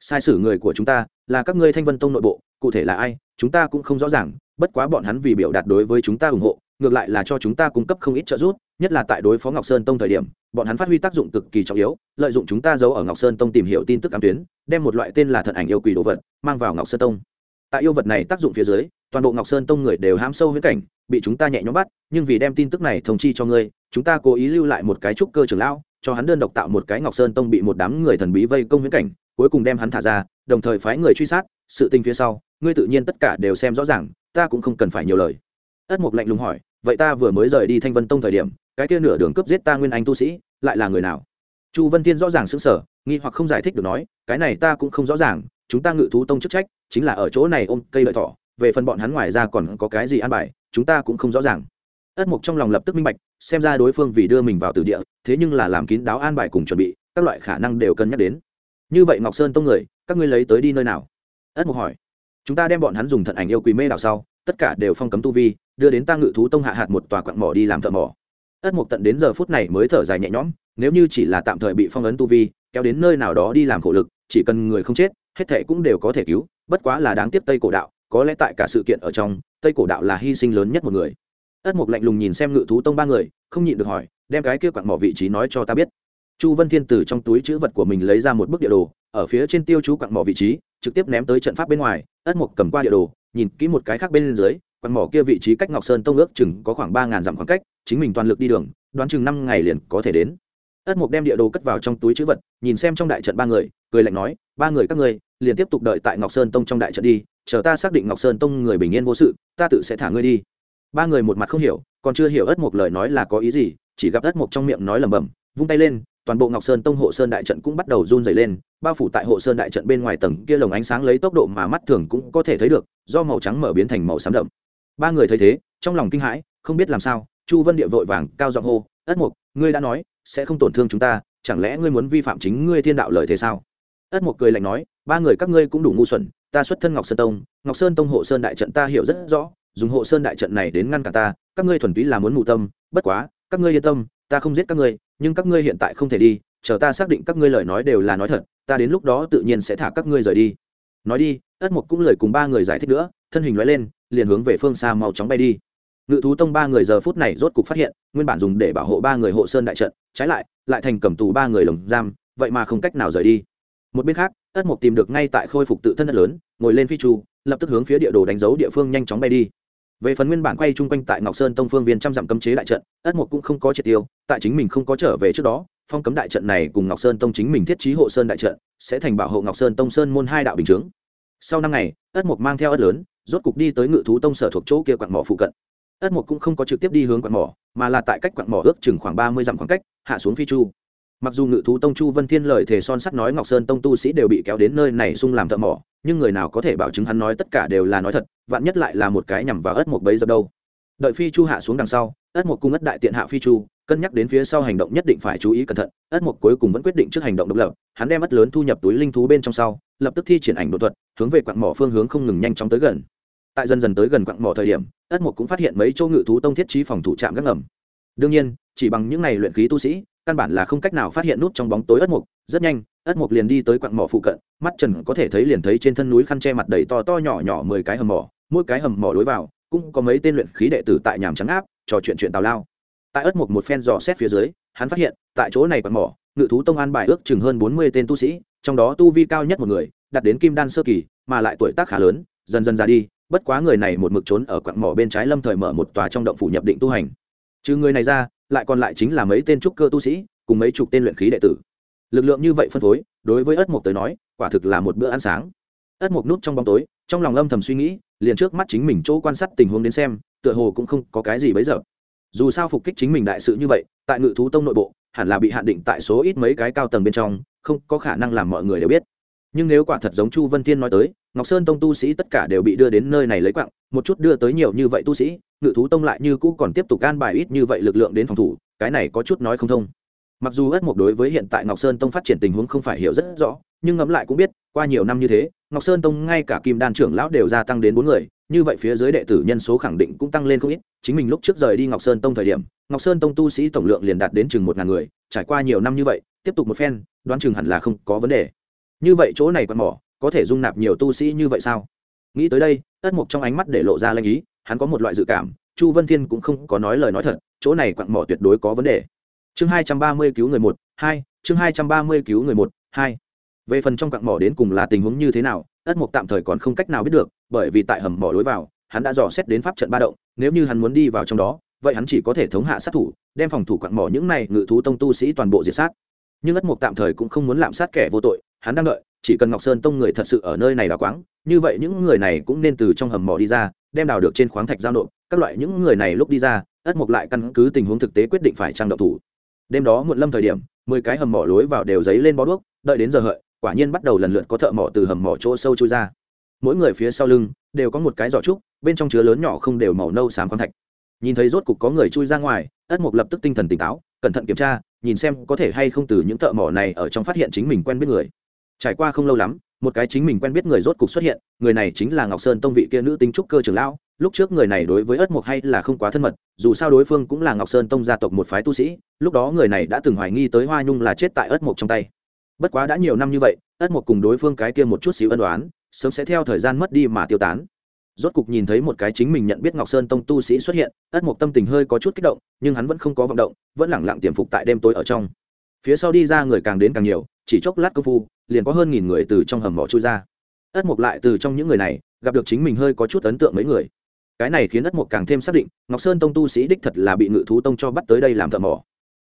S1: Sai sử người của chúng ta là các ngươi thanh vân tông nội bộ, cụ thể là ai, chúng ta cũng không rõ ràng, bất quá bọn hắn vì biểu đạt đối với chúng ta ủng hộ, ngược lại là cho chúng ta cung cấp không ít trợ giúp nhất là tại đối phó ngọc sơn tông thời điểm, bọn hắn phát huy tác dụng cực kỳ trọng yếu, lợi dụng chúng ta giấu ở ngọc sơn tông tìm hiểu tin tức ám tuyến, đem một loại tên là thận ảnh yêu quỷ đồ vật mang vào ngọc sơn tông. Tại yêu vật này tác dụng phía dưới, toàn bộ ngọc sơn tông người đều ham sâu huyết cảnh, bị chúng ta nhẹ nhõm bắt, nhưng vì đem tin tức này thông chi cho ngươi, chúng ta cố ý lưu lại một cái trúc cơ trưởng lão, cho hắn đơn độc tạo một cái ngọc sơn tông bị một đám người thần bí vây công huyết cảnh, cuối cùng đem hắn thả ra, đồng thời phái người truy sát, sự tình phía sau, ngươi tự nhiên tất cả đều xem rõ ràng, ta cũng không cần phải nhiều lời. Ất mục lạnh lùng hỏi vậy ta vừa mới rời đi thanh vân tông thời điểm, cái kia nửa đường cướp giết ta nguyên anh tu sĩ, lại là người nào? Chu vân thiên rõ ràng xứng sở nghi hoặc không giải thích được nói, cái này ta cũng không rõ ràng, chúng ta ngự thú tông chức trách, chính là ở chỗ này ôm cây lợi thỏ về phần bọn hắn ngoài ra còn có cái gì an bài, chúng ta cũng không rõ ràng. Ất mục trong lòng lập tức minh bạch, xem ra đối phương vì đưa mình vào từ địa, thế nhưng là làm kín đáo an bài cùng chuẩn bị, các loại khả năng đều cân nhắc đến. Như vậy ngọc sơn tông người, các ngươi lấy tới đi nơi nào? Ất mục hỏi. Chúng ta đem bọn hắn dùng thận ảnh yêu quý mê đào sau tất cả đều phong cấm tu vi, đưa đến ta ngự thú tông hạ hạt một tòa quặng mỏ đi làm thợ mỏ. Ất mục tận đến giờ phút này mới thở dài nhẹ nhõm, nếu như chỉ là tạm thời bị phong ấn tu vi, kéo đến nơi nào đó đi làm khổ lực, chỉ cần người không chết, hết thệ cũng đều có thể cứu, bất quá là đáng tiếc tây cổ đạo, có lẽ tại cả sự kiện ở trong, tây cổ đạo là hy sinh lớn nhất một người. Ất mục lạnh lùng nhìn xem ngự thú tông ba người, không nhịn được hỏi, đem cái kia quặng mỏ vị trí nói cho ta biết. Chu vân thiên từ trong túi chữ vật của mình lấy ra một bức địa đồ, ở phía trên tiêu chú quặng mỏ vị trí, trực tiếp ném tới trận pháp bên ngoài, ất mục cầm qua địa đồ nhìn kỹ một cái khác bên dưới quặng mỏ kia vị trí cách ngọc sơn tông ước chừng có khoảng ba ngàn dặm khoảng cách, chính mình toàn lực đi đường, đoán chừng năm ngày liền có thể đến. Ất mục đem địa đồ cất vào trong túi chữ vật, nhìn xem trong đại trận ba người, cười lạnh nói, ba người các ngươi, liền tiếp tục đợi tại ngọc sơn tông trong đại trận đi, chờ ta xác định ngọc sơn tông người bình yên vô sự, ta tự sẽ thả ngươi đi. Ba người một mặt không hiểu, còn chưa hiểu ất mục lời nói là có ý gì, chỉ gặp ất mục trong miệng nói lẩm bẩm, vung tay lên toàn bộ ngọc sơn tông hộ sơn đại trận cũng bắt đầu run dày lên, bao phủ tại hộ sơn đại trận bên ngoài tầng kia lồng ánh sáng lấy tốc độ mà mắt thường cũng có thể thấy được, do màu trắng mở biến thành màu xám đậm. Ba người thấy thế, trong lòng kinh hãi, không biết làm sao, chu vân địa vội vàng cao giọng hô, ất mục, ngươi đã nói, sẽ không tổn thương chúng ta, chẳng lẽ ngươi muốn vi phạm chính ngươi thiên đạo lời thế sao? Ất mục cười lạnh nói, ba người các ngươi cũng đủ ngu xuẩn, ta xuất thân ngọc sơn tông, ngọc sơn tông hộ sơn đại trận ta hiểu rất rõ, dùng hộ sơn đại trận này đến ngăn cả ta, các ngươi thuần túy là muốn mù tâm, bất quá, các ngươi yên tâm ta không giết các ngươi, nhưng các ngươi hiện tại không thể đi, chờ ta xác định các ngươi lời nói đều là nói thật, ta đến lúc đó tự nhiên sẽ thả các ngươi rời đi. Nói đi, ất mục cũng lời cùng ba người giải thích nữa, thân hình nói lên, liền hướng về phương xa mau chóng bay đi. Ngự thú tông ba người giờ phút này rốt cục phát hiện, nguyên bản dùng để bảo hộ ba người hộ sơn đại trận, trái lại lại thành cầm tù ba người lồng giam, vậy mà không cách nào rời đi. Một bên khác, ất mục tìm được ngay tại khôi phục tự thân đất lớn, ngồi lên phi chu lập tức hướng phía địa đồ đánh dấu địa phương nhanh chóng bay đi về phần nguyên bản quay chung quanh tại ngọc sơn tông phương viên trăm dặm cấm chế đại trận, ất mục cũng không có triệt tiêu, tại chính mình không có trở về trước đó, phong cấm đại trận này cùng ngọc sơn tông chính mình thiết trí hộ sơn đại trận, sẽ thành bảo hộ ngọc sơn tông sơn môn hai đạo bình chướng. Sau năm ngày, ất mục mang theo ất lớn, rốt cục đi tới ngự thú tông sở thuộc chỗ kia quặn mỏ phụ cận. Ất mục cũng không có trực tiếp đi hướng quặn mỏ, mà là tại cách quặn mỏ ước chừng khoảng ba mươi dặm khoảng cách, hạ xuống phi chu mặc dù ngự thú tông chu vân thiên lời thề son sắt nói ngọc sơn tông tu sĩ đều bị kéo đến nơi này sung làm thợ mỏ, nhưng người nào có thể bảo chứng hắn nói tất cả đều là nói thật, vạn nhất lại là một cái nhằm vào ất một bấy giờ đâu. Đợi phi chu hạ xuống đằng sau, ất một cung ất đại tiện hạ phi chu, cân nhắc đến phía sau hành động nhất định phải chú ý cẩn thận, ất một cuối cùng vẫn quyết định trước hành động độc lập, hắn đem ất lớn thu nhập túi linh thú bên trong sau, lập tức thi triển ảnh đột thuật, hướng về quặng mỏ phương hướng không ngừng nhanh chóng tới gần. Tại dần dần tới gần quặng mỏ thời điểm, ất một cũng phát hiện mấy châu ngự thú tông thiết trí phòng thủ trạm gác ngầm. Đương nhiên, chỉ bằng những này luyện khí tu sĩ căn bản là không cách nào phát hiện nút trong bóng tối ất mục. Rất nhanh, ất mục liền đi tới quặng mỏ phụ cận, mắt trần có thể thấy liền thấy trên thân núi khăn che mặt đầy to to nhỏ nhỏ mười cái hầm mỏ. Mỗi cái hầm mỏ lối vào, cũng có mấy tên luyện khí đệ tử tại nhàm trắng áp, trò chuyện chuyện tào lao. Tại ất mục một phen dò xét phía dưới, hắn phát hiện, tại chỗ này quặng mỏ, ngự thú tông an bài ước chừng hơn bốn mươi tên tu sĩ, trong đó tu vi cao nhất một người đặt đến kim đan sơ kỳ, mà lại tuổi tác khá lớn, dần dần ra đi, bất quá người này một mực trốn ở quặng mỏ bên trái lâm thời mở một tòa trong động phủ nhập định tu hành. Trừ người này ra lại còn lại chính là mấy tên trúc cơ tu sĩ, cùng mấy chục tên luyện khí đệ tử. Lực lượng như vậy phân phối, đối với ất mộc tới nói, quả thực là một bữa ăn sáng. Ất mộc nút trong bóng tối, trong lòng âm thầm suy nghĩ, liền trước mắt chính mình chỗ quan sát tình huống đến xem, tựa hồ cũng không có cái gì bấy giờ. Dù sao phục kích chính mình đại sự như vậy, tại ngự thú tông nội bộ, hẳn là bị hạn định tại số ít mấy cái cao tầng bên trong, không có khả năng làm mọi người đều biết. Nhưng nếu quả thật giống chu vân tiên nói tới, ngọc sơn tông tu sĩ tất cả đều bị đưa đến nơi này lấy quặng một chút đưa tới nhiều như vậy tu sĩ ngự thú tông lại như cũ còn tiếp tục gan bài ít như vậy lực lượng đến phòng thủ, cái này có chút nói không thông. Mặc dù ất mộc đối với hiện tại ngọc sơn tông phát triển tình huống không phải hiểu rất rõ, nhưng ngẫm lại cũng biết, qua nhiều năm như thế, ngọc sơn tông ngay cả kim đan trưởng lão đều gia tăng đến bốn người, như vậy phía dưới đệ tử nhân số khẳng định cũng tăng lên không ít, chính mình lúc trước rời đi ngọc sơn tông thời điểm, ngọc sơn tông tu sĩ tổng lượng liền đạt đến chừng một ngàn người, trải qua nhiều năm như vậy, tiếp tục một phen, đoán chừng hẳn là không có vấn đề. Như vậy chỗ này quạt mỏ, có thể dung nạp nhiều tu sĩ như vậy sao? Nghĩ tới đây, ất mục trong ánh mắt để lộ ra lanh ý hắn có một loại dự cảm, chu vân thiên cũng không có nói lời nói thật, chỗ này quặng mỏ tuyệt đối có vấn đề. Chương hai trăm ba mươi cứu người một, hai, chương hai trăm ba mươi cứu người một, hai. Về phần trong quặng mỏ đến cùng là tình huống như thế nào, ất mục tạm thời còn không cách nào biết được, bởi vì tại hầm mỏ lối vào, hắn đã dò xét đến pháp trận ba động, nếu như hắn muốn đi vào trong đó, vậy hắn chỉ có thể thống hạ sát thủ, đem phòng thủ quặng mỏ những này ngự thú tông tu sĩ toàn bộ diệt sát. Nhưng ất mục tạm thời cũng không muốn lạm sát kẻ vô tội, hắn đang đợi, chỉ cần ngọc sơn tông người thật sự ở nơi này đào quáng như vậy những người này cũng nên từ trong hầm mỏ đi ra, đem đào được trên khoáng thạch giao nộp. Các loại những người này lúc đi ra, ất mục lại căn cứ tình huống thực tế quyết định phải trang động thủ. Đêm đó muộn lâm thời điểm, mười cái hầm mỏ lối vào đều dấy lên bó đuốc, đợi đến giờ hợi, quả nhiên bắt đầu lần lượt có thợ mỏ từ hầm mỏ chỗ sâu chui ra. Mỗi người phía sau lưng đều có một cái giỏ trúc, bên trong chứa lớn nhỏ không đều màu nâu xám khoáng thạch. Nhìn thấy rốt cục có người chui ra ngoài, ất mục lập tức tinh thần tỉnh táo, cẩn thận kiểm tra, nhìn xem có thể hay không từ những thợ mỏ này ở trong phát hiện chính mình quen biết người. Trải qua không lâu lắm một cái chính mình quen biết người rốt cục xuất hiện, người này chính là ngọc sơn tông vị kia nữ tính trúc cơ trưởng lão, lúc trước người này đối với ất mục hay là không quá thân mật, dù sao đối phương cũng là ngọc sơn tông gia tộc một phái tu sĩ, lúc đó người này đã từng hoài nghi tới hoa nhung là chết tại ất mục trong tay. Bất quá đã nhiều năm như vậy, ất mục cùng đối phương cái kia một chút xíu ân đoán sớm sẽ theo thời gian mất đi mà tiêu tán. Rốt cục nhìn thấy một cái chính mình nhận biết ngọc sơn tông tu sĩ xuất hiện, ất mục tâm tình hơi có chút kích động, nhưng hắn vẫn không có vận động, vẫn lẳng lặng tiềm phục tại đêm tối ở trong. Phía sau đi ra người càng đến càng nhiều, chỉ chốc lát công phu liền có hơn nghìn người từ trong hầm mỏ chui ra. Ất mục lại từ trong những người này, gặp được chính mình hơi có chút ấn tượng mấy người. Cái này khiến ất mục càng thêm xác định, ngọc sơn tông tu sĩ đích thật là bị ngự thú tông cho bắt tới đây làm thợ mỏ.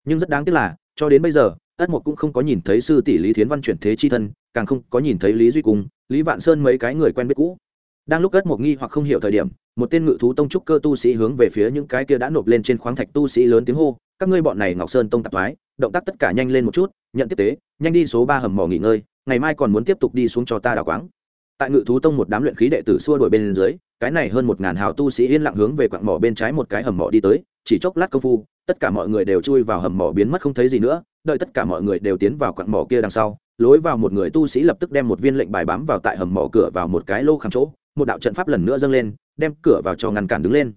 S1: Nhưng rất đáng tiếc là, cho đến bây giờ, ất mục cũng không có nhìn thấy sư tỷ lý thiến văn chuyển thế chi thân, càng không có nhìn thấy lý duy cung, lý vạn sơn mấy cái người quen biết cũ. Đang lúc ất mục nghi hoặc không hiểu thời điểm, một tên ngự thú tông trúc cơ tu sĩ hướng về phía những cái kia đã nộp lên trên khoáng thạch tu sĩ lớn tiếng hô, các ngươi bọn này ngọc sơn tông tạp thoái, động tác tất cả nhanh lên một chút, nhận tiếp tế, nhanh đi số ba hầm mỏ nghỉ ngơi ngày mai còn muốn tiếp tục đi xuống cho ta đào quáng. Tại ngự thú tông một đám luyện khí đệ tử xua đổi bên dưới, cái này hơn một ngàn hào tu sĩ yên lặng hướng về quặng mỏ bên trái một cái hầm mỏ đi tới, chỉ chốc lát công phu, tất cả mọi người đều chui vào hầm mỏ biến mất không thấy gì nữa, đợi tất cả mọi người đều tiến vào quặng mỏ kia đằng sau, lối vào một người tu sĩ lập tức đem một viên lệnh bài bám vào tại hầm mỏ cửa vào một cái lô khám chỗ, một đạo trận pháp lần nữa dâng lên, đem cửa vào cho ngăn cản đứng lên.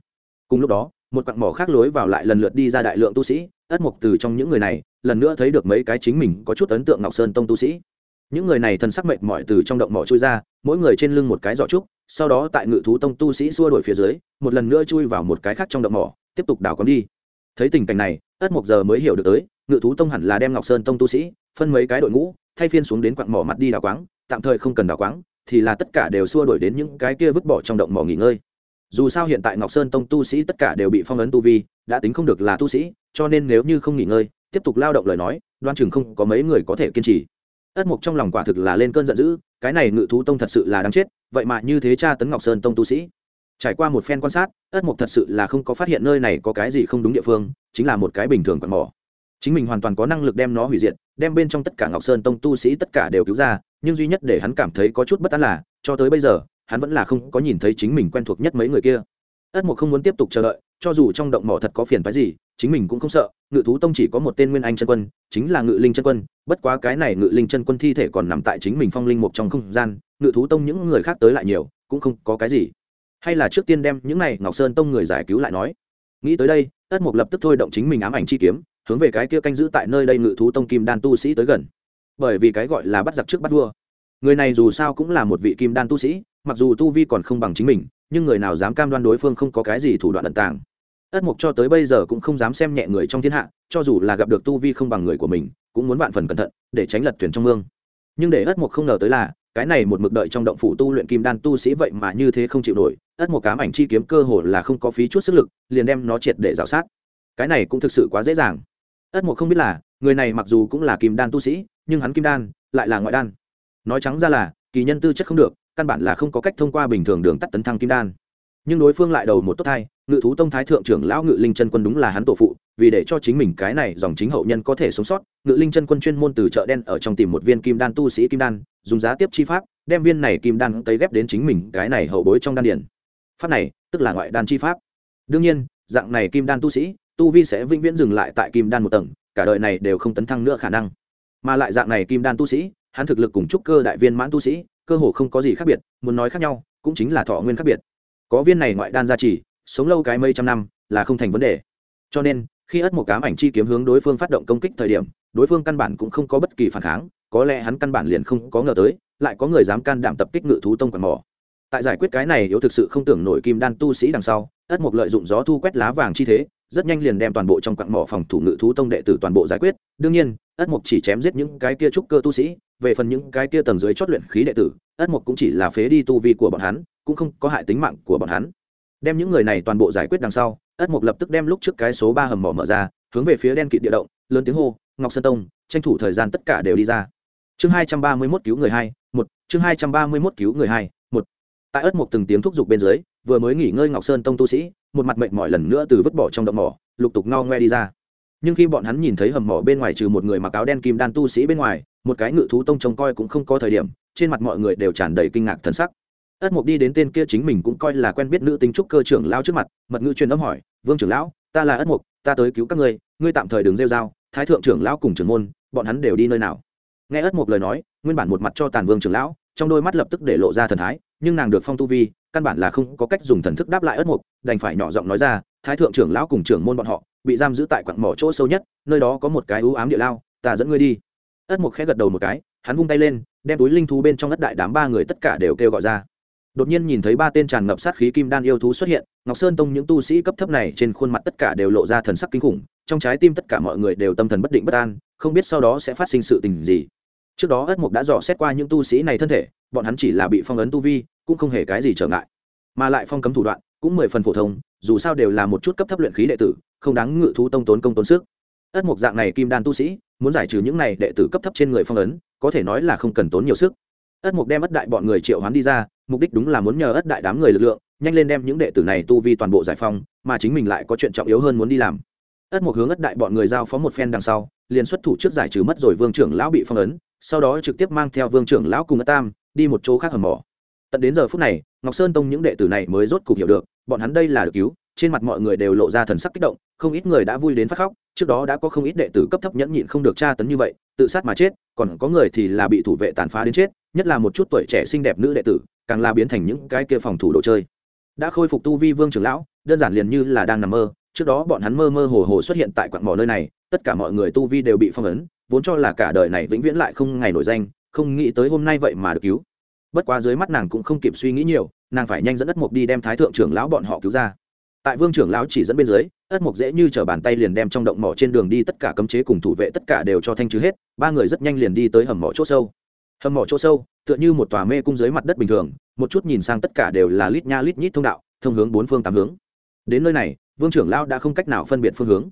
S1: Cùng lúc đó, một quặng mỏ khác lối vào lại lần lượt đi ra đại lượng tu sĩ, ất mục từ trong những người này, lần nữa thấy được mấy cái chính mình có chút ấn tượng ngọc sơn tông tu sĩ những người này thần sắc mệt mỏi từ trong động mỏ chui ra, mỗi người trên lưng một cái giỏ trúc, sau đó tại ngự thú tông tu sĩ xua đổi phía dưới, một lần nữa chui vào một cái khác trong động mỏ, tiếp tục đào con đi. Thấy tình cảnh này, ất mộc giờ mới hiểu được tới, ngự thú tông hẳn là đem ngọc sơn tông tu sĩ, phân mấy cái đội ngũ, thay phiên xuống đến quặng mỏ mặt đi đào quáng, tạm thời không cần đào quáng, thì là tất cả đều xua đổi đến những cái kia vứt bỏ trong động mỏ nghỉ ngơi. Dù sao hiện tại ngọc sơn tông tu sĩ tất cả đều bị phong ấn tu vi, đã tính không được là tu sĩ, cho nên nếu như không nghỉ ngơi, tiếp tục lao động lời nói, đoan chừng không có mấy người có thể kiên trì ất mục trong lòng quả thực là lên cơn giận dữ, cái này ngự thú tông thật sự là đáng chết, vậy mà như thế cha tấn ngọc sơn tông tu sĩ. Trải qua một phen quan sát, ất mục thật sự là không có phát hiện nơi này có cái gì không đúng địa phương, chính là một cái bình thường quạt mỏ. Chính mình hoàn toàn có năng lực đem nó hủy diệt, đem bên trong tất cả ngọc sơn tông tu sĩ tất cả đều cứu ra, nhưng duy nhất để hắn cảm thấy có chút bất an là, cho tới bây giờ, hắn vẫn là không có nhìn thấy chính mình quen thuộc nhất mấy người kia. Ất mục không muốn tiếp tục chờ đợi, cho dù trong động mỏ thật có phiền phái gì chính mình cũng không sợ, ngự thú tông chỉ có một tên nguyên anh chân quân, chính là ngự linh chân quân, bất quá cái này ngự linh chân quân thi thể còn nằm tại chính mình phong linh một trong không gian, ngự thú tông những người khác tới lại nhiều, cũng không có cái gì. Hay là trước tiên đem những này ngọc sơn tông người giải cứu lại nói. Nghĩ tới đây ất mục lập tức thôi động chính mình ám ảnh chi kiếm, hướng về cái kia canh giữ tại nơi đây ngự thú tông kim đan tu sĩ tới gần. Bởi vì cái gọi là bắt giặc trước bắt vua. Người này dù sao cũng là một vị kim đan tu sĩ, mặc dù tu vi còn không bằng chính mình, nhưng người nào dám cam đoan đối phương không có cái gì thủ đoạn ẩn tàng ất mục cho tới bây giờ cũng không dám xem nhẹ người trong thiên hạ, cho dù là gặp được tu vi không bằng người của mình, cũng muốn vạn phần cẩn thận, để tránh lật thuyền trong mương. Nhưng để ất mục không ngờ tới là, cái này một mực đợi trong động phủ tu luyện kim đan tu sĩ vậy mà như thế không chịu nổi, ất một cám ảnh chi kiếm cơ hồ là không có phí chút sức lực, liền đem nó triệt để rào sát. Cái này cũng thực sự quá dễ dàng. Ất một không biết là, người này mặc dù cũng là kim đan tu sĩ, nhưng hắn kim đan lại là ngoại đan. Nói trắng ra là, kỳ nhân tư chất không được, căn bản là không có cách thông qua bình thường đường tắt tấn thăng kim đan. Nhưng đối phương lại đầu một tốt hai ngự thú tông thái thượng trưởng lão ngự linh chân quân đúng là hắn tổ phụ, vì để cho chính mình cái này dòng chính hậu nhân có thể sống sót, ngự linh chân quân chuyên môn từ chợ đen ở trong tìm một viên kim đan tu sĩ kim đan, dùng giá tiếp chi pháp, đem viên này kim đan tấy ghép đến chính mình cái này hậu bối trong đan điển pháp này, tức là ngoại đan chi pháp. Đương nhiên, dạng này kim đan tu sĩ, tu vi sẽ vĩnh viễn dừng lại tại kim đan một tầng, cả đời này đều không tấn thăng nữa khả năng. Mà lại dạng này kim đan tu sĩ, hắn thực lực cùng trúc cơ đại viên mãn tu sĩ, cơ hồ không có gì khác biệt, muốn nói khác nhau, cũng chính là thọ nguyên khác biệt. Có viên này ngoại đan gia trì sống lâu cái mấy trăm năm là không thành vấn đề. Cho nên, khi ất một cám ảnh chi kiếm hướng đối phương phát động công kích thời điểm, đối phương căn bản cũng không có bất kỳ phản kháng, có lẽ hắn căn bản liền không có ngờ tới, lại có người dám can đảm tập kích ngự thú tông quạt mỏ. Tại giải quyết cái này, yếu thực sự không tưởng nổi kim đan tu sĩ đằng sau, ất mục lợi dụng gió thu quét lá vàng chi thế, rất nhanh liền đem toàn bộ trong quặng mỏ phòng thủ ngự thú tông đệ tử toàn bộ giải quyết. Đương nhiên, ất mục chỉ chém giết những cái kia trúc cơ tu sĩ, về phần những cái kia tầng dưới chót luyện khí đệ tử, ất mục cũng chỉ là phế đi tu vi của bọn hắn, cũng không có hại tính mạng của bọn hắn đem những người này toàn bộ giải quyết đằng sau, ất mục lập tức đem lúc trước cái số ba hầm mỏ mở ra, hướng về phía đen kịt địa động, lớn tiếng hô, ngọc sơn tông, tranh thủ thời gian tất cả đều đi ra. Chương hai trăm ba mươi mốt cứu người hai, một, chương hai trăm ba mươi mốt cứu người hai, một. Tại ất mục từng tiếng thúc giục bên dưới, vừa mới nghỉ ngơi ngọc sơn tông tu sĩ, một mặt mệnh mọi lần nữa từ vứt bỏ trong động mỏ, lục tục no ngoe đi ra. Nhưng khi bọn hắn nhìn thấy hầm mỏ bên ngoài trừ một người mặc áo đen kim đan tu sĩ bên ngoài, một cái ngự thú tông trông coi cũng không có thời điểm, trên mặt mọi người đều tràn đầy kinh ngạc thần sắc ất mục đi đến tên kia chính mình cũng coi là quen biết nữ tính trúc cơ trưởng lao trước mặt, mật ngữ truyền âm hỏi, vương trưởng lão, ta là ất mục ta tới cứu các ngươi ngươi tạm thời đừng rêu dao thái thượng trưởng lão cùng trưởng môn, bọn hắn đều đi nơi nào? Nghe ất mục lời nói, nguyên bản một mặt cho tàn vương trưởng lão, trong đôi mắt lập tức để lộ ra thần thái, nhưng nàng được phong tu vi, căn bản là không có cách dùng thần thức đáp lại ất mục đành phải nhỏ giọng nói ra, thái thượng trưởng lão cùng trưởng môn bọn họ, bị giam giữ tại quặng mỏ chỗ sâu nhất, nơi đó có một cái ưu ám địa lao, ta dẫn ngươi đi. Ất mục khẽ gật đầu một cái, hắn vung tay lên, đem túi linh thú bên trong ất đại đám ba người tất cả đều kêu gọi ra đột nhiên nhìn thấy ba tên tràn ngập sát khí kim đan yêu thú xuất hiện, ngọc sơn tông những tu sĩ cấp thấp này trên khuôn mặt tất cả đều lộ ra thần sắc kinh khủng, trong trái tim tất cả mọi người đều tâm thần bất định bất an, không biết sau đó sẽ phát sinh sự tình gì. Trước đó ất mục đã dò xét qua những tu sĩ này thân thể, bọn hắn chỉ là bị phong ấn tu vi, cũng không hề cái gì trở ngại. Mà lại phong cấm thủ đoạn cũng mười phần phổ thông, dù sao đều là một chút cấp thấp luyện khí đệ tử, không đáng ngự thú tông tốn công tốn sức. Ất mục dạng này kim đan tu sĩ, muốn giải trừ những này đệ tử cấp thấp trên người phong ấn, có thể nói là không cần tốn nhiều sức ất mục đem ất đại bọn người triệu hoán đi ra, mục đích đúng là muốn nhờ ất đại đám người lực lượng, nhanh lên đem những đệ tử này tu vi toàn bộ giải phong mà chính mình lại có chuyện trọng yếu hơn muốn đi làm. ất mục hướng ất đại bọn người giao phó một phen đằng sau, liền xuất thủ trước giải trừ mất rồi vương trưởng lão bị phong ấn, sau đó trực tiếp mang theo vương trưởng lão cùng ất tam, đi một chỗ khác hầm mỏ. Tận đến giờ phút này, ngọc sơn tông những đệ tử này mới rốt cục hiểu được, bọn hắn đây là được cứu, trên mặt mọi người đều lộ ra thần sắc kích động, không ít người đã vui đến phát khóc, trước đó đã có không ít đệ tử cấp thấp nhẫn nhịn không được tra tấn như vậy, tự sát mà chết, còn có người thì là bị thủ vệ tàn phá đến chết nhất là một chút tuổi trẻ xinh đẹp nữ đệ tử, càng là biến thành những cái kia phòng thủ đồ chơi. Đã khôi phục tu vi vương trưởng lão, đơn giản liền như là đang nằm mơ, trước đó bọn hắn mơ mơ hồ hồ xuất hiện tại quặng mỏ nơi này, tất cả mọi người tu vi đều bị phong ấn, vốn cho là cả đời này vĩnh viễn lại không ngày nổi danh, không nghĩ tới hôm nay vậy mà được cứu. Bất quá dưới mắt nàng cũng không kịp suy nghĩ nhiều, nàng phải nhanh dẫn ất mục đi đem thái thượng trưởng lão bọn họ cứu ra. Tại vương trưởng lão chỉ dẫn bên dưới, ất mục dễ như t r ở bàn tay liền đem trong động mỏ trên đường đi tất cả cấm chế cùng thủ vệ tất cả đều cho thanh trừ hết, ba người rất nhanh liền đi tới hầm mỏ chỗ sâu hầm mỏ chỗ sâu, tựa như một tòa mê cung dưới mặt đất bình thường, một chút nhìn sang tất cả đều là lít nha lít nhít thông đạo, thông hướng bốn phương tám hướng. Đến nơi này, vương trưởng lão đã không cách nào phân biệt phương hướng.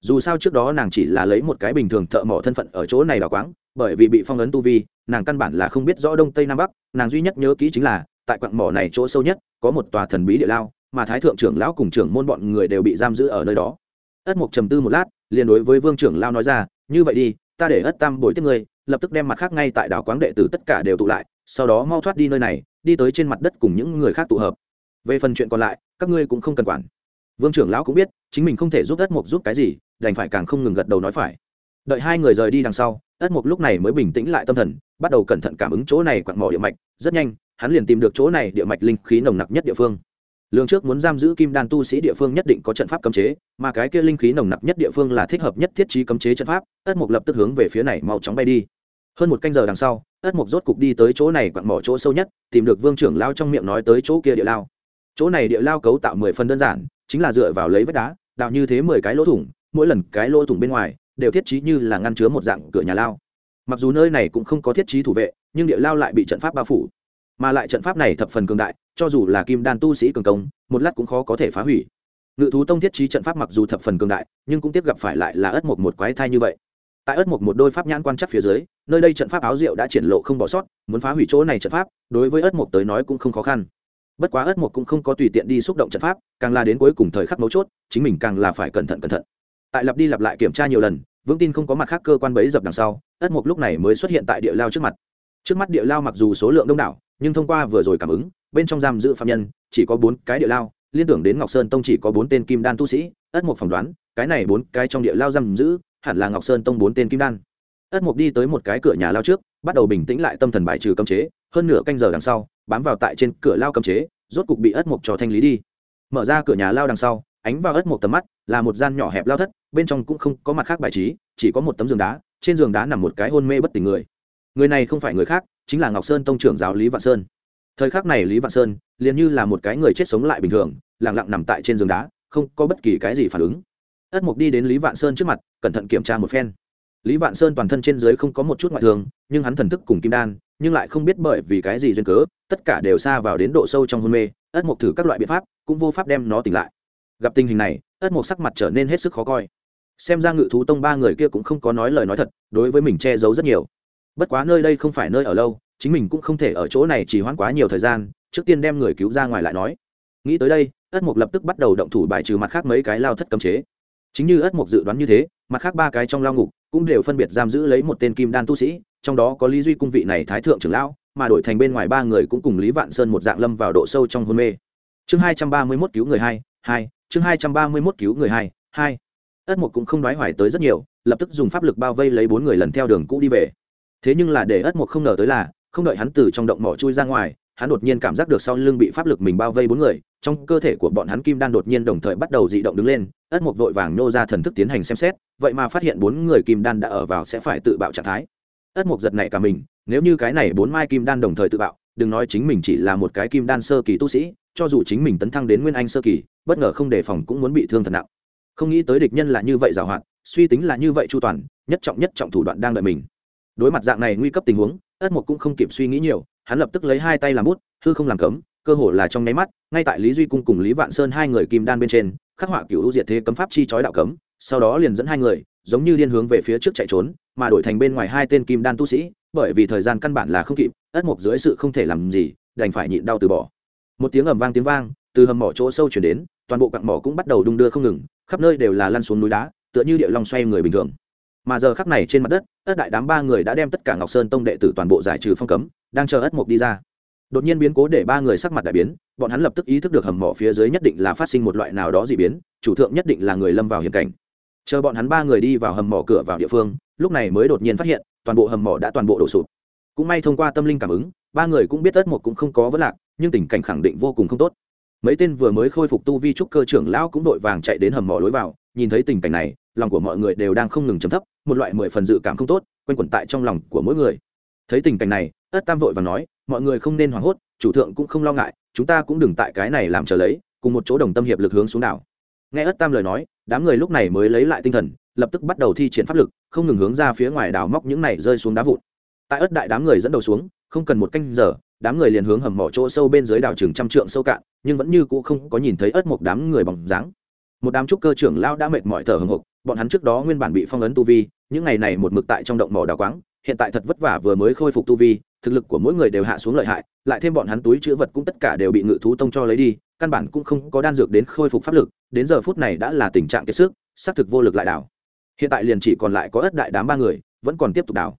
S1: Dù sao trước đó nàng chỉ là lấy một cái bình thường thợ mỏ thân phận ở chỗ này đào quáng, bởi vì bị phong ấn tu vi, nàng căn bản là không biết rõ đông tây nam bắc, nàng duy nhất nhớ kỹ chính là, tại quặng mỏ này chỗ sâu nhất, có một tòa thần bí địa lao, mà thái thượng trưởng lão cùng trưởng môn bọn người đều bị giam giữ ở nơi đó. Ất mục trầm tư một lát, liền đối với vương trưởng lao nói ra, như vậy đi, ta để ất tam bồi tiếp ngươi lập tức đem mặt khác ngay tại đảo quáng đệ tử tất cả đều tụ lại, sau đó mau thoát đi nơi này, đi tới trên mặt đất cùng những người khác tụ hợp. Về phần chuyện còn lại, các ngươi cũng không cần quản. Vương trưởng lão cũng biết, chính mình không thể giúp đất mục giúp cái gì, đành phải càng không ngừng gật đầu nói phải. Đợi hai người rời đi đằng sau, ất mục lúc này mới bình tĩnh lại tâm thần, bắt đầu cẩn thận cảm ứng chỗ này quặng mỏ địa mạch, rất nhanh, hắn liền tìm được chỗ này địa mạch linh khí nồng nặc nhất địa phương. Lương trước muốn giam giữ kim đan tu sĩ địa phương nhất định có trận pháp cấm chế, mà cái kia linh khí nồng nặc nhất địa phương là thích hợp nhất thiết trí cấm chế trận pháp, ất mục lập tức hướng về phía này mau chóng bay đi hơn một canh giờ đằng sau, ất mục rốt cục đi tới chỗ này quặn mỏ chỗ sâu nhất, tìm được vương trưởng lao trong miệng nói tới chỗ kia địa lao. Chỗ này địa lao cấu tạo mười phần đơn giản, chính là dựa vào lấy vách đá, đào như thế mười cái lỗ thủng, mỗi lần cái lỗ thủng bên ngoài, đều thiết trí như là ngăn chứa một dạng cửa nhà lao. Mặc dù nơi này cũng không có thiết trí thủ vệ, nhưng địa lao lại bị trận pháp bao phủ. Mà lại trận pháp này thập phần cường đại, cho dù là kim đan tu sĩ cường công, một lát cũng khó có thể phá hủy. Ngự thú tông thiết trí trận pháp mặc dù thập phần cường đại, nhưng cũng tiếp gặp phải lại là ất một một quái thai như vậy tại ớt một một đôi pháp nhãn quan chắc phía dưới, nơi đây trận pháp áo rượu đã triển lộ không bỏ sót, muốn phá hủy chỗ này trận pháp, đối với ớt một tới nói cũng không khó khăn. Bất quá ớt một cũng không có tùy tiện đi xúc động trận pháp, càng là đến cuối cùng thời khắc mấu chốt, chính mình càng là phải cẩn thận cẩn thận. Tại lặp đi lặp lại kiểm tra nhiều lần vững tin không có mặt khác cơ quan bấy dập đằng sau, ớt một lúc này mới xuất hiện tại địa lao trước mặt. Trước mắt địa lao mặc dù số lượng đông đảo, nhưng thông qua vừa rồi cảm ứng, bên trong giam giữ phạm nhân, chỉ có bốn cái địa lao, liên tưởng đến ngọc sơn tông chỉ có bốn tên kim đan tu sĩ ất một phỏng đoán, cái này bốn cái trong địa lao giam giữ hẳn là ngọc sơn tông bốn tên kim đan. Ất mục đi tới một cái cửa nhà lao trước, bắt đầu bình tĩnh lại tâm thần bài trừ cấm chế, hơn nửa canh giờ đằng sau, bám vào tại trên cửa lao cấm chế, rốt cục bị ất mục cho thanh lý đi. Mở ra cửa nhà lao đằng sau, ánh vào ất mục tầm mắt, là một gian nhỏ hẹp lao thất, bên trong cũng không có mặt khác bài trí, chỉ có một tấm giường đá, trên giường đá nằm một cái hôn mê bất tỉnh người. Người này không phải người khác, chính là ngọc sơn tông trưởng giáo lý vạn sơn. Thời khắc này lý vạn sơn liền như là một cái người chết sống lại bình thường lẳng lặng nằm tại trên giường đá, không có bất kỳ cái gì phản ứng ất mục đi đến lý vạn sơn trước mặt, cẩn thận kiểm tra một phen. Lý vạn sơn toàn thân trên dưới không có một chút ngoại thường nhưng hắn thần thức cùng kim đan, nhưng lại không biết bởi vì cái gì duyên cớ, tất cả đều xa vào đến độ sâu trong hôn mê, ất mục thử các loại biện pháp, cũng vô pháp đem nó tỉnh lại. Gặp tình hình này, ất mục sắc mặt trở nên hết sức khó coi. Xem ra ngự thú tông ba người kia cũng không có nói lời nói thật, đối với mình che giấu rất nhiều. Bất quá nơi đây không phải nơi ở lâu, chính mình cũng không thể ở chỗ này chỉ hoãn quá nhiều thời gian, trước tiên đem người cứu ra ngoài lại nói. Nghĩ tới đây, ất mục lập tức bắt đầu động thủ bài trừ mặt khác mấy cái lao thất cấm chế chính như ất mục dự đoán như thế, mặt khác ba cái trong lao ngục cũng đều phân biệt giam giữ lấy một tên kim đan tu sĩ, trong đó có lý duy cung vị này thái thượng trưởng lão, mà đổi thành bên ngoài ba người cũng cùng lý vạn sơn một dạng lâm vào độ sâu trong hôn mê. Chương hai trăm ba mươi mốt cứu người hai hai, chương hai trăm ba mươi mốt cứu người hai hai. Ất mục cũng không đoái hoài tới rất nhiều, lập tức dùng pháp lực bao vây lấy bốn người lần theo đường cũ đi về. Thế nhưng là để ất mục không ngờ tới là, không đợi hắn từ trong động mỏ chui ra ngoài, hắn đột nhiên cảm giác được sau lưng bị pháp lực mình bao vây bốn người trong cơ thể của bọn hắn kim đan đột nhiên đồng thời bắt đầu dị động đứng lên, ất mục vội vàng nô ra thần thức tiến hành xem xét, vậy mà phát hiện bốn người kim đan đã ở vào sẽ phải tự bạo trạng thái. Ất mục giật này cả mình, nếu như cái này bốn mai kim đan đồng thời tự bạo, đừng nói chính mình chỉ là một cái kim đan sơ kỳ tu sĩ, cho dù chính mình tấn thăng đến nguyên anh sơ kỳ, bất ngờ không đề phòng cũng muốn bị thương thật nặng. Không nghĩ tới địch nhân là như vậy giàu hạn, suy tính là như vậy chu toàn, nhất trọng nhất trọng thủ đoạn đang đợi mình. Đối mặt dạng này nguy cấp tình huống, ất mục cũng không kịp suy nghĩ nhiều, hắn lập tức lấy hai tay làm bút, hư không làm cấm cơ hồ là trong nháy mắt, ngay tại lý duy cung cùng lý vạn sơn hai người kim đan bên trên, khắc họa cựu diệt thế cấm pháp chi chói đạo cấm, sau đó liền dẫn hai người, giống như điên hướng về phía trước chạy trốn, mà đổi thành bên ngoài hai tên kim đan tu sĩ, bởi vì thời gian căn bản là không kịp, ất mục dưới sự không thể làm gì, đành phải nhịn đau từ bỏ. Một tiếng ầm vang tiếng vang, từ hầm mỏ chỗ sâu chuyển đến, toàn bộ cặn mỏ cũng bắt đầu đung đưa không ngừng, khắp nơi đều là lăn xuống núi đá, tựa như địa long xoay người bình thường. Mà giờ khắc này trên mặt đất, ất đại đám ba người đã đem tất cả ngọc sơn tông đệ tử toàn bộ giải trừ phong cấm, đang chờ ất mục đi ra đột nhiên biến cố để ba người sắc mặt đại biến, bọn hắn lập tức ý thức được hầm mỏ phía dưới nhất định là phát sinh một loại nào đó dị biến, chủ thượng nhất định là người lâm vào hiểm cảnh. Chờ bọn hắn ba người đi vào hầm mỏ cửa vào địa phương, lúc này mới đột nhiên phát hiện, toàn bộ hầm mỏ đã toàn bộ đổ sụp. Cũng may thông qua tâm linh cảm ứng, ba người cũng biết tất một cũng không có vấn lạc, nhưng tình cảnh khẳng định vô cùng không tốt. Mấy tên vừa mới khôi phục tu vi trúc cơ trưởng lão cũng vội vàng chạy đến hầm mỏ lối vào, nhìn thấy tình cảnh này, lòng của mọi người đều đang không ngừng chấm thấp, một loại mười phần dự cảm không tốt, quanh quẩn tại trong lòng của mỗi người thấy tình cảnh này, ất tam vội và nói, mọi người không nên hoảng hốt, chủ thượng cũng không lo ngại, chúng ta cũng đừng tại cái này làm trở lấy, cùng một chỗ đồng tâm hiệp lực hướng xuống đảo. Nghe ất tam lời nói, đám người lúc này mới lấy lại tinh thần, lập tức bắt đầu thi triển pháp lực, không ngừng hướng ra phía ngoài đảo móc những này rơi xuống đá vụn. Tại ất đại đám người dẫn đầu xuống, không cần một canh giờ, đám người liền hướng hầm mỏ chỗ sâu bên dưới đảo chừng trăm trượng sâu cạn, nhưng vẫn như cũ không có nhìn thấy ất một đám người bóng dáng. Một đám trúc cơ trưởng lao đã mệt mỏi thở hồng hộc, bọn hắn trước đó nguyên bản bị phong ấn tu vi, những ngày này một mực tại trong động mỏ đào quáng hiện tại thật vất vả vừa mới khôi phục tu vi, thực lực của mỗi người đều hạ xuống lợi hại, lại thêm bọn hắn túi chữ vật cũng tất cả đều bị ngự thú tông cho lấy đi, căn bản cũng không có đan dược đến khôi phục pháp lực, đến giờ phút này đã là tình trạng kiệt sức, xác thực vô lực lại đảo. Hiện tại liền chỉ còn lại có ất đại đám ba người, vẫn còn tiếp tục đào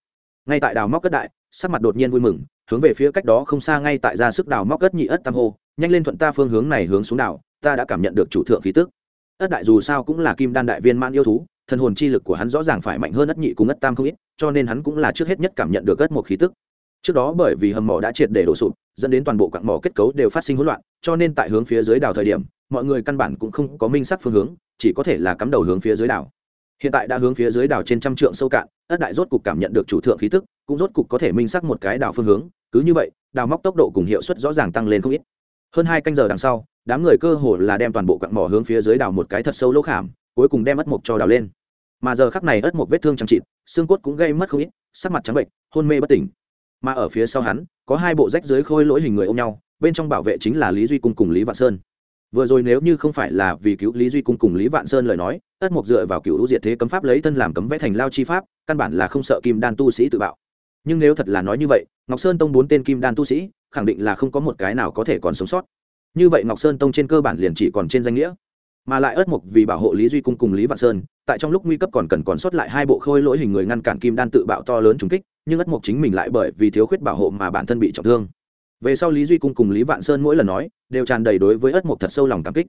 S1: ngay tại đào móc cất đại, sắc mặt đột nhiên vui mừng, hướng về phía cách đó không xa ngay tại ra sức đào móc cất nhị ất tam hô, nhanh lên thuận ta phương hướng này hướng xuống đảo, ta đã cảm nhận được chủ thượng khí tức. Ất đại dù sao cũng là kim đan đại viên man yêu thú thần hồn chi lực của hắn rõ ràng phải mạnh hơn ất nhị cùng ất tam không ít, cho nên hắn cũng là trước hết nhất cảm nhận được ất một khí tức. Trước đó bởi vì hầm mỏ đã triệt để đổ sụp, dẫn đến toàn bộ quặng mỏ kết cấu đều phát sinh hỗn loạn, cho nên tại hướng phía dưới đảo thời điểm, mọi người căn bản cũng không có minh sắc phương hướng, chỉ có thể là cắm đầu hướng phía dưới đảo. Hiện tại đã hướng phía dưới đảo trên trăm trượng sâu cạn, ất đại rốt cục cảm nhận được chủ thượng khí tức, cũng rốt cục có thể minh sắc một cái đảo phương hướng, cứ như vậy đào móc tốc độ cùng hiệu suất rõ ràng tăng lên không ít. Hơn hai canh giờ đằng sau, đám người cơ hồ là đem toàn bộ quặng mỏ hướng phía dưới đào một cái thật sâu lỗ khảm, cuối cùng đem ất mộc cho đào lên mà giờ khắc này ớt một vết thương chẳng chịt, xương cốt cũng gây mất không ít, sắc mặt trắng bệnh, hôn mê bất tỉnh. Mà ở phía sau hắn, có hai bộ rách dưới khôi lỗi hình người ôm nhau, bên trong bảo vệ chính là lý duy cung cùng lý vạn sơn. Vừa rồi nếu như không phải là vì cứu lý duy cung cùng lý vạn sơn lời nói ất mộc dựa vào cựu diệt thế cấm pháp lấy thân làm cấm vẽ thành lao chi pháp, căn bản là không sợ kim đan tu sĩ tự bạo. Nhưng nếu thật là nói như vậy, ngọc sơn tông bốn tên kim đan tu sĩ, khẳng định là không có một cái nào có thể còn sống sót. Như vậy ngọc sơn tông trên cơ bản liền chỉ còn trên danh nghĩa mà lại ớt mục vì bảo hộ lý duy cung cùng lý vạn sơn tại trong lúc nguy cấp còn cần còn sót lại hai bộ khôi lỗi hình người ngăn cản kim đan tự bạo to lớn trùng kích nhưng ớt mục chính mình lại bởi vì thiếu khuyết bảo hộ mà bản thân bị trọng thương về sau lý duy cung cùng lý vạn sơn mỗi lần nói đều tràn đầy đối với ớt mục thật sâu lòng cảm kích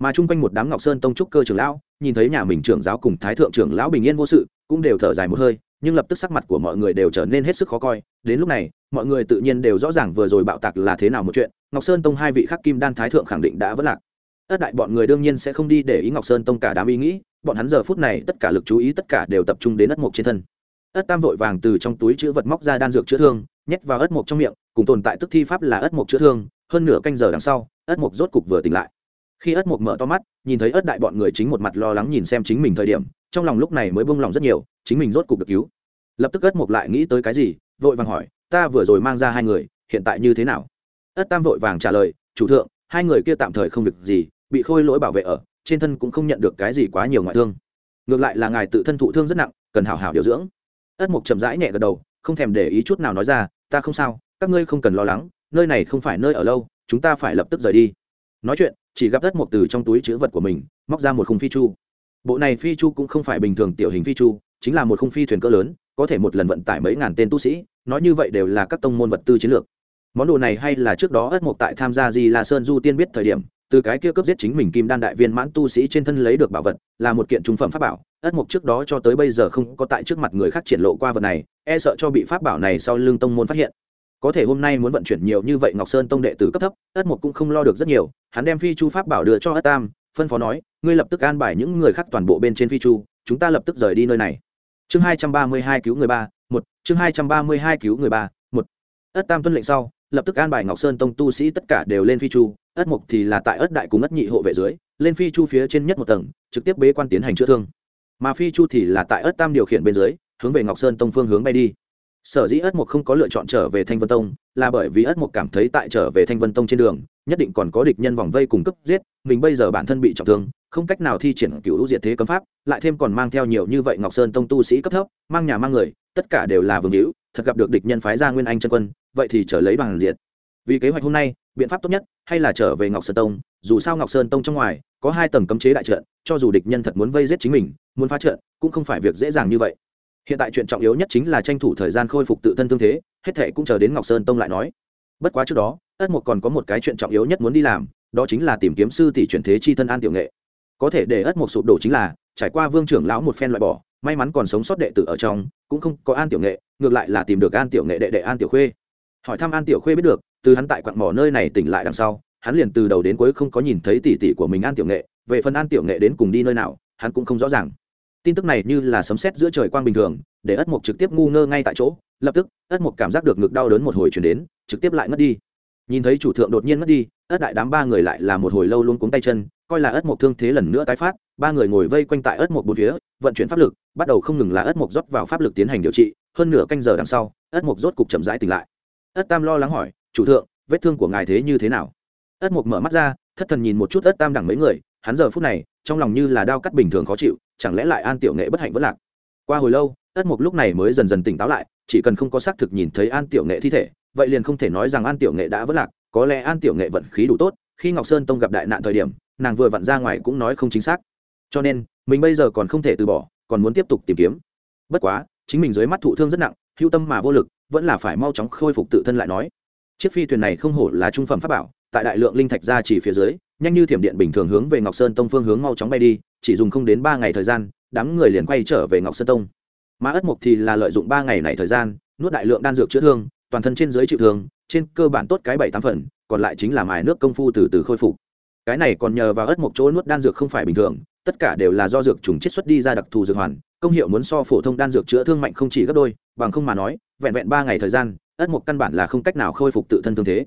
S1: mà chung quanh một đám ngọc sơn tông trúc cơ trưởng lão nhìn thấy nhà mình trưởng giáo cùng thái thượng trưởng lão bình yên vô sự cũng đều thở dài một hơi nhưng lập tức sắc mặt của mọi người đều trở nên hết sức khó coi đến lúc này mọi người tự nhiên đều rõ ràng vừa rồi bạo tạc là thế nào một chuyện ngọc sơn tông hai vị khắc kim đan thái thượng khẳng định đã vất lạc ất đại bọn người đương nhiên sẽ không đi để ý ngọc sơn tông cả đám ý nghĩ, bọn hắn giờ phút này tất cả lực chú ý tất cả đều tập trung đến ất mộc trên thân. Ất tam vội vàng từ trong túi chữ vật móc ra đan dược chữa thương, nhét vào ất mộc trong miệng, cùng tồn tại tức thi pháp là ất mộc chữa thương, hơn nửa canh giờ đằng sau, ất mộc rốt cục vừa tỉnh lại. Khi ất mộc mở to mắt, nhìn thấy ất đại bọn người chính một mặt lo lắng nhìn xem chính mình thời điểm, trong lòng lúc này mới bông lòng rất nhiều, chính mình rốt cục được cứu. Lập tức ất mộc lại nghĩ tới cái gì, vội vàng hỏi, ta vừa rồi mang ra hai người, hiện tại như thế nào? Ất tam vội vàng trả lời, chủ thượng, hai người kia tạm thời không việc gì bị khôi lỗi bảo vệ ở, trên thân cũng không nhận được cái gì quá nhiều ngoại thương. Ngược lại là ngài tự thân thụ thương rất nặng, cần hảo hảo điều dưỡng. Ất mục chậm rãi nhẹ gật đầu, không thèm để ý chút nào nói ra, ta không sao, các ngươi không cần lo lắng, nơi này không phải nơi ở lâu, chúng ta phải lập tức rời đi. Nói chuyện, chỉ gặp ất mục từ trong túi chữ vật của mình, móc ra một khung phi chu. Bộ này phi chu cũng không phải bình thường tiểu hình phi chu, chính là một khung phi thuyền cỡ lớn, có thể một lần vận tải mấy ngàn tên tu sĩ, nói như vậy đều là các tông môn vật tư chiến lược. Món đồ này hay là trước đó ất mục tại tham gia di la sơn du tiên biết thời điểm từ cái kia cướp giết chính mình kim đan đại viên mãn tu sĩ trên thân lấy được bảo vật, là một kiện trung phẩm pháp bảo, ất mục trước đó cho tới bây giờ không có tại trước mặt người khác triển lộ qua vật này e sợ cho bị pháp bảo này sau lưng tông môn phát hiện. Có thể hôm nay muốn vận chuyển nhiều như vậy ngọc sơn tông đệ tử cấp thấp, ất mục cũng không lo được rất nhiều, hắn đem phi chu pháp bảo đưa cho ất tam, phân phó nói, ngươi lập tức an bài những người khác toàn bộ bên trên phi chu, chúng ta lập tức rời đi nơi này. Chương hai trăm ba mươi hai cứu người ba, một, chương hai trăm ba mươi hai cứu người ba, một. Ất tam tuân lệnh sau lập tức an bài ngọc sơn tông tu sĩ tất cả đều lên phi chu, ất mục thì là tại ất đại cùng ất nhị hộ vệ dưới, lên phi chu phía trên nhất một tầng, trực tiếp bế quan tiến hành chữa thương. Mà phi chu thì là tại ất tam điều khiển bên dưới, hướng về ngọc sơn tông phương hướng bay đi. Sở dĩ ất mục không có lựa chọn trở về thanh vân tông, là bởi vì ất mục cảm thấy tại trở về thanh vân tông trên đường, nhất định còn có địch nhân vòng vây cùng cấp giết, mình bây giờ bản thân bị trọng thương, không cách nào thi triển cựu diệt thế cấm pháp, lại thêm còn mang theo nhiều như vậy ngọc sơn tông tu sĩ cấp thấp, mang nhà mang người, tất cả đều là vương hữu thật gặp được địch nhân phái ra nguyên anh chân quân, vậy thì trở lấy bằng diện vì kế hoạch hôm nay, biện pháp tốt nhất, hay là trở về ngọc sơn tông, dù sao ngọc sơn tông trong ngoài, có hai tầng cấm chế đại trận, cho dù địch nhân thật muốn vây giết chính mình, muốn phá trận, cũng không phải việc dễ dàng như vậy. Hiện tại chuyện trọng yếu nhất chính là tranh thủ thời gian khôi phục tự thân thương thế, hết thệ cũng chờ đến ngọc sơn tông lại nói. Bất quá trước đó, ất mục còn có một cái chuyện trọng yếu nhất muốn đi làm, đó chính là tìm kiếm sư tỷ chuyển thế chi thân an tiểu nghệ. Có thể để ất mục sụp đổ chính là, trải qua vương trưởng lão một phen loại bỏ may mắn còn sống sót đệ tử ở trong, cũng không có an tiểu nghệ, ngược lại là tìm được an tiểu nghệ đệ đệ an tiểu khuê. Hỏi thăm an tiểu khuê biết được, từ hắn tại quặng mỏ nơi này tỉnh lại đằng sau, hắn liền từ đầu đến cuối không có nhìn thấy tỷ tỷ của mình an tiểu nghệ, về phần an tiểu nghệ đến cùng đi nơi nào, hắn cũng không rõ ràng. Tin tức này như là sấm sét giữa trời quang bình thường, để ất mục trực tiếp ngu ngơ ngay tại chỗ, lập tức, ất mục cảm giác được ngực đau đớn một hồi chuyển đến, trực tiếp lại ngất đi. Nhìn thấy chủ thượng đột nhiên ngất đi, ất đại đám ba người lại là một hồi lâu luôn cuống tay chân coi là ớt mộc thương thế lần nữa tái phát, ba người ngồi vây quanh tại ớt mộc bốn phía, vận chuyển pháp lực, bắt đầu không ngừng là ớt mộc rót vào pháp lực tiến hành điều trị, hơn nửa canh giờ đằng sau, ớt mộc rốt cục chậm rãi tỉnh lại. Ớt tam lo lắng hỏi, chủ thượng, vết thương của ngài thế như thế nào? Ớt mộc mở mắt ra, thất thần nhìn một chút ớt tam đẳng mấy người, hắn giờ phút này, trong lòng như là đao cắt bình thường khó chịu, chẳng lẽ lại an tiểu nghệ bất hạnh vất lạc? Qua hồi lâu, ất mục lúc này mới dần dần tỉnh táo lại, chỉ cần không có xác thực nhìn thấy an tiểu nghệ thi thể, vậy liền không thể nói rằng an tiểu nghệ đã vất lạc, có lẽ an tiểu nghệ vận khí đủ tốt, khi ngọc sơn tông gặp đại nạn thời điểm nàng vừa vặn ra ngoài cũng nói không chính xác. Cho nên, mình bây giờ còn không thể từ bỏ, còn muốn tiếp tục tìm kiếm. Bất quá, chính mình dưới mắt thụ thương rất nặng, hưu tâm mà vô lực, vẫn là phải mau chóng khôi phục tự thân lại nói. Chiếc phi thuyền này không hổ là trung phẩm pháp bảo, tại đại lượng linh thạch ra chỉ phía dưới, nhanh như thiểm điện bình thường hướng về ngọc sơn tông phương hướng mau chóng bay đi, chỉ dùng không đến ba ngày thời gian, đám người liền quay trở về ngọc sơn tông. Mà ất mục thì là lợi dụng ba ngày này thời gian, nuốt đại lượng đan dược chữa thương, toàn thân trên dưới chịu thương, trên cơ bản tốt cái bảy tám phần, còn lại chính là mài nước công phu từ từ khôi phục cái này còn nhờ vào ớt một chỗ nuốt đan dược không phải bình thường, tất cả đều là do dược trùng chiết xuất đi ra đặc thù dược hoàn, công hiệu muốn so phổ thông đan dược chữa thương mạnh không chỉ gấp đôi, bằng không mà nói, vẹn vẹn ba ngày thời gian ất mục căn bản là không cách nào khôi phục tự thân thương thế.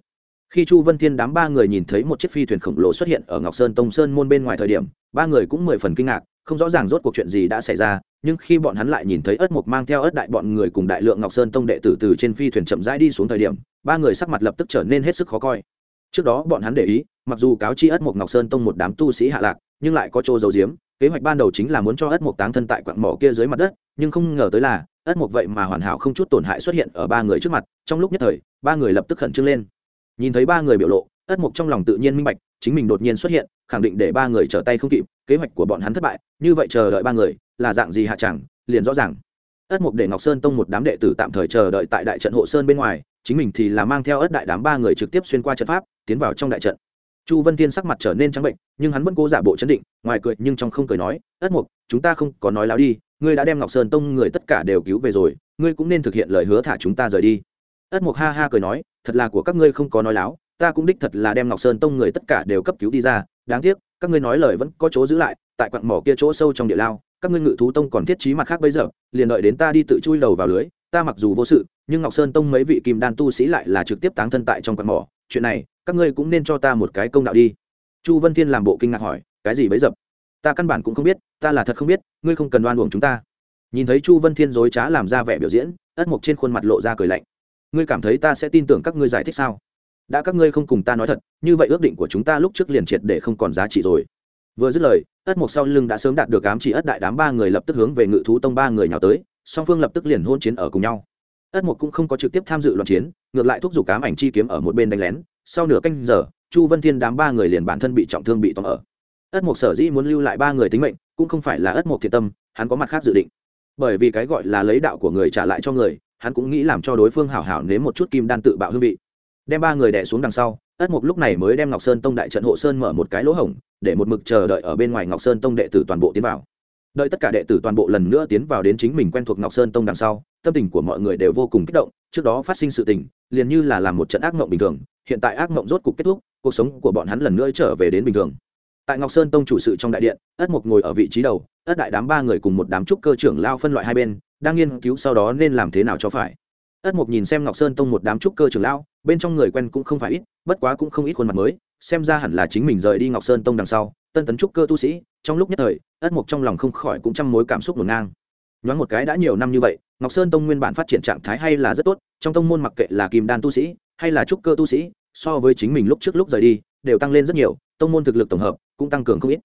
S1: Khi chu vân thiên đám ba người nhìn thấy một chiếc phi thuyền khổng lồ xuất hiện ở ngọc sơn tông sơn môn bên ngoài thời điểm, ba người cũng mười phần kinh ngạc, không rõ ràng rốt cuộc chuyện gì đã xảy ra, nhưng khi bọn hắn lại nhìn thấy ất mục mang theo ất đại bọn người cùng đại lượng ngọc sơn tông đệ tử từ trên phi thuyền chậm rãi đi xuống thời điểm, ba người sắc mặt lập tức trở nên hết sức khó coi trước đó bọn hắn để ý, mặc dù cáo chi ất mục ngọc sơn tông một đám tu sĩ hạ lạc, nhưng lại có chỗ dầu diếm kế hoạch ban đầu chính là muốn cho ất mục táng thân tại quặng mỏ kia dưới mặt đất, nhưng không ngờ tới là, ất mục vậy mà hoàn hảo không chút tổn hại xuất hiện ở ba người trước mặt, trong lúc nhất thời, ba người lập tức khẩn trương lên. Nhìn thấy ba người biểu lộ, ất mục trong lòng tự nhiên minh bạch, chính mình đột nhiên xuất hiện, khẳng định để ba người trở tay không kịp, kế hoạch của bọn hắn thất bại, như vậy chờ đợi ba người, là dạng gì hạ chẳng, liền rõ ràng. Ất mục để ngọc sơn tông một đám đệ tử tạm thời chờ đợi tại đại trận hộ sơn bên ngoài chính mình thì là mang theo ất đại đám ba người trực tiếp xuyên qua trận pháp, tiến vào trong đại trận. Chu vân thiên sắc mặt trở nên trắng bệnh, nhưng hắn vẫn cố giả bộ chấn định, ngoài cười nhưng trong không cười nói, ất mục, chúng ta không có nói láo đi, ngươi đã đem ngọc sơn tông người tất cả đều cứu về rồi, ngươi cũng nên thực hiện lời hứa thả chúng ta rời đi. Ất mục ha ha cười nói, thật là của các ngươi không có nói láo, ta cũng đích thật là đem ngọc sơn tông người tất cả đều cấp cứu đi ra, đáng tiếc, các ngươi nói lời vẫn có chỗ giữ lại, tại quặng mỏ kia chỗ sâu trong địa lao, các ngươi ngự thú tông còn thiết trí mặt khác bây giờ, liền đợi đến ta đi tự chui đầu vào lưới, ta mặc dù vô sự nhưng ngọc sơn tông mấy vị kim đan tu sĩ lại là trực tiếp táng thân tại trong quạt mỏ. Chuyện này, các ngươi cũng nên cho ta một cái công đạo đi. Chu vân thiên làm bộ kinh ngạc hỏi, cái gì bấy dập ta căn bản cũng không biết, ta là thật không biết, ngươi không cần đoan uổng chúng ta. Nhìn thấy chu vân thiên dối trá làm ra vẻ biểu diễn, ất mộc trên khuôn mặt lộ ra cười lạnh. Ngươi cảm thấy ta sẽ tin tưởng các ngươi giải thích sao? Đã các ngươi không cùng ta nói thật, như vậy ước định của chúng ta lúc trước liền triệt để không còn giá trị rồi. Vừa dứt lời, ất mộc sau lưng đã sớm đạt được ám chỉ ất đại đám ba người lập tức hướng về ngự thú tông ba người nhào tới, song phương lập tức liền hôn chiến ở cùng nhau ất mộc cũng không có trực tiếp tham dự loạn chiến, ngược lại thúc giục cám ảnh chi kiếm ở một bên đánh lén. Sau nửa canh giờ, chu vân thiên đám ba người liền bản thân bị trọng thương bị tóm ở. Ất mộc sở dĩ muốn lưu lại ba người tính mệnh, cũng không phải là ất mộc thiệt tâm, hắn có mặt khác dự định. Bởi vì cái gọi là lấy đạo của người trả lại cho người, hắn cũng nghĩ làm cho đối phương hảo hảo nếm một chút kim đan tự bạo hương vị. Đem ba người đẻ xuống đằng sau, ất mục lúc này mới đem ngọc sơn tông đại trận hộ sơn mở một cái lỗ hổng, để một mực chờ đợi ở bên ngoài ngọc sơn tông đệ tử toàn bộ tiến vào. Đợi tất cả đệ tử toàn bộ lần nữa tiến vào đến chính mình quen thuộc ngọc sơn tông đằng sau tâm tình của mọi người đều vô cùng kích động, trước đó phát sinh sự tình, liền như là làm một trận ác mộng bình thường, hiện tại ác mộng rốt cục kết thúc, cuộc sống của bọn hắn lần nữa trở về đến bình thường. Tại ngọc sơn tông chủ sự trong đại điện, ất mục ngồi ở vị trí đầu, ất đại đám ba người cùng một đám trúc cơ trưởng lao phân loại hai bên, đang nghiên cứu sau đó nên làm thế nào cho phải. Ất mục nhìn xem ngọc sơn tông một đám trúc cơ trưởng lao, bên trong người quen cũng không phải ít, bất quá cũng không ít khuôn mặt mới, xem ra hẳn là chính mình rời đi ngọc sơn tông đằng sau, tân tấn trúc cơ tu sĩ, trong lúc nhất thời, ất mục trong lòng không khỏi cũng trăm mối cảm xúc ngổn ngang nhoáng một cái đã nhiều năm như vậy, ngọc sơn tông nguyên bản phát triển trạng thái hay là rất tốt, trong tông môn mặc kệ là kim đan tu sĩ, hay là trúc cơ tu sĩ, so với chính mình lúc trước lúc rời đi, đều tăng lên rất nhiều, tông môn thực lực tổng hợp cũng tăng cường không ít.